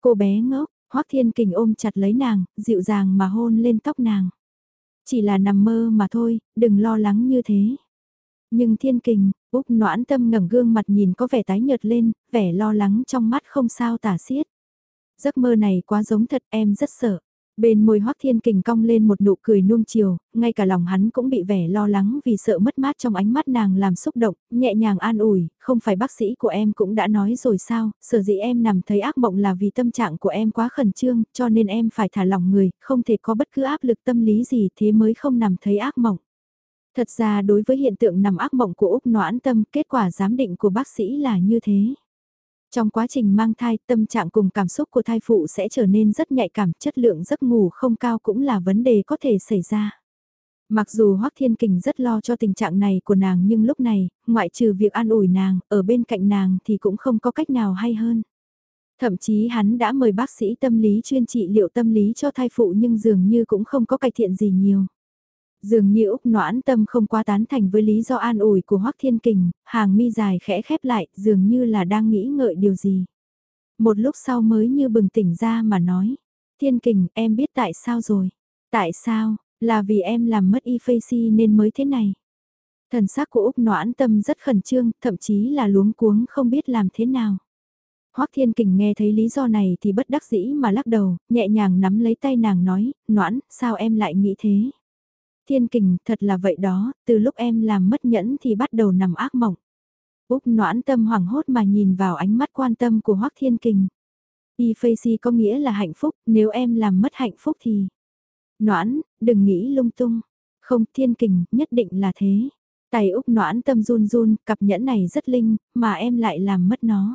Cô bé ngốc, Hoắc Thiên Kình ôm chặt lấy nàng, dịu dàng mà hôn lên tóc nàng. Chỉ là nằm mơ mà thôi, đừng lo lắng như thế. Nhưng Thiên Kình, Úc noãn tâm ngẩng gương mặt nhìn có vẻ tái nhợt lên, vẻ lo lắng trong mắt không sao tả xiết. Giấc mơ này quá giống thật em rất sợ. Bên môi Hoắc Thiên Kình cong lên một nụ cười nuông chiều, ngay cả lòng hắn cũng bị vẻ lo lắng vì sợ mất mát trong ánh mắt nàng làm xúc động, nhẹ nhàng an ủi, không phải bác sĩ của em cũng đã nói rồi sao, sở dĩ em nằm thấy ác mộng là vì tâm trạng của em quá khẩn trương, cho nên em phải thả lòng người, không thể có bất cứ áp lực tâm lý gì thế mới không nằm thấy ác mộng. Thật ra đối với hiện tượng nằm ác mộng của Úc Noãn Tâm, kết quả giám định của bác sĩ là như thế. Trong quá trình mang thai, tâm trạng cùng cảm xúc của thai phụ sẽ trở nên rất nhạy cảm, chất lượng giấc ngủ không cao cũng là vấn đề có thể xảy ra. Mặc dù Hoắc Thiên Kình rất lo cho tình trạng này của nàng nhưng lúc này, ngoại trừ việc an ủi nàng, ở bên cạnh nàng thì cũng không có cách nào hay hơn. Thậm chí hắn đã mời bác sĩ tâm lý chuyên trị liệu tâm lý cho thai phụ nhưng dường như cũng không có cải thiện gì nhiều. Dường như Úc noãn tâm không quá tán thành với lý do an ủi của Hoắc Thiên Kình, hàng mi dài khẽ khép lại, dường như là đang nghĩ ngợi điều gì. Một lúc sau mới như bừng tỉnh ra mà nói, Thiên Kình em biết tại sao rồi. Tại sao, là vì em làm mất y phê si nên mới thế này. Thần sắc của Úc noãn tâm rất khẩn trương, thậm chí là luống cuống không biết làm thế nào. Hoắc Thiên Kình nghe thấy lý do này thì bất đắc dĩ mà lắc đầu, nhẹ nhàng nắm lấy tay nàng nói, noãn, sao em lại nghĩ thế? Thiên kình, thật là vậy đó, từ lúc em làm mất nhẫn thì bắt đầu nằm ác mộng. Úc noãn tâm hoảng hốt mà nhìn vào ánh mắt quan tâm của Hoắc Thiên Kình. Y Facey có nghĩa là hạnh phúc, nếu em làm mất hạnh phúc thì... Noãn, đừng nghĩ lung tung. Không, Thiên Kình, nhất định là thế. Tay Úc noãn tâm run run, cặp nhẫn này rất linh, mà em lại làm mất nó.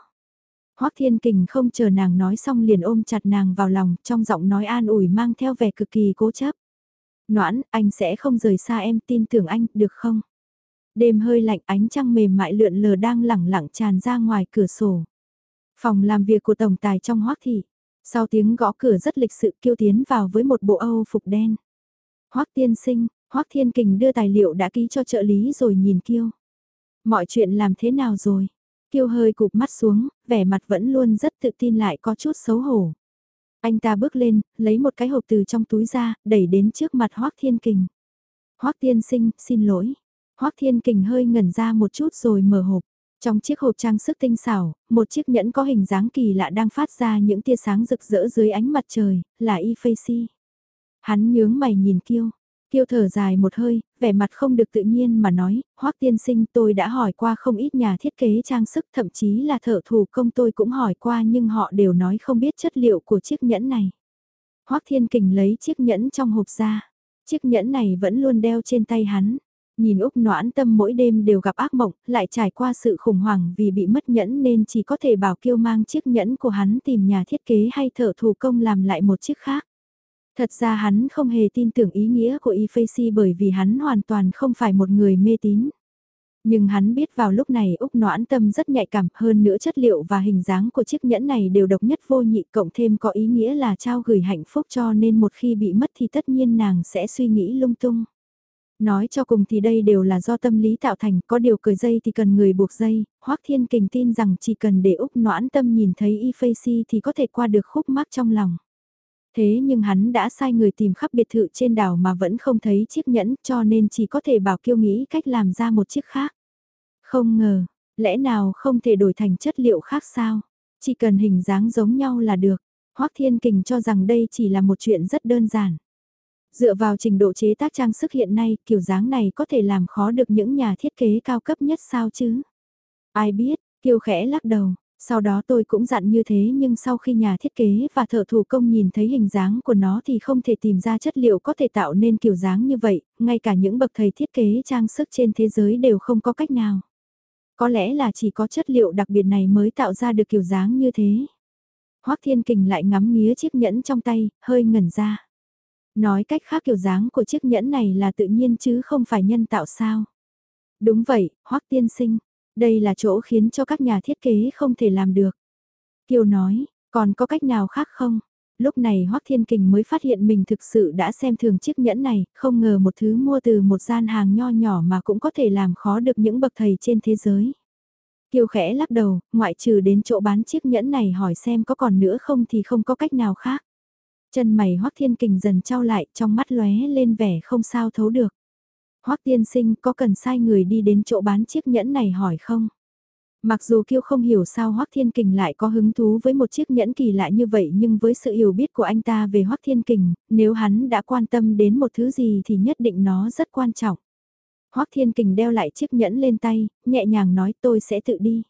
Hoắc Thiên Kình không chờ nàng nói xong liền ôm chặt nàng vào lòng, trong giọng nói an ủi mang theo vẻ cực kỳ cố chấp. Noãn, anh sẽ không rời xa em, tin tưởng anh, được không? Đêm hơi lạnh ánh trăng mềm mại lượn lờ đang lẳng lặng tràn ra ngoài cửa sổ. Phòng làm việc của tổng tài trong hoác thị. Sau tiếng gõ cửa rất lịch sự kêu tiến vào với một bộ âu phục đen. Hoác tiên sinh, hoác thiên kình đưa tài liệu đã ký cho trợ lý rồi nhìn kiêu. Mọi chuyện làm thế nào rồi? Kiêu hơi cụp mắt xuống, vẻ mặt vẫn luôn rất tự tin lại có chút xấu hổ. Anh ta bước lên, lấy một cái hộp từ trong túi ra, đẩy đến trước mặt Hoác Thiên Kình. Hoác Thiên Sinh, xin lỗi. Hoác Thiên Kình hơi ngẩn ra một chút rồi mở hộp. Trong chiếc hộp trang sức tinh xảo, một chiếc nhẫn có hình dáng kỳ lạ đang phát ra những tia sáng rực rỡ dưới ánh mặt trời, là y phê si. Hắn nhướng mày nhìn kiêu, Kiêu thở dài một hơi, vẻ mặt không được tự nhiên mà nói, Hoắc tiên sinh tôi đã hỏi qua không ít nhà thiết kế trang sức thậm chí là thợ thủ công tôi cũng hỏi qua nhưng họ đều nói không biết chất liệu của chiếc nhẫn này. Hoắc thiên kình lấy chiếc nhẫn trong hộp ra, chiếc nhẫn này vẫn luôn đeo trên tay hắn. Nhìn Úc noãn tâm mỗi đêm đều gặp ác mộng, lại trải qua sự khủng hoảng vì bị mất nhẫn nên chỉ có thể bảo kiêu mang chiếc nhẫn của hắn tìm nhà thiết kế hay thợ thủ công làm lại một chiếc khác. Thật ra hắn không hề tin tưởng ý nghĩa của Y bởi vì hắn hoàn toàn không phải một người mê tín. Nhưng hắn biết vào lúc này Úc noãn tâm rất nhạy cảm hơn nữa chất liệu và hình dáng của chiếc nhẫn này đều độc nhất vô nhị cộng thêm có ý nghĩa là trao gửi hạnh phúc cho nên một khi bị mất thì tất nhiên nàng sẽ suy nghĩ lung tung. Nói cho cùng thì đây đều là do tâm lý tạo thành, có điều cười dây thì cần người buộc dây, Hoắc Thiên Kình tin rằng chỉ cần để Úc noãn tâm nhìn thấy Y Facey thì có thể qua được khúc mắc trong lòng. Thế nhưng hắn đã sai người tìm khắp biệt thự trên đảo mà vẫn không thấy chiếc nhẫn cho nên chỉ có thể bảo kiêu nghĩ cách làm ra một chiếc khác. Không ngờ, lẽ nào không thể đổi thành chất liệu khác sao? Chỉ cần hình dáng giống nhau là được. Hoắc Thiên Kình cho rằng đây chỉ là một chuyện rất đơn giản. Dựa vào trình độ chế tác trang sức hiện nay, kiểu dáng này có thể làm khó được những nhà thiết kế cao cấp nhất sao chứ? Ai biết, Kiều khẽ lắc đầu, sau đó tôi cũng dặn như thế nhưng sau khi nhà thiết kế và thợ thủ công nhìn thấy hình dáng của nó thì không thể tìm ra chất liệu có thể tạo nên kiểu dáng như vậy, ngay cả những bậc thầy thiết kế trang sức trên thế giới đều không có cách nào. Có lẽ là chỉ có chất liệu đặc biệt này mới tạo ra được kiểu dáng như thế. Hoắc Thiên Kình lại ngắm nghía chiếc nhẫn trong tay, hơi ngẩn ra. Nói cách khác kiểu dáng của chiếc nhẫn này là tự nhiên chứ không phải nhân tạo sao. Đúng vậy, Hoắc Tiên Sinh, đây là chỗ khiến cho các nhà thiết kế không thể làm được. Kiều nói, còn có cách nào khác không? Lúc này Hoắc Thiên Kình mới phát hiện mình thực sự đã xem thường chiếc nhẫn này, không ngờ một thứ mua từ một gian hàng nho nhỏ mà cũng có thể làm khó được những bậc thầy trên thế giới. Kiều khẽ lắc đầu, ngoại trừ đến chỗ bán chiếc nhẫn này hỏi xem có còn nữa không thì không có cách nào khác. Chân mày Hoắc Thiên Kình dần trao lại, trong mắt lóe lên vẻ không sao thấu được. Hoắc tiên sinh có cần sai người đi đến chỗ bán chiếc nhẫn này hỏi không? Mặc dù Kiêu không hiểu sao Hoắc Thiên Kình lại có hứng thú với một chiếc nhẫn kỳ lạ như vậy nhưng với sự hiểu biết của anh ta về Hoắc Thiên Kình, nếu hắn đã quan tâm đến một thứ gì thì nhất định nó rất quan trọng. Hoắc Thiên Kình đeo lại chiếc nhẫn lên tay, nhẹ nhàng nói tôi sẽ tự đi.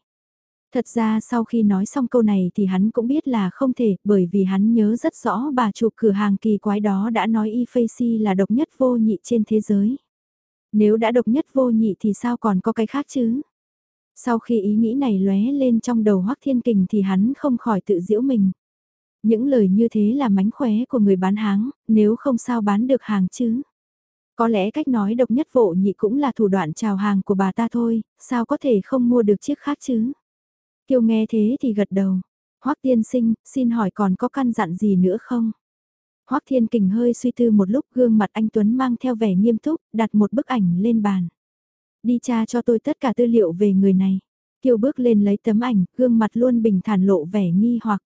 Thật ra sau khi nói xong câu này thì hắn cũng biết là không thể bởi vì hắn nhớ rất rõ bà chủ cửa hàng kỳ quái đó đã nói Y Facey là độc nhất vô nhị trên thế giới. Nếu đã độc nhất vô nhị thì sao còn có cái khác chứ? Sau khi ý nghĩ này lóe lên trong đầu Hoắc Thiên Kình thì hắn không khỏi tự giễu mình. Những lời như thế là mánh khóe của người bán hàng, nếu không sao bán được hàng chứ. Có lẽ cách nói độc nhất vô nhị cũng là thủ đoạn chào hàng của bà ta thôi, sao có thể không mua được chiếc khác chứ? Kiều nghe thế thì gật đầu. Hoắc tiên sinh, xin hỏi còn có căn dặn gì nữa không? Hoắc Thiên Kình hơi suy tư một lúc gương mặt anh Tuấn mang theo vẻ nghiêm túc, đặt một bức ảnh lên bàn. Đi tra cho tôi tất cả tư liệu về người này. Kiều bước lên lấy tấm ảnh, gương mặt luôn bình thản lộ vẻ nghi hoặc.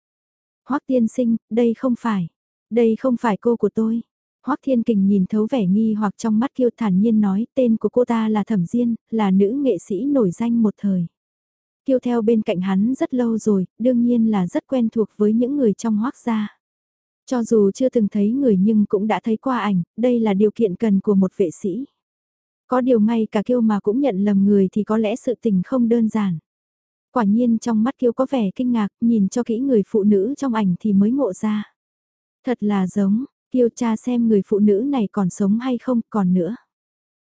Hoắc tiên sinh, đây không phải. Đây không phải cô của tôi. Hoắc Thiên Kình nhìn thấu vẻ nghi hoặc trong mắt Kiều thản nhiên nói tên của cô ta là Thẩm Diên, là nữ nghệ sĩ nổi danh một thời. Kiều theo bên cạnh hắn rất lâu rồi, đương nhiên là rất quen thuộc với những người trong Hoắc gia. Cho dù chưa từng thấy người nhưng cũng đã thấy qua ảnh, đây là điều kiện cần của một vệ sĩ. Có điều ngay cả Kiêu mà cũng nhận lầm người thì có lẽ sự tình không đơn giản. Quả nhiên trong mắt Kiêu có vẻ kinh ngạc, nhìn cho kỹ người phụ nữ trong ảnh thì mới ngộ ra. Thật là giống, Kiêu cha xem người phụ nữ này còn sống hay không, còn nữa.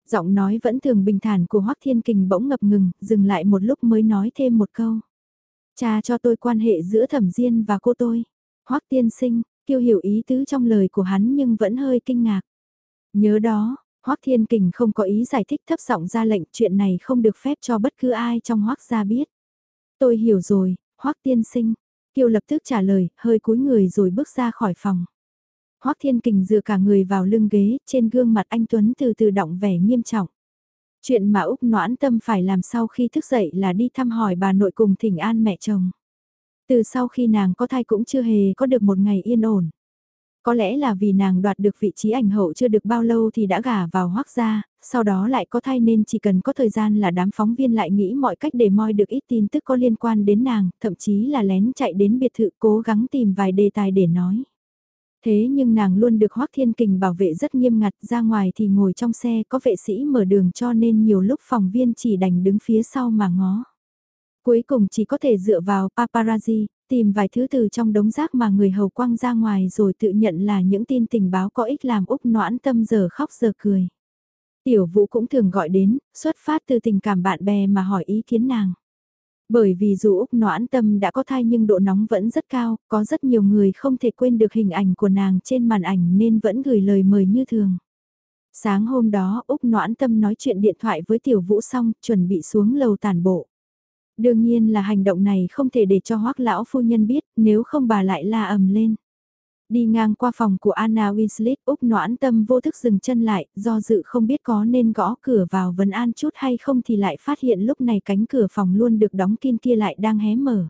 Giọng nói vẫn thường bình thản của Hoắc Thiên Kình bỗng ngập ngừng, dừng lại một lúc mới nói thêm một câu. Cha cho tôi quan hệ giữa thẩm diên và cô tôi. Hoắc tiên sinh, Kiêu hiểu ý tứ trong lời của hắn nhưng vẫn hơi kinh ngạc. Nhớ đó, Hoắc Thiên Kình không có ý giải thích thấp giọng ra lệnh chuyện này không được phép cho bất cứ ai trong Hoắc gia biết. Tôi hiểu rồi, Hoắc tiên sinh. Kiều lập tức trả lời, hơi cúi người rồi bước ra khỏi phòng. Hoắc Thiên Kình dựa cả người vào lưng ghế, trên gương mặt anh Tuấn từ từ động vẻ nghiêm trọng. Chuyện mà Úc noãn tâm phải làm sau khi thức dậy là đi thăm hỏi bà nội cùng thỉnh an mẹ chồng. Từ sau khi nàng có thai cũng chưa hề có được một ngày yên ổn. Có lẽ là vì nàng đoạt được vị trí ảnh hậu chưa được bao lâu thì đã gả vào hoác gia, sau đó lại có thai nên chỉ cần có thời gian là đám phóng viên lại nghĩ mọi cách để moi được ít tin tức có liên quan đến nàng, thậm chí là lén chạy đến biệt thự cố gắng tìm vài đề tài để nói. Thế nhưng nàng luôn được Hoác Thiên Kình bảo vệ rất nghiêm ngặt ra ngoài thì ngồi trong xe có vệ sĩ mở đường cho nên nhiều lúc phòng viên chỉ đành đứng phía sau mà ngó. Cuối cùng chỉ có thể dựa vào paparazzi, tìm vài thứ từ trong đống rác mà người hầu quăng ra ngoài rồi tự nhận là những tin tình báo có ích làm Úc noãn tâm giờ khóc giờ cười. Tiểu vũ cũng thường gọi đến, xuất phát từ tình cảm bạn bè mà hỏi ý kiến nàng. Bởi vì dù Úc noãn tâm đã có thai nhưng độ nóng vẫn rất cao, có rất nhiều người không thể quên được hình ảnh của nàng trên màn ảnh nên vẫn gửi lời mời như thường. Sáng hôm đó Úc noãn tâm nói chuyện điện thoại với tiểu vũ xong, chuẩn bị xuống lầu tàn bộ. Đương nhiên là hành động này không thể để cho hoắc lão phu nhân biết, nếu không bà lại la ầm lên. Đi ngang qua phòng của Anna Winslet, Úc noãn tâm vô thức dừng chân lại, do dự không biết có nên gõ cửa vào vấn an chút hay không thì lại phát hiện lúc này cánh cửa phòng luôn được đóng kín kia lại đang hé mở.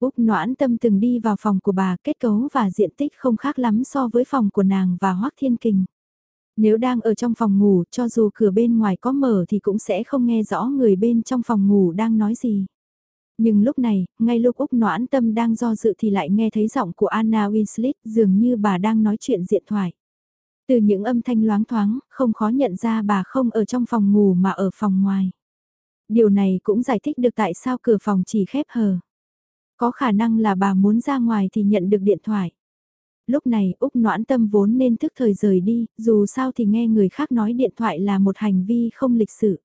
Úc noãn tâm từng đi vào phòng của bà kết cấu và diện tích không khác lắm so với phòng của nàng và Hoác Thiên Kình. Nếu đang ở trong phòng ngủ cho dù cửa bên ngoài có mở thì cũng sẽ không nghe rõ người bên trong phòng ngủ đang nói gì. Nhưng lúc này, ngay lúc Úc noãn tâm đang do dự thì lại nghe thấy giọng của Anna Winslet dường như bà đang nói chuyện diện thoại. Từ những âm thanh loáng thoáng, không khó nhận ra bà không ở trong phòng ngủ mà ở phòng ngoài. Điều này cũng giải thích được tại sao cửa phòng chỉ khép hờ. Có khả năng là bà muốn ra ngoài thì nhận được điện thoại. Lúc này Úc noãn tâm vốn nên thức thời rời đi, dù sao thì nghe người khác nói điện thoại là một hành vi không lịch sự.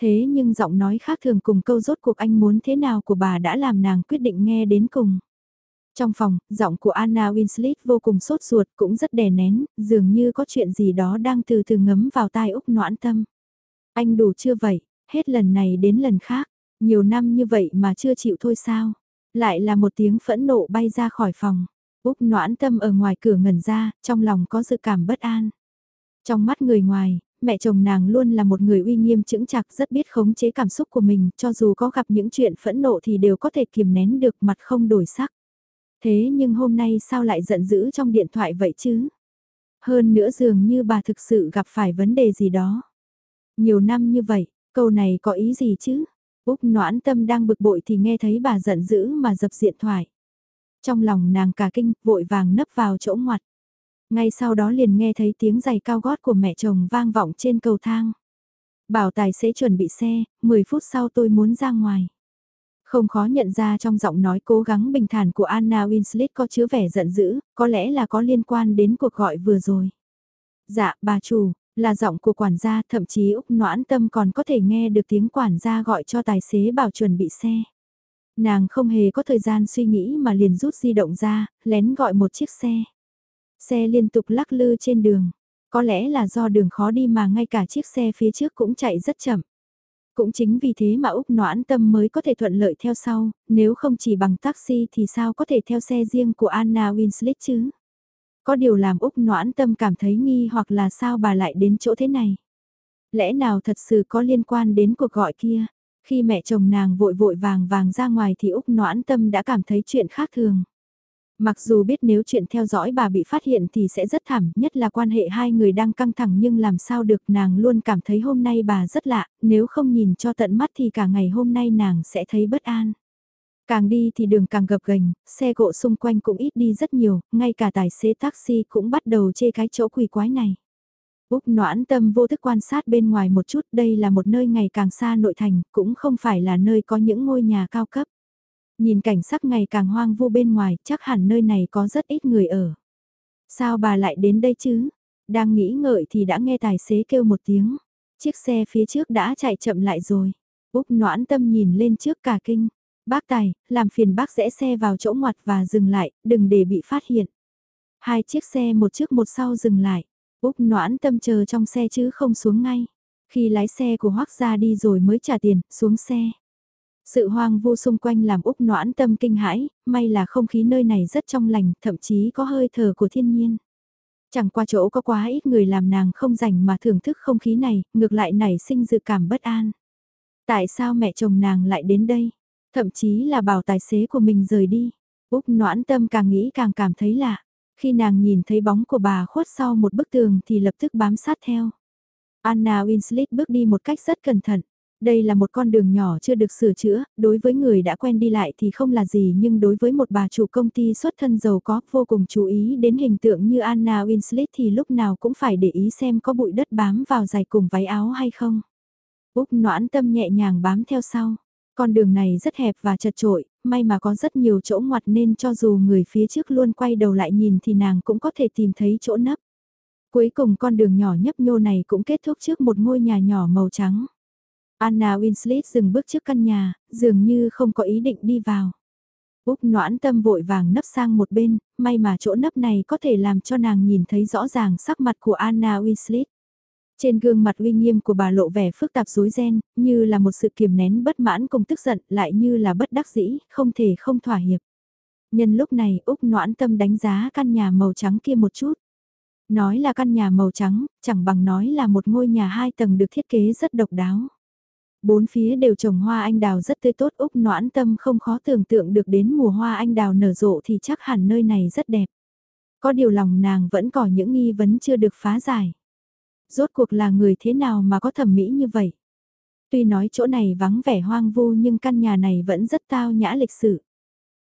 Thế nhưng giọng nói khác thường cùng câu rốt cuộc anh muốn thế nào của bà đã làm nàng quyết định nghe đến cùng. Trong phòng, giọng của Anna Winslet vô cùng sốt ruột cũng rất đè nén, dường như có chuyện gì đó đang từ từ ngấm vào tai Úc noãn tâm. Anh đủ chưa vậy, hết lần này đến lần khác, nhiều năm như vậy mà chưa chịu thôi sao? Lại là một tiếng phẫn nộ bay ra khỏi phòng. Úc noãn tâm ở ngoài cửa ngẩn ra, trong lòng có dự cảm bất an. Trong mắt người ngoài, mẹ chồng nàng luôn là một người uy nghiêm chững chạc rất biết khống chế cảm xúc của mình, cho dù có gặp những chuyện phẫn nộ thì đều có thể kiềm nén được mặt không đổi sắc. Thế nhưng hôm nay sao lại giận dữ trong điện thoại vậy chứ? Hơn nữa dường như bà thực sự gặp phải vấn đề gì đó. Nhiều năm như vậy, câu này có ý gì chứ? Úc noãn tâm đang bực bội thì nghe thấy bà giận dữ mà dập điện thoại. Trong lòng nàng cả kinh, vội vàng nấp vào chỗ ngoặt. Ngay sau đó liền nghe thấy tiếng giày cao gót của mẹ chồng vang vọng trên cầu thang. Bảo tài xế chuẩn bị xe, 10 phút sau tôi muốn ra ngoài. Không khó nhận ra trong giọng nói cố gắng bình thản của Anna Winslet có chứa vẻ giận dữ, có lẽ là có liên quan đến cuộc gọi vừa rồi. Dạ, bà chủ, là giọng của quản gia, thậm chí Úc noãn tâm còn có thể nghe được tiếng quản gia gọi cho tài xế bảo chuẩn bị xe. Nàng không hề có thời gian suy nghĩ mà liền rút di động ra, lén gọi một chiếc xe. Xe liên tục lắc lư trên đường. Có lẽ là do đường khó đi mà ngay cả chiếc xe phía trước cũng chạy rất chậm. Cũng chính vì thế mà Úc noãn tâm mới có thể thuận lợi theo sau, nếu không chỉ bằng taxi thì sao có thể theo xe riêng của Anna Winslet chứ? Có điều làm Úc noãn tâm cảm thấy nghi hoặc là sao bà lại đến chỗ thế này? Lẽ nào thật sự có liên quan đến cuộc gọi kia? Khi mẹ chồng nàng vội vội vàng vàng ra ngoài thì Úc noãn tâm đã cảm thấy chuyện khác thường. Mặc dù biết nếu chuyện theo dõi bà bị phát hiện thì sẽ rất thảm, nhất là quan hệ hai người đang căng thẳng nhưng làm sao được nàng luôn cảm thấy hôm nay bà rất lạ, nếu không nhìn cho tận mắt thì cả ngày hôm nay nàng sẽ thấy bất an. Càng đi thì đường càng gập ghềnh, xe cộ xung quanh cũng ít đi rất nhiều, ngay cả tài xế taxi cũng bắt đầu chê cái chỗ quỷ quái này. Úc noãn tâm vô thức quan sát bên ngoài một chút, đây là một nơi ngày càng xa nội thành, cũng không phải là nơi có những ngôi nhà cao cấp. Nhìn cảnh sắc ngày càng hoang vu bên ngoài, chắc hẳn nơi này có rất ít người ở. Sao bà lại đến đây chứ? Đang nghĩ ngợi thì đã nghe tài xế kêu một tiếng. Chiếc xe phía trước đã chạy chậm lại rồi. Úc noãn tâm nhìn lên trước cả kinh. Bác tài, làm phiền bác rẽ xe vào chỗ ngoặt và dừng lại, đừng để bị phát hiện. Hai chiếc xe một trước một sau dừng lại. Úc noãn tâm chờ trong xe chứ không xuống ngay. Khi lái xe của Hoác ra đi rồi mới trả tiền, xuống xe. Sự hoang vu xung quanh làm Úc noãn tâm kinh hãi, may là không khí nơi này rất trong lành, thậm chí có hơi thở của thiên nhiên. Chẳng qua chỗ có quá ít người làm nàng không rảnh mà thưởng thức không khí này, ngược lại nảy sinh dự cảm bất an. Tại sao mẹ chồng nàng lại đến đây? Thậm chí là bảo tài xế của mình rời đi. Úc noãn tâm càng nghĩ càng cảm thấy lạ. Khi nàng nhìn thấy bóng của bà khuất sau một bức tường thì lập tức bám sát theo. Anna Winslet bước đi một cách rất cẩn thận. Đây là một con đường nhỏ chưa được sửa chữa, đối với người đã quen đi lại thì không là gì nhưng đối với một bà chủ công ty xuất thân giàu có vô cùng chú ý đến hình tượng như Anna Winslet thì lúc nào cũng phải để ý xem có bụi đất bám vào giày cùng váy áo hay không. Úc noãn tâm nhẹ nhàng bám theo sau. Con đường này rất hẹp và chật trội, may mà có rất nhiều chỗ ngoặt nên cho dù người phía trước luôn quay đầu lại nhìn thì nàng cũng có thể tìm thấy chỗ nấp. Cuối cùng con đường nhỏ nhấp nhô này cũng kết thúc trước một ngôi nhà nhỏ màu trắng. Anna Winslet dừng bước trước căn nhà, dường như không có ý định đi vào. Úc noãn tâm vội vàng nấp sang một bên, may mà chỗ nấp này có thể làm cho nàng nhìn thấy rõ ràng sắc mặt của Anna Winslet. Trên gương mặt uy nghiêm của bà lộ vẻ phức tạp rối ren, như là một sự kiềm nén bất mãn cùng tức giận, lại như là bất đắc dĩ, không thể không thỏa hiệp. Nhân lúc này Úc noãn tâm đánh giá căn nhà màu trắng kia một chút. Nói là căn nhà màu trắng, chẳng bằng nói là một ngôi nhà hai tầng được thiết kế rất độc đáo. Bốn phía đều trồng hoa anh đào rất tươi tốt Úc noãn tâm không khó tưởng tượng được đến mùa hoa anh đào nở rộ thì chắc hẳn nơi này rất đẹp. Có điều lòng nàng vẫn còn những nghi vấn chưa được phá giải. Rốt cuộc là người thế nào mà có thẩm mỹ như vậy? Tuy nói chỗ này vắng vẻ hoang vu nhưng căn nhà này vẫn rất tao nhã lịch sự.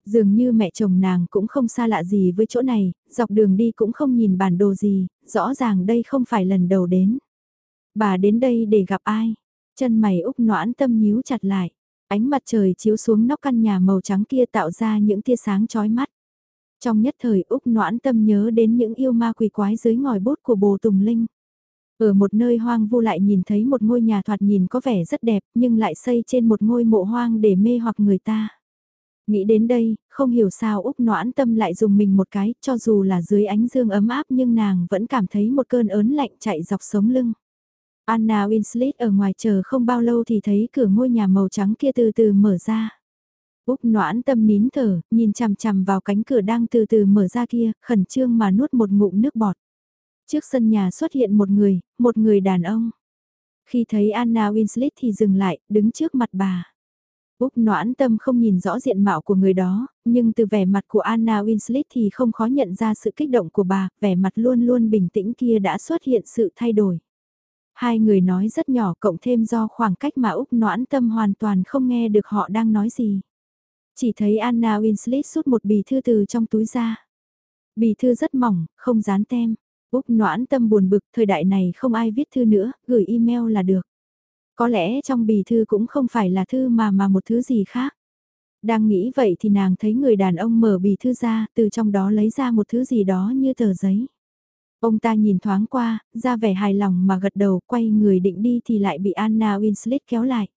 Dường như mẹ chồng nàng cũng không xa lạ gì với chỗ này, dọc đường đi cũng không nhìn bản đồ gì, rõ ràng đây không phải lần đầu đến. Bà đến đây để gặp ai? Chân mày úc noãn tâm nhíu chặt lại. Ánh mặt trời chiếu xuống nóc căn nhà màu trắng kia tạo ra những tia sáng chói mắt. Trong nhất thời Úc noãn tâm nhớ đến những yêu ma quỷ quái dưới ngòi bút của bồ Tùng Linh. Ở một nơi hoang vu lại nhìn thấy một ngôi nhà thoạt nhìn có vẻ rất đẹp nhưng lại xây trên một ngôi mộ hoang để mê hoặc người ta. Nghĩ đến đây, không hiểu sao Úc noãn tâm lại dùng mình một cái, cho dù là dưới ánh dương ấm áp nhưng nàng vẫn cảm thấy một cơn ớn lạnh chạy dọc sống lưng. Anna Winslet ở ngoài chờ không bao lâu thì thấy cửa ngôi nhà màu trắng kia từ từ mở ra. Úc noãn tâm nín thở, nhìn chằm chằm vào cánh cửa đang từ từ mở ra kia, khẩn trương mà nuốt một ngụm nước bọt. Trước sân nhà xuất hiện một người, một người đàn ông. Khi thấy Anna Winslet thì dừng lại, đứng trước mặt bà. Úc noãn tâm không nhìn rõ diện mạo của người đó, nhưng từ vẻ mặt của Anna Winslet thì không khó nhận ra sự kích động của bà, vẻ mặt luôn luôn bình tĩnh kia đã xuất hiện sự thay đổi. Hai người nói rất nhỏ cộng thêm do khoảng cách mà Úc noãn tâm hoàn toàn không nghe được họ đang nói gì. Chỉ thấy Anna Winslet rút một bì thư từ trong túi ra. Bì thư rất mỏng, không dán tem. Úc noãn tâm buồn bực, thời đại này không ai viết thư nữa, gửi email là được. Có lẽ trong bì thư cũng không phải là thư mà mà một thứ gì khác. Đang nghĩ vậy thì nàng thấy người đàn ông mở bì thư ra, từ trong đó lấy ra một thứ gì đó như tờ giấy. Ông ta nhìn thoáng qua, ra vẻ hài lòng mà gật đầu, quay người định đi thì lại bị Anna Winslet kéo lại.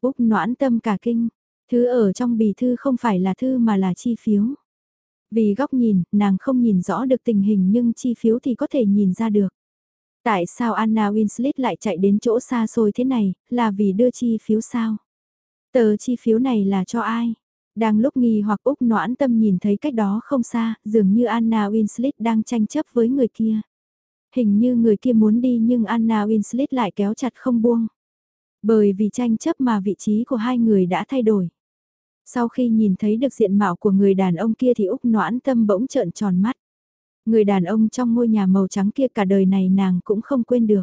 Úc noãn tâm cả kinh, thứ ở trong bì thư không phải là thư mà là chi phiếu. Vì góc nhìn, nàng không nhìn rõ được tình hình nhưng chi phiếu thì có thể nhìn ra được. Tại sao Anna Winslet lại chạy đến chỗ xa xôi thế này, là vì đưa chi phiếu sao? Tờ chi phiếu này là cho ai? Đang lúc nghi hoặc Úc noãn tâm nhìn thấy cách đó không xa, dường như Anna Winslet đang tranh chấp với người kia. Hình như người kia muốn đi nhưng Anna Winslet lại kéo chặt không buông. Bởi vì tranh chấp mà vị trí của hai người đã thay đổi. Sau khi nhìn thấy được diện mạo của người đàn ông kia thì Úc noãn tâm bỗng trợn tròn mắt. Người đàn ông trong ngôi nhà màu trắng kia cả đời này nàng cũng không quên được.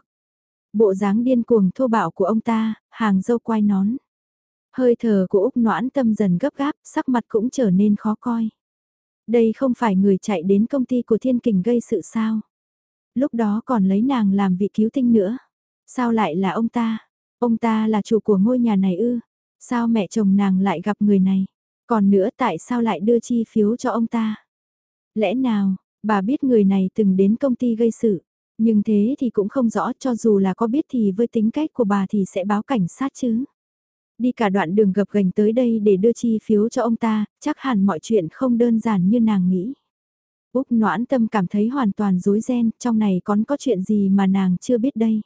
Bộ dáng điên cuồng thô bạo của ông ta, hàng dâu quai nón. Hơi thở của Úc noãn tâm dần gấp gáp, sắc mặt cũng trở nên khó coi. Đây không phải người chạy đến công ty của thiên kình gây sự sao. Lúc đó còn lấy nàng làm vị cứu tinh nữa. Sao lại là ông ta? Ông ta là chủ của ngôi nhà này ư? Sao mẹ chồng nàng lại gặp người này? Còn nữa tại sao lại đưa chi phiếu cho ông ta? Lẽ nào, bà biết người này từng đến công ty gây sự, nhưng thế thì cũng không rõ cho dù là có biết thì với tính cách của bà thì sẽ báo cảnh sát chứ. Đi cả đoạn đường gập gành tới đây để đưa chi phiếu cho ông ta, chắc hẳn mọi chuyện không đơn giản như nàng nghĩ. Úc noãn tâm cảm thấy hoàn toàn rối ren, trong này còn có chuyện gì mà nàng chưa biết đây.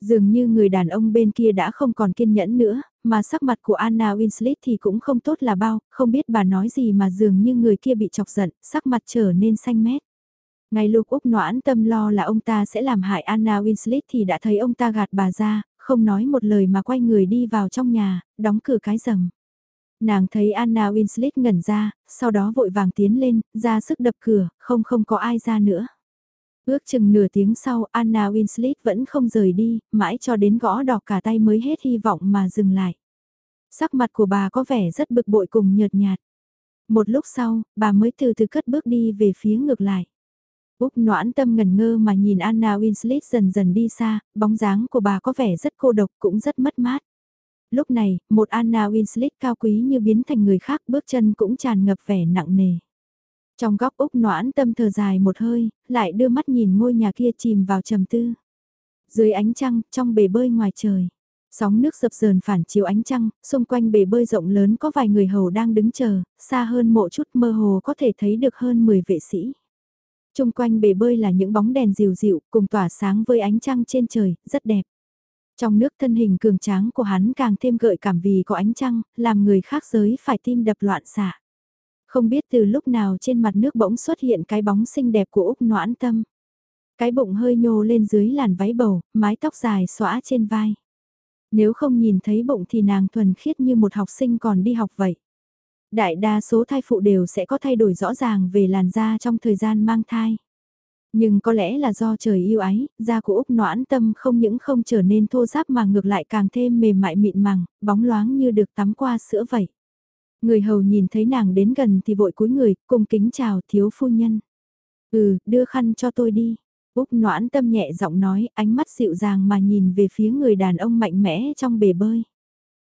Dường như người đàn ông bên kia đã không còn kiên nhẫn nữa, mà sắc mặt của Anna Winslet thì cũng không tốt là bao, không biết bà nói gì mà dường như người kia bị chọc giận, sắc mặt trở nên xanh mét. Ngày lúc Úc noãn tâm lo là ông ta sẽ làm hại Anna Winslet thì đã thấy ông ta gạt bà ra, không nói một lời mà quay người đi vào trong nhà, đóng cửa cái rầm. Nàng thấy Anna Winslet ngẩn ra, sau đó vội vàng tiến lên, ra sức đập cửa, không không có ai ra nữa. Ước chừng nửa tiếng sau Anna Winslet vẫn không rời đi, mãi cho đến gõ đỏ cả tay mới hết hy vọng mà dừng lại. Sắc mặt của bà có vẻ rất bực bội cùng nhợt nhạt. Một lúc sau, bà mới từ từ cất bước đi về phía ngược lại. Úc noãn tâm ngần ngơ mà nhìn Anna Winslet dần dần đi xa, bóng dáng của bà có vẻ rất cô độc cũng rất mất mát. Lúc này, một Anna Winslet cao quý như biến thành người khác bước chân cũng tràn ngập vẻ nặng nề. Trong góc Úc noãn tâm thở dài một hơi, lại đưa mắt nhìn ngôi nhà kia chìm vào trầm tư. Dưới ánh trăng, trong bể bơi ngoài trời. Sóng nước dập dờn phản chiếu ánh trăng, xung quanh bể bơi rộng lớn có vài người hầu đang đứng chờ, xa hơn mộ chút mơ hồ có thể thấy được hơn 10 vệ sĩ. Trung quanh bể bơi là những bóng đèn dịu dịu cùng tỏa sáng với ánh trăng trên trời, rất đẹp. Trong nước thân hình cường tráng của hắn càng thêm gợi cảm vì có ánh trăng, làm người khác giới phải tim đập loạn xạ. Không biết từ lúc nào trên mặt nước bỗng xuất hiện cái bóng xinh đẹp của Úc noãn tâm. Cái bụng hơi nhô lên dưới làn váy bầu, mái tóc dài xõa trên vai. Nếu không nhìn thấy bụng thì nàng thuần khiết như một học sinh còn đi học vậy. Đại đa số thai phụ đều sẽ có thay đổi rõ ràng về làn da trong thời gian mang thai. Nhưng có lẽ là do trời yêu ái, da của Úc noãn tâm không những không trở nên thô ráp mà ngược lại càng thêm mềm mại mịn màng, bóng loáng như được tắm qua sữa vậy. Người hầu nhìn thấy nàng đến gần thì vội cúi người, cung kính chào thiếu phu nhân. Ừ, đưa khăn cho tôi đi. Úc noãn tâm nhẹ giọng nói, ánh mắt dịu dàng mà nhìn về phía người đàn ông mạnh mẽ trong bể bơi.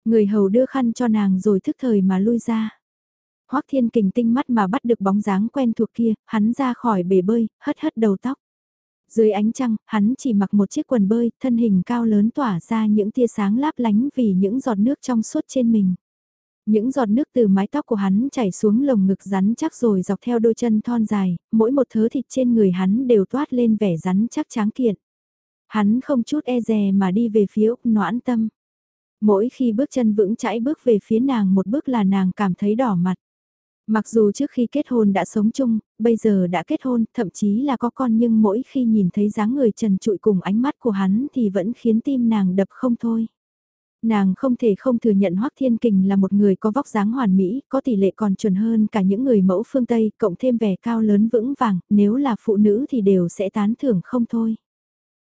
Người hầu đưa khăn cho nàng rồi thức thời mà lui ra. Hoắc Thiên Kình tinh mắt mà bắt được bóng dáng quen thuộc kia, hắn ra khỏi bể bơi, hất hất đầu tóc. Dưới ánh trăng, hắn chỉ mặc một chiếc quần bơi, thân hình cao lớn tỏa ra những tia sáng láp lánh vì những giọt nước trong suốt trên mình. Những giọt nước từ mái tóc của hắn chảy xuống lồng ngực rắn chắc rồi dọc theo đôi chân thon dài, mỗi một thớ thịt trên người hắn đều toát lên vẻ rắn chắc tráng kiện. Hắn không chút e dè mà đi về phía Úc noãn tâm. Mỗi khi bước chân vững chãi bước về phía nàng một bước là nàng cảm thấy đỏ mặt. Mặc dù trước khi kết hôn đã sống chung, bây giờ đã kết hôn, thậm chí là có con nhưng mỗi khi nhìn thấy dáng người trần trụi cùng ánh mắt của hắn thì vẫn khiến tim nàng đập không thôi. Nàng không thể không thừa nhận Hoắc Thiên Kình là một người có vóc dáng hoàn mỹ, có tỷ lệ còn chuẩn hơn cả những người mẫu phương Tây, cộng thêm vẻ cao lớn vững vàng, nếu là phụ nữ thì đều sẽ tán thưởng không thôi.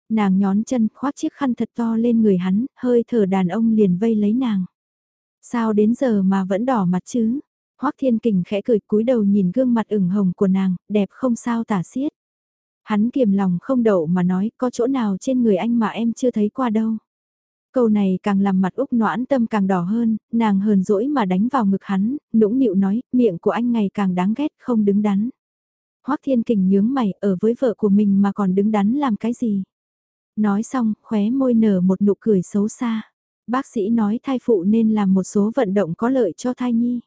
Nàng nhón chân khoác chiếc khăn thật to lên người hắn, hơi thở đàn ông liền vây lấy nàng. Sao đến giờ mà vẫn đỏ mặt chứ? Hoắc Thiên Kình khẽ cười cúi đầu nhìn gương mặt ửng hồng của nàng, đẹp không sao tả xiết. Hắn kiềm lòng không đậu mà nói có chỗ nào trên người anh mà em chưa thấy qua đâu. Câu này càng làm mặt Úc noãn tâm càng đỏ hơn, nàng hờn dỗi mà đánh vào ngực hắn, nũng nịu nói, miệng của anh ngày càng đáng ghét không đứng đắn. Hoắc Thiên Kình nhướng mày, ở với vợ của mình mà còn đứng đắn làm cái gì? Nói xong, khóe môi nở một nụ cười xấu xa. Bác sĩ nói thai phụ nên làm một số vận động có lợi cho thai nhi.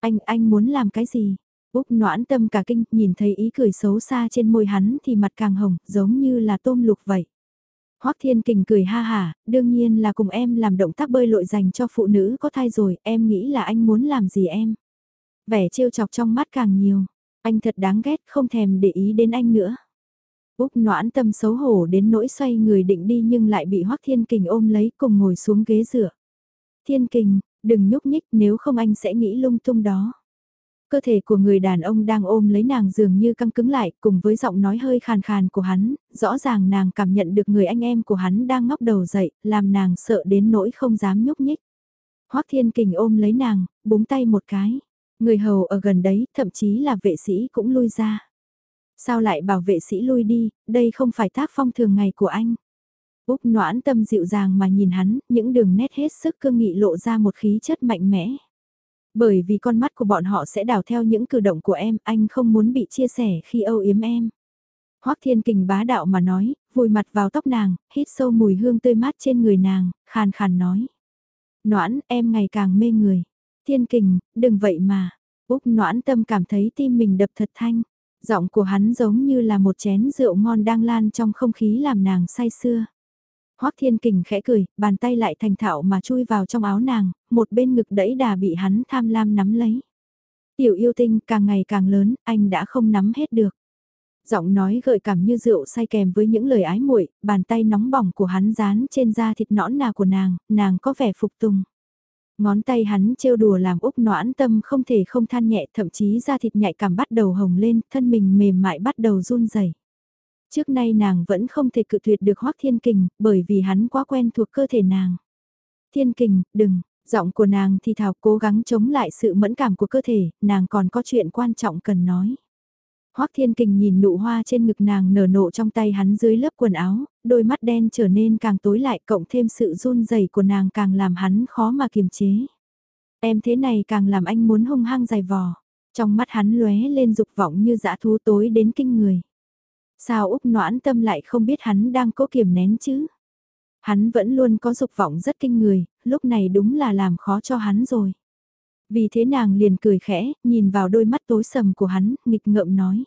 Anh, anh muốn làm cái gì? Úc noãn tâm cả kinh, nhìn thấy ý cười xấu xa trên môi hắn thì mặt càng hồng, giống như là tôm lục vậy. Hoắc Thiên Kình cười ha hả, đương nhiên là cùng em làm động tác bơi lội dành cho phụ nữ có thai rồi, em nghĩ là anh muốn làm gì em. Vẻ trêu chọc trong mắt càng nhiều, anh thật đáng ghét, không thèm để ý đến anh nữa. Úc noãn tâm xấu hổ đến nỗi xoay người định đi nhưng lại bị Hoắc Thiên Kình ôm lấy cùng ngồi xuống ghế dựa. Thiên Kình, đừng nhúc nhích nếu không anh sẽ nghĩ lung tung đó. Cơ thể của người đàn ông đang ôm lấy nàng dường như căng cứng lại cùng với giọng nói hơi khàn khàn của hắn, rõ ràng nàng cảm nhận được người anh em của hắn đang ngóc đầu dậy, làm nàng sợ đến nỗi không dám nhúc nhích. Hoắc Thiên Kình ôm lấy nàng, búng tay một cái. Người hầu ở gần đấy, thậm chí là vệ sĩ cũng lui ra. Sao lại bảo vệ sĩ lui đi, đây không phải tác phong thường ngày của anh. Úc noãn tâm dịu dàng mà nhìn hắn, những đường nét hết sức cương nghị lộ ra một khí chất mạnh mẽ. Bởi vì con mắt của bọn họ sẽ đào theo những cử động của em, anh không muốn bị chia sẻ khi âu yếm em. Hoắc Thiên Kình bá đạo mà nói, vùi mặt vào tóc nàng, hít sâu mùi hương tươi mát trên người nàng, khàn khàn nói. Noãn, em ngày càng mê người. Thiên Kình, đừng vậy mà. Úc noãn tâm cảm thấy tim mình đập thật thanh. Giọng của hắn giống như là một chén rượu ngon đang lan trong không khí làm nàng say sưa. Hoắc Thiên Kình khẽ cười, bàn tay lại thành thạo mà chui vào trong áo nàng, một bên ngực đẫy đà bị hắn tham lam nắm lấy. Tiểu yêu tinh càng ngày càng lớn, anh đã không nắm hết được. Giọng nói gợi cảm như rượu say kèm với những lời ái muội, bàn tay nóng bỏng của hắn dán trên da thịt nõn nà của nàng, nàng có vẻ phục tùng. Ngón tay hắn trêu đùa làm Úc noãn tâm không thể không than nhẹ thậm chí da thịt nhạy cảm bắt đầu hồng lên, thân mình mềm mại bắt đầu run rẩy. Trước nay nàng vẫn không thể cự tuyệt được Hoác Thiên Kình, bởi vì hắn quá quen thuộc cơ thể nàng. Thiên Kình, đừng, giọng của nàng thì thảo cố gắng chống lại sự mẫn cảm của cơ thể, nàng còn có chuyện quan trọng cần nói. Hoác Thiên Kình nhìn nụ hoa trên ngực nàng nở nộ trong tay hắn dưới lớp quần áo, đôi mắt đen trở nên càng tối lại cộng thêm sự run rẩy của nàng càng làm hắn khó mà kiềm chế. Em thế này càng làm anh muốn hung hăng dài vò. Trong mắt hắn lóe lên dục vọng như dã thú tối đến kinh người. Sao Úc noãn tâm lại không biết hắn đang cố kiềm nén chứ? Hắn vẫn luôn có dục vọng rất kinh người, lúc này đúng là làm khó cho hắn rồi. Vì thế nàng liền cười khẽ, nhìn vào đôi mắt tối sầm của hắn, nghịch ngợm nói.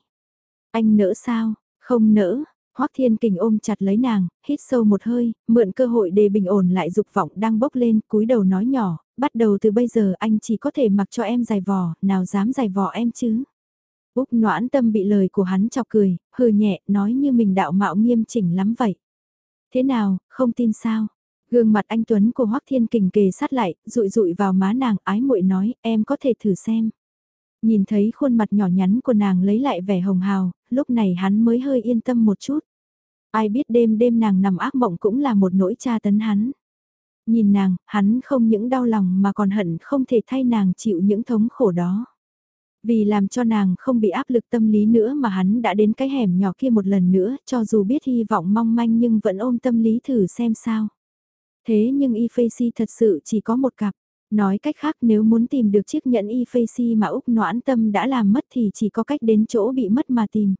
Anh nỡ sao? Không nỡ. Hoắc Thiên Kình ôm chặt lấy nàng, hít sâu một hơi, mượn cơ hội để bình ổn lại dục vọng đang bốc lên, cúi đầu nói nhỏ, bắt đầu từ bây giờ anh chỉ có thể mặc cho em dài vò, nào dám dài vò em chứ. Úc noãn tâm bị lời của hắn chọc cười, hừ nhẹ, nói như mình đạo mạo nghiêm chỉnh lắm vậy. Thế nào, không tin sao? Gương mặt anh Tuấn của Hoắc Thiên Kình kề sát lại, rụi rụi vào má nàng ái muội nói, em có thể thử xem. Nhìn thấy khuôn mặt nhỏ nhắn của nàng lấy lại vẻ hồng hào, lúc này hắn mới hơi yên tâm một chút. Ai biết đêm đêm nàng nằm ác mộng cũng là một nỗi tra tấn hắn. Nhìn nàng, hắn không những đau lòng mà còn hận không thể thay nàng chịu những thống khổ đó. Vì làm cho nàng không bị áp lực tâm lý nữa mà hắn đã đến cái hẻm nhỏ kia một lần nữa, cho dù biết hy vọng mong manh nhưng vẫn ôm tâm lý thử xem sao. Thế nhưng y Facey thật sự chỉ có một cặp. Nói cách khác nếu muốn tìm được chiếc nhẫn y Facey mà Úc Noãn Tâm đã làm mất thì chỉ có cách đến chỗ bị mất mà tìm.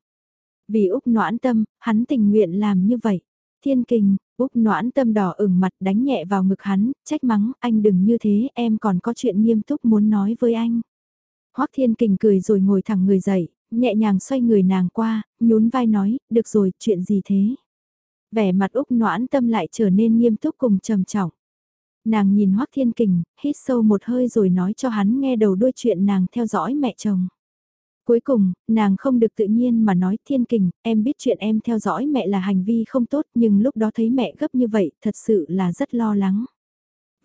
Vì Úc Noãn Tâm, hắn tình nguyện làm như vậy. Thiên kình, Úc Noãn Tâm đỏ ửng mặt đánh nhẹ vào ngực hắn, trách mắng, anh đừng như thế, em còn có chuyện nghiêm túc muốn nói với anh. Hoắc Thiên Kình cười rồi ngồi thẳng người dậy, nhẹ nhàng xoay người nàng qua, nhún vai nói, được rồi, chuyện gì thế? Vẻ mặt Úc noãn tâm lại trở nên nghiêm túc cùng trầm trọng. Nàng nhìn Hoắc Thiên Kình, hít sâu một hơi rồi nói cho hắn nghe đầu đuôi chuyện nàng theo dõi mẹ chồng. Cuối cùng, nàng không được tự nhiên mà nói Thiên Kình, em biết chuyện em theo dõi mẹ là hành vi không tốt nhưng lúc đó thấy mẹ gấp như vậy thật sự là rất lo lắng.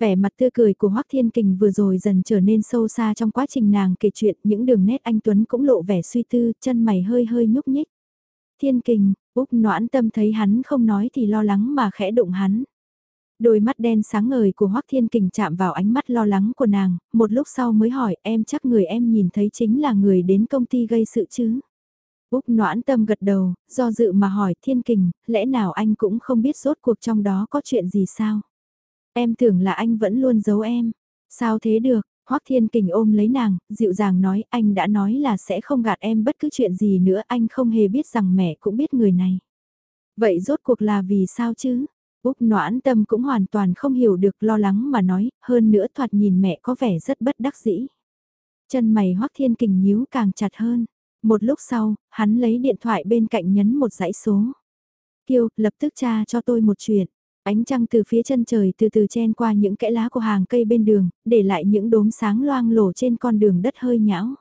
Vẻ mặt tươi cười của Hoắc Thiên Kình vừa rồi dần trở nên sâu xa trong quá trình nàng kể chuyện, những đường nét anh Tuấn cũng lộ vẻ suy tư, chân mày hơi hơi nhúc nhích. Thiên Kình, Úc noãn tâm thấy hắn không nói thì lo lắng mà khẽ đụng hắn. Đôi mắt đen sáng ngời của Hoắc Thiên Kình chạm vào ánh mắt lo lắng của nàng, một lúc sau mới hỏi em chắc người em nhìn thấy chính là người đến công ty gây sự chứ. Úc noãn tâm gật đầu, do dự mà hỏi Thiên Kình, lẽ nào anh cũng không biết rốt cuộc trong đó có chuyện gì sao? Em tưởng là anh vẫn luôn giấu em. Sao thế được? Hoắc Thiên Kình ôm lấy nàng, dịu dàng nói anh đã nói là sẽ không gạt em bất cứ chuyện gì nữa anh không hề biết rằng mẹ cũng biết người này. Vậy rốt cuộc là vì sao chứ? Úc noãn tâm cũng hoàn toàn không hiểu được lo lắng mà nói, hơn nữa thoạt nhìn mẹ có vẻ rất bất đắc dĩ. Chân mày Hoắc Thiên Kình nhíu càng chặt hơn. Một lúc sau, hắn lấy điện thoại bên cạnh nhấn một dãy số. Kiều, lập tức tra cho tôi một chuyện. Ánh trăng từ phía chân trời từ từ chen qua những kẽ lá của hàng cây bên đường, để lại những đốm sáng loang lổ trên con đường đất hơi nhão.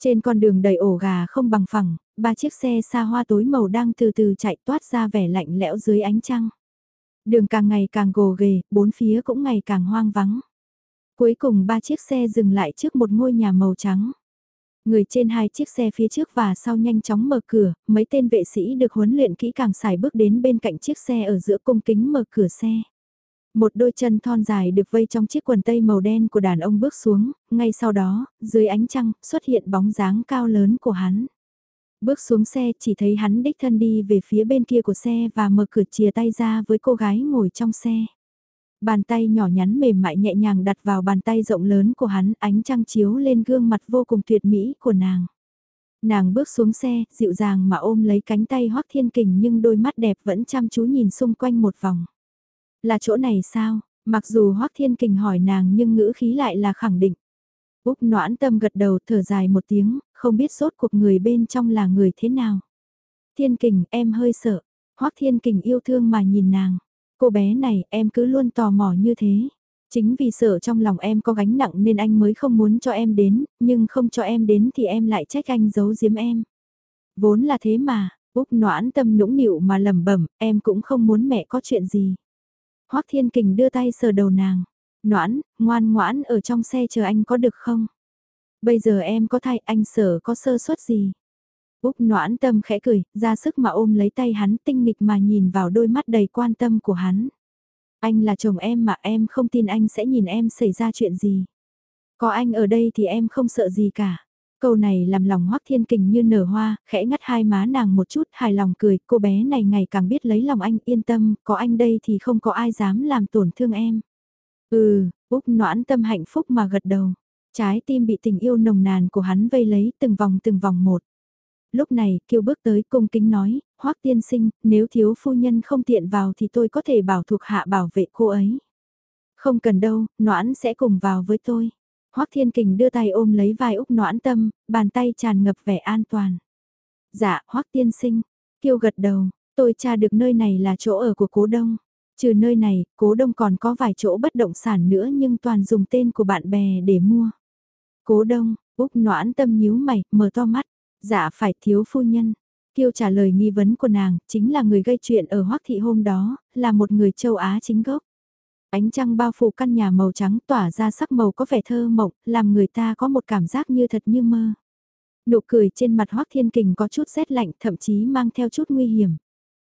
Trên con đường đầy ổ gà không bằng phẳng, ba chiếc xe xa hoa tối màu đang từ từ chạy toát ra vẻ lạnh lẽo dưới ánh trăng. Đường càng ngày càng gồ ghề, bốn phía cũng ngày càng hoang vắng. Cuối cùng ba chiếc xe dừng lại trước một ngôi nhà màu trắng. Người trên hai chiếc xe phía trước và sau nhanh chóng mở cửa, mấy tên vệ sĩ được huấn luyện kỹ càng xài bước đến bên cạnh chiếc xe ở giữa cung kính mở cửa xe. Một đôi chân thon dài được vây trong chiếc quần tây màu đen của đàn ông bước xuống, ngay sau đó, dưới ánh trăng, xuất hiện bóng dáng cao lớn của hắn. Bước xuống xe chỉ thấy hắn đích thân đi về phía bên kia của xe và mở cửa chia tay ra với cô gái ngồi trong xe. Bàn tay nhỏ nhắn mềm mại nhẹ nhàng đặt vào bàn tay rộng lớn của hắn ánh trăng chiếu lên gương mặt vô cùng tuyệt mỹ của nàng. Nàng bước xuống xe, dịu dàng mà ôm lấy cánh tay Hoắc Thiên Kình nhưng đôi mắt đẹp vẫn chăm chú nhìn xung quanh một vòng. Là chỗ này sao? Mặc dù Hoắc Thiên Kình hỏi nàng nhưng ngữ khí lại là khẳng định. Úc noãn tâm gật đầu thở dài một tiếng, không biết sốt cuộc người bên trong là người thế nào. Thiên Kình em hơi sợ, Hoắc Thiên Kình yêu thương mà nhìn nàng. Cô bé này em cứ luôn tò mò như thế. Chính vì sợ trong lòng em có gánh nặng nên anh mới không muốn cho em đến, nhưng không cho em đến thì em lại trách anh giấu giếm em. Vốn là thế mà, Úc noãn tâm nũng nịu mà lẩm bẩm, em cũng không muốn mẹ có chuyện gì. Hoắc Thiên Kình đưa tay sờ đầu nàng. Noãn, ngoan ngoãn ở trong xe chờ anh có được không? Bây giờ em có thai anh sợ có sơ suất gì? Úc noãn tâm khẽ cười, ra sức mà ôm lấy tay hắn tinh nghịch mà nhìn vào đôi mắt đầy quan tâm của hắn. Anh là chồng em mà em không tin anh sẽ nhìn em xảy ra chuyện gì. Có anh ở đây thì em không sợ gì cả. Câu này làm lòng Hoắc Thiên Kình như nở hoa, khẽ ngắt hai má nàng một chút, hài lòng cười, cô bé này ngày càng biết lấy lòng anh, yên tâm, có anh đây thì không có ai dám làm tổn thương em. Ừ, Úc noãn tâm hạnh phúc mà gật đầu. Trái tim bị tình yêu nồng nàn của hắn vây lấy từng vòng từng vòng một. Lúc này, Kiều bước tới cung kính nói, Hoắc tiên sinh, nếu thiếu phu nhân không tiện vào thì tôi có thể bảo thuộc hạ bảo vệ cô ấy. Không cần đâu, noãn sẽ cùng vào với tôi. Hoắc Thiên Kình đưa tay ôm lấy vai Úc Noãn Tâm, bàn tay tràn ngập vẻ an toàn. Dạ, Hoắc tiên sinh. Kiều gật đầu, tôi tra được nơi này là chỗ ở của Cố Đông. Trừ nơi này, Cố Đông còn có vài chỗ bất động sản nữa nhưng toàn dùng tên của bạn bè để mua. Cố Đông, Úc Noãn Tâm nhíu mày, mở to mắt. Dạ phải thiếu phu nhân. Kiêu trả lời nghi vấn của nàng, chính là người gây chuyện ở Hoắc Thị hôm đó, là một người châu Á chính gốc. Ánh trăng bao phủ căn nhà màu trắng tỏa ra sắc màu có vẻ thơ mộng, làm người ta có một cảm giác như thật như mơ. Nụ cười trên mặt Hoác Thiên Kình có chút rét lạnh thậm chí mang theo chút nguy hiểm.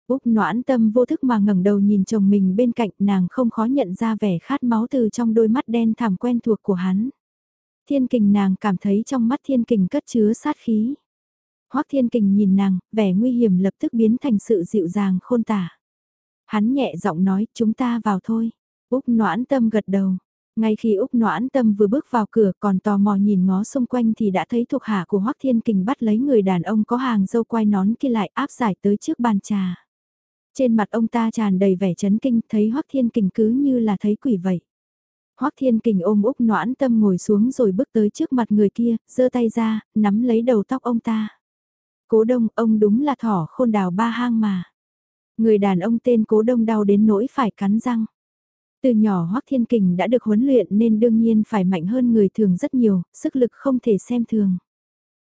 Úc noãn tâm vô thức mà ngẩng đầu nhìn chồng mình bên cạnh nàng không khó nhận ra vẻ khát máu từ trong đôi mắt đen thảm quen thuộc của hắn. Thiên kình nàng cảm thấy trong mắt thiên kình cất chứa sát khí. Hoắc thiên kình nhìn nàng, vẻ nguy hiểm lập tức biến thành sự dịu dàng khôn tả. Hắn nhẹ giọng nói chúng ta vào thôi. Úc noãn tâm gật đầu. Ngay khi Úc Noãn Tâm vừa bước vào cửa còn tò mò nhìn ngó xung quanh thì đã thấy thuộc hạ của Hoắc Thiên Kình bắt lấy người đàn ông có hàng dâu quai nón kia lại áp giải tới trước bàn trà. Trên mặt ông ta tràn đầy vẻ chấn kinh thấy Hoắc Thiên Kình cứ như là thấy quỷ vậy. Hoắc Thiên Kình ôm Úc Noãn Tâm ngồi xuống rồi bước tới trước mặt người kia, giơ tay ra, nắm lấy đầu tóc ông ta. Cố đông, ông đúng là thỏ khôn đào ba hang mà. Người đàn ông tên cố đông đau đến nỗi phải cắn răng. Từ nhỏ Hoắc Thiên Kình đã được huấn luyện nên đương nhiên phải mạnh hơn người thường rất nhiều, sức lực không thể xem thường.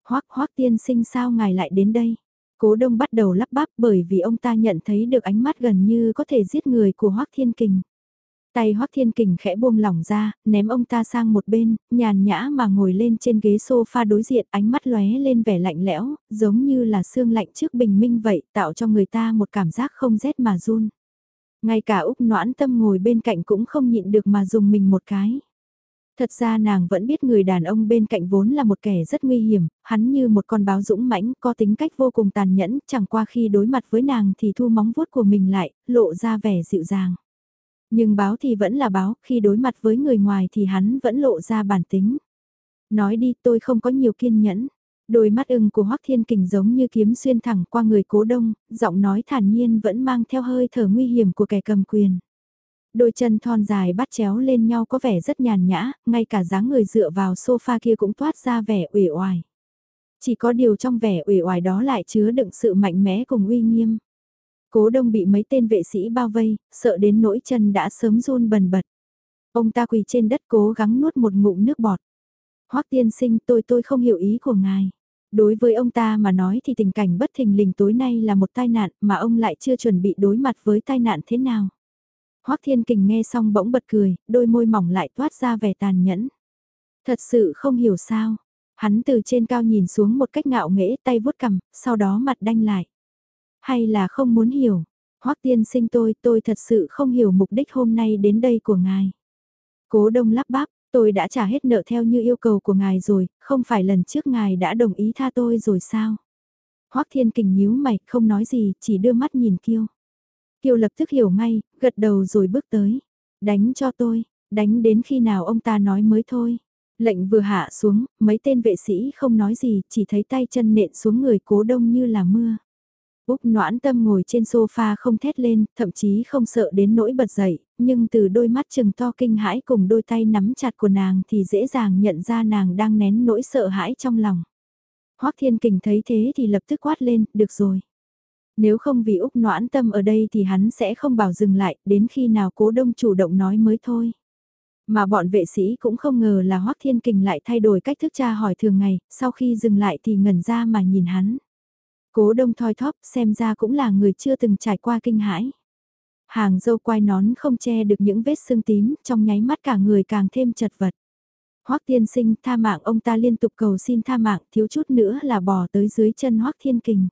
Hoắc Hoắc tiên sinh sao ngài lại đến đây? Cố Đông bắt đầu lắp bắp bởi vì ông ta nhận thấy được ánh mắt gần như có thể giết người của Hoắc Thiên Kình. Tay Hoắc Thiên Kình khẽ buông lỏng ra, ném ông ta sang một bên, nhàn nhã mà ngồi lên trên ghế sofa đối diện, ánh mắt lóe lên vẻ lạnh lẽo, giống như là xương lạnh trước bình minh vậy, tạo cho người ta một cảm giác không rét mà run. Ngay cả Úc Noãn Tâm ngồi bên cạnh cũng không nhịn được mà dùng mình một cái. Thật ra nàng vẫn biết người đàn ông bên cạnh vốn là một kẻ rất nguy hiểm, hắn như một con báo dũng mãnh, có tính cách vô cùng tàn nhẫn, chẳng qua khi đối mặt với nàng thì thu móng vuốt của mình lại, lộ ra vẻ dịu dàng. Nhưng báo thì vẫn là báo, khi đối mặt với người ngoài thì hắn vẫn lộ ra bản tính. Nói đi tôi không có nhiều kiên nhẫn. Đôi mắt ưng của Hoắc Thiên Kình giống như kiếm xuyên thẳng qua người cố đông, giọng nói thản nhiên vẫn mang theo hơi thở nguy hiểm của kẻ cầm quyền. Đôi chân thon dài bắt chéo lên nhau có vẻ rất nhàn nhã, ngay cả dáng người dựa vào sofa kia cũng toát ra vẻ uể oải. Chỉ có điều trong vẻ uể oải đó lại chứa đựng sự mạnh mẽ cùng uy nghiêm. Cố đông bị mấy tên vệ sĩ bao vây, sợ đến nỗi chân đã sớm run bần bật. Ông ta quỳ trên đất cố gắng nuốt một ngụm nước bọt. Hoắc tiên sinh tôi tôi không hiểu ý của ngài. Đối với ông ta mà nói thì tình cảnh bất thình lình tối nay là một tai nạn mà ông lại chưa chuẩn bị đối mặt với tai nạn thế nào. Hoắc Thiên Kình nghe xong bỗng bật cười, đôi môi mỏng lại toát ra vẻ tàn nhẫn. Thật sự không hiểu sao. Hắn từ trên cao nhìn xuống một cách ngạo nghễ tay vuốt cằm, sau đó mặt đanh lại. Hay là không muốn hiểu. Hoắc tiên sinh tôi, tôi thật sự không hiểu mục đích hôm nay đến đây của ngài. Cố đông lắp bắp, tôi đã trả hết nợ theo như yêu cầu của ngài rồi, không phải lần trước ngài đã đồng ý tha tôi rồi sao? Hoắc Thiên Kình nhíu mày, không nói gì, chỉ đưa mắt nhìn Kiêu. Kiều lập tức hiểu ngay, gật đầu rồi bước tới. Đánh cho tôi, đánh đến khi nào ông ta nói mới thôi. Lệnh vừa hạ xuống, mấy tên vệ sĩ không nói gì, chỉ thấy tay chân nện xuống người cố đông như là mưa. Úc noãn tâm ngồi trên sofa không thét lên, thậm chí không sợ đến nỗi bật dậy, nhưng từ đôi mắt trừng to kinh hãi cùng đôi tay nắm chặt của nàng thì dễ dàng nhận ra nàng đang nén nỗi sợ hãi trong lòng. Hoắc Thiên Kình thấy thế thì lập tức quát lên, được rồi. Nếu không vì Úc noãn tâm ở đây thì hắn sẽ không bảo dừng lại, đến khi nào cố đông chủ động nói mới thôi. Mà bọn vệ sĩ cũng không ngờ là Hoắc Thiên Kình lại thay đổi cách thức tra hỏi thường ngày, sau khi dừng lại thì ngẩn ra mà nhìn hắn. Cố đông thoi thóp xem ra cũng là người chưa từng trải qua kinh hãi. Hàng dâu quai nón không che được những vết sưng tím, trong nháy mắt cả người càng thêm chật vật. Hoắc tiên sinh tha mạng ông ta liên tục cầu xin tha mạng thiếu chút nữa là bò tới dưới chân Hoắc thiên kình.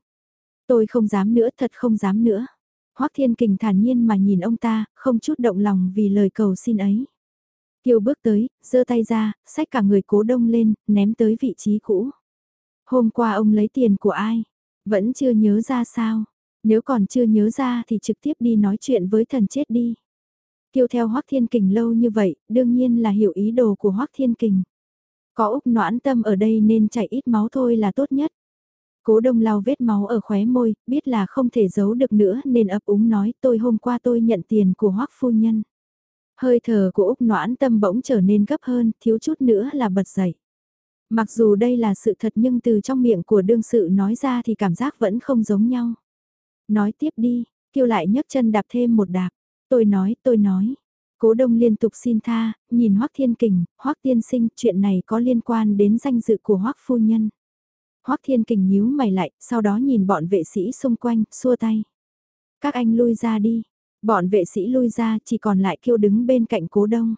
Tôi không dám nữa, thật không dám nữa. Hoắc Thiên Kình thản nhiên mà nhìn ông ta, không chút động lòng vì lời cầu xin ấy. Kiều bước tới, giơ tay ra, xách cả người cố đông lên, ném tới vị trí cũ. Hôm qua ông lấy tiền của ai? Vẫn chưa nhớ ra sao? Nếu còn chưa nhớ ra thì trực tiếp đi nói chuyện với thần chết đi. Kiều theo Hoắc Thiên Kình lâu như vậy, đương nhiên là hiểu ý đồ của Hoắc Thiên Kình. Có Úc noãn tâm ở đây nên chảy ít máu thôi là tốt nhất. Cố đông lau vết máu ở khóe môi, biết là không thể giấu được nữa nên ấp úng nói tôi hôm qua tôi nhận tiền của hoắc phu nhân. Hơi thở của Úc noãn tâm bỗng trở nên gấp hơn, thiếu chút nữa là bật dậy. Mặc dù đây là sự thật nhưng từ trong miệng của đương sự nói ra thì cảm giác vẫn không giống nhau. Nói tiếp đi, kêu lại nhấc chân đạp thêm một đạp. Tôi nói, tôi nói. Cố đông liên tục xin tha, nhìn Hoắc Thiên Kình, Hoắc Tiên Sinh, chuyện này có liên quan đến danh dự của Hoắc Phu Nhân. Hoắc Thiên Kình nhíu mày lại, sau đó nhìn bọn vệ sĩ xung quanh, xua tay. Các anh lui ra đi. Bọn vệ sĩ lui ra chỉ còn lại kiêu đứng bên cạnh cố đông.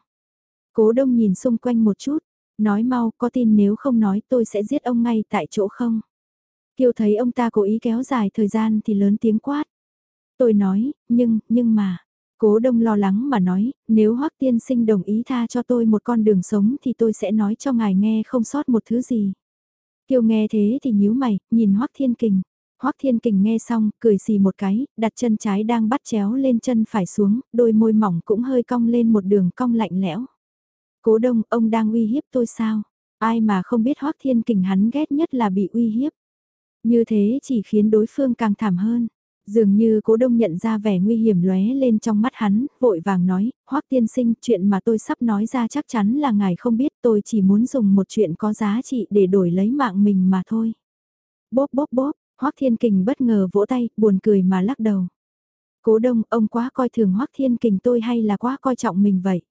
Cố đông nhìn xung quanh một chút, nói mau có tin nếu không nói tôi sẽ giết ông ngay tại chỗ không. Kiều thấy ông ta cố ý kéo dài thời gian thì lớn tiếng quát. Tôi nói, nhưng, nhưng mà, cố đông lo lắng mà nói, nếu hoắc tiên sinh đồng ý tha cho tôi một con đường sống thì tôi sẽ nói cho ngài nghe không sót một thứ gì. Kiều nghe thế thì nhíu mày, nhìn hoắc thiên kình. Hoắc Thiên Kình nghe xong, cười xì một cái, đặt chân trái đang bắt chéo lên chân phải xuống, đôi môi mỏng cũng hơi cong lên một đường cong lạnh lẽo. Cố đông, ông đang uy hiếp tôi sao? Ai mà không biết Hoắc Thiên Kình hắn ghét nhất là bị uy hiếp. Như thế chỉ khiến đối phương càng thảm hơn. Dường như cố đông nhận ra vẻ nguy hiểm lóe lên trong mắt hắn, vội vàng nói, Hoắc tiên sinh, chuyện mà tôi sắp nói ra chắc chắn là ngài không biết tôi chỉ muốn dùng một chuyện có giá trị để đổi lấy mạng mình mà thôi. Bốp bốp bốp, Hoắc Thiên Kình bất ngờ vỗ tay, buồn cười mà lắc đầu. Cố đông, ông quá coi thường Hoắc Thiên Kình tôi hay là quá coi trọng mình vậy?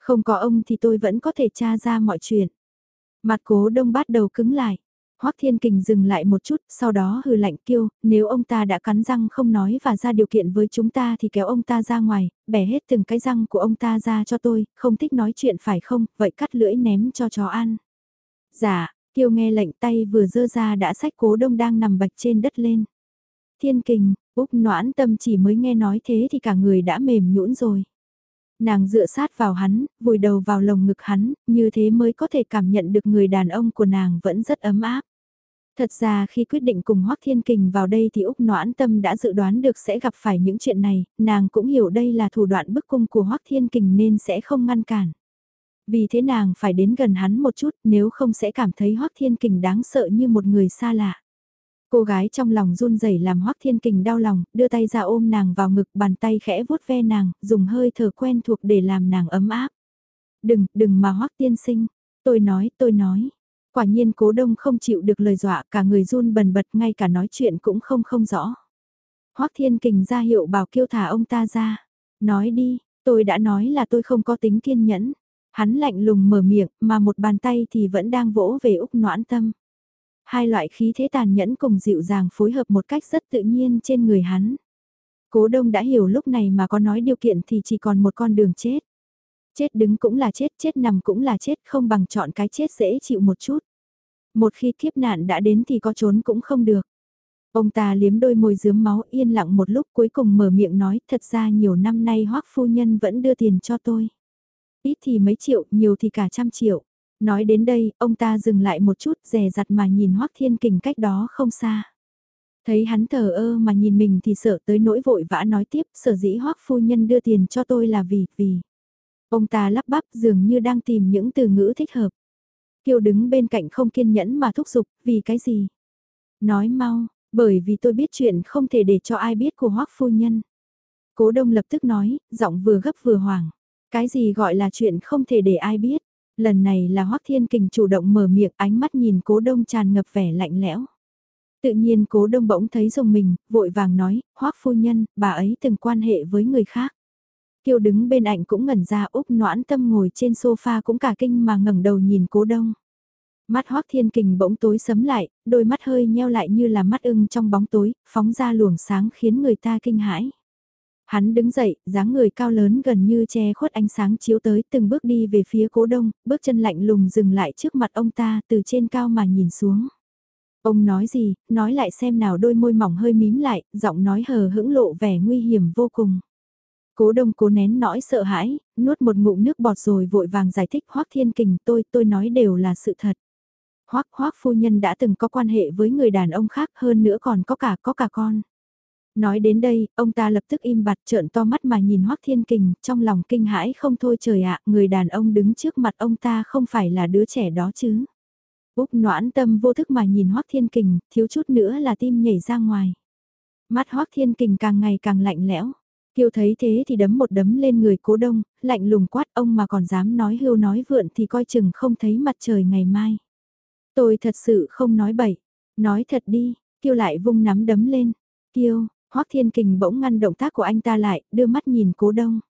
Không có ông thì tôi vẫn có thể tra ra mọi chuyện. Mặt cố đông bắt đầu cứng lại. Hoắc Thiên Kình dừng lại một chút, sau đó hừ lạnh kêu, nếu ông ta đã cắn răng không nói và ra điều kiện với chúng ta thì kéo ông ta ra ngoài, bẻ hết từng cái răng của ông ta ra cho tôi, không thích nói chuyện phải không, vậy cắt lưỡi ném cho chó ăn. Dạ, Kiều nghe lệnh tay vừa dơ ra đã sách cố đông đang nằm bạch trên đất lên. Thiên kình, Úc noãn tâm chỉ mới nghe nói thế thì cả người đã mềm nhũn rồi. Nàng dựa sát vào hắn, vùi đầu vào lồng ngực hắn, như thế mới có thể cảm nhận được người đàn ông của nàng vẫn rất ấm áp. Thật ra khi quyết định cùng Hoắc Thiên Kình vào đây thì Úc Noãn Tâm đã dự đoán được sẽ gặp phải những chuyện này, nàng cũng hiểu đây là thủ đoạn bức cung của Hoắc Thiên Kình nên sẽ không ngăn cản. Vì thế nàng phải đến gần hắn một chút nếu không sẽ cảm thấy Hoắc Thiên Kình đáng sợ như một người xa lạ. Cô gái trong lòng run rẩy làm Hoắc Thiên Kình đau lòng, đưa tay ra ôm nàng vào ngực, bàn tay khẽ vuốt ve nàng, dùng hơi thở quen thuộc để làm nàng ấm áp. Đừng, đừng mà Hoắc tiên sinh, tôi nói, tôi nói. Quả nhiên cố đông không chịu được lời dọa, cả người run bần bật ngay cả nói chuyện cũng không không rõ. Hoắc Thiên Kình ra hiệu bảo kêu thả ông ta ra. Nói đi, tôi đã nói là tôi không có tính kiên nhẫn. Hắn lạnh lùng mở miệng mà một bàn tay thì vẫn đang vỗ về Úc noãn tâm. Hai loại khí thế tàn nhẫn cùng dịu dàng phối hợp một cách rất tự nhiên trên người hắn. Cố đông đã hiểu lúc này mà có nói điều kiện thì chỉ còn một con đường chết. Chết đứng cũng là chết, chết nằm cũng là chết, không bằng chọn cái chết dễ chịu một chút. Một khi kiếp nạn đã đến thì có trốn cũng không được. Ông ta liếm đôi môi dướm máu yên lặng một lúc cuối cùng mở miệng nói thật ra nhiều năm nay hoắc phu nhân vẫn đưa tiền cho tôi. Ít thì mấy triệu, nhiều thì cả trăm triệu. Nói đến đây, ông ta dừng lại một chút rè rặt mà nhìn Hoác Thiên Kình cách đó không xa. Thấy hắn thờ ơ mà nhìn mình thì sợ tới nỗi vội vã nói tiếp, sở dĩ Hoác phu nhân đưa tiền cho tôi là vì, vì. Ông ta lắp bắp dường như đang tìm những từ ngữ thích hợp. Kiều đứng bên cạnh không kiên nhẫn mà thúc giục, vì cái gì? Nói mau, bởi vì tôi biết chuyện không thể để cho ai biết của Hoác phu nhân. Cố đông lập tức nói, giọng vừa gấp vừa hoảng. Cái gì gọi là chuyện không thể để ai biết? Lần này là Hoắc Thiên Kình chủ động mở miệng ánh mắt nhìn cố đông tràn ngập vẻ lạnh lẽo. Tự nhiên cố đông bỗng thấy dùng mình, vội vàng nói, Hoắc phu nhân, bà ấy từng quan hệ với người khác. Kiều đứng bên ảnh cũng ngẩn ra úp noãn tâm ngồi trên sofa cũng cả kinh mà ngẩng đầu nhìn cố đông. Mắt Hoắc Thiên Kình bỗng tối sấm lại, đôi mắt hơi nheo lại như là mắt ưng trong bóng tối, phóng ra luồng sáng khiến người ta kinh hãi. Hắn đứng dậy, dáng người cao lớn gần như che khuất ánh sáng chiếu tới từng bước đi về phía cố đông, bước chân lạnh lùng dừng lại trước mặt ông ta từ trên cao mà nhìn xuống. Ông nói gì, nói lại xem nào đôi môi mỏng hơi mím lại, giọng nói hờ hững lộ vẻ nguy hiểm vô cùng. Cố đông cố nén nỗi sợ hãi, nuốt một ngụm nước bọt rồi vội vàng giải thích hoắc thiên kình tôi, tôi nói đều là sự thật. Hoắc hoắc phu nhân đã từng có quan hệ với người đàn ông khác hơn nữa còn có cả có cả con. Nói đến đây, ông ta lập tức im bặt trợn to mắt mà nhìn Hoắc Thiên Kình, trong lòng kinh hãi không thôi trời ạ, người đàn ông đứng trước mặt ông ta không phải là đứa trẻ đó chứ. Úc noãn tâm vô thức mà nhìn Hoắc Thiên Kình, thiếu chút nữa là tim nhảy ra ngoài. Mắt Hoắc Thiên Kình càng ngày càng lạnh lẽo. Kiều thấy thế thì đấm một đấm lên người cố đông, lạnh lùng quát ông mà còn dám nói hưu nói vượn thì coi chừng không thấy mặt trời ngày mai. Tôi thật sự không nói bậy, nói thật đi, Kiều lại vung nắm đấm lên. Kiều, Hoắc Thiên Kình bỗng ngăn động tác của anh ta lại, đưa mắt nhìn Cố Đông.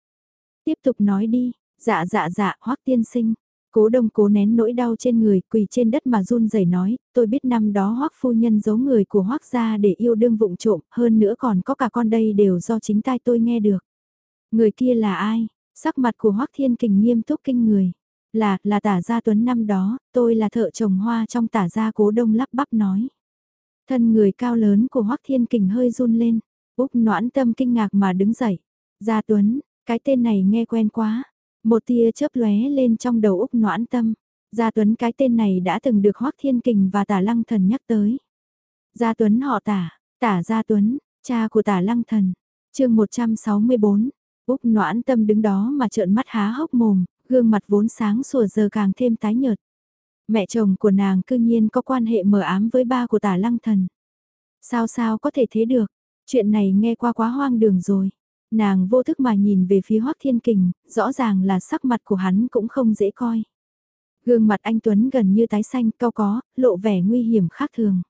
Tiếp tục nói đi, dạ dạ dạ, Hoắc tiên sinh. Cố Đông cố nén nỗi đau trên người, quỳ trên đất mà run rẩy nói, tôi biết năm đó Hoắc phu nhân giấu người của Hoắc gia để yêu đương vụng trộm, hơn nữa còn có cả con đây đều do chính tai tôi nghe được. Người kia là ai? Sắc mặt của Hoắc Thiên Kình nghiêm túc kinh người. Là, là tả gia tuấn năm đó, tôi là thợ trồng hoa trong tả gia cố đông lắp bắp nói. Thân người cao lớn của Hoắc Thiên Kình hơi run lên. Úc noãn tâm kinh ngạc mà đứng dậy. Gia Tuấn, cái tên này nghe quen quá. Một tia chớp lóe lên trong đầu Úc noãn tâm. Gia Tuấn cái tên này đã từng được Hoắc Thiên Kình và Tả Lăng Thần nhắc tới. Gia Tuấn họ Tả, Tả Gia Tuấn, cha của Tả Lăng Thần. chương 164, Úc noãn tâm đứng đó mà trợn mắt há hốc mồm, gương mặt vốn sáng sủa giờ càng thêm tái nhợt. Mẹ chồng của nàng cư nhiên có quan hệ mờ ám với ba của Tả Lăng Thần. Sao sao có thể thế được, chuyện này nghe qua quá hoang đường rồi. Nàng vô thức mà nhìn về phía Hoắc Thiên Kình, rõ ràng là sắc mặt của hắn cũng không dễ coi. Gương mặt anh Tuấn gần như tái xanh cao có, lộ vẻ nguy hiểm khác thường.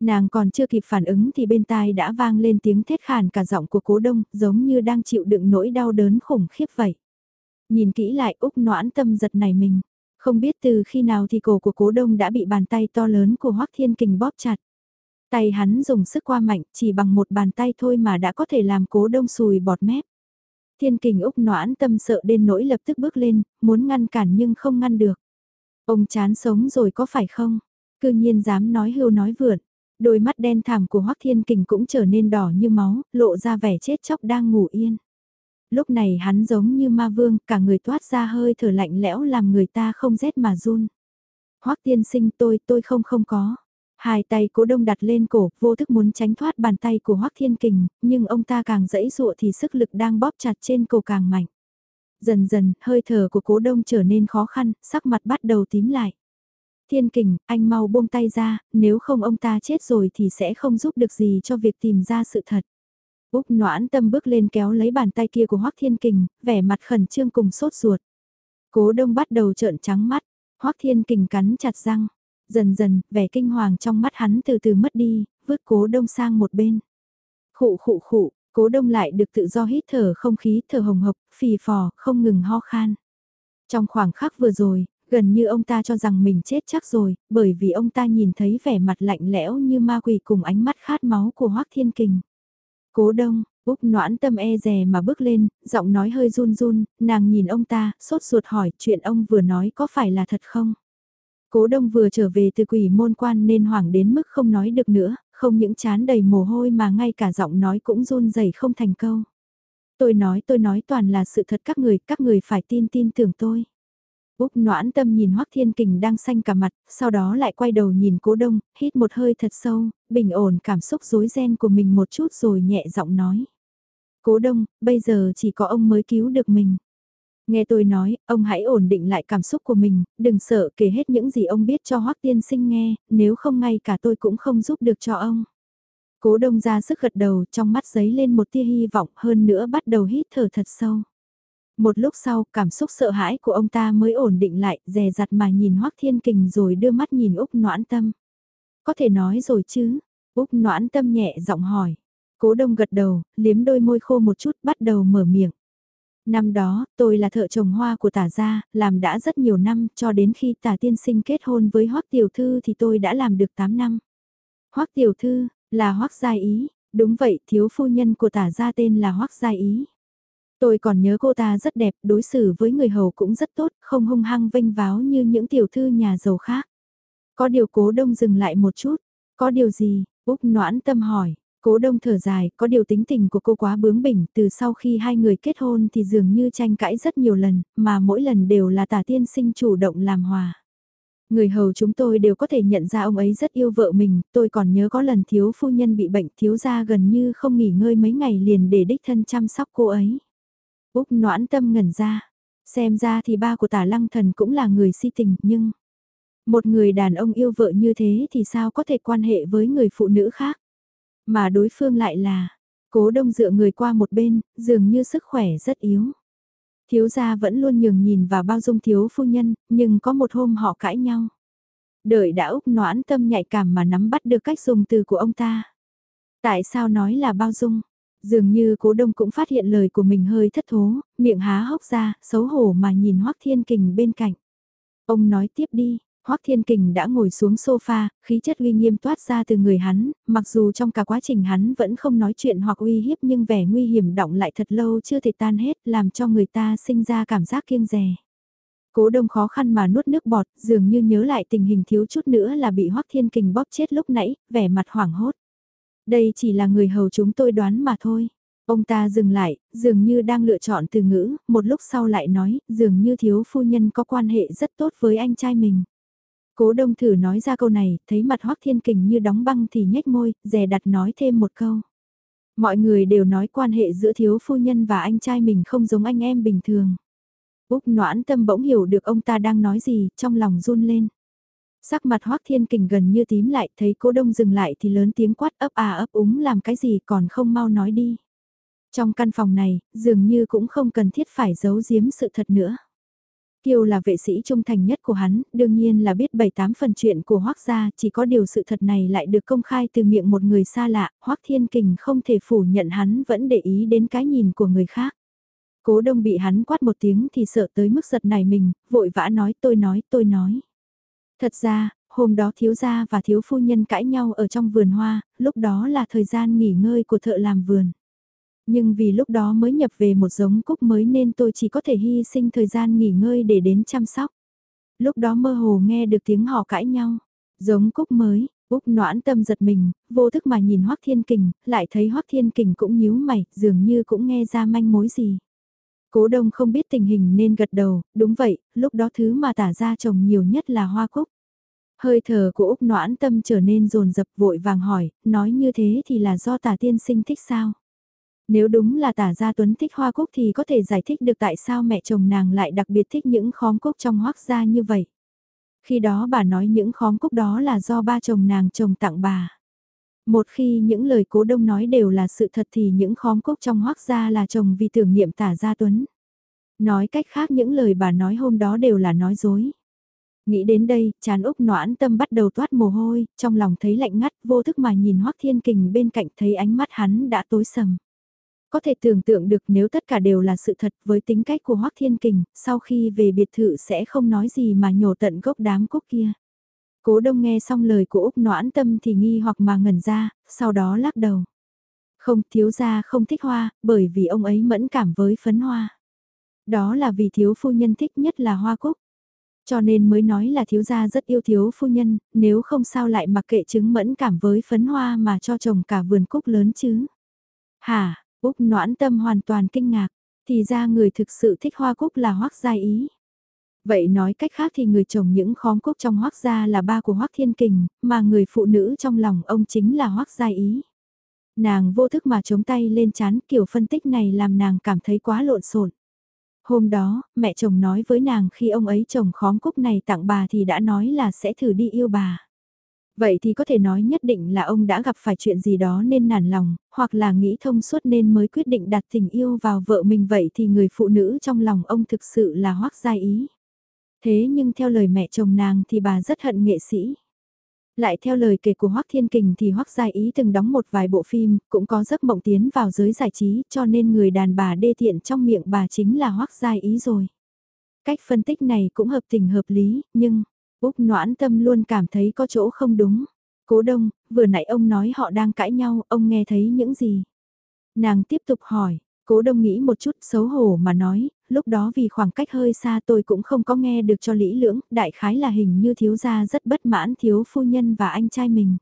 Nàng còn chưa kịp phản ứng thì bên tai đã vang lên tiếng thét khàn cả giọng của cố đông, giống như đang chịu đựng nỗi đau đớn khủng khiếp vậy. Nhìn kỹ lại Úc noãn tâm giật này mình. Không biết từ khi nào thì cổ của cố đông đã bị bàn tay to lớn của Hoắc Thiên Kình bóp chặt. Tay hắn dùng sức qua mạnh, chỉ bằng một bàn tay thôi mà đã có thể làm cố đông sùi bọt mép. Thiên kình Úc noãn tâm sợ đến nỗi lập tức bước lên, muốn ngăn cản nhưng không ngăn được. Ông chán sống rồi có phải không? Cư nhiên dám nói hưu nói vượn. Đôi mắt đen thảm của Hoắc Thiên Kình cũng trở nên đỏ như máu, lộ ra vẻ chết chóc đang ngủ yên. Lúc này hắn giống như ma vương, cả người toát ra hơi thở lạnh lẽo làm người ta không rét mà run. Hoắc thiên sinh tôi, tôi không không có. Hai tay cố đông đặt lên cổ, vô thức muốn tránh thoát bàn tay của Hoắc Thiên Kình, nhưng ông ta càng dẫy dụa thì sức lực đang bóp chặt trên cổ càng mạnh. Dần dần, hơi thở của cố đông trở nên khó khăn, sắc mặt bắt đầu tím lại. Thiên Kình, anh mau buông tay ra, nếu không ông ta chết rồi thì sẽ không giúp được gì cho việc tìm ra sự thật. Úc noãn tâm bước lên kéo lấy bàn tay kia của Hoắc Thiên Kình, vẻ mặt khẩn trương cùng sốt ruột. Cố đông bắt đầu trợn trắng mắt, Hoắc Thiên Kình cắn chặt răng. Dần dần, vẻ kinh hoàng trong mắt hắn từ từ mất đi, vứt cố đông sang một bên. Khụ khụ khụ, cố đông lại được tự do hít thở không khí thở hồng hộc, phì phò, không ngừng ho khan. Trong khoảng khắc vừa rồi, gần như ông ta cho rằng mình chết chắc rồi, bởi vì ông ta nhìn thấy vẻ mặt lạnh lẽo như ma quỷ cùng ánh mắt khát máu của Hoác Thiên Kình. Cố đông, Úc noãn tâm e rè mà bước lên, giọng nói hơi run run, nàng nhìn ông ta, sốt ruột hỏi chuyện ông vừa nói có phải là thật không? Cố đông vừa trở về từ quỷ môn quan nên hoảng đến mức không nói được nữa, không những chán đầy mồ hôi mà ngay cả giọng nói cũng run rẩy không thành câu. Tôi nói tôi nói toàn là sự thật các người, các người phải tin tin tưởng tôi. Úc noãn tâm nhìn Hoắc Thiên Kình đang xanh cả mặt, sau đó lại quay đầu nhìn cố đông, hít một hơi thật sâu, bình ổn cảm xúc rối ren của mình một chút rồi nhẹ giọng nói. Cố đông, bây giờ chỉ có ông mới cứu được mình. Nghe tôi nói, ông hãy ổn định lại cảm xúc của mình, đừng sợ kể hết những gì ông biết cho Hoắc tiên sinh nghe, nếu không ngay cả tôi cũng không giúp được cho ông. Cố đông ra sức gật đầu trong mắt giấy lên một tia hy vọng hơn nữa bắt đầu hít thở thật sâu. Một lúc sau, cảm xúc sợ hãi của ông ta mới ổn định lại, dè dặt mà nhìn Hoắc Thiên Kình rồi đưa mắt nhìn Úc Noãn Tâm. Có thể nói rồi chứ? Úc Noãn Tâm nhẹ giọng hỏi. Cố đông gật đầu, liếm đôi môi khô một chút bắt đầu mở miệng. Năm đó, tôi là thợ trồng hoa của tả gia, làm đã rất nhiều năm, cho đến khi tả tiên sinh kết hôn với Hoắc Tiểu Thư thì tôi đã làm được 8 năm. Hoắc Tiểu Thư, là Hoắc Gia Ý, đúng vậy, thiếu phu nhân của tả gia tên là Hoắc Gia Ý. Tôi còn nhớ cô ta rất đẹp, đối xử với người hầu cũng rất tốt, không hung hăng vênh váo như những tiểu thư nhà giàu khác. Có điều cố đông dừng lại một chút, có điều gì, Úc noãn tâm hỏi. Cố đông thở dài, có điều tính tình của cô quá bướng bỉnh, từ sau khi hai người kết hôn thì dường như tranh cãi rất nhiều lần, mà mỗi lần đều là tả tiên sinh chủ động làm hòa. Người hầu chúng tôi đều có thể nhận ra ông ấy rất yêu vợ mình, tôi còn nhớ có lần thiếu phu nhân bị bệnh thiếu gia gần như không nghỉ ngơi mấy ngày liền để đích thân chăm sóc cô ấy. Úc noãn tâm ngẩn ra, xem ra thì ba của tả lăng thần cũng là người si tình nhưng... Một người đàn ông yêu vợ như thế thì sao có thể quan hệ với người phụ nữ khác? Mà đối phương lại là, cố đông dựa người qua một bên, dường như sức khỏe rất yếu. Thiếu gia vẫn luôn nhường nhìn và bao dung thiếu phu nhân, nhưng có một hôm họ cãi nhau. Đợi đã Úc noãn tâm nhạy cảm mà nắm bắt được cách dùng từ của ông ta. Tại sao nói là bao dung? Dường như cố đông cũng phát hiện lời của mình hơi thất thố, miệng há hốc ra, xấu hổ mà nhìn Hoắc Thiên Kình bên cạnh. Ông nói tiếp đi, Hoắc Thiên Kình đã ngồi xuống sofa, khí chất uy nghiêm toát ra từ người hắn, mặc dù trong cả quá trình hắn vẫn không nói chuyện hoặc uy hiếp nhưng vẻ nguy hiểm động lại thật lâu chưa thể tan hết làm cho người ta sinh ra cảm giác kiêng rè. Cố đông khó khăn mà nuốt nước bọt, dường như nhớ lại tình hình thiếu chút nữa là bị Hoắc Thiên Kình bóp chết lúc nãy, vẻ mặt hoảng hốt. Đây chỉ là người hầu chúng tôi đoán mà thôi. Ông ta dừng lại, dường như đang lựa chọn từ ngữ, một lúc sau lại nói, dường như thiếu phu nhân có quan hệ rất tốt với anh trai mình. Cố đông thử nói ra câu này, thấy mặt Hoắc Thiên Kình như đóng băng thì nhếch môi, dè đặt nói thêm một câu. Mọi người đều nói quan hệ giữa thiếu phu nhân và anh trai mình không giống anh em bình thường. Úc noãn tâm bỗng hiểu được ông ta đang nói gì, trong lòng run lên. Sắc mặt Hoắc Thiên Kình gần như tím lại, thấy cố đông dừng lại thì lớn tiếng quát ấp à ấp úng làm cái gì còn không mau nói đi. Trong căn phòng này, dường như cũng không cần thiết phải giấu giếm sự thật nữa. Kiều là vệ sĩ trung thành nhất của hắn, đương nhiên là biết bảy tám phần chuyện của Hoắc gia, chỉ có điều sự thật này lại được công khai từ miệng một người xa lạ, Hoắc Thiên Kình không thể phủ nhận hắn vẫn để ý đến cái nhìn của người khác. Cố đông bị hắn quát một tiếng thì sợ tới mức giật này mình, vội vã nói tôi nói tôi nói. Thật ra, hôm đó thiếu gia và thiếu phu nhân cãi nhau ở trong vườn hoa, lúc đó là thời gian nghỉ ngơi của thợ làm vườn. Nhưng vì lúc đó mới nhập về một giống cúc mới nên tôi chỉ có thể hy sinh thời gian nghỉ ngơi để đến chăm sóc. Lúc đó mơ hồ nghe được tiếng họ cãi nhau. Giống cúc mới, Úc noãn tâm giật mình, vô thức mà nhìn Hoắc Thiên Kình, lại thấy Hoắc Thiên Kình cũng nhíu mày, dường như cũng nghe ra manh mối gì. Cố đông không biết tình hình nên gật đầu, đúng vậy, lúc đó thứ mà tả ra trồng nhiều nhất là hoa cúc. Hơi thở của Úc noãn tâm trở nên rồn rập vội vàng hỏi, nói như thế thì là do tả tiên sinh thích sao? Nếu đúng là tả gia tuấn thích hoa cúc thì có thể giải thích được tại sao mẹ chồng nàng lại đặc biệt thích những khóm cúc trong hoác gia như vậy. Khi đó bà nói những khóm cúc đó là do ba chồng nàng chồng tặng bà. Một khi những lời cố đông nói đều là sự thật thì những khóm cúc trong hoác gia là chồng vì tưởng niệm tả gia tuấn. Nói cách khác những lời bà nói hôm đó đều là nói dối. Nghĩ đến đây, chán Úc noãn tâm bắt đầu toát mồ hôi, trong lòng thấy lạnh ngắt, vô thức mà nhìn Hoắc Thiên Kình bên cạnh thấy ánh mắt hắn đã tối sầm. Có thể tưởng tượng được nếu tất cả đều là sự thật với tính cách của Hoắc Thiên Kình, sau khi về biệt thự sẽ không nói gì mà nhổ tận gốc đám cúc kia. Cố đông nghe xong lời của Úc noãn tâm thì nghi hoặc mà ngẩn ra, sau đó lắc đầu. Không thiếu gia không thích hoa, bởi vì ông ấy mẫn cảm với phấn hoa. Đó là vì thiếu phu nhân thích nhất là hoa cúc. Cho nên mới nói là thiếu gia rất yêu thiếu phu nhân, nếu không sao lại mặc kệ chứng mẫn cảm với phấn hoa mà cho chồng cả vườn cúc lớn chứ. Hả, Úc noãn tâm hoàn toàn kinh ngạc, thì ra người thực sự thích hoa cúc là hoắc gia ý. Vậy nói cách khác thì người chồng những khóm cúc trong hoắc gia là ba của hoắc thiên kình, mà người phụ nữ trong lòng ông chính là hoắc gia ý. Nàng vô thức mà chống tay lên chán kiểu phân tích này làm nàng cảm thấy quá lộn xộn. Hôm đó, mẹ chồng nói với nàng khi ông ấy trồng khóm cúc này tặng bà thì đã nói là sẽ thử đi yêu bà. Vậy thì có thể nói nhất định là ông đã gặp phải chuyện gì đó nên nản lòng, hoặc là nghĩ thông suốt nên mới quyết định đặt tình yêu vào vợ mình vậy thì người phụ nữ trong lòng ông thực sự là hoắc gia ý. Thế nhưng theo lời mẹ chồng nàng thì bà rất hận nghệ sĩ. Lại theo lời kể của Hoắc Thiên Kình thì Hoắc Gia Ý từng đóng một vài bộ phim, cũng có giấc mộng tiến vào giới giải trí, cho nên người đàn bà đê tiện trong miệng bà chính là Hoắc Gia Ý rồi. Cách phân tích này cũng hợp tình hợp lý, nhưng Úc noãn tâm luôn cảm thấy có chỗ không đúng. Cố đông, vừa nãy ông nói họ đang cãi nhau, ông nghe thấy những gì? Nàng tiếp tục hỏi, cố đông nghĩ một chút xấu hổ mà nói, lúc đó vì khoảng cách hơi xa tôi cũng không có nghe được cho lý lưỡng, đại khái là hình như thiếu gia rất bất mãn thiếu phu nhân và anh trai mình.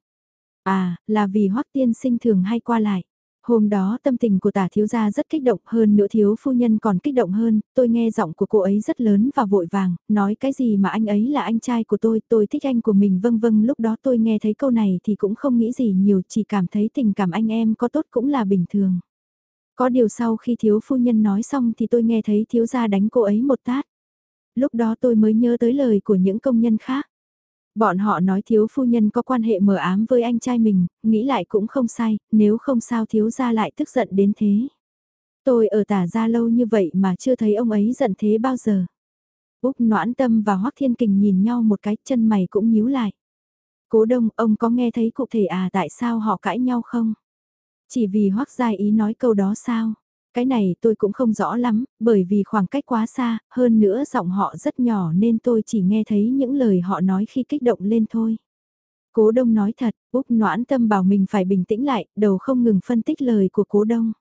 À, là vì hoắc tiên sinh thường hay qua lại. Hôm đó tâm tình của tả thiếu gia rất kích động hơn nữa thiếu phu nhân còn kích động hơn, tôi nghe giọng của cô ấy rất lớn và vội vàng, nói cái gì mà anh ấy là anh trai của tôi, tôi thích anh của mình vâng vâng lúc đó tôi nghe thấy câu này thì cũng không nghĩ gì nhiều chỉ cảm thấy tình cảm anh em có tốt cũng là bình thường. Có điều sau khi thiếu phu nhân nói xong thì tôi nghe thấy thiếu gia đánh cô ấy một tát. Lúc đó tôi mới nhớ tới lời của những công nhân khác. Bọn họ nói thiếu phu nhân có quan hệ mờ ám với anh trai mình, nghĩ lại cũng không sai, nếu không sao thiếu gia lại tức giận đến thế. Tôi ở tả gia lâu như vậy mà chưa thấy ông ấy giận thế bao giờ. Úc noãn tâm và Hoắc Thiên Kình nhìn nhau một cái chân mày cũng nhíu lại. Cố đông, ông có nghe thấy cụ thể à tại sao họ cãi nhau không? Chỉ vì Hoắc Gia ý nói câu đó sao? Cái này tôi cũng không rõ lắm, bởi vì khoảng cách quá xa, hơn nữa giọng họ rất nhỏ nên tôi chỉ nghe thấy những lời họ nói khi kích động lên thôi. Cố đông nói thật, Úc noãn tâm bảo mình phải bình tĩnh lại, đầu không ngừng phân tích lời của cố đông.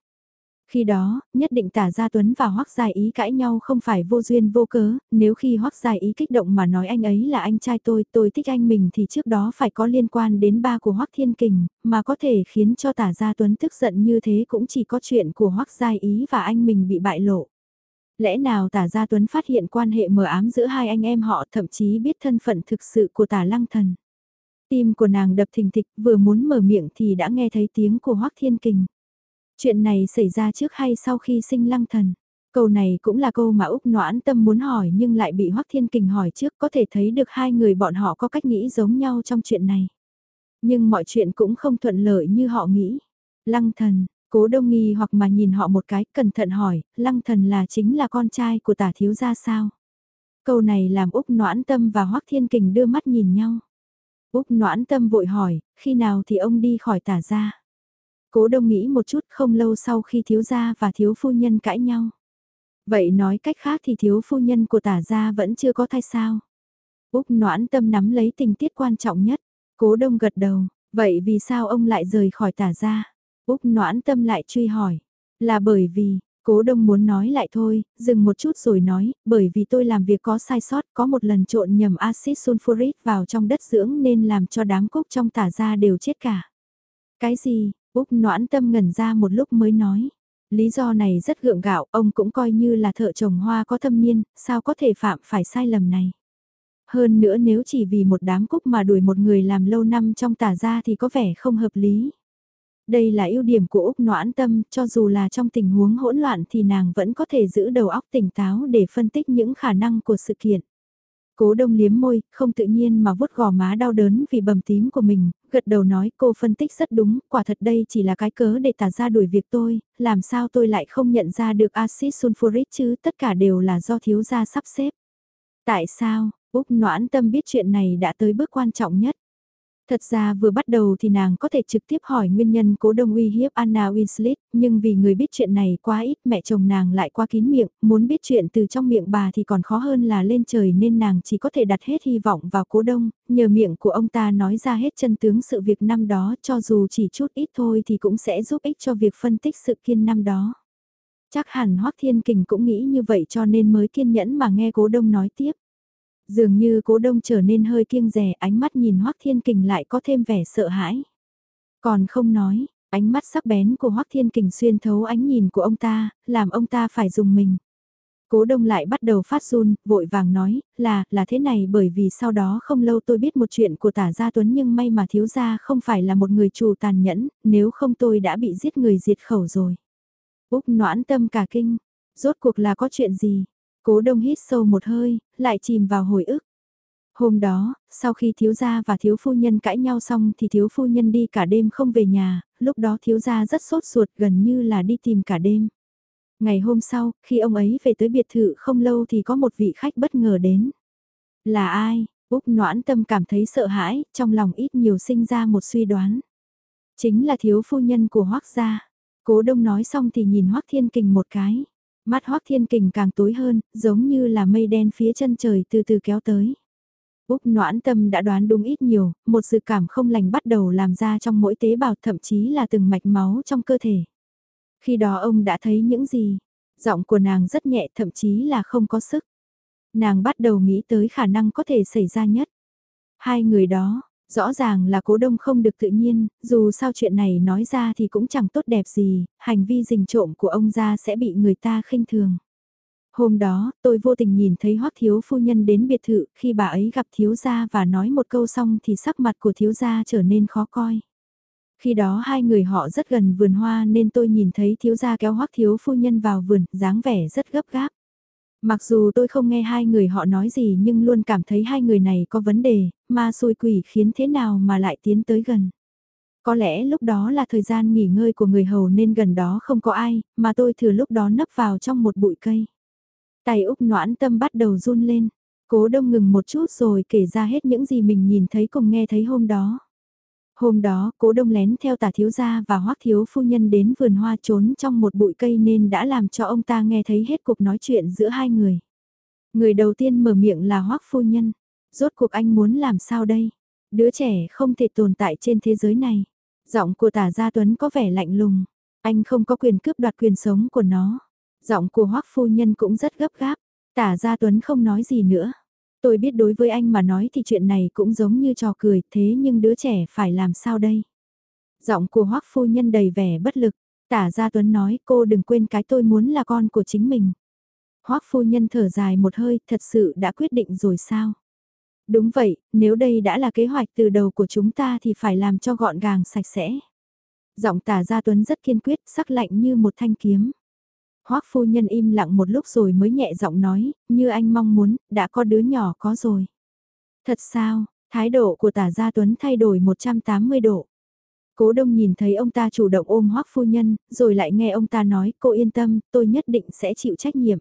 Khi đó, nhất định tả gia Tuấn và Hoắc gia Ý cãi nhau không phải vô duyên vô cớ, nếu khi Hoắc gia Ý kích động mà nói anh ấy là anh trai tôi, tôi thích anh mình thì trước đó phải có liên quan đến ba của Hoắc Thiên Kình, mà có thể khiến cho tả gia Tuấn tức giận như thế cũng chỉ có chuyện của Hoắc gia Ý và anh mình bị bại lộ. Lẽ nào tả gia Tuấn phát hiện quan hệ mờ ám giữa hai anh em họ thậm chí biết thân phận thực sự của tả lăng thần. Tim của nàng đập thình thịch vừa muốn mở miệng thì đã nghe thấy tiếng của Hoắc Thiên Kình. Chuyện này xảy ra trước hay sau khi sinh lăng thần? Câu này cũng là câu mà Úc Noãn Tâm muốn hỏi nhưng lại bị Hoắc Thiên Kình hỏi trước có thể thấy được hai người bọn họ có cách nghĩ giống nhau trong chuyện này. Nhưng mọi chuyện cũng không thuận lợi như họ nghĩ. Lăng thần, cố đông nghi hoặc mà nhìn họ một cái cẩn thận hỏi, lăng thần là chính là con trai của tả thiếu gia sao? Câu này làm Úc Noãn Tâm và Hoắc Thiên Kình đưa mắt nhìn nhau. Úc Noãn Tâm vội hỏi, khi nào thì ông đi khỏi tả gia Cố đông nghĩ một chút không lâu sau khi thiếu gia và thiếu phu nhân cãi nhau. Vậy nói cách khác thì thiếu phu nhân của tả gia vẫn chưa có thai sao? Úc noãn tâm nắm lấy tình tiết quan trọng nhất. Cố đông gật đầu, vậy vì sao ông lại rời khỏi tả gia? Úc noãn tâm lại truy hỏi. Là bởi vì, cố đông muốn nói lại thôi, dừng một chút rồi nói, bởi vì tôi làm việc có sai sót, có một lần trộn nhầm axit sulfuric vào trong đất dưỡng nên làm cho đám cúc trong tả gia đều chết cả. Cái gì, Úc noãn tâm ngẩn ra một lúc mới nói. Lý do này rất gượng gạo, ông cũng coi như là thợ trồng hoa có thâm niên, sao có thể phạm phải sai lầm này. Hơn nữa nếu chỉ vì một đám cúc mà đuổi một người làm lâu năm trong tả gia thì có vẻ không hợp lý. Đây là ưu điểm của Úc noãn tâm, cho dù là trong tình huống hỗn loạn thì nàng vẫn có thể giữ đầu óc tỉnh táo để phân tích những khả năng của sự kiện. Cố đông liếm môi, không tự nhiên mà vuốt gò má đau đớn vì bầm tím của mình, gật đầu nói cô phân tích rất đúng, quả thật đây chỉ là cái cớ để tả ra đuổi việc tôi, làm sao tôi lại không nhận ra được axit sulfuric chứ, tất cả đều là do thiếu gia sắp xếp. Tại sao, Úc noãn tâm biết chuyện này đã tới bước quan trọng nhất. Thật ra vừa bắt đầu thì nàng có thể trực tiếp hỏi nguyên nhân cố đông uy hiếp Anna Winslet, nhưng vì người biết chuyện này quá ít mẹ chồng nàng lại quá kín miệng, muốn biết chuyện từ trong miệng bà thì còn khó hơn là lên trời nên nàng chỉ có thể đặt hết hy vọng vào cố đông, nhờ miệng của ông ta nói ra hết chân tướng sự việc năm đó cho dù chỉ chút ít thôi thì cũng sẽ giúp ích cho việc phân tích sự kiên năm đó. Chắc hẳn Hoắc Thiên Kình cũng nghĩ như vậy cho nên mới kiên nhẫn mà nghe cố đông nói tiếp. Dường như cố đông trở nên hơi kiêng rẻ ánh mắt nhìn Hoắc Thiên Kình lại có thêm vẻ sợ hãi. Còn không nói, ánh mắt sắc bén của Hoắc Thiên Kình xuyên thấu ánh nhìn của ông ta, làm ông ta phải dùng mình. Cố đông lại bắt đầu phát run, vội vàng nói, là, là thế này bởi vì sau đó không lâu tôi biết một chuyện của tả gia tuấn nhưng may mà thiếu gia không phải là một người chủ tàn nhẫn, nếu không tôi đã bị giết người diệt khẩu rồi. Úc noãn tâm cả kinh, rốt cuộc là có chuyện gì, Cố đông hít sâu một hơi, lại chìm vào hồi ức. Hôm đó, sau khi thiếu gia và thiếu phu nhân cãi nhau xong thì thiếu phu nhân đi cả đêm không về nhà, lúc đó thiếu gia rất sốt ruột gần như là đi tìm cả đêm. Ngày hôm sau, khi ông ấy về tới biệt thự không lâu thì có một vị khách bất ngờ đến. Là ai? Úc noãn tâm cảm thấy sợ hãi, trong lòng ít nhiều sinh ra một suy đoán. Chính là thiếu phu nhân của Hoác gia. Cố đông nói xong thì nhìn Hoác Thiên Kình một cái. Mắt Hoác Thiên Kình càng tối hơn, giống như là mây đen phía chân trời từ từ kéo tới. Úc noãn tâm đã đoán đúng ít nhiều, một sự cảm không lành bắt đầu làm ra trong mỗi tế bào thậm chí là từng mạch máu trong cơ thể. Khi đó ông đã thấy những gì? Giọng của nàng rất nhẹ thậm chí là không có sức. Nàng bắt đầu nghĩ tới khả năng có thể xảy ra nhất. Hai người đó, Rõ ràng là cố đông không được tự nhiên, dù sao chuyện này nói ra thì cũng chẳng tốt đẹp gì, hành vi rình trộm của ông ra sẽ bị người ta khinh thường. Hôm đó, tôi vô tình nhìn thấy hoắc thiếu phu nhân đến biệt thự, khi bà ấy gặp thiếu gia và nói một câu xong thì sắc mặt của thiếu gia trở nên khó coi. Khi đó hai người họ rất gần vườn hoa nên tôi nhìn thấy thiếu gia kéo hoắc thiếu phu nhân vào vườn, dáng vẻ rất gấp gáp. Mặc dù tôi không nghe hai người họ nói gì nhưng luôn cảm thấy hai người này có vấn đề, ma xôi quỷ khiến thế nào mà lại tiến tới gần. Có lẽ lúc đó là thời gian nghỉ ngơi của người hầu nên gần đó không có ai, mà tôi thừa lúc đó nấp vào trong một bụi cây. Tay Úc noãn tâm bắt đầu run lên, cố đông ngừng một chút rồi kể ra hết những gì mình nhìn thấy cùng nghe thấy hôm đó. Hôm đó, cố đông lén theo tả thiếu gia và hoắc thiếu phu nhân đến vườn hoa trốn trong một bụi cây nên đã làm cho ông ta nghe thấy hết cuộc nói chuyện giữa hai người. Người đầu tiên mở miệng là hoắc phu nhân. Rốt cuộc anh muốn làm sao đây? Đứa trẻ không thể tồn tại trên thế giới này. Giọng của tả gia tuấn có vẻ lạnh lùng. Anh không có quyền cướp đoạt quyền sống của nó. Giọng của hoắc phu nhân cũng rất gấp gáp. Tả gia tuấn không nói gì nữa. Tôi biết đối với anh mà nói thì chuyện này cũng giống như trò cười, thế nhưng đứa trẻ phải làm sao đây? Giọng của hoắc phu nhân đầy vẻ bất lực, tả gia tuấn nói cô đừng quên cái tôi muốn là con của chính mình. hoắc phu nhân thở dài một hơi, thật sự đã quyết định rồi sao? Đúng vậy, nếu đây đã là kế hoạch từ đầu của chúng ta thì phải làm cho gọn gàng sạch sẽ. Giọng tả gia tuấn rất kiên quyết, sắc lạnh như một thanh kiếm. Hoắc phu nhân im lặng một lúc rồi mới nhẹ giọng nói, như anh mong muốn, đã có đứa nhỏ có rồi. Thật sao, thái độ của tả gia tuấn thay đổi 180 độ. Cố đông nhìn thấy ông ta chủ động ôm Hoắc phu nhân, rồi lại nghe ông ta nói, cô yên tâm, tôi nhất định sẽ chịu trách nhiệm.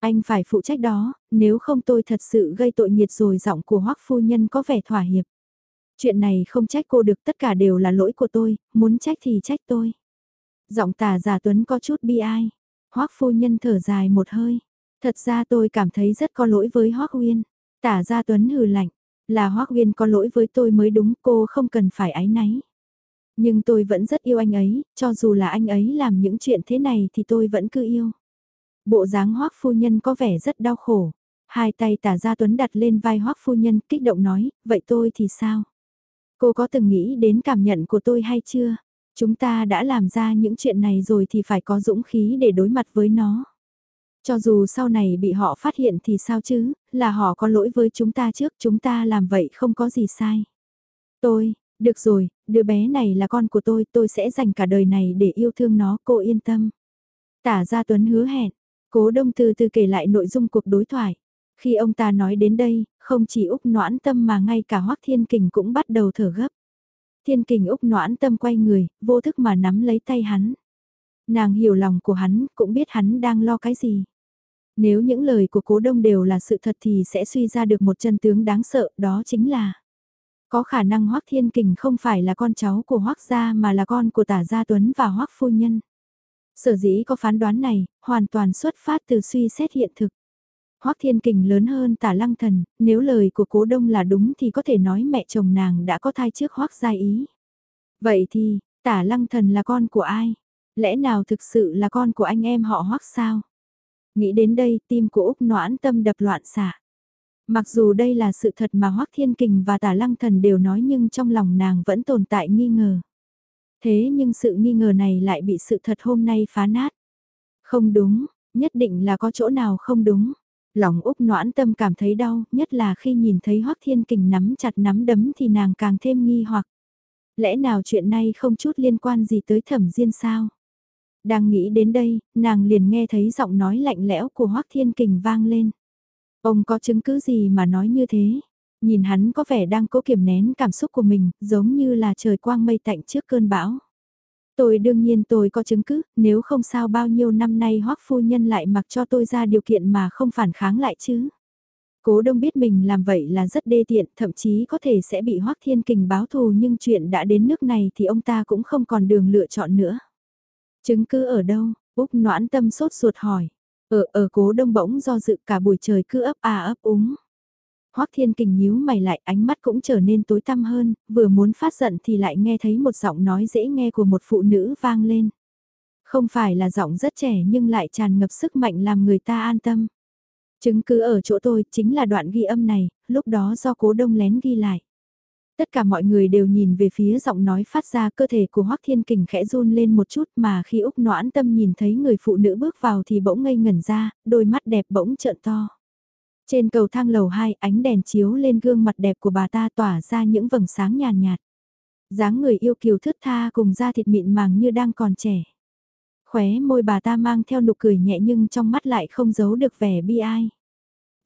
Anh phải phụ trách đó, nếu không tôi thật sự gây tội nghiệt rồi giọng của Hoắc phu nhân có vẻ thỏa hiệp. Chuyện này không trách cô được tất cả đều là lỗi của tôi, muốn trách thì trách tôi. Giọng tà giả tuấn có chút bi ai. Hoắc phu nhân thở dài một hơi. Thật ra tôi cảm thấy rất có lỗi với Hoắc Uyên. Tả gia Tuấn hừ lạnh, là Hoắc Uyên có lỗi với tôi mới đúng, cô không cần phải ái náy. Nhưng tôi vẫn rất yêu anh ấy, cho dù là anh ấy làm những chuyện thế này thì tôi vẫn cứ yêu. Bộ dáng Hoắc phu nhân có vẻ rất đau khổ. Hai tay tả gia Tuấn đặt lên vai Hoắc phu nhân kích động nói, vậy tôi thì sao? Cô có từng nghĩ đến cảm nhận của tôi hay chưa? Chúng ta đã làm ra những chuyện này rồi thì phải có dũng khí để đối mặt với nó. Cho dù sau này bị họ phát hiện thì sao chứ, là họ có lỗi với chúng ta trước, chúng ta làm vậy không có gì sai. Tôi, được rồi, đứa bé này là con của tôi, tôi sẽ dành cả đời này để yêu thương nó, cô yên tâm. Tả gia Tuấn hứa hẹn, cố đông từ từ kể lại nội dung cuộc đối thoại. Khi ông ta nói đến đây, không chỉ Úc noãn tâm mà ngay cả Hoắc Thiên Kình cũng bắt đầu thở gấp. Thiên kình Úc noãn tâm quay người, vô thức mà nắm lấy tay hắn. Nàng hiểu lòng của hắn, cũng biết hắn đang lo cái gì. Nếu những lời của cố đông đều là sự thật thì sẽ suy ra được một chân tướng đáng sợ, đó chính là có khả năng Hoắc Thiên Kình không phải là con cháu của Hoắc gia mà là con của Tả Gia Tuấn và Hoắc phu nhân. Sở dĩ có phán đoán này, hoàn toàn xuất phát từ suy xét hiện thực. Hoắc Thiên Kình lớn hơn Tả Lăng Thần, nếu lời của Cố Đông là đúng thì có thể nói mẹ chồng nàng đã có thai trước Hoắc Gia Ý. Vậy thì, Tả Lăng Thần là con của ai? Lẽ nào thực sự là con của anh em họ Hoắc sao? Nghĩ đến đây, tim của Úc Noãn tâm đập loạn xạ. Mặc dù đây là sự thật mà Hoắc Thiên Kình và Tả Lăng Thần đều nói nhưng trong lòng nàng vẫn tồn tại nghi ngờ. Thế nhưng sự nghi ngờ này lại bị sự thật hôm nay phá nát. Không đúng, nhất định là có chỗ nào không đúng. Lòng Úc noãn tâm cảm thấy đau, nhất là khi nhìn thấy Hoắc Thiên Kình nắm chặt nắm đấm thì nàng càng thêm nghi hoặc. Lẽ nào chuyện này không chút liên quan gì tới thẩm diên sao? Đang nghĩ đến đây, nàng liền nghe thấy giọng nói lạnh lẽo của Hoắc Thiên Kình vang lên. Ông có chứng cứ gì mà nói như thế? Nhìn hắn có vẻ đang cố kiềm nén cảm xúc của mình, giống như là trời quang mây tạnh trước cơn bão. Tôi đương nhiên tôi có chứng cứ, nếu không sao bao nhiêu năm nay hoắc phu nhân lại mặc cho tôi ra điều kiện mà không phản kháng lại chứ. Cố đông biết mình làm vậy là rất đê tiện, thậm chí có thể sẽ bị hoắc thiên kình báo thù nhưng chuyện đã đến nước này thì ông ta cũng không còn đường lựa chọn nữa. Chứng cứ ở đâu? Úc noãn tâm sốt ruột hỏi. Ở ở cố đông bỗng do dự cả buổi trời cứ ấp à ấp úng. Hoắc Thiên Kình nhíu mày lại, ánh mắt cũng trở nên tối tăm hơn, vừa muốn phát giận thì lại nghe thấy một giọng nói dễ nghe của một phụ nữ vang lên. Không phải là giọng rất trẻ nhưng lại tràn ngập sức mạnh làm người ta an tâm. Chứng cứ ở chỗ tôi chính là đoạn ghi âm này, lúc đó do cố đông lén ghi lại. Tất cả mọi người đều nhìn về phía giọng nói phát ra cơ thể của Hoắc Thiên Kình khẽ run lên một chút mà khi Úc Noãn Tâm nhìn thấy người phụ nữ bước vào thì bỗng ngây ngẩn ra, đôi mắt đẹp bỗng trợn to. Trên cầu thang lầu 2 ánh đèn chiếu lên gương mặt đẹp của bà ta tỏa ra những vầng sáng nhàn nhạt, dáng người yêu kiều thướt tha cùng da thịt mịn màng như đang còn trẻ. Khóe môi bà ta mang theo nụ cười nhẹ nhưng trong mắt lại không giấu được vẻ bi ai.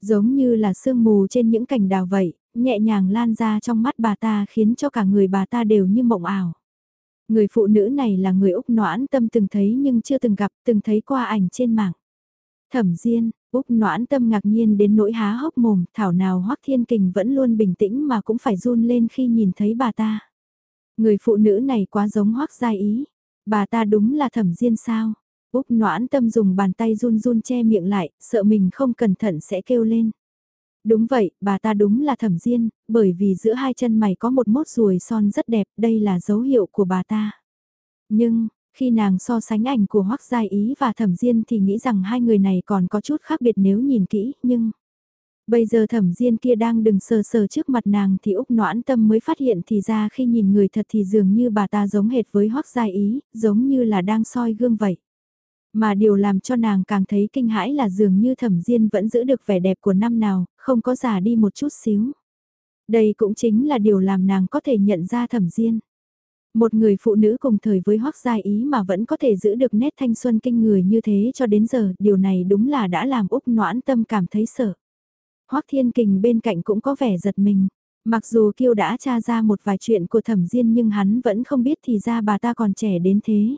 Giống như là sương mù trên những cành đào vậy, nhẹ nhàng lan ra trong mắt bà ta khiến cho cả người bà ta đều như mộng ảo. Người phụ nữ này là người Úc Noãn Tâm từng thấy nhưng chưa từng gặp, từng thấy qua ảnh trên mạng. Thẩm Diên, Úc noãn tâm ngạc nhiên đến nỗi há hốc mồm, thảo nào Hoắc Thiên Kình vẫn luôn bình tĩnh mà cũng phải run lên khi nhìn thấy bà ta. Người phụ nữ này quá giống hoắc gia ý. Bà ta đúng là thẩm diên sao? Úc noãn tâm dùng bàn tay run run che miệng lại, sợ mình không cẩn thận sẽ kêu lên. Đúng vậy, bà ta đúng là thẩm diên, bởi vì giữa hai chân mày có một mốt ruồi son rất đẹp, đây là dấu hiệu của bà ta. Nhưng, khi nàng so sánh ảnh của Hoắc Gia Ý và Thẩm Diên thì nghĩ rằng hai người này còn có chút khác biệt nếu nhìn kỹ, nhưng... Bây giờ thẩm diên kia đang đừng sờ sờ trước mặt nàng thì Úc noãn tâm mới phát hiện thì ra khi nhìn người thật thì dường như bà ta giống hệt với hoắc gia ý, giống như là đang soi gương vậy. Mà điều làm cho nàng càng thấy kinh hãi là dường như thẩm diên vẫn giữ được vẻ đẹp của năm nào, không có già đi một chút xíu. Đây cũng chính là điều làm nàng có thể nhận ra thẩm diên. Một người phụ nữ cùng thời với hoắc gia ý mà vẫn có thể giữ được nét thanh xuân kinh người như thế cho đến giờ, điều này đúng là đã làm Úc noãn tâm cảm thấy sợ. Hoắc Thiên Kình bên cạnh cũng có vẻ giật mình. Mặc dù Kiêu đã tra ra một vài chuyện của Thẩm Diên nhưng hắn vẫn không biết thì ra bà ta còn trẻ đến thế.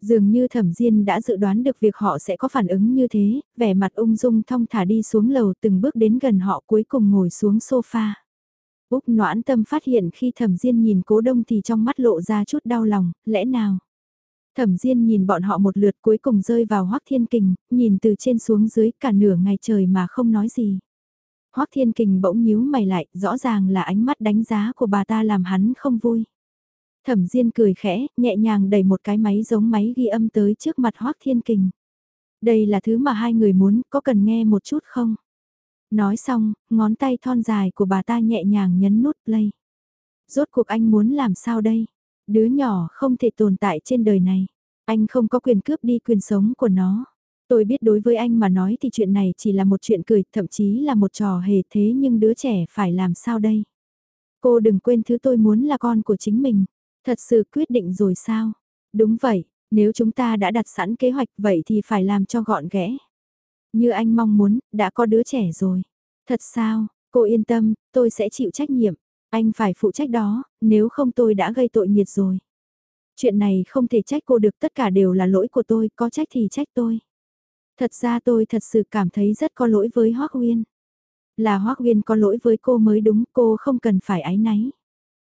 Dường như Thẩm Diên đã dự đoán được việc họ sẽ có phản ứng như thế, vẻ mặt ung dung thong thả đi xuống lầu từng bước đến gần họ cuối cùng ngồi xuống sofa. Úc noãn tâm phát hiện khi Thẩm Diên nhìn cố đông thì trong mắt lộ ra chút đau lòng, lẽ nào? Thẩm Diên nhìn bọn họ một lượt cuối cùng rơi vào Hoắc Thiên Kình, nhìn từ trên xuống dưới cả nửa ngày trời mà không nói gì. Hoắc Thiên Kình bỗng nhíu mày lại, rõ ràng là ánh mắt đánh giá của bà ta làm hắn không vui. Thẩm Diên cười khẽ, nhẹ nhàng đẩy một cái máy giống máy ghi âm tới trước mặt Hoắc Thiên Kình. Đây là thứ mà hai người muốn, có cần nghe một chút không? Nói xong, ngón tay thon dài của bà ta nhẹ nhàng nhấn nút play. Rốt cuộc anh muốn làm sao đây? Đứa nhỏ không thể tồn tại trên đời này. Anh không có quyền cướp đi quyền sống của nó. Tôi biết đối với anh mà nói thì chuyện này chỉ là một chuyện cười, thậm chí là một trò hề thế nhưng đứa trẻ phải làm sao đây? Cô đừng quên thứ tôi muốn là con của chính mình. Thật sự quyết định rồi sao? Đúng vậy, nếu chúng ta đã đặt sẵn kế hoạch vậy thì phải làm cho gọn ghẽ. Như anh mong muốn, đã có đứa trẻ rồi. Thật sao, cô yên tâm, tôi sẽ chịu trách nhiệm. Anh phải phụ trách đó, nếu không tôi đã gây tội nghiệt rồi. Chuyện này không thể trách cô được tất cả đều là lỗi của tôi, có trách thì trách tôi. Thật ra tôi thật sự cảm thấy rất có lỗi với Hoác Uyên. Là Hoác Uyên có lỗi với cô mới đúng, cô không cần phải ái náy.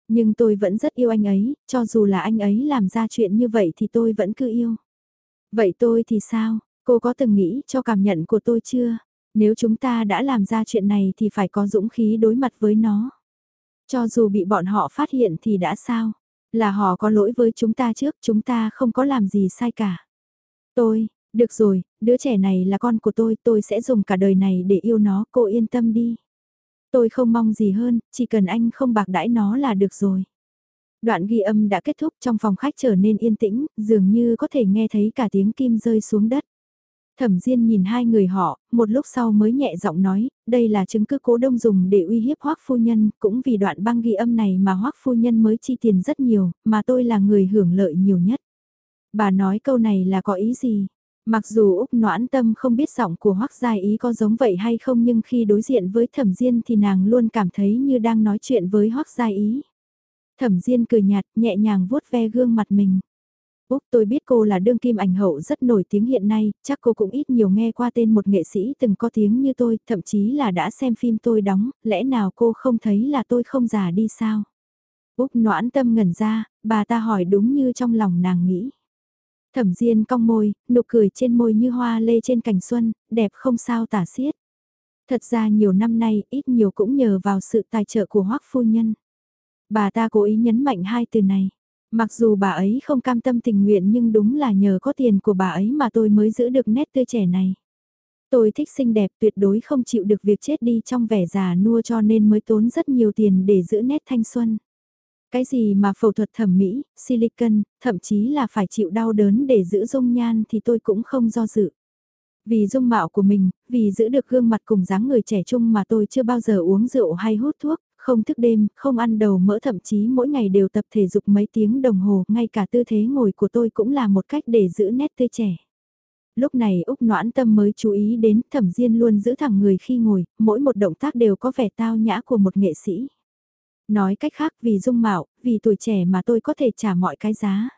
Nhưng tôi vẫn rất yêu anh ấy, cho dù là anh ấy làm ra chuyện như vậy thì tôi vẫn cứ yêu. Vậy tôi thì sao, cô có từng nghĩ cho cảm nhận của tôi chưa? Nếu chúng ta đã làm ra chuyện này thì phải có dũng khí đối mặt với nó. Cho dù bị bọn họ phát hiện thì đã sao? Là họ có lỗi với chúng ta trước, chúng ta không có làm gì sai cả. Tôi, được rồi, đứa trẻ này là con của tôi, tôi sẽ dùng cả đời này để yêu nó, cô yên tâm đi. Tôi không mong gì hơn, chỉ cần anh không bạc đãi nó là được rồi. Đoạn ghi âm đã kết thúc trong phòng khách trở nên yên tĩnh, dường như có thể nghe thấy cả tiếng kim rơi xuống đất. Thẩm Diên nhìn hai người họ, một lúc sau mới nhẹ giọng nói, đây là chứng cứ cố đông dùng để uy hiếp Hoắc phu nhân, cũng vì đoạn băng ghi âm này mà Hoắc phu nhân mới chi tiền rất nhiều, mà tôi là người hưởng lợi nhiều nhất. Bà nói câu này là có ý gì? Mặc dù Úc noãn tâm không biết giọng của Hoắc Gia Ý có giống vậy hay không nhưng khi đối diện với Thẩm Diên thì nàng luôn cảm thấy như đang nói chuyện với Hoắc Gia Ý. Thẩm Diên cười nhạt nhẹ nhàng vuốt ve gương mặt mình. Úc tôi biết cô là đương kim ảnh hậu rất nổi tiếng hiện nay, chắc cô cũng ít nhiều nghe qua tên một nghệ sĩ từng có tiếng như tôi, thậm chí là đã xem phim tôi đóng, lẽ nào cô không thấy là tôi không già đi sao? Úc noãn tâm ngẩn ra, bà ta hỏi đúng như trong lòng nàng nghĩ. Thẩm Diên cong môi, nụ cười trên môi như hoa lê trên cành xuân, đẹp không sao tả xiết. Thật ra nhiều năm nay, ít nhiều cũng nhờ vào sự tài trợ của Hoắc phu nhân. Bà ta cố ý nhấn mạnh hai từ này. Mặc dù bà ấy không cam tâm tình nguyện nhưng đúng là nhờ có tiền của bà ấy mà tôi mới giữ được nét tươi trẻ này. Tôi thích xinh đẹp tuyệt đối không chịu được việc chết đi trong vẻ già nua cho nên mới tốn rất nhiều tiền để giữ nét thanh xuân. Cái gì mà phẫu thuật thẩm mỹ, silicon, thậm chí là phải chịu đau đớn để giữ dung nhan thì tôi cũng không do dự. Vì dung mạo của mình, vì giữ được gương mặt cùng dáng người trẻ trung mà tôi chưa bao giờ uống rượu hay hút thuốc, không thức đêm, không ăn đầu mỡ thậm chí mỗi ngày đều tập thể dục mấy tiếng đồng hồ, ngay cả tư thế ngồi của tôi cũng là một cách để giữ nét tươi trẻ. Lúc này Úc Noãn Tâm mới chú ý đến thẩm diên luôn giữ thẳng người khi ngồi, mỗi một động tác đều có vẻ tao nhã của một nghệ sĩ. Nói cách khác vì dung mạo, vì tuổi trẻ mà tôi có thể trả mọi cái giá.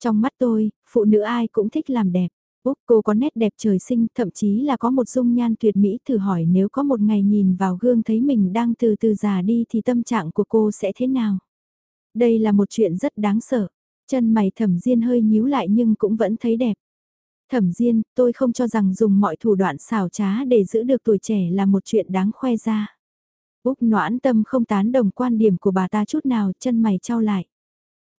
Trong mắt tôi, phụ nữ ai cũng thích làm đẹp. Úc cô có nét đẹp trời sinh, thậm chí là có một dung nhan tuyệt mỹ thử hỏi nếu có một ngày nhìn vào gương thấy mình đang từ từ già đi thì tâm trạng của cô sẽ thế nào? Đây là một chuyện rất đáng sợ. Chân mày thẩm Diên hơi nhíu lại nhưng cũng vẫn thấy đẹp. Thẩm Diên, tôi không cho rằng dùng mọi thủ đoạn xảo trá để giữ được tuổi trẻ là một chuyện đáng khoe ra. Úc noãn tâm không tán đồng quan điểm của bà ta chút nào, chân mày trao lại.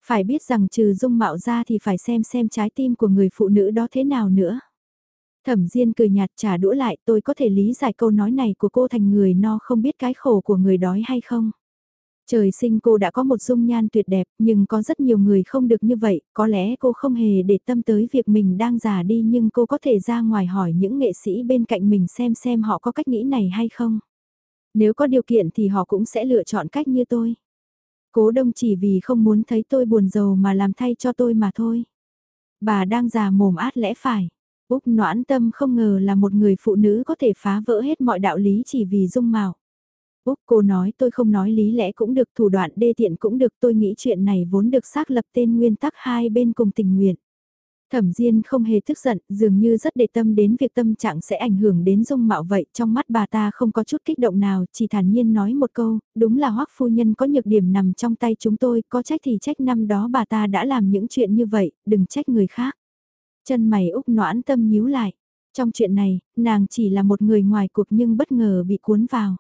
Phải biết rằng trừ dung mạo ra thì phải xem xem trái tim của người phụ nữ đó thế nào nữa. Thẩm Diên cười nhạt trả đũa lại tôi có thể lý giải câu nói này của cô thành người no không biết cái khổ của người đói hay không. Trời sinh cô đã có một dung nhan tuyệt đẹp nhưng có rất nhiều người không được như vậy, có lẽ cô không hề để tâm tới việc mình đang già đi nhưng cô có thể ra ngoài hỏi những nghệ sĩ bên cạnh mình xem xem họ có cách nghĩ này hay không. Nếu có điều kiện thì họ cũng sẽ lựa chọn cách như tôi. Cố đông chỉ vì không muốn thấy tôi buồn giàu mà làm thay cho tôi mà thôi. Bà đang già mồm át lẽ phải. Úc noãn tâm không ngờ là một người phụ nữ có thể phá vỡ hết mọi đạo lý chỉ vì dung mạo. Úc cô nói tôi không nói lý lẽ cũng được, thủ đoạn đê tiện cũng được, tôi nghĩ chuyện này vốn được xác lập tên nguyên tắc hai bên cùng tình nguyện. Thẩm Diên không hề tức giận, dường như rất để tâm đến việc tâm trạng sẽ ảnh hưởng đến dung mạo vậy, trong mắt bà ta không có chút kích động nào, chỉ thản nhiên nói một câu, đúng là hoắc phu nhân có nhược điểm nằm trong tay chúng tôi, có trách thì trách năm đó bà ta đã làm những chuyện như vậy, đừng trách người khác. Chân mày Úc noãn tâm nhíu lại, trong chuyện này, nàng chỉ là một người ngoài cuộc nhưng bất ngờ bị cuốn vào.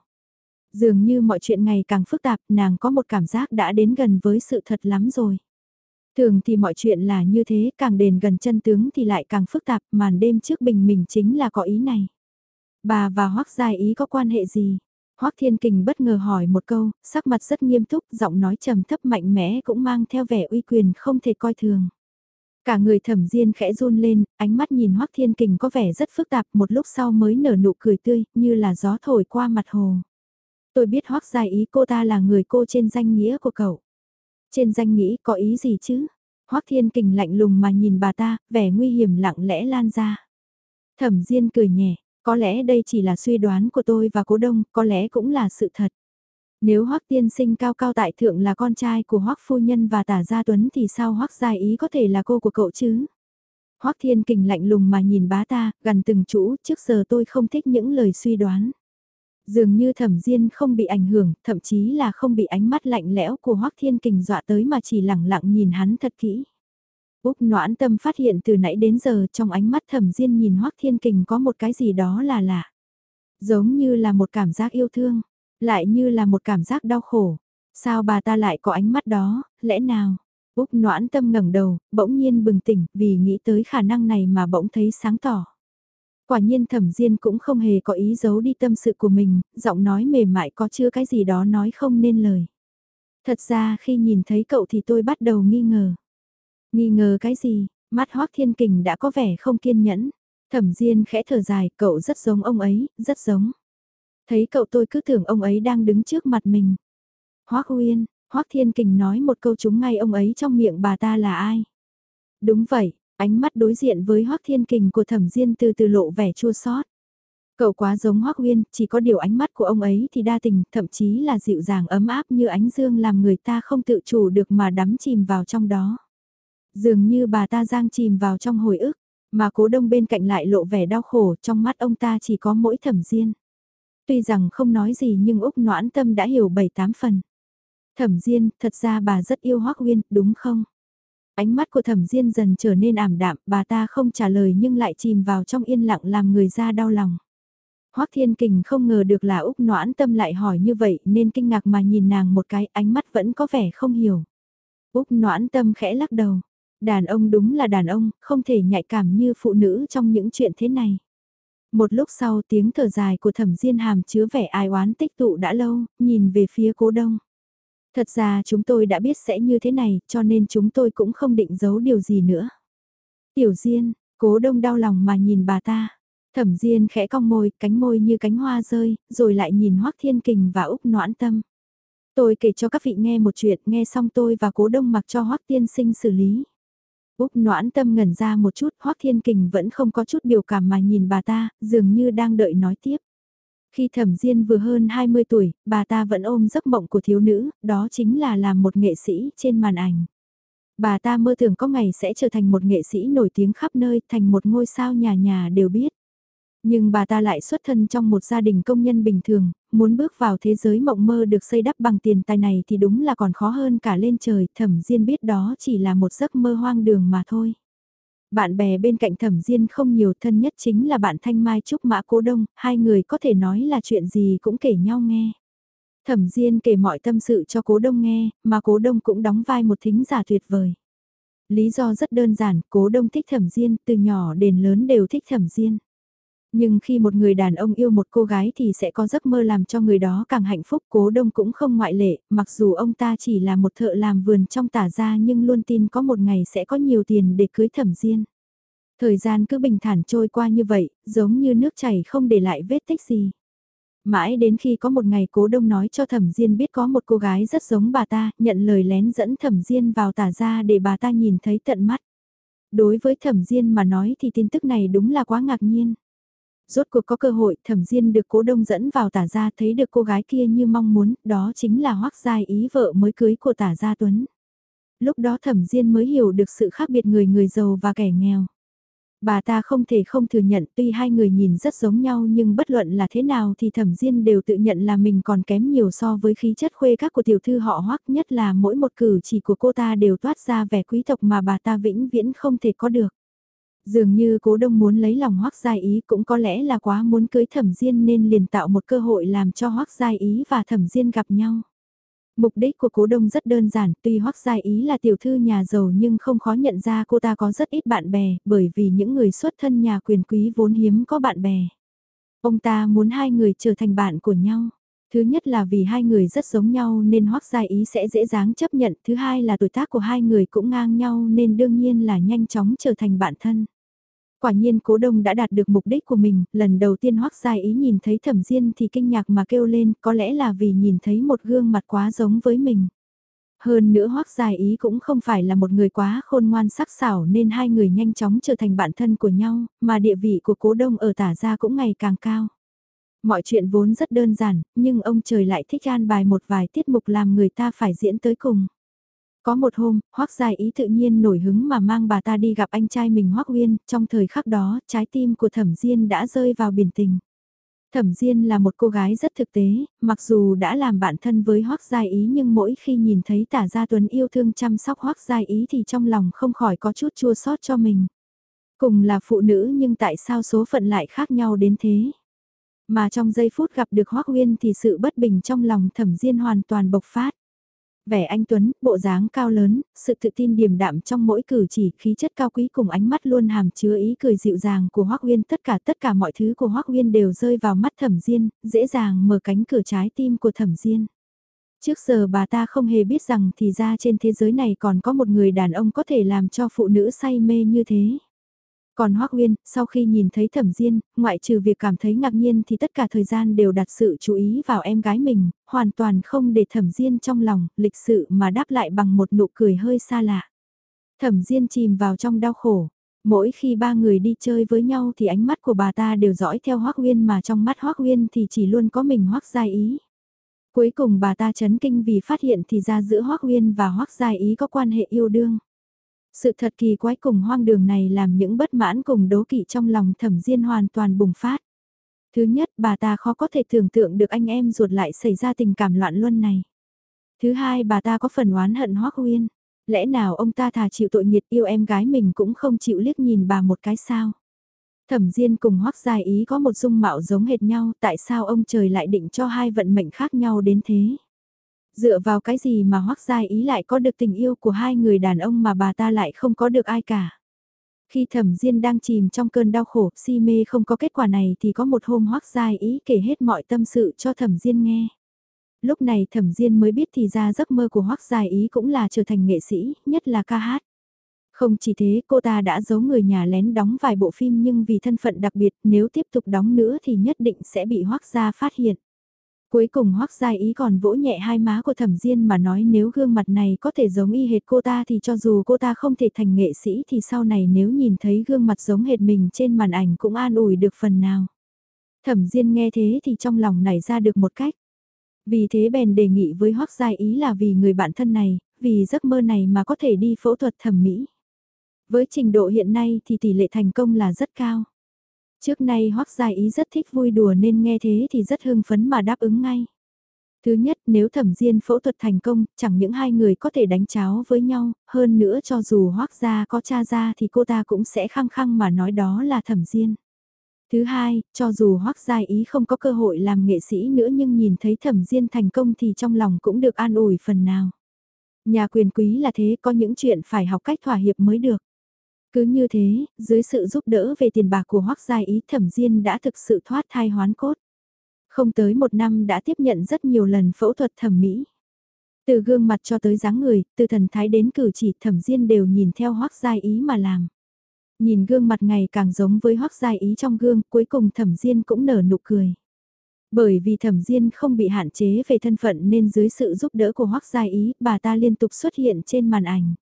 Dường như mọi chuyện ngày càng phức tạp, nàng có một cảm giác đã đến gần với sự thật lắm rồi. Thường thì mọi chuyện là như thế, càng đền gần chân tướng thì lại càng phức tạp, màn đêm trước bình mình chính là có ý này. Bà và Hoắc Giai Ý có quan hệ gì? Hoắc Thiên Kình bất ngờ hỏi một câu, sắc mặt rất nghiêm túc, giọng nói trầm thấp mạnh mẽ cũng mang theo vẻ uy quyền không thể coi thường. Cả người thẩm diên khẽ run lên, ánh mắt nhìn Hoắc Thiên Kình có vẻ rất phức tạp, một lúc sau mới nở nụ cười tươi, như là gió thổi qua mặt hồ. Tôi biết Hoắc Giai Ý cô ta là người cô trên danh nghĩa của cậu. Trên danh nghĩ có ý gì chứ? Hoắc Thiên Kình lạnh lùng mà nhìn bà ta, vẻ nguy hiểm lặng lẽ lan ra. Thẩm Diên cười nhẹ, có lẽ đây chỉ là suy đoán của tôi và cố đông, có lẽ cũng là sự thật. Nếu Hoắc Tiên Sinh cao cao tại thượng là con trai của Hoắc phu nhân và Tả Gia Tuấn thì sao Hoắc Gia Ý có thể là cô của cậu chứ? Hoắc Thiên Kình lạnh lùng mà nhìn bá ta, gần từng chữ. trước giờ tôi không thích những lời suy đoán. Dường như thẩm diên không bị ảnh hưởng, thậm chí là không bị ánh mắt lạnh lẽo của Hoắc Thiên Kình dọa tới mà chỉ lẳng lặng nhìn hắn thật kỹ. Úc noãn tâm phát hiện từ nãy đến giờ trong ánh mắt thẩm diên nhìn Hoắc Thiên Kình có một cái gì đó là lạ. Giống như là một cảm giác yêu thương, lại như là một cảm giác đau khổ. Sao bà ta lại có ánh mắt đó, lẽ nào? Úc noãn tâm ngẩng đầu, bỗng nhiên bừng tỉnh vì nghĩ tới khả năng này mà bỗng thấy sáng tỏ. Quả nhiên thẩm diên cũng không hề có ý giấu đi tâm sự của mình, giọng nói mềm mại có chưa cái gì đó nói không nên lời. Thật ra khi nhìn thấy cậu thì tôi bắt đầu nghi ngờ. Nghi ngờ cái gì, mắt hoác thiên kình đã có vẻ không kiên nhẫn. Thẩm Diên khẽ thở dài, cậu rất giống ông ấy, rất giống. Thấy cậu tôi cứ tưởng ông ấy đang đứng trước mặt mình. Hoác Uyên, Hoác Thiên Kình nói một câu chúng ngay ông ấy trong miệng bà ta là ai. Đúng vậy, Ánh mắt đối diện với Hoắc Thiên Kình của Thẩm Diên từ từ lộ vẻ chua xót. Cậu quá giống Hoắc Uyên, chỉ có điều ánh mắt của ông ấy thì đa tình, thậm chí là dịu dàng ấm áp như ánh dương làm người ta không tự chủ được mà đắm chìm vào trong đó. Dường như bà ta giang chìm vào trong hồi ức, mà cố đông bên cạnh lại lộ vẻ đau khổ, trong mắt ông ta chỉ có mỗi Thẩm Diên. Tuy rằng không nói gì nhưng Úc Noãn Tâm đã hiểu bảy tám phần. Thẩm Diên, thật ra bà rất yêu Hoắc Uyên, đúng không? Ánh mắt của thẩm diên dần trở nên ảm đạm, bà ta không trả lời nhưng lại chìm vào trong yên lặng làm người ra đau lòng. Hoắc Thiên Kình không ngờ được là Úc Noãn Tâm lại hỏi như vậy nên kinh ngạc mà nhìn nàng một cái ánh mắt vẫn có vẻ không hiểu. Úc Noãn Tâm khẽ lắc đầu. Đàn ông đúng là đàn ông, không thể nhạy cảm như phụ nữ trong những chuyện thế này. Một lúc sau tiếng thở dài của thẩm diên hàm chứa vẻ ai oán tích tụ đã lâu, nhìn về phía cố đông. Thật ra chúng tôi đã biết sẽ như thế này, cho nên chúng tôi cũng không định giấu điều gì nữa. Tiểu Diên, cố đông đau lòng mà nhìn bà ta. Thẩm Diên khẽ cong môi, cánh môi như cánh hoa rơi, rồi lại nhìn Hoắc Thiên Kình và Úc Noãn Tâm. Tôi kể cho các vị nghe một chuyện, nghe xong tôi và cố đông mặc cho Hoắc Tiên Sinh xử lý. Úc Noãn Tâm ngẩn ra một chút, Hoắc Thiên Kình vẫn không có chút biểu cảm mà nhìn bà ta, dường như đang đợi nói tiếp. Khi thẩm diên vừa hơn 20 tuổi, bà ta vẫn ôm giấc mộng của thiếu nữ, đó chính là làm một nghệ sĩ trên màn ảnh. Bà ta mơ tưởng có ngày sẽ trở thành một nghệ sĩ nổi tiếng khắp nơi, thành một ngôi sao nhà nhà đều biết. Nhưng bà ta lại xuất thân trong một gia đình công nhân bình thường, muốn bước vào thế giới mộng mơ được xây đắp bằng tiền tài này thì đúng là còn khó hơn cả lên trời, thẩm Diên biết đó chỉ là một giấc mơ hoang đường mà thôi. Bạn bè bên cạnh thẩm Diên không nhiều thân nhất chính là bạn Thanh Mai Trúc Mã Cố Đông, hai người có thể nói là chuyện gì cũng kể nhau nghe. Thẩm Diên kể mọi tâm sự cho Cố Đông nghe, mà Cố Đông cũng đóng vai một thính giả tuyệt vời. Lý do rất đơn giản, Cố Đông thích Thẩm Diên, từ nhỏ đến lớn đều thích Thẩm Diên. Nhưng khi một người đàn ông yêu một cô gái thì sẽ có giấc mơ làm cho người đó càng hạnh phúc cố đông cũng không ngoại lệ, mặc dù ông ta chỉ là một thợ làm vườn trong tả gia nhưng luôn tin có một ngày sẽ có nhiều tiền để cưới thẩm diên. Thời gian cứ bình thản trôi qua như vậy, giống như nước chảy không để lại vết tích gì. Mãi đến khi có một ngày cố đông nói cho thẩm diên biết có một cô gái rất giống bà ta, nhận lời lén dẫn thẩm diên vào tả gia để bà ta nhìn thấy tận mắt. Đối với thẩm diên mà nói thì tin tức này đúng là quá ngạc nhiên. Rốt cuộc có cơ hội thẩm diên được cố đông dẫn vào tả gia thấy được cô gái kia như mong muốn, đó chính là hoắc giai ý vợ mới cưới của tả gia Tuấn. Lúc đó thẩm diên mới hiểu được sự khác biệt người người giàu và kẻ nghèo. Bà ta không thể không thừa nhận tuy hai người nhìn rất giống nhau nhưng bất luận là thế nào thì thẩm diên đều tự nhận là mình còn kém nhiều so với khí chất khuê các của tiểu thư họ hoắc nhất là mỗi một cử chỉ của cô ta đều toát ra vẻ quý tộc mà bà ta vĩnh viễn không thể có được. Dường như cố đông muốn lấy lòng hoắc gia ý cũng có lẽ là quá muốn cưới thẩm diên nên liền tạo một cơ hội làm cho hoắc gia ý và thẩm diên gặp nhau. Mục đích của cố đông rất đơn giản, tuy hoắc gia ý là tiểu thư nhà giàu nhưng không khó nhận ra cô ta có rất ít bạn bè, bởi vì những người xuất thân nhà quyền quý vốn hiếm có bạn bè. Ông ta muốn hai người trở thành bạn của nhau. Thứ nhất là vì hai người rất giống nhau nên hoắc gia ý sẽ dễ dàng chấp nhận, thứ hai là tuổi tác của hai người cũng ngang nhau nên đương nhiên là nhanh chóng trở thành bạn thân. Quả nhiên cố đông đã đạt được mục đích của mình, lần đầu tiên hoắc gia ý nhìn thấy thẩm diên thì kinh nhạc mà kêu lên, có lẽ là vì nhìn thấy một gương mặt quá giống với mình. Hơn nữa hoắc gia ý cũng không phải là một người quá khôn ngoan sắc sảo nên hai người nhanh chóng trở thành bạn thân của nhau, mà địa vị của cố đông ở tả gia cũng ngày càng cao. Mọi chuyện vốn rất đơn giản, nhưng ông trời lại thích an bài một vài tiết mục làm người ta phải diễn tới cùng. Có một hôm, Hoắc Giai Ý tự nhiên nổi hứng mà mang bà ta đi gặp anh trai mình Hoắc Uyên, trong thời khắc đó, trái tim của Thẩm Diên đã rơi vào biển tình. Thẩm Diên là một cô gái rất thực tế, mặc dù đã làm bạn thân với Hoắc Giai Ý nhưng mỗi khi nhìn thấy Tả Gia Tuấn yêu thương chăm sóc Hoắc Giai Ý thì trong lòng không khỏi có chút chua xót cho mình. Cùng là phụ nữ nhưng tại sao số phận lại khác nhau đến thế? Mà trong giây phút gặp được Hoắc Uyên thì sự bất bình trong lòng Thẩm Diên hoàn toàn bộc phát. Vẻ anh Tuấn, bộ dáng cao lớn, sự tự tin điềm đạm trong mỗi cử chỉ, khí chất cao quý cùng ánh mắt luôn hàm chứa ý cười dịu dàng của Hoắc Uyên, tất cả tất cả mọi thứ của Hoắc Uyên đều rơi vào mắt Thẩm Diên, dễ dàng mở cánh cửa trái tim của Thẩm Diên. Trước giờ bà ta không hề biết rằng thì ra trên thế giới này còn có một người đàn ông có thể làm cho phụ nữ say mê như thế. Còn Hoác Uyên, sau khi nhìn thấy thẩm Diên, ngoại trừ việc cảm thấy ngạc nhiên thì tất cả thời gian đều đặt sự chú ý vào em gái mình, hoàn toàn không để thẩm Diên trong lòng, lịch sự mà đáp lại bằng một nụ cười hơi xa lạ. Thẩm Diên chìm vào trong đau khổ. Mỗi khi ba người đi chơi với nhau thì ánh mắt của bà ta đều dõi theo Hoác Uyên mà trong mắt Hoác Uyên thì chỉ luôn có mình Hoác Giai Ý. Cuối cùng bà ta chấn kinh vì phát hiện thì ra giữa Hoác Uyên và Hoác Giai Ý có quan hệ yêu đương. Sự thật kỳ quái cùng hoang đường này làm những bất mãn cùng đố kỵ trong lòng thẩm diên hoàn toàn bùng phát. Thứ nhất, bà ta khó có thể tưởng tượng được anh em ruột lại xảy ra tình cảm loạn luân này. Thứ hai, bà ta có phần oán hận Hoác Uyên. Lẽ nào ông ta thà chịu tội nghiệt yêu em gái mình cũng không chịu liếc nhìn bà một cái sao? Thẩm Diên cùng Hoắc Giai Ý có một dung mạo giống hệt nhau, tại sao ông trời lại định cho hai vận mệnh khác nhau đến thế? Dựa vào cái gì mà hoắc gia ý lại có được tình yêu của hai người đàn ông mà bà ta lại không có được ai cả. Khi thẩm Diên đang chìm trong cơn đau khổ, si mê không có kết quả này thì có một hôm hoắc gia ý kể hết mọi tâm sự cho thẩm Diên nghe. Lúc này thẩm Diên mới biết thì ra giấc mơ của hoắc gia ý cũng là trở thành nghệ sĩ, nhất là ca hát. Không chỉ thế, cô ta đã giấu người nhà lén đóng vài bộ phim nhưng vì thân phận đặc biệt nếu tiếp tục đóng nữa thì nhất định sẽ bị hoắc gia phát hiện. Cuối cùng hoắc gia ý còn vỗ nhẹ hai má của thẩm diên mà nói nếu gương mặt này có thể giống y hệt cô ta thì cho dù cô ta không thể thành nghệ sĩ thì sau này nếu nhìn thấy gương mặt giống hệt mình trên màn ảnh cũng an ủi được phần nào. Thẩm diên nghe thế thì trong lòng nảy ra được một cách. Vì thế bèn đề nghị với hoắc gia ý là vì người bạn thân này, vì giấc mơ này mà có thể đi phẫu thuật thẩm mỹ. Với trình độ hiện nay thì tỷ lệ thành công là rất cao. Trước nay Hoắc Gia Ý rất thích vui đùa nên nghe thế thì rất hưng phấn mà đáp ứng ngay. Thứ nhất, nếu thẩm diên phẫu thuật thành công, chẳng những hai người có thể đánh cháo với nhau, hơn nữa cho dù Hoắc Gia có cha ra thì cô ta cũng sẽ khăng khăng mà nói đó là thẩm diên. Thứ hai, cho dù Hoắc Gia Ý không có cơ hội làm nghệ sĩ nữa nhưng nhìn thấy thẩm diên thành công thì trong lòng cũng được an ủi phần nào. Nhà quyền quý là thế có những chuyện phải học cách thỏa hiệp mới được. Cứ như thế, dưới sự giúp đỡ về tiền bạc của Hoắc Gia Ý thẩm diên đã thực sự thoát thai hoán cốt. Không tới một năm đã tiếp nhận rất nhiều lần phẫu thuật thẩm mỹ. Từ gương mặt cho tới dáng người, từ thần thái đến cử chỉ thẩm diên đều nhìn theo Hoắc Gia Ý mà làm. Nhìn gương mặt ngày càng giống với Hoắc Gia Ý trong gương, cuối cùng thẩm diên cũng nở nụ cười. Bởi vì thẩm diên không bị hạn chế về thân phận nên dưới sự giúp đỡ của Hoắc Gia Ý, bà ta liên tục xuất hiện trên màn ảnh.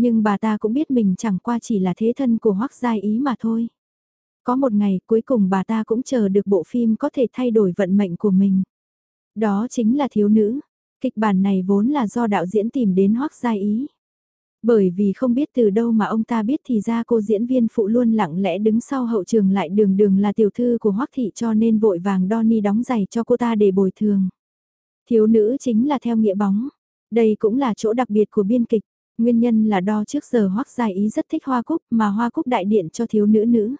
Nhưng bà ta cũng biết mình chẳng qua chỉ là thế thân của Hoắc Gia Ý mà thôi. Có một ngày cuối cùng bà ta cũng chờ được bộ phim có thể thay đổi vận mệnh của mình. Đó chính là thiếu nữ. Kịch bản này vốn là do đạo diễn tìm đến Hoắc Gia Ý. Bởi vì không biết từ đâu mà ông ta biết thì ra cô diễn viên phụ luôn lặng lẽ đứng sau hậu trường lại đường đường là tiểu thư của Hoắc Thị cho nên vội vàng Donny đóng giày cho cô ta để bồi thường. Thiếu nữ chính là theo nghĩa bóng. Đây cũng là chỗ đặc biệt của biên kịch. Nguyên nhân là đo trước giờ Hoắc Gia Ý rất thích Hoa Cúc mà Hoa Cúc đại điện cho thiếu nữ nữ.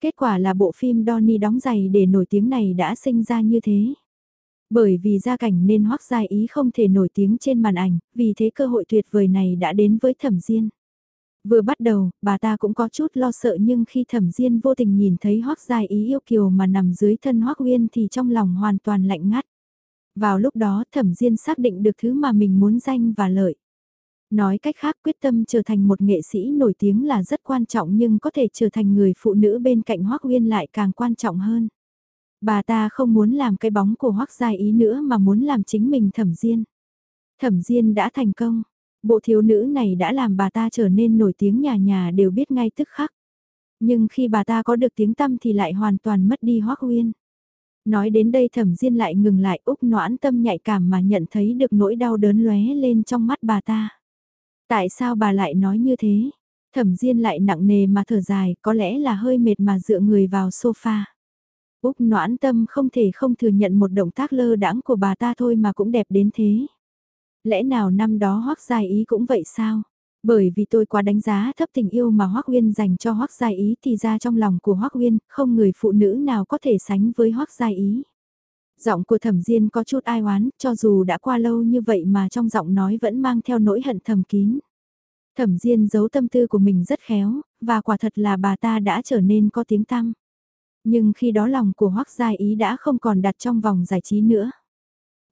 Kết quả là bộ phim Donny đóng giày để nổi tiếng này đã sinh ra như thế. Bởi vì gia cảnh nên Hoắc Gia Ý không thể nổi tiếng trên màn ảnh, vì thế cơ hội tuyệt vời này đã đến với Thẩm Diên. Vừa bắt đầu, bà ta cũng có chút lo sợ nhưng khi Thẩm Diên vô tình nhìn thấy Hoắc Gia Ý yêu kiều mà nằm dưới thân Hoắc Uyên thì trong lòng hoàn toàn lạnh ngắt. Vào lúc đó Thẩm Diên xác định được thứ mà mình muốn danh và lợi. Nói cách khác quyết tâm trở thành một nghệ sĩ nổi tiếng là rất quan trọng nhưng có thể trở thành người phụ nữ bên cạnh Hoắc Uyên lại càng quan trọng hơn. Bà ta không muốn làm cái bóng của Hoắc Gia Ý nữa mà muốn làm chính mình Thẩm Diên. Thẩm Diên đã thành công, bộ thiếu nữ này đã làm bà ta trở nên nổi tiếng nhà nhà đều biết ngay tức khắc. Nhưng khi bà ta có được tiếng tăm thì lại hoàn toàn mất đi Hoắc Uyên. Nói đến đây Thẩm Diên lại ngừng lại úc noãn tâm nhạy cảm mà nhận thấy được nỗi đau đớn lóe lên trong mắt bà ta. Tại sao bà lại nói như thế? Thẩm Diên lại nặng nề mà thở dài, có lẽ là hơi mệt mà dựa người vào sofa. Úc noãn tâm không thể không thừa nhận một động tác lơ đãng của bà ta thôi mà cũng đẹp đến thế. Lẽ nào năm đó Hoắc Gia Ý cũng vậy sao? Bởi vì tôi quá đánh giá thấp tình yêu mà Hoắc Uyên dành cho Hoắc Gia Ý thì ra trong lòng của Hoắc Uyên, không người phụ nữ nào có thể sánh với Hoắc Gia Ý. Giọng của Thẩm Diên có chút ai oán, cho dù đã qua lâu như vậy mà trong giọng nói vẫn mang theo nỗi hận thầm kín. Thẩm Diên giấu tâm tư của mình rất khéo, và quả thật là bà ta đã trở nên có tiếng tăm. Nhưng khi đó lòng của Hoắc Gia Ý đã không còn đặt trong vòng giải trí nữa.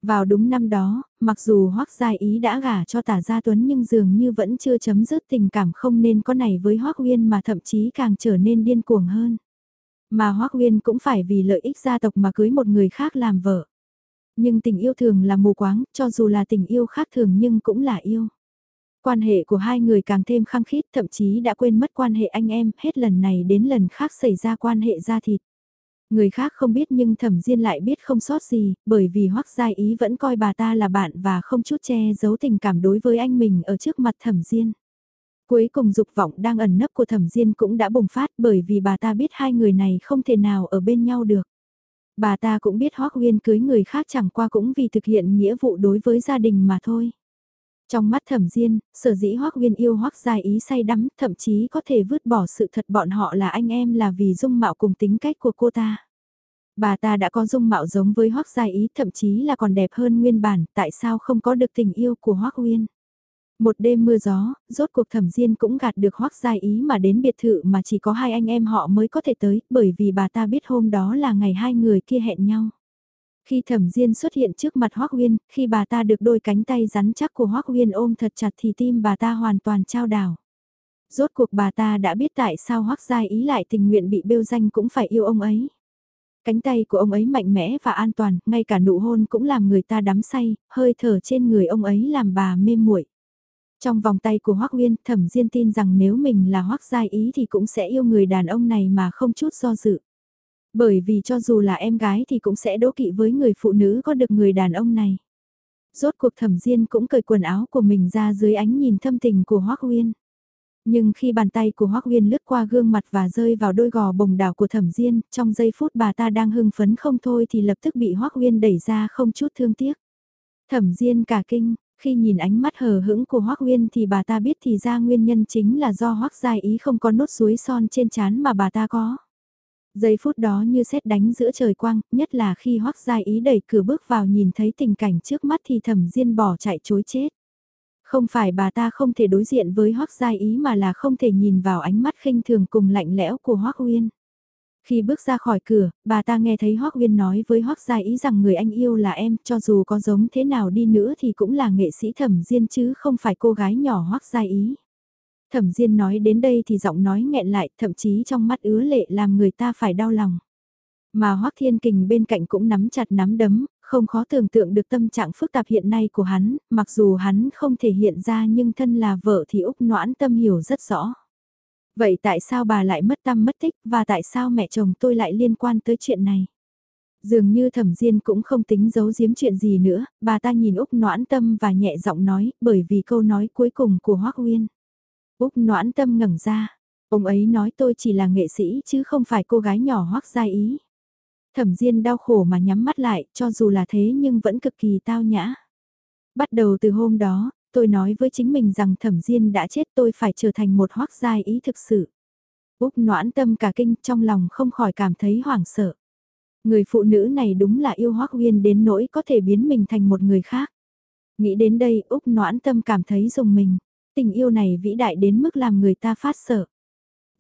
Vào đúng năm đó, mặc dù Hoắc Gia Ý đã gả cho Tả Gia Tuấn nhưng dường như vẫn chưa chấm dứt tình cảm không nên có này với Hoắc Uyên mà thậm chí càng trở nên điên cuồng hơn. Mà Hoắc Uyên cũng phải vì lợi ích gia tộc mà cưới một người khác làm vợ. Nhưng tình yêu thường là mù quáng, cho dù là tình yêu khác thường nhưng cũng là yêu. Quan hệ của hai người càng thêm khăng khít thậm chí đã quên mất quan hệ anh em, hết lần này đến lần khác xảy ra quan hệ gia thịt. Người khác không biết nhưng thẩm diên lại biết không sót gì, bởi vì hoắc gia ý vẫn coi bà ta là bạn và không chút che giấu tình cảm đối với anh mình ở trước mặt thẩm diên. Cuối cùng dục vọng đang ẩn nấp của thẩm diên cũng đã bùng phát bởi vì bà ta biết hai người này không thể nào ở bên nhau được. Bà ta cũng biết Hoác Huyên cưới người khác chẳng qua cũng vì thực hiện nghĩa vụ đối với gia đình mà thôi. Trong mắt thẩm diên, sở dĩ Hoác Huyên yêu Hoác Gia ý say đắm, thậm chí có thể vứt bỏ sự thật bọn họ là anh em là vì dung mạo cùng tính cách của cô ta. Bà ta đã có dung mạo giống với Hoác Gia ý, thậm chí là còn đẹp hơn nguyên bản, tại sao không có được tình yêu của Hoác Huyên. Một đêm mưa gió, rốt cuộc thẩm diên cũng gạt được hoắc gia ý mà đến biệt thự mà chỉ có hai anh em họ mới có thể tới, bởi vì bà ta biết hôm đó là ngày hai người kia hẹn nhau. Khi thẩm diên xuất hiện trước mặt hoắc Uyên, khi bà ta được đôi cánh tay rắn chắc của hoắc Uyên ôm thật chặt thì tim bà ta hoàn toàn trao đảo. Rốt cuộc bà ta đã biết tại sao hoắc gia ý lại tình nguyện bị bêu danh cũng phải yêu ông ấy. Cánh tay của ông ấy mạnh mẽ và an toàn, ngay cả nụ hôn cũng làm người ta đắm say, hơi thở trên người ông ấy làm bà mê muội. Trong vòng tay của Hoắc Uyên, Thẩm Diên tin rằng nếu mình là Hoắc Gia Ý thì cũng sẽ yêu người đàn ông này mà không chút do dự. Bởi vì cho dù là em gái thì cũng sẽ đố kỵ với người phụ nữ có được người đàn ông này. Rốt cuộc Thẩm Diên cũng cởi quần áo của mình ra dưới ánh nhìn thâm tình của Hoắc Uyên. Nhưng khi bàn tay của Hoác Uyên lướt qua gương mặt và rơi vào đôi gò bồng đảo của thẩm Diên, trong giây phút bà ta đang hưng phấn không thôi thì lập tức bị Hoác Uyên đẩy ra không chút thương tiếc. Thẩm Diên cả kinh, khi nhìn ánh mắt hờ hững của Hoác Uyên thì bà ta biết thì ra nguyên nhân chính là do Hoác Giai Ý không có nốt suối son trên trán mà bà ta có. Giây phút đó như xét đánh giữa trời quang, nhất là khi Hoác Giai Ý đẩy cửa bước vào nhìn thấy tình cảnh trước mắt thì thẩm Diên bỏ chạy chối chết. Không phải bà ta không thể đối diện với Hoác Giai Ý mà là không thể nhìn vào ánh mắt khinh thường cùng lạnh lẽo của Hoác Uyên. Khi bước ra khỏi cửa, bà ta nghe thấy Hoác Uyên nói với Hoác Gia Ý rằng người anh yêu là em, cho dù có giống thế nào đi nữa thì cũng là nghệ sĩ thẩm Diên chứ không phải cô gái nhỏ Hoác Gia Ý. Thẩm Diên nói đến đây thì giọng nói nghẹn lại, thậm chí trong mắt ứa lệ làm người ta phải đau lòng. Mà Hoác Thiên Kình bên cạnh cũng nắm chặt nắm đấm, không khó tưởng tượng được tâm trạng phức tạp hiện nay của hắn, mặc dù hắn không thể hiện ra nhưng thân là vợ thì Úc Noãn Tâm hiểu rất rõ. Vậy tại sao bà lại mất tâm mất tích và tại sao mẹ chồng tôi lại liên quan tới chuyện này? Dường như thẩm Diên cũng không tính giấu giếm chuyện gì nữa, bà ta nhìn Úc Noãn Tâm và nhẹ giọng nói, bởi vì câu nói cuối cùng của Hoác Uyên. Úc Noãn Tâm ngẩng ra, ông ấy nói tôi chỉ là nghệ sĩ chứ không phải cô gái nhỏ Hoác Gia Ý. Thẩm Diên đau khổ mà nhắm mắt lại, cho dù là thế nhưng vẫn cực kỳ tao nhã. Bắt đầu từ hôm đó, tôi nói với chính mình rằng Thẩm Diên đã chết tôi phải trở thành một hoác giai ý thực sự. Úc noãn tâm cả kinh trong lòng không khỏi cảm thấy hoảng sợ. Người phụ nữ này đúng là yêu hoác uyên đến nỗi có thể biến mình thành một người khác. Nghĩ đến đây Úc noãn tâm cảm thấy dùng mình. Tình yêu này vĩ đại đến mức làm người ta phát sợ.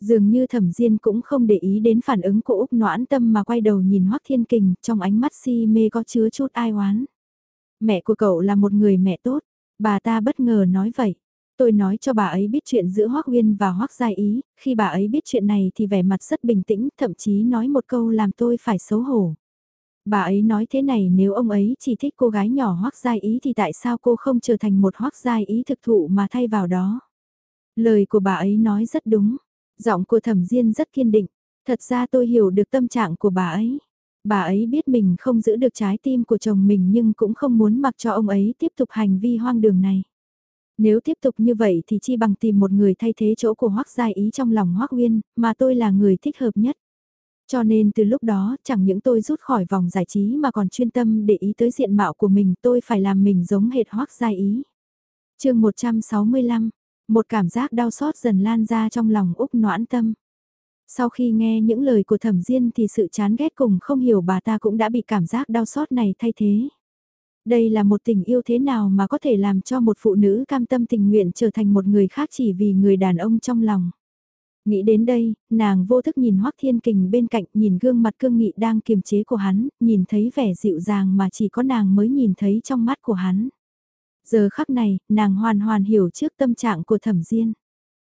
Dường như thẩm Diên cũng không để ý đến phản ứng của Úc noãn tâm mà quay đầu nhìn Hoắc Thiên Kình trong ánh mắt si mê có chứa chút ai oán. Mẹ của cậu là một người mẹ tốt, bà ta bất ngờ nói vậy. Tôi nói cho bà ấy biết chuyện giữa Hoắc Uyên và Hoắc Gia Ý, khi bà ấy biết chuyện này thì vẻ mặt rất bình tĩnh, thậm chí nói một câu làm tôi phải xấu hổ. Bà ấy nói thế này nếu ông ấy chỉ thích cô gái nhỏ Hoắc Gia Ý thì tại sao cô không trở thành một Hoắc Gia Ý thực thụ mà thay vào đó. Lời của bà ấy nói rất đúng, Giọng của thẩm Diên rất kiên định, thật ra tôi hiểu được tâm trạng của bà ấy. Bà ấy biết mình không giữ được trái tim của chồng mình nhưng cũng không muốn mặc cho ông ấy tiếp tục hành vi hoang đường này. Nếu tiếp tục như vậy thì chi bằng tìm một người thay thế chỗ của Hoắc Gia Ý trong lòng Hoắc Uyên, mà tôi là người thích hợp nhất. Cho nên từ lúc đó, chẳng những tôi rút khỏi vòng giải trí mà còn chuyên tâm để ý tới diện mạo của mình, tôi phải làm mình giống hệt Hoắc Gia Ý. Chương 165, một cảm giác đau xót dần lan ra trong lòng Úc noãn tâm. Sau khi nghe những lời của thẩm Diên thì sự chán ghét cùng không hiểu bà ta cũng đã bị cảm giác đau xót này thay thế. Đây là một tình yêu thế nào mà có thể làm cho một phụ nữ cam tâm tình nguyện trở thành một người khác chỉ vì người đàn ông trong lòng. Nghĩ đến đây, nàng vô thức nhìn Hoác Thiên Kình bên cạnh nhìn gương mặt cương nghị đang kiềm chế của hắn, nhìn thấy vẻ dịu dàng mà chỉ có nàng mới nhìn thấy trong mắt của hắn. Giờ khắc này, nàng hoàn hoàn hiểu trước tâm trạng của thẩm Diên.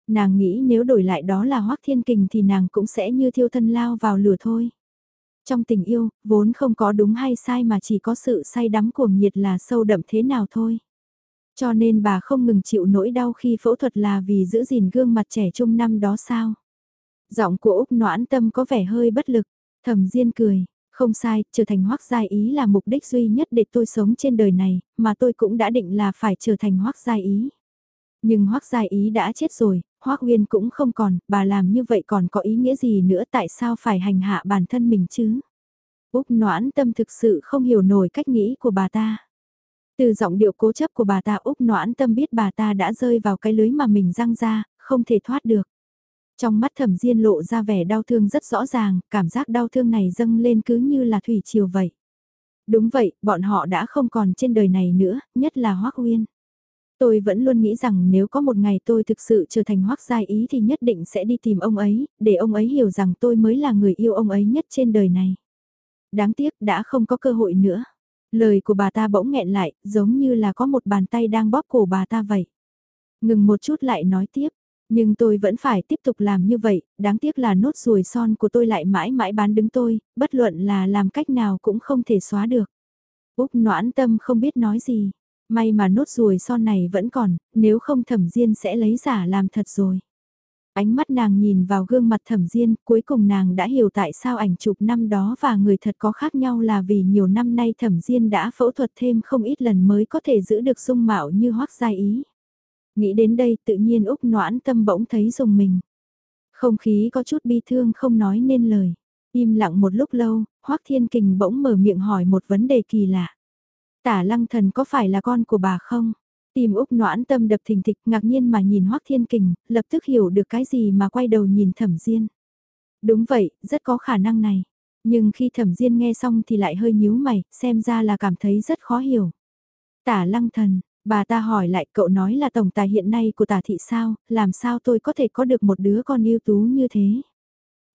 Nàng nghĩ nếu đổi lại đó là Hoác Thiên Kình thì nàng cũng sẽ như thiêu thân lao vào lửa thôi. Trong tình yêu, vốn không có đúng hay sai mà chỉ có sự say đắm cuồng nhiệt là sâu đậm thế nào thôi. Cho nên bà không ngừng chịu nỗi đau khi phẫu thuật là vì giữ gìn gương mặt trẻ trung năm đó sao. Giọng của Úc noãn tâm có vẻ hơi bất lực, thẩm Diên cười, không sai, trở thành hoác gia ý là mục đích duy nhất để tôi sống trên đời này, mà tôi cũng đã định là phải trở thành hoác gia ý. Nhưng hoác gia ý đã chết rồi, hoác uyên cũng không còn, bà làm như vậy còn có ý nghĩa gì nữa tại sao phải hành hạ bản thân mình chứ? Úc noãn tâm thực sự không hiểu nổi cách nghĩ của bà ta. Từ giọng điệu cố chấp của bà ta Úc noãn tâm biết bà ta đã rơi vào cái lưới mà mình răng ra, không thể thoát được. Trong mắt thẩm diên lộ ra vẻ đau thương rất rõ ràng, cảm giác đau thương này dâng lên cứ như là thủy triều vậy. Đúng vậy, bọn họ đã không còn trên đời này nữa, nhất là Hoác Uyên. Tôi vẫn luôn nghĩ rằng nếu có một ngày tôi thực sự trở thành hoắc Gia Ý thì nhất định sẽ đi tìm ông ấy, để ông ấy hiểu rằng tôi mới là người yêu ông ấy nhất trên đời này. Đáng tiếc đã không có cơ hội nữa. Lời của bà ta bỗng nghẹn lại, giống như là có một bàn tay đang bóp cổ bà ta vậy. Ngừng một chút lại nói tiếp, nhưng tôi vẫn phải tiếp tục làm như vậy, đáng tiếc là nốt ruồi son của tôi lại mãi mãi bán đứng tôi, bất luận là làm cách nào cũng không thể xóa được. Úc noãn tâm không biết nói gì, may mà nốt ruồi son này vẫn còn, nếu không thẩm diên sẽ lấy giả làm thật rồi. Ánh mắt nàng nhìn vào gương mặt thẩm diên, cuối cùng nàng đã hiểu tại sao ảnh chụp năm đó và người thật có khác nhau là vì nhiều năm nay thẩm diên đã phẫu thuật thêm không ít lần mới có thể giữ được dung mạo như hoác gia ý. Nghĩ đến đây tự nhiên Úc noãn tâm bỗng thấy dùng mình. Không khí có chút bi thương không nói nên lời. Im lặng một lúc lâu, Hoắc Thiên Kình bỗng mở miệng hỏi một vấn đề kỳ lạ. Tả lăng thần có phải là con của bà không? Tìm Úc noãn tâm đập thình thịch ngạc nhiên mà nhìn Hoắc Thiên Kình, lập tức hiểu được cái gì mà quay đầu nhìn thẩm diên. Đúng vậy, rất có khả năng này. Nhưng khi thẩm diên nghe xong thì lại hơi nhíu mày, xem ra là cảm thấy rất khó hiểu. Tả lăng thần, bà ta hỏi lại cậu nói là tổng tài hiện nay của tả thị sao, làm sao tôi có thể có được một đứa con ưu tú như thế.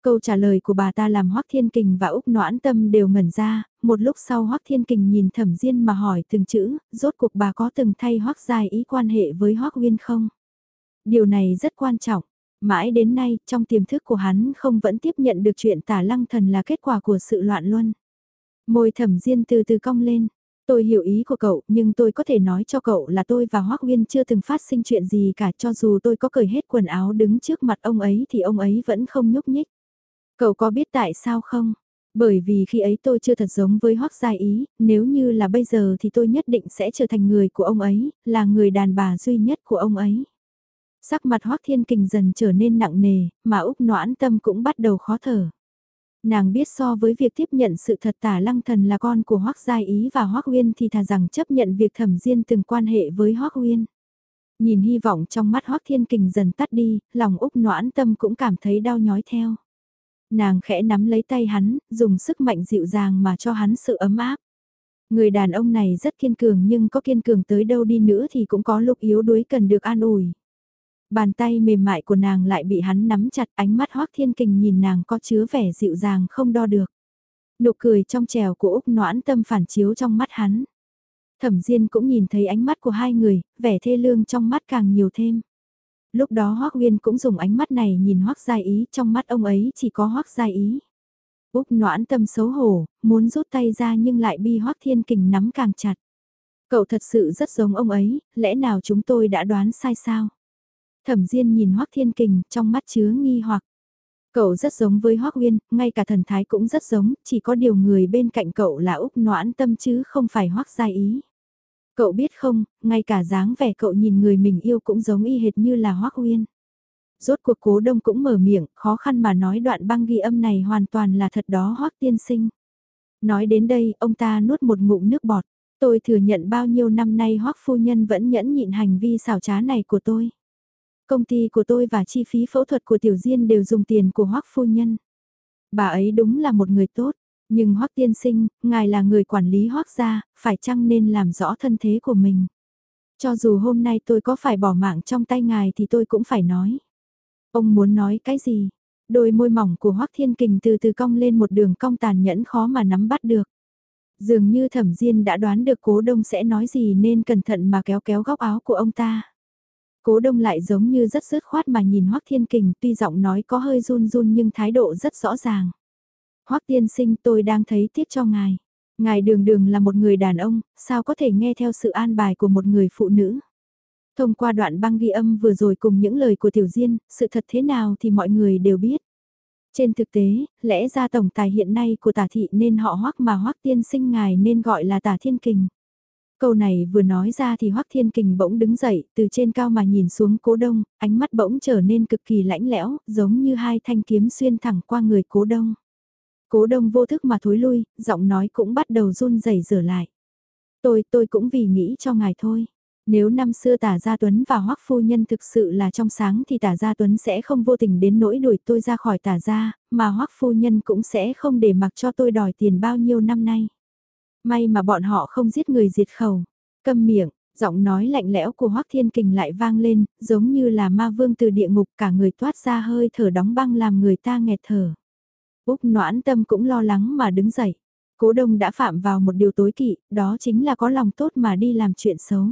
Câu trả lời của bà ta làm Hoắc Thiên Kình và Úc Noãn Tâm đều ngẩn ra, một lúc sau Hoắc Thiên Kình nhìn Thẩm Diên mà hỏi từng chữ, rốt cuộc bà có từng thay Hoắc Giai ý quan hệ với Hoắc Uyên không? Điều này rất quan trọng. Mãi đến nay, trong tiềm thức của hắn không vẫn tiếp nhận được chuyện tả lăng thần là kết quả của sự loạn luân. Môi thẩm diên từ từ cong lên. Tôi hiểu ý của cậu, nhưng tôi có thể nói cho cậu là tôi và Hoác Nguyên chưa từng phát sinh chuyện gì cả cho dù tôi có cởi hết quần áo đứng trước mặt ông ấy thì ông ấy vẫn không nhúc nhích. Cậu có biết tại sao không? Bởi vì khi ấy tôi chưa thật giống với Hoác Gia Ý, nếu như là bây giờ thì tôi nhất định sẽ trở thành người của ông ấy, là người đàn bà duy nhất của ông ấy. Sắc mặt Hoác Thiên Kình dần trở nên nặng nề, mà Úc Noãn Tâm cũng bắt đầu khó thở. Nàng biết so với việc tiếp nhận sự thật tả lăng thần là con của Hoác Gia Ý và Hoác Uyên thì thà rằng chấp nhận việc thẩm diên từng quan hệ với Hoác Uyên. Nhìn hy vọng trong mắt Hoác Thiên Kình dần tắt đi, lòng Úc Noãn Tâm cũng cảm thấy đau nhói theo. Nàng khẽ nắm lấy tay hắn, dùng sức mạnh dịu dàng mà cho hắn sự ấm áp. Người đàn ông này rất kiên cường nhưng có kiên cường tới đâu đi nữa thì cũng có lúc yếu đuối cần được an ủi. Bàn tay mềm mại của nàng lại bị hắn nắm chặt ánh mắt hoác thiên kình nhìn nàng có chứa vẻ dịu dàng không đo được. Nụ cười trong trèo của Úc noãn tâm phản chiếu trong mắt hắn. Thẩm Diên cũng nhìn thấy ánh mắt của hai người, vẻ thê lương trong mắt càng nhiều thêm. Lúc đó Hoác Nguyên cũng dùng ánh mắt này nhìn Hoác Gia Ý, trong mắt ông ấy chỉ có Hoác Gia Ý. Úc noãn tâm xấu hổ, muốn rút tay ra nhưng lại bi Hoác Thiên Kình nắm càng chặt. Cậu thật sự rất giống ông ấy, lẽ nào chúng tôi đã đoán sai sao? Thẩm Diên nhìn Hoắc Thiên Kình, trong mắt chứa nghi hoặc. Cậu rất giống với Hoắc nguyên ngay cả thần thái cũng rất giống, chỉ có điều người bên cạnh cậu là Úc Noãn Tâm chứ không phải Hoắc Gia Ý. Cậu biết không, ngay cả dáng vẻ cậu nhìn người mình yêu cũng giống y hệt như là Hoắc Uyên. Rốt cuộc cố đông cũng mở miệng, khó khăn mà nói đoạn băng ghi âm này hoàn toàn là thật đó Hoắc tiên sinh. Nói đến đây, ông ta nuốt một ngụm nước bọt. Tôi thừa nhận bao nhiêu năm nay Hoắc phu nhân vẫn nhẫn nhịn hành vi xảo trá này của tôi. Công ty của tôi và chi phí phẫu thuật của Tiểu Diên đều dùng tiền của Hoắc phu nhân. Bà ấy đúng là một người tốt, nhưng Hoắc tiên sinh, ngài là người quản lý Hoắc gia, phải chăng nên làm rõ thân thế của mình. Cho dù hôm nay tôi có phải bỏ mạng trong tay ngài thì tôi cũng phải nói. Ông muốn nói cái gì? Đôi môi mỏng của Hoắc Thiên Kình từ từ cong lên một đường cong tàn nhẫn khó mà nắm bắt được. Dường như Thẩm Diên đã đoán được Cố Đông sẽ nói gì nên cẩn thận mà kéo kéo góc áo của ông ta. Cố đông lại giống như rất dứt khoát mà nhìn Hoắc Thiên Kình tuy giọng nói có hơi run run nhưng thái độ rất rõ ràng. Hoắc tiên sinh tôi đang thấy tiếc cho ngài. Ngài đường đường là một người đàn ông, sao có thể nghe theo sự an bài của một người phụ nữ. Thông qua đoạn băng ghi âm vừa rồi cùng những lời của Tiểu Diên, sự thật thế nào thì mọi người đều biết. Trên thực tế, lẽ ra tổng tài hiện nay của tả thị nên họ hoắc mà hoắc tiên sinh ngài nên gọi là tả thiên kình. Câu này vừa nói ra thì Hoắc Thiên Kình bỗng đứng dậy, từ trên cao mà nhìn xuống cố đông, ánh mắt bỗng trở nên cực kỳ lãnh lẽo, giống như hai thanh kiếm xuyên thẳng qua người cố đông. Cố đông vô thức mà thối lui, giọng nói cũng bắt đầu run rẩy rửa lại. Tôi, tôi cũng vì nghĩ cho ngài thôi. Nếu năm xưa tả gia tuấn và hoắc phu nhân thực sự là trong sáng thì tả gia tuấn sẽ không vô tình đến nỗi đuổi tôi ra khỏi tả gia, mà hoắc phu nhân cũng sẽ không để mặc cho tôi đòi tiền bao nhiêu năm nay. May mà bọn họ không giết người diệt khẩu. Câm miệng, giọng nói lạnh lẽo của Hoắc Thiên Kình lại vang lên, giống như là ma vương từ địa ngục cả người toát ra hơi thở đóng băng làm người ta nghẹt thở. Úc noãn tâm cũng lo lắng mà đứng dậy. Cố đông đã phạm vào một điều tối kỵ, đó chính là có lòng tốt mà đi làm chuyện xấu.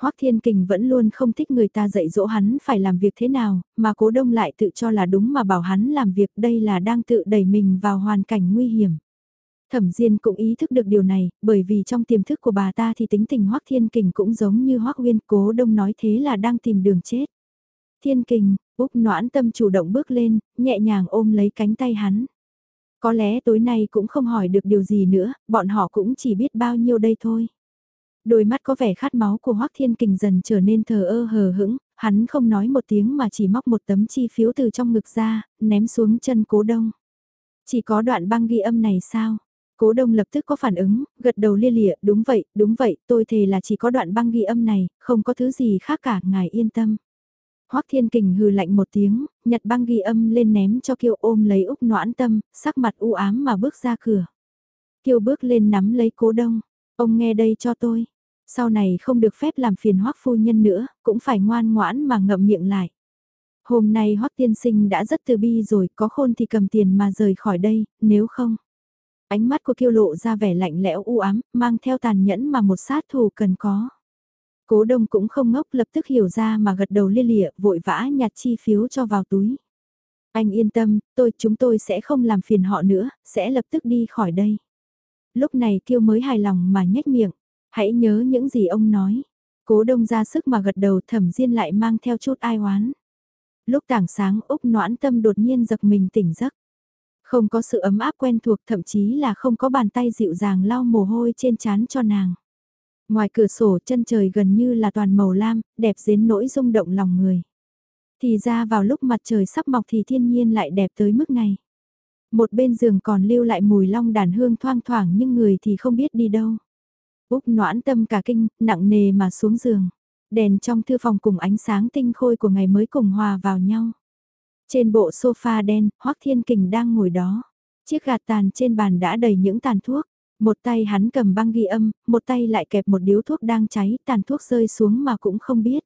Hoắc Thiên Kình vẫn luôn không thích người ta dạy dỗ hắn phải làm việc thế nào, mà cố đông lại tự cho là đúng mà bảo hắn làm việc đây là đang tự đẩy mình vào hoàn cảnh nguy hiểm. Thẩm Diên cũng ý thức được điều này, bởi vì trong tiềm thức của bà ta thì tính tình Hoắc Thiên Kình cũng giống như Hoắc Uyên, Cố Đông nói thế là đang tìm đường chết. Thiên Kình, Úc Noãn Tâm chủ động bước lên, nhẹ nhàng ôm lấy cánh tay hắn. Có lẽ tối nay cũng không hỏi được điều gì nữa, bọn họ cũng chỉ biết bao nhiêu đây thôi. Đôi mắt có vẻ khát máu của Hoác Thiên Kình dần trở nên thờ ơ hờ hững, hắn không nói một tiếng mà chỉ móc một tấm chi phiếu từ trong ngực ra, ném xuống chân cố đông. Chỉ có đoạn băng ghi âm này sao? Cố đông lập tức có phản ứng, gật đầu lia lịa, đúng vậy, đúng vậy, tôi thề là chỉ có đoạn băng ghi âm này, không có thứ gì khác cả, ngài yên tâm. Hoắc Thiên Kình hừ lạnh một tiếng, nhặt băng ghi âm lên ném cho Kiều ôm lấy Úc Noãn Tâm, sắc mặt u ám mà bước ra cửa. Kiều bước lên nắm lấy Cố Đông, ông nghe đây cho tôi. Sau này không được phép làm phiền Hoắc phu nhân nữa, cũng phải ngoan ngoãn mà ngậm miệng lại. Hôm nay Hoắc tiên sinh đã rất từ bi rồi, có khôn thì cầm tiền mà rời khỏi đây, nếu không. Ánh mắt của Kiều lộ ra vẻ lạnh lẽo u ám, mang theo tàn nhẫn mà một sát thủ cần có. Cố đông cũng không ngốc lập tức hiểu ra mà gật đầu lia lịa vội vã nhặt chi phiếu cho vào túi. Anh yên tâm, tôi chúng tôi sẽ không làm phiền họ nữa, sẽ lập tức đi khỏi đây. Lúc này kiêu mới hài lòng mà nhếch miệng, hãy nhớ những gì ông nói. Cố đông ra sức mà gật đầu thẩm diên lại mang theo chút ai oán. Lúc tảng sáng Úc noãn tâm đột nhiên giật mình tỉnh giấc. Không có sự ấm áp quen thuộc thậm chí là không có bàn tay dịu dàng lau mồ hôi trên trán cho nàng. Ngoài cửa sổ chân trời gần như là toàn màu lam, đẹp đến nỗi rung động lòng người. Thì ra vào lúc mặt trời sắp mọc thì thiên nhiên lại đẹp tới mức này. Một bên giường còn lưu lại mùi long đàn hương thoang thoảng nhưng người thì không biết đi đâu. Úc noãn tâm cả kinh, nặng nề mà xuống giường. Đèn trong thư phòng cùng ánh sáng tinh khôi của ngày mới cùng hòa vào nhau. Trên bộ sofa đen, Hoắc Thiên Kình đang ngồi đó. Chiếc gạt tàn trên bàn đã đầy những tàn thuốc. Một tay hắn cầm băng ghi âm, một tay lại kẹp một điếu thuốc đang cháy, tàn thuốc rơi xuống mà cũng không biết.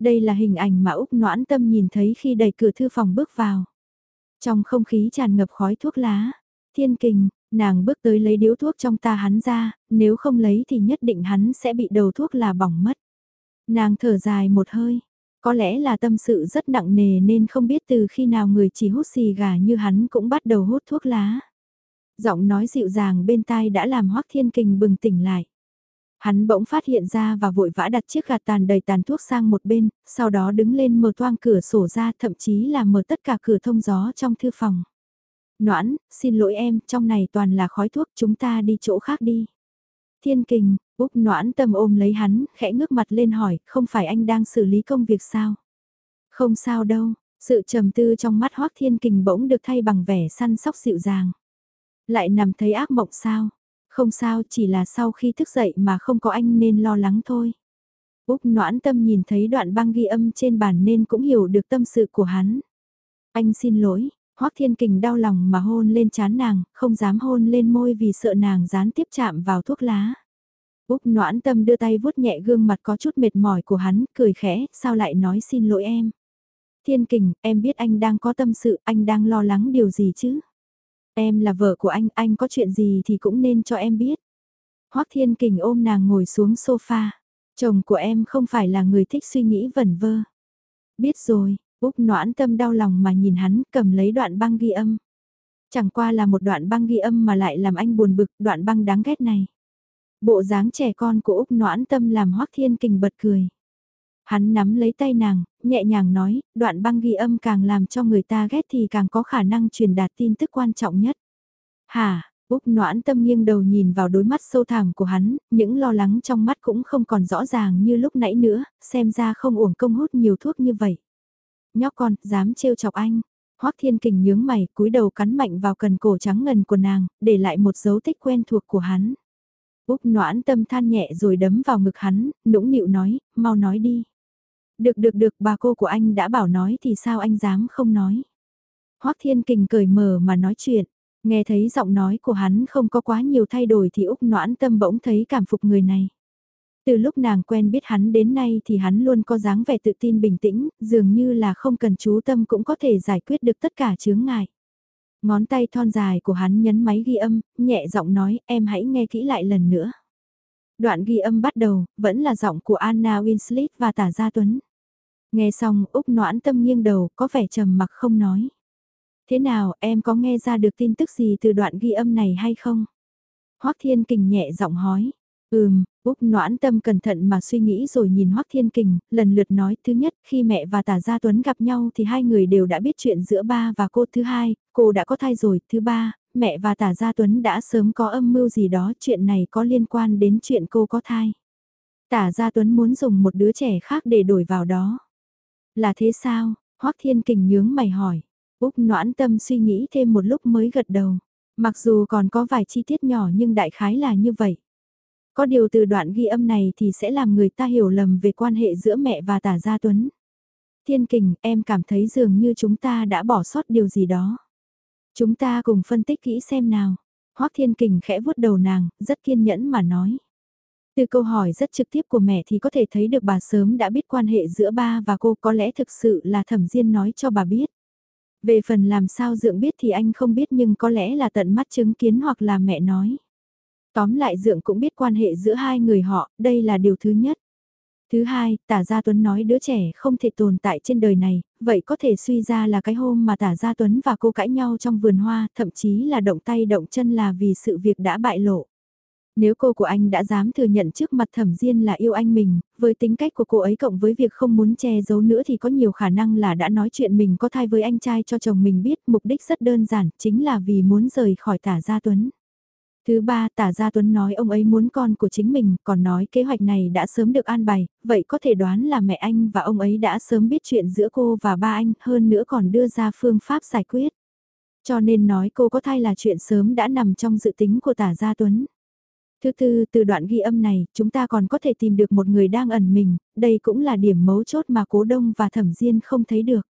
Đây là hình ảnh mà Úc Noãn Tâm nhìn thấy khi đẩy cửa thư phòng bước vào. Trong không khí tràn ngập khói thuốc lá, thiên kình, nàng bước tới lấy điếu thuốc trong ta hắn ra, nếu không lấy thì nhất định hắn sẽ bị đầu thuốc là bỏng mất. Nàng thở dài một hơi, có lẽ là tâm sự rất nặng nề nên không biết từ khi nào người chỉ hút xì gà như hắn cũng bắt đầu hút thuốc lá. Giọng nói dịu dàng bên tai đã làm Hoắc Thiên Kình bừng tỉnh lại. Hắn bỗng phát hiện ra và vội vã đặt chiếc gạt tàn đầy tàn thuốc sang một bên, sau đó đứng lên mở toang cửa sổ ra thậm chí là mở tất cả cửa thông gió trong thư phòng. Noãn, xin lỗi em, trong này toàn là khói thuốc, chúng ta đi chỗ khác đi. Thiên kình, Úc noãn tâm ôm lấy hắn, khẽ ngước mặt lên hỏi, không phải anh đang xử lý công việc sao? Không sao đâu, sự trầm tư trong mắt Hoác Thiên Kình bỗng được thay bằng vẻ săn sóc dịu dàng. Lại nằm thấy ác mộng sao? Không sao, chỉ là sau khi thức dậy mà không có anh nên lo lắng thôi. Úc noãn tâm nhìn thấy đoạn băng ghi âm trên bàn nên cũng hiểu được tâm sự của hắn. Anh xin lỗi, Hoắc Thiên Kình đau lòng mà hôn lên chán nàng, không dám hôn lên môi vì sợ nàng dán tiếp chạm vào thuốc lá. Úc noãn tâm đưa tay vuốt nhẹ gương mặt có chút mệt mỏi của hắn, cười khẽ, sao lại nói xin lỗi em. Thiên Kình, em biết anh đang có tâm sự, anh đang lo lắng điều gì chứ? Em là vợ của anh, anh có chuyện gì thì cũng nên cho em biết. Hoắc Thiên Kình ôm nàng ngồi xuống sofa. Chồng của em không phải là người thích suy nghĩ vẩn vơ. Biết rồi, Úc noãn tâm đau lòng mà nhìn hắn cầm lấy đoạn băng ghi âm. Chẳng qua là một đoạn băng ghi âm mà lại làm anh buồn bực đoạn băng đáng ghét này. Bộ dáng trẻ con của Úc noãn tâm làm Hoắc Thiên Kình bật cười. Hắn nắm lấy tay nàng, nhẹ nhàng nói, đoạn băng ghi âm càng làm cho người ta ghét thì càng có khả năng truyền đạt tin tức quan trọng nhất. Hả, Úc noãn tâm nghiêng đầu nhìn vào đôi mắt sâu thẳm của hắn, những lo lắng trong mắt cũng không còn rõ ràng như lúc nãy nữa, xem ra không uổng công hút nhiều thuốc như vậy. Nhóc con, dám trêu chọc anh. Hoắc Thiên Kình nhướng mày, cúi đầu cắn mạnh vào cần cổ trắng ngần của nàng, để lại một dấu tích quen thuộc của hắn. Úc noãn tâm than nhẹ rồi đấm vào ngực hắn, nũng nịu nói, mau nói đi. Được được được bà cô của anh đã bảo nói thì sao anh dám không nói. Hoắc Thiên Kình cười mờ mà nói chuyện, nghe thấy giọng nói của hắn không có quá nhiều thay đổi thì Úc noãn tâm bỗng thấy cảm phục người này. Từ lúc nàng quen biết hắn đến nay thì hắn luôn có dáng vẻ tự tin bình tĩnh, dường như là không cần chú tâm cũng có thể giải quyết được tất cả chướng ngại. Ngón tay thon dài của hắn nhấn máy ghi âm, nhẹ giọng nói em hãy nghe kỹ lại lần nữa. Đoạn ghi âm bắt đầu, vẫn là giọng của Anna Winslet và Tả Gia Tuấn. Nghe xong Úc noãn tâm nghiêng đầu có vẻ trầm mặc không nói. Thế nào em có nghe ra được tin tức gì từ đoạn ghi âm này hay không? Hoác Thiên Kình nhẹ giọng hỏi. Ừm, Úc noãn tâm cẩn thận mà suy nghĩ rồi nhìn Hoác Thiên Kình, lần lượt nói thứ nhất khi mẹ và Tả Gia Tuấn gặp nhau thì hai người đều đã biết chuyện giữa ba và cô thứ hai, cô đã có thai rồi, thứ ba, mẹ và Tả Gia Tuấn đã sớm có âm mưu gì đó chuyện này có liên quan đến chuyện cô có thai. Tả Gia Tuấn muốn dùng một đứa trẻ khác để đổi vào đó. Là thế sao? Hoắc Thiên Kình nhướng mày hỏi. Úc noãn tâm suy nghĩ thêm một lúc mới gật đầu. Mặc dù còn có vài chi tiết nhỏ nhưng đại khái là như vậy. Có điều từ đoạn ghi âm này thì sẽ làm người ta hiểu lầm về quan hệ giữa mẹ và tả gia tuấn. Thiên kình, em cảm thấy dường như chúng ta đã bỏ sót điều gì đó. Chúng ta cùng phân tích kỹ xem nào. Hoác thiên kình khẽ vuốt đầu nàng, rất kiên nhẫn mà nói. Từ câu hỏi rất trực tiếp của mẹ thì có thể thấy được bà sớm đã biết quan hệ giữa ba và cô có lẽ thực sự là thẩm diên nói cho bà biết. Về phần làm sao Dượng biết thì anh không biết nhưng có lẽ là tận mắt chứng kiến hoặc là mẹ nói. Tóm lại Dượng cũng biết quan hệ giữa hai người họ, đây là điều thứ nhất. Thứ hai, tả gia Tuấn nói đứa trẻ không thể tồn tại trên đời này, vậy có thể suy ra là cái hôm mà tả gia Tuấn và cô cãi nhau trong vườn hoa, thậm chí là động tay động chân là vì sự việc đã bại lộ. Nếu cô của anh đã dám thừa nhận trước mặt thẩm diên là yêu anh mình, với tính cách của cô ấy cộng với việc không muốn che giấu nữa thì có nhiều khả năng là đã nói chuyện mình có thai với anh trai cho chồng mình biết mục đích rất đơn giản, chính là vì muốn rời khỏi tả gia tuấn. Thứ ba, tả gia tuấn nói ông ấy muốn con của chính mình, còn nói kế hoạch này đã sớm được an bày, vậy có thể đoán là mẹ anh và ông ấy đã sớm biết chuyện giữa cô và ba anh, hơn nữa còn đưa ra phương pháp giải quyết. Cho nên nói cô có thai là chuyện sớm đã nằm trong dự tính của tả gia tuấn. Thứ tư, từ đoạn ghi âm này, chúng ta còn có thể tìm được một người đang ẩn mình, đây cũng là điểm mấu chốt mà cố đông và thẩm diên không thấy được.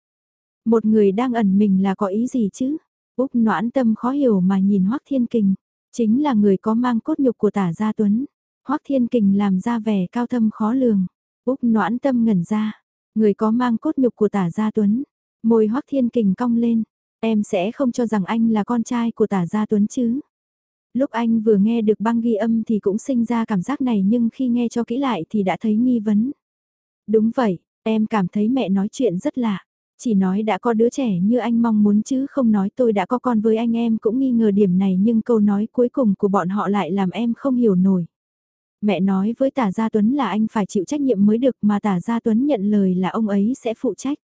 Một người đang ẩn mình là có ý gì chứ? Úc noãn tâm khó hiểu mà nhìn Hoác Thiên Kình, chính là người có mang cốt nhục của tả gia tuấn. Hoác Thiên Kình làm ra vẻ cao thâm khó lường. Úc noãn tâm ngẩn ra, người có mang cốt nhục của tả gia tuấn. Môi Hoác Thiên Kình cong lên, em sẽ không cho rằng anh là con trai của tả gia tuấn chứ. Lúc anh vừa nghe được băng ghi âm thì cũng sinh ra cảm giác này nhưng khi nghe cho kỹ lại thì đã thấy nghi vấn. Đúng vậy, em cảm thấy mẹ nói chuyện rất lạ. Chỉ nói đã có đứa trẻ như anh mong muốn chứ không nói tôi đã có con với anh em cũng nghi ngờ điểm này nhưng câu nói cuối cùng của bọn họ lại làm em không hiểu nổi. Mẹ nói với tả Gia Tuấn là anh phải chịu trách nhiệm mới được mà tả Gia Tuấn nhận lời là ông ấy sẽ phụ trách.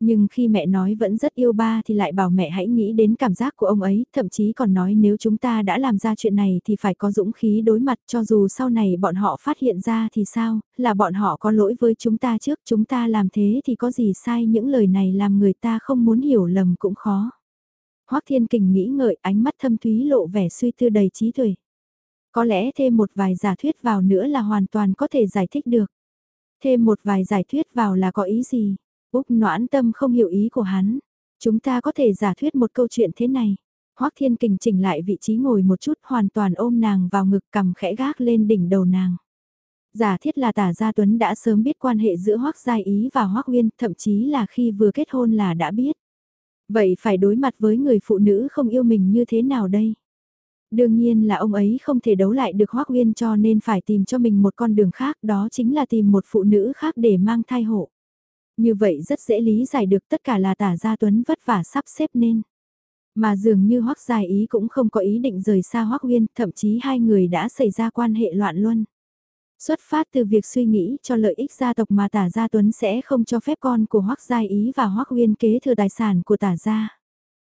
Nhưng khi mẹ nói vẫn rất yêu ba thì lại bảo mẹ hãy nghĩ đến cảm giác của ông ấy, thậm chí còn nói nếu chúng ta đã làm ra chuyện này thì phải có dũng khí đối mặt cho dù sau này bọn họ phát hiện ra thì sao, là bọn họ có lỗi với chúng ta trước, chúng ta làm thế thì có gì sai những lời này làm người ta không muốn hiểu lầm cũng khó. Hoác Thiên Kình nghĩ ngợi ánh mắt thâm thúy lộ vẻ suy tư đầy trí tuệ. Có lẽ thêm một vài giả thuyết vào nữa là hoàn toàn có thể giải thích được. Thêm một vài giải thuyết vào là có ý gì? Úc noãn tâm không hiểu ý của hắn. Chúng ta có thể giả thuyết một câu chuyện thế này. Hoác Thiên Kình chỉnh lại vị trí ngồi một chút hoàn toàn ôm nàng vào ngực cầm khẽ gác lên đỉnh đầu nàng. Giả thiết là tả gia Tuấn đã sớm biết quan hệ giữa Hoác Giai Ý và Hoác Nguyên, thậm chí là khi vừa kết hôn là đã biết. Vậy phải đối mặt với người phụ nữ không yêu mình như thế nào đây? Đương nhiên là ông ấy không thể đấu lại được Hoác Nguyên cho nên phải tìm cho mình một con đường khác đó chính là tìm một phụ nữ khác để mang thai hộ. Như vậy rất dễ lý giải được tất cả là tả gia tuấn vất vả sắp xếp nên. Mà dường như Hoắc Dài Ý cũng không có ý định rời xa Hoắc Nguyên, thậm chí hai người đã xảy ra quan hệ loạn luân. Xuất phát từ việc suy nghĩ cho lợi ích gia tộc mà tả gia Tuấn sẽ không cho phép con của Hoắc Giai Ý và Hoắc Nguyên kế thừa tài sản của tả gia.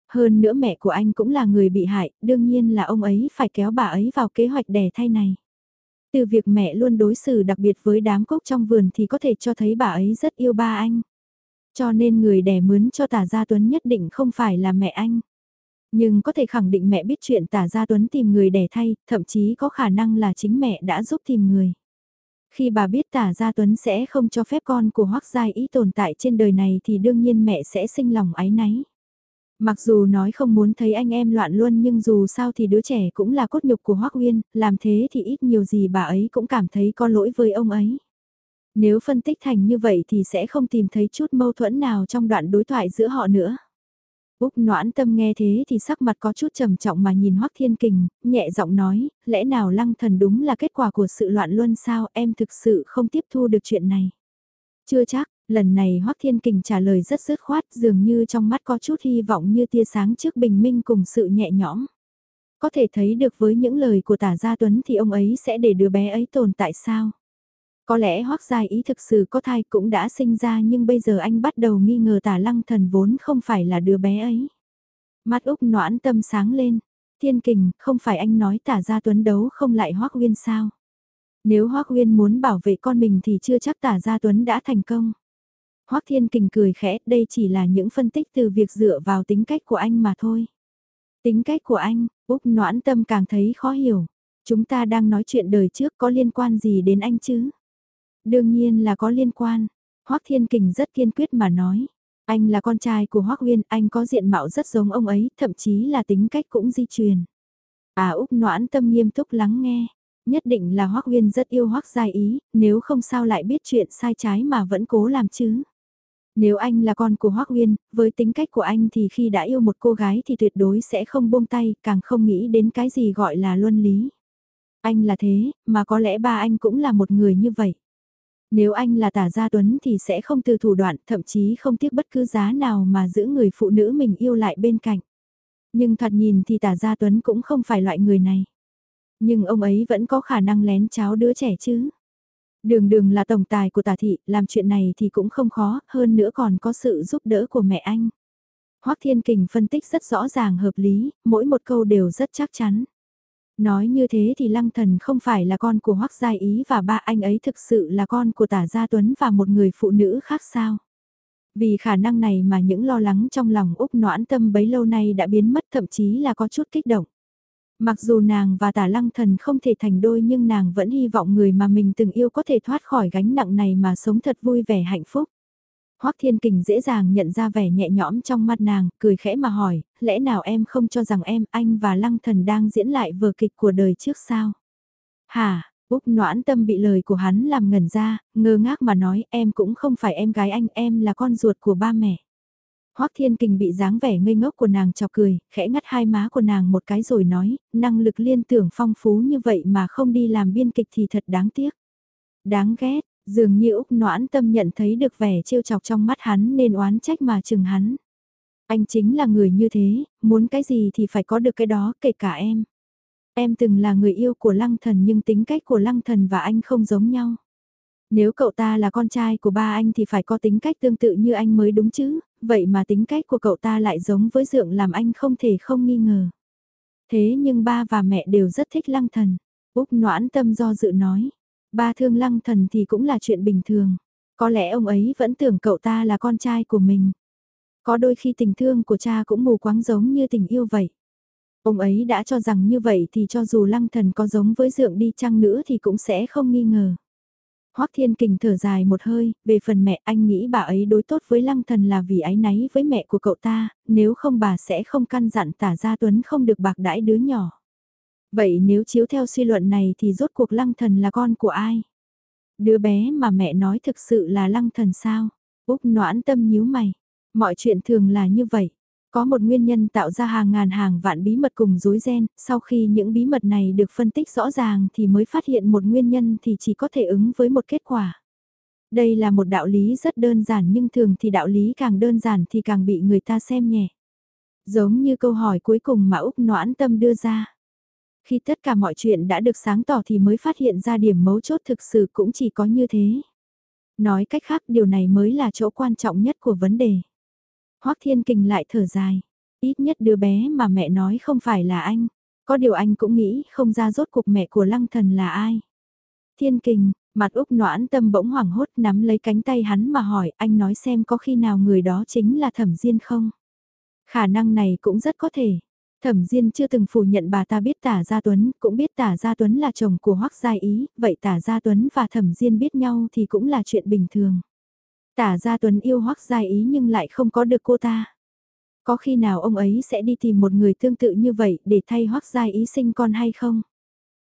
Hơn nữa mẹ của anh cũng là người bị hại, đương nhiên là ông ấy phải kéo bà ấy vào kế hoạch đẻ thay này. Từ việc mẹ luôn đối xử đặc biệt với đám cốc trong vườn thì có thể cho thấy bà ấy rất yêu ba anh. Cho nên người đẻ mướn cho tả gia Tuấn nhất định không phải là mẹ anh. Nhưng có thể khẳng định mẹ biết chuyện tả gia Tuấn tìm người đẻ thay, thậm chí có khả năng là chính mẹ đã giúp tìm người. Khi bà biết tả gia Tuấn sẽ không cho phép con của Hoắc Giai ý tồn tại trên đời này thì đương nhiên mẹ sẽ sinh lòng ái náy. Mặc dù nói không muốn thấy anh em loạn luôn nhưng dù sao thì đứa trẻ cũng là cốt nhục của Hoác Uyên, làm thế thì ít nhiều gì bà ấy cũng cảm thấy có lỗi với ông ấy. Nếu phân tích thành như vậy thì sẽ không tìm thấy chút mâu thuẫn nào trong đoạn đối thoại giữa họ nữa. Úc noãn tâm nghe thế thì sắc mặt có chút trầm trọng mà nhìn Hoắc Thiên Kình, nhẹ giọng nói, lẽ nào lăng thần đúng là kết quả của sự loạn luân sao em thực sự không tiếp thu được chuyện này. Chưa chắc, Lần này Hoắc Thiên Kình trả lời rất dứt khoát dường như trong mắt có chút hy vọng như tia sáng trước bình minh cùng sự nhẹ nhõm. Có thể thấy được với những lời của tả gia Tuấn thì ông ấy sẽ để đứa bé ấy tồn tại sao? Có lẽ Hoắc Gia ý thực sự có thai cũng đã sinh ra nhưng bây giờ anh bắt đầu nghi ngờ tả lăng thần vốn không phải là đứa bé ấy. Mắt Úc noãn tâm sáng lên. Thiên kình, không phải anh nói tả gia tuấn đấu không lại Hoắc Nguyên sao? Nếu Hoác Uyên muốn bảo vệ con mình thì chưa chắc tả gia Tuấn đã thành công. Hoác Thiên Kình cười khẽ, đây chỉ là những phân tích từ việc dựa vào tính cách của anh mà thôi. Tính cách của anh, Úc noãn tâm càng thấy khó hiểu. Chúng ta đang nói chuyện đời trước có liên quan gì đến anh chứ? Đương nhiên là có liên quan. Hoác Thiên Kình rất kiên quyết mà nói. Anh là con trai của Hoác Uyên, anh có diện mạo rất giống ông ấy, thậm chí là tính cách cũng di truyền. À Úc noãn tâm nghiêm túc lắng nghe. Nhất định là Hoác Uyên rất yêu Hoác Giai Ý, nếu không sao lại biết chuyện sai trái mà vẫn cố làm chứ. Nếu anh là con của Hoác Uyên, với tính cách của anh thì khi đã yêu một cô gái thì tuyệt đối sẽ không buông tay, càng không nghĩ đến cái gì gọi là luân lý. Anh là thế, mà có lẽ ba anh cũng là một người như vậy. Nếu anh là tả gia tuấn thì sẽ không từ thủ đoạn, thậm chí không tiếc bất cứ giá nào mà giữ người phụ nữ mình yêu lại bên cạnh. Nhưng thoạt nhìn thì tả gia tuấn cũng không phải loại người này. Nhưng ông ấy vẫn có khả năng lén cháo đứa trẻ chứ. Đường đường là tổng tài của tả thị, làm chuyện này thì cũng không khó, hơn nữa còn có sự giúp đỡ của mẹ anh. Hoắc Thiên Kình phân tích rất rõ ràng hợp lý, mỗi một câu đều rất chắc chắn. Nói như thế thì Lăng Thần không phải là con của Hoắc Gia Ý và ba anh ấy thực sự là con của Tả Gia Tuấn và một người phụ nữ khác sao? Vì khả năng này mà những lo lắng trong lòng Úc noãn tâm bấy lâu nay đã biến mất thậm chí là có chút kích động. Mặc dù nàng và tả lăng thần không thể thành đôi nhưng nàng vẫn hy vọng người mà mình từng yêu có thể thoát khỏi gánh nặng này mà sống thật vui vẻ hạnh phúc. Hoắc Thiên Kình dễ dàng nhận ra vẻ nhẹ nhõm trong mắt nàng, cười khẽ mà hỏi, lẽ nào em không cho rằng em, anh và Lăng Thần đang diễn lại vở kịch của đời trước sao? Hả, Úc noãn tâm bị lời của hắn làm ngẩn ra, ngơ ngác mà nói em cũng không phải em gái anh, em là con ruột của ba mẹ. Hoắc Thiên Kình bị dáng vẻ ngây ngốc của nàng chọc cười, khẽ ngắt hai má của nàng một cái rồi nói, năng lực liên tưởng phong phú như vậy mà không đi làm biên kịch thì thật đáng tiếc. Đáng ghét, dường như Úc noãn tâm nhận thấy được vẻ trêu chọc trong mắt hắn nên oán trách mà chừng hắn. Anh chính là người như thế, muốn cái gì thì phải có được cái đó kể cả em. Em từng là người yêu của lăng thần nhưng tính cách của lăng thần và anh không giống nhau. Nếu cậu ta là con trai của ba anh thì phải có tính cách tương tự như anh mới đúng chứ, vậy mà tính cách của cậu ta lại giống với dượng làm anh không thể không nghi ngờ. Thế nhưng ba và mẹ đều rất thích lăng thần. Úc noãn tâm do dự nói. Ba thương lăng thần thì cũng là chuyện bình thường. Có lẽ ông ấy vẫn tưởng cậu ta là con trai của mình. Có đôi khi tình thương của cha cũng mù quáng giống như tình yêu vậy. Ông ấy đã cho rằng như vậy thì cho dù lăng thần có giống với dượng đi chăng nữa thì cũng sẽ không nghi ngờ. Hoắc Thiên Kình thở dài một hơi, về phần mẹ anh nghĩ bà ấy đối tốt với Lăng Thần là vì ái náy với mẹ của cậu ta, nếu không bà sẽ không căn dặn tả gia Tuấn không được bạc đãi đứa nhỏ. Vậy nếu chiếu theo suy luận này thì rốt cuộc Lăng Thần là con của ai? Đứa bé mà mẹ nói thực sự là Lăng Thần sao? Úc noãn tâm nhíu mày. Mọi chuyện thường là như vậy. Có một nguyên nhân tạo ra hàng ngàn hàng vạn bí mật cùng rối ren, sau khi những bí mật này được phân tích rõ ràng thì mới phát hiện một nguyên nhân thì chỉ có thể ứng với một kết quả. Đây là một đạo lý rất đơn giản nhưng thường thì đạo lý càng đơn giản thì càng bị người ta xem nhẹ. Giống như câu hỏi cuối cùng mà Úc Noãn Tâm đưa ra. Khi tất cả mọi chuyện đã được sáng tỏ thì mới phát hiện ra điểm mấu chốt thực sự cũng chỉ có như thế. Nói cách khác điều này mới là chỗ quan trọng nhất của vấn đề. Hoắc Thiên Kình lại thở dài. Ít nhất đứa bé mà mẹ nói không phải là anh. Có điều anh cũng nghĩ không ra rốt cuộc mẹ của lăng thần là ai. Thiên Kình, mặt Úc noãn tâm bỗng hoảng hốt nắm lấy cánh tay hắn mà hỏi anh nói xem có khi nào người đó chính là thẩm Diên không? Khả năng này cũng rất có thể. Thẩm Diên chưa từng phủ nhận bà ta biết Tả Gia Tuấn, cũng biết Tả Gia Tuấn là chồng của Hoắc Gia Ý, vậy Tả Gia Tuấn và Thẩm Diên biết nhau thì cũng là chuyện bình thường. Tả gia Tuấn yêu hoắc gia ý nhưng lại không có được cô ta. Có khi nào ông ấy sẽ đi tìm một người tương tự như vậy để thay hoắc gia ý sinh con hay không?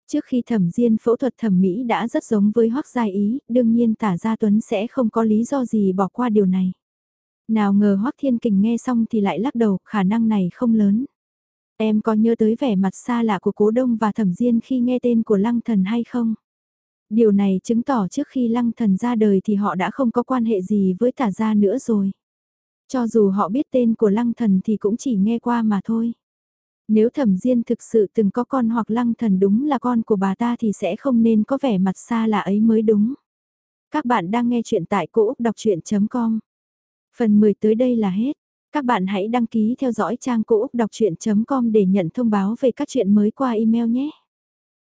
Trước khi thẩm diên phẫu thuật thẩm mỹ đã rất giống với hoắc gia ý, đương nhiên tả gia Tuấn sẽ không có lý do gì bỏ qua điều này. Nào ngờ hoắc thiên kình nghe xong thì lại lắc đầu, khả năng này không lớn. Em có nhớ tới vẻ mặt xa lạ của cố đông và thẩm diên khi nghe tên của lăng thần hay không? Điều này chứng tỏ trước khi lăng thần ra đời thì họ đã không có quan hệ gì với tả gia nữa rồi. Cho dù họ biết tên của lăng thần thì cũng chỉ nghe qua mà thôi. Nếu thẩm diên thực sự từng có con hoặc lăng thần đúng là con của bà ta thì sẽ không nên có vẻ mặt xa lạ ấy mới đúng. Các bạn đang nghe chuyện tại cỗ Úc Đọc Chuyện.com Phần 10 tới đây là hết. Các bạn hãy đăng ký theo dõi trang cỗ Úc Đọc Chuyện.com để nhận thông báo về các chuyện mới qua email nhé.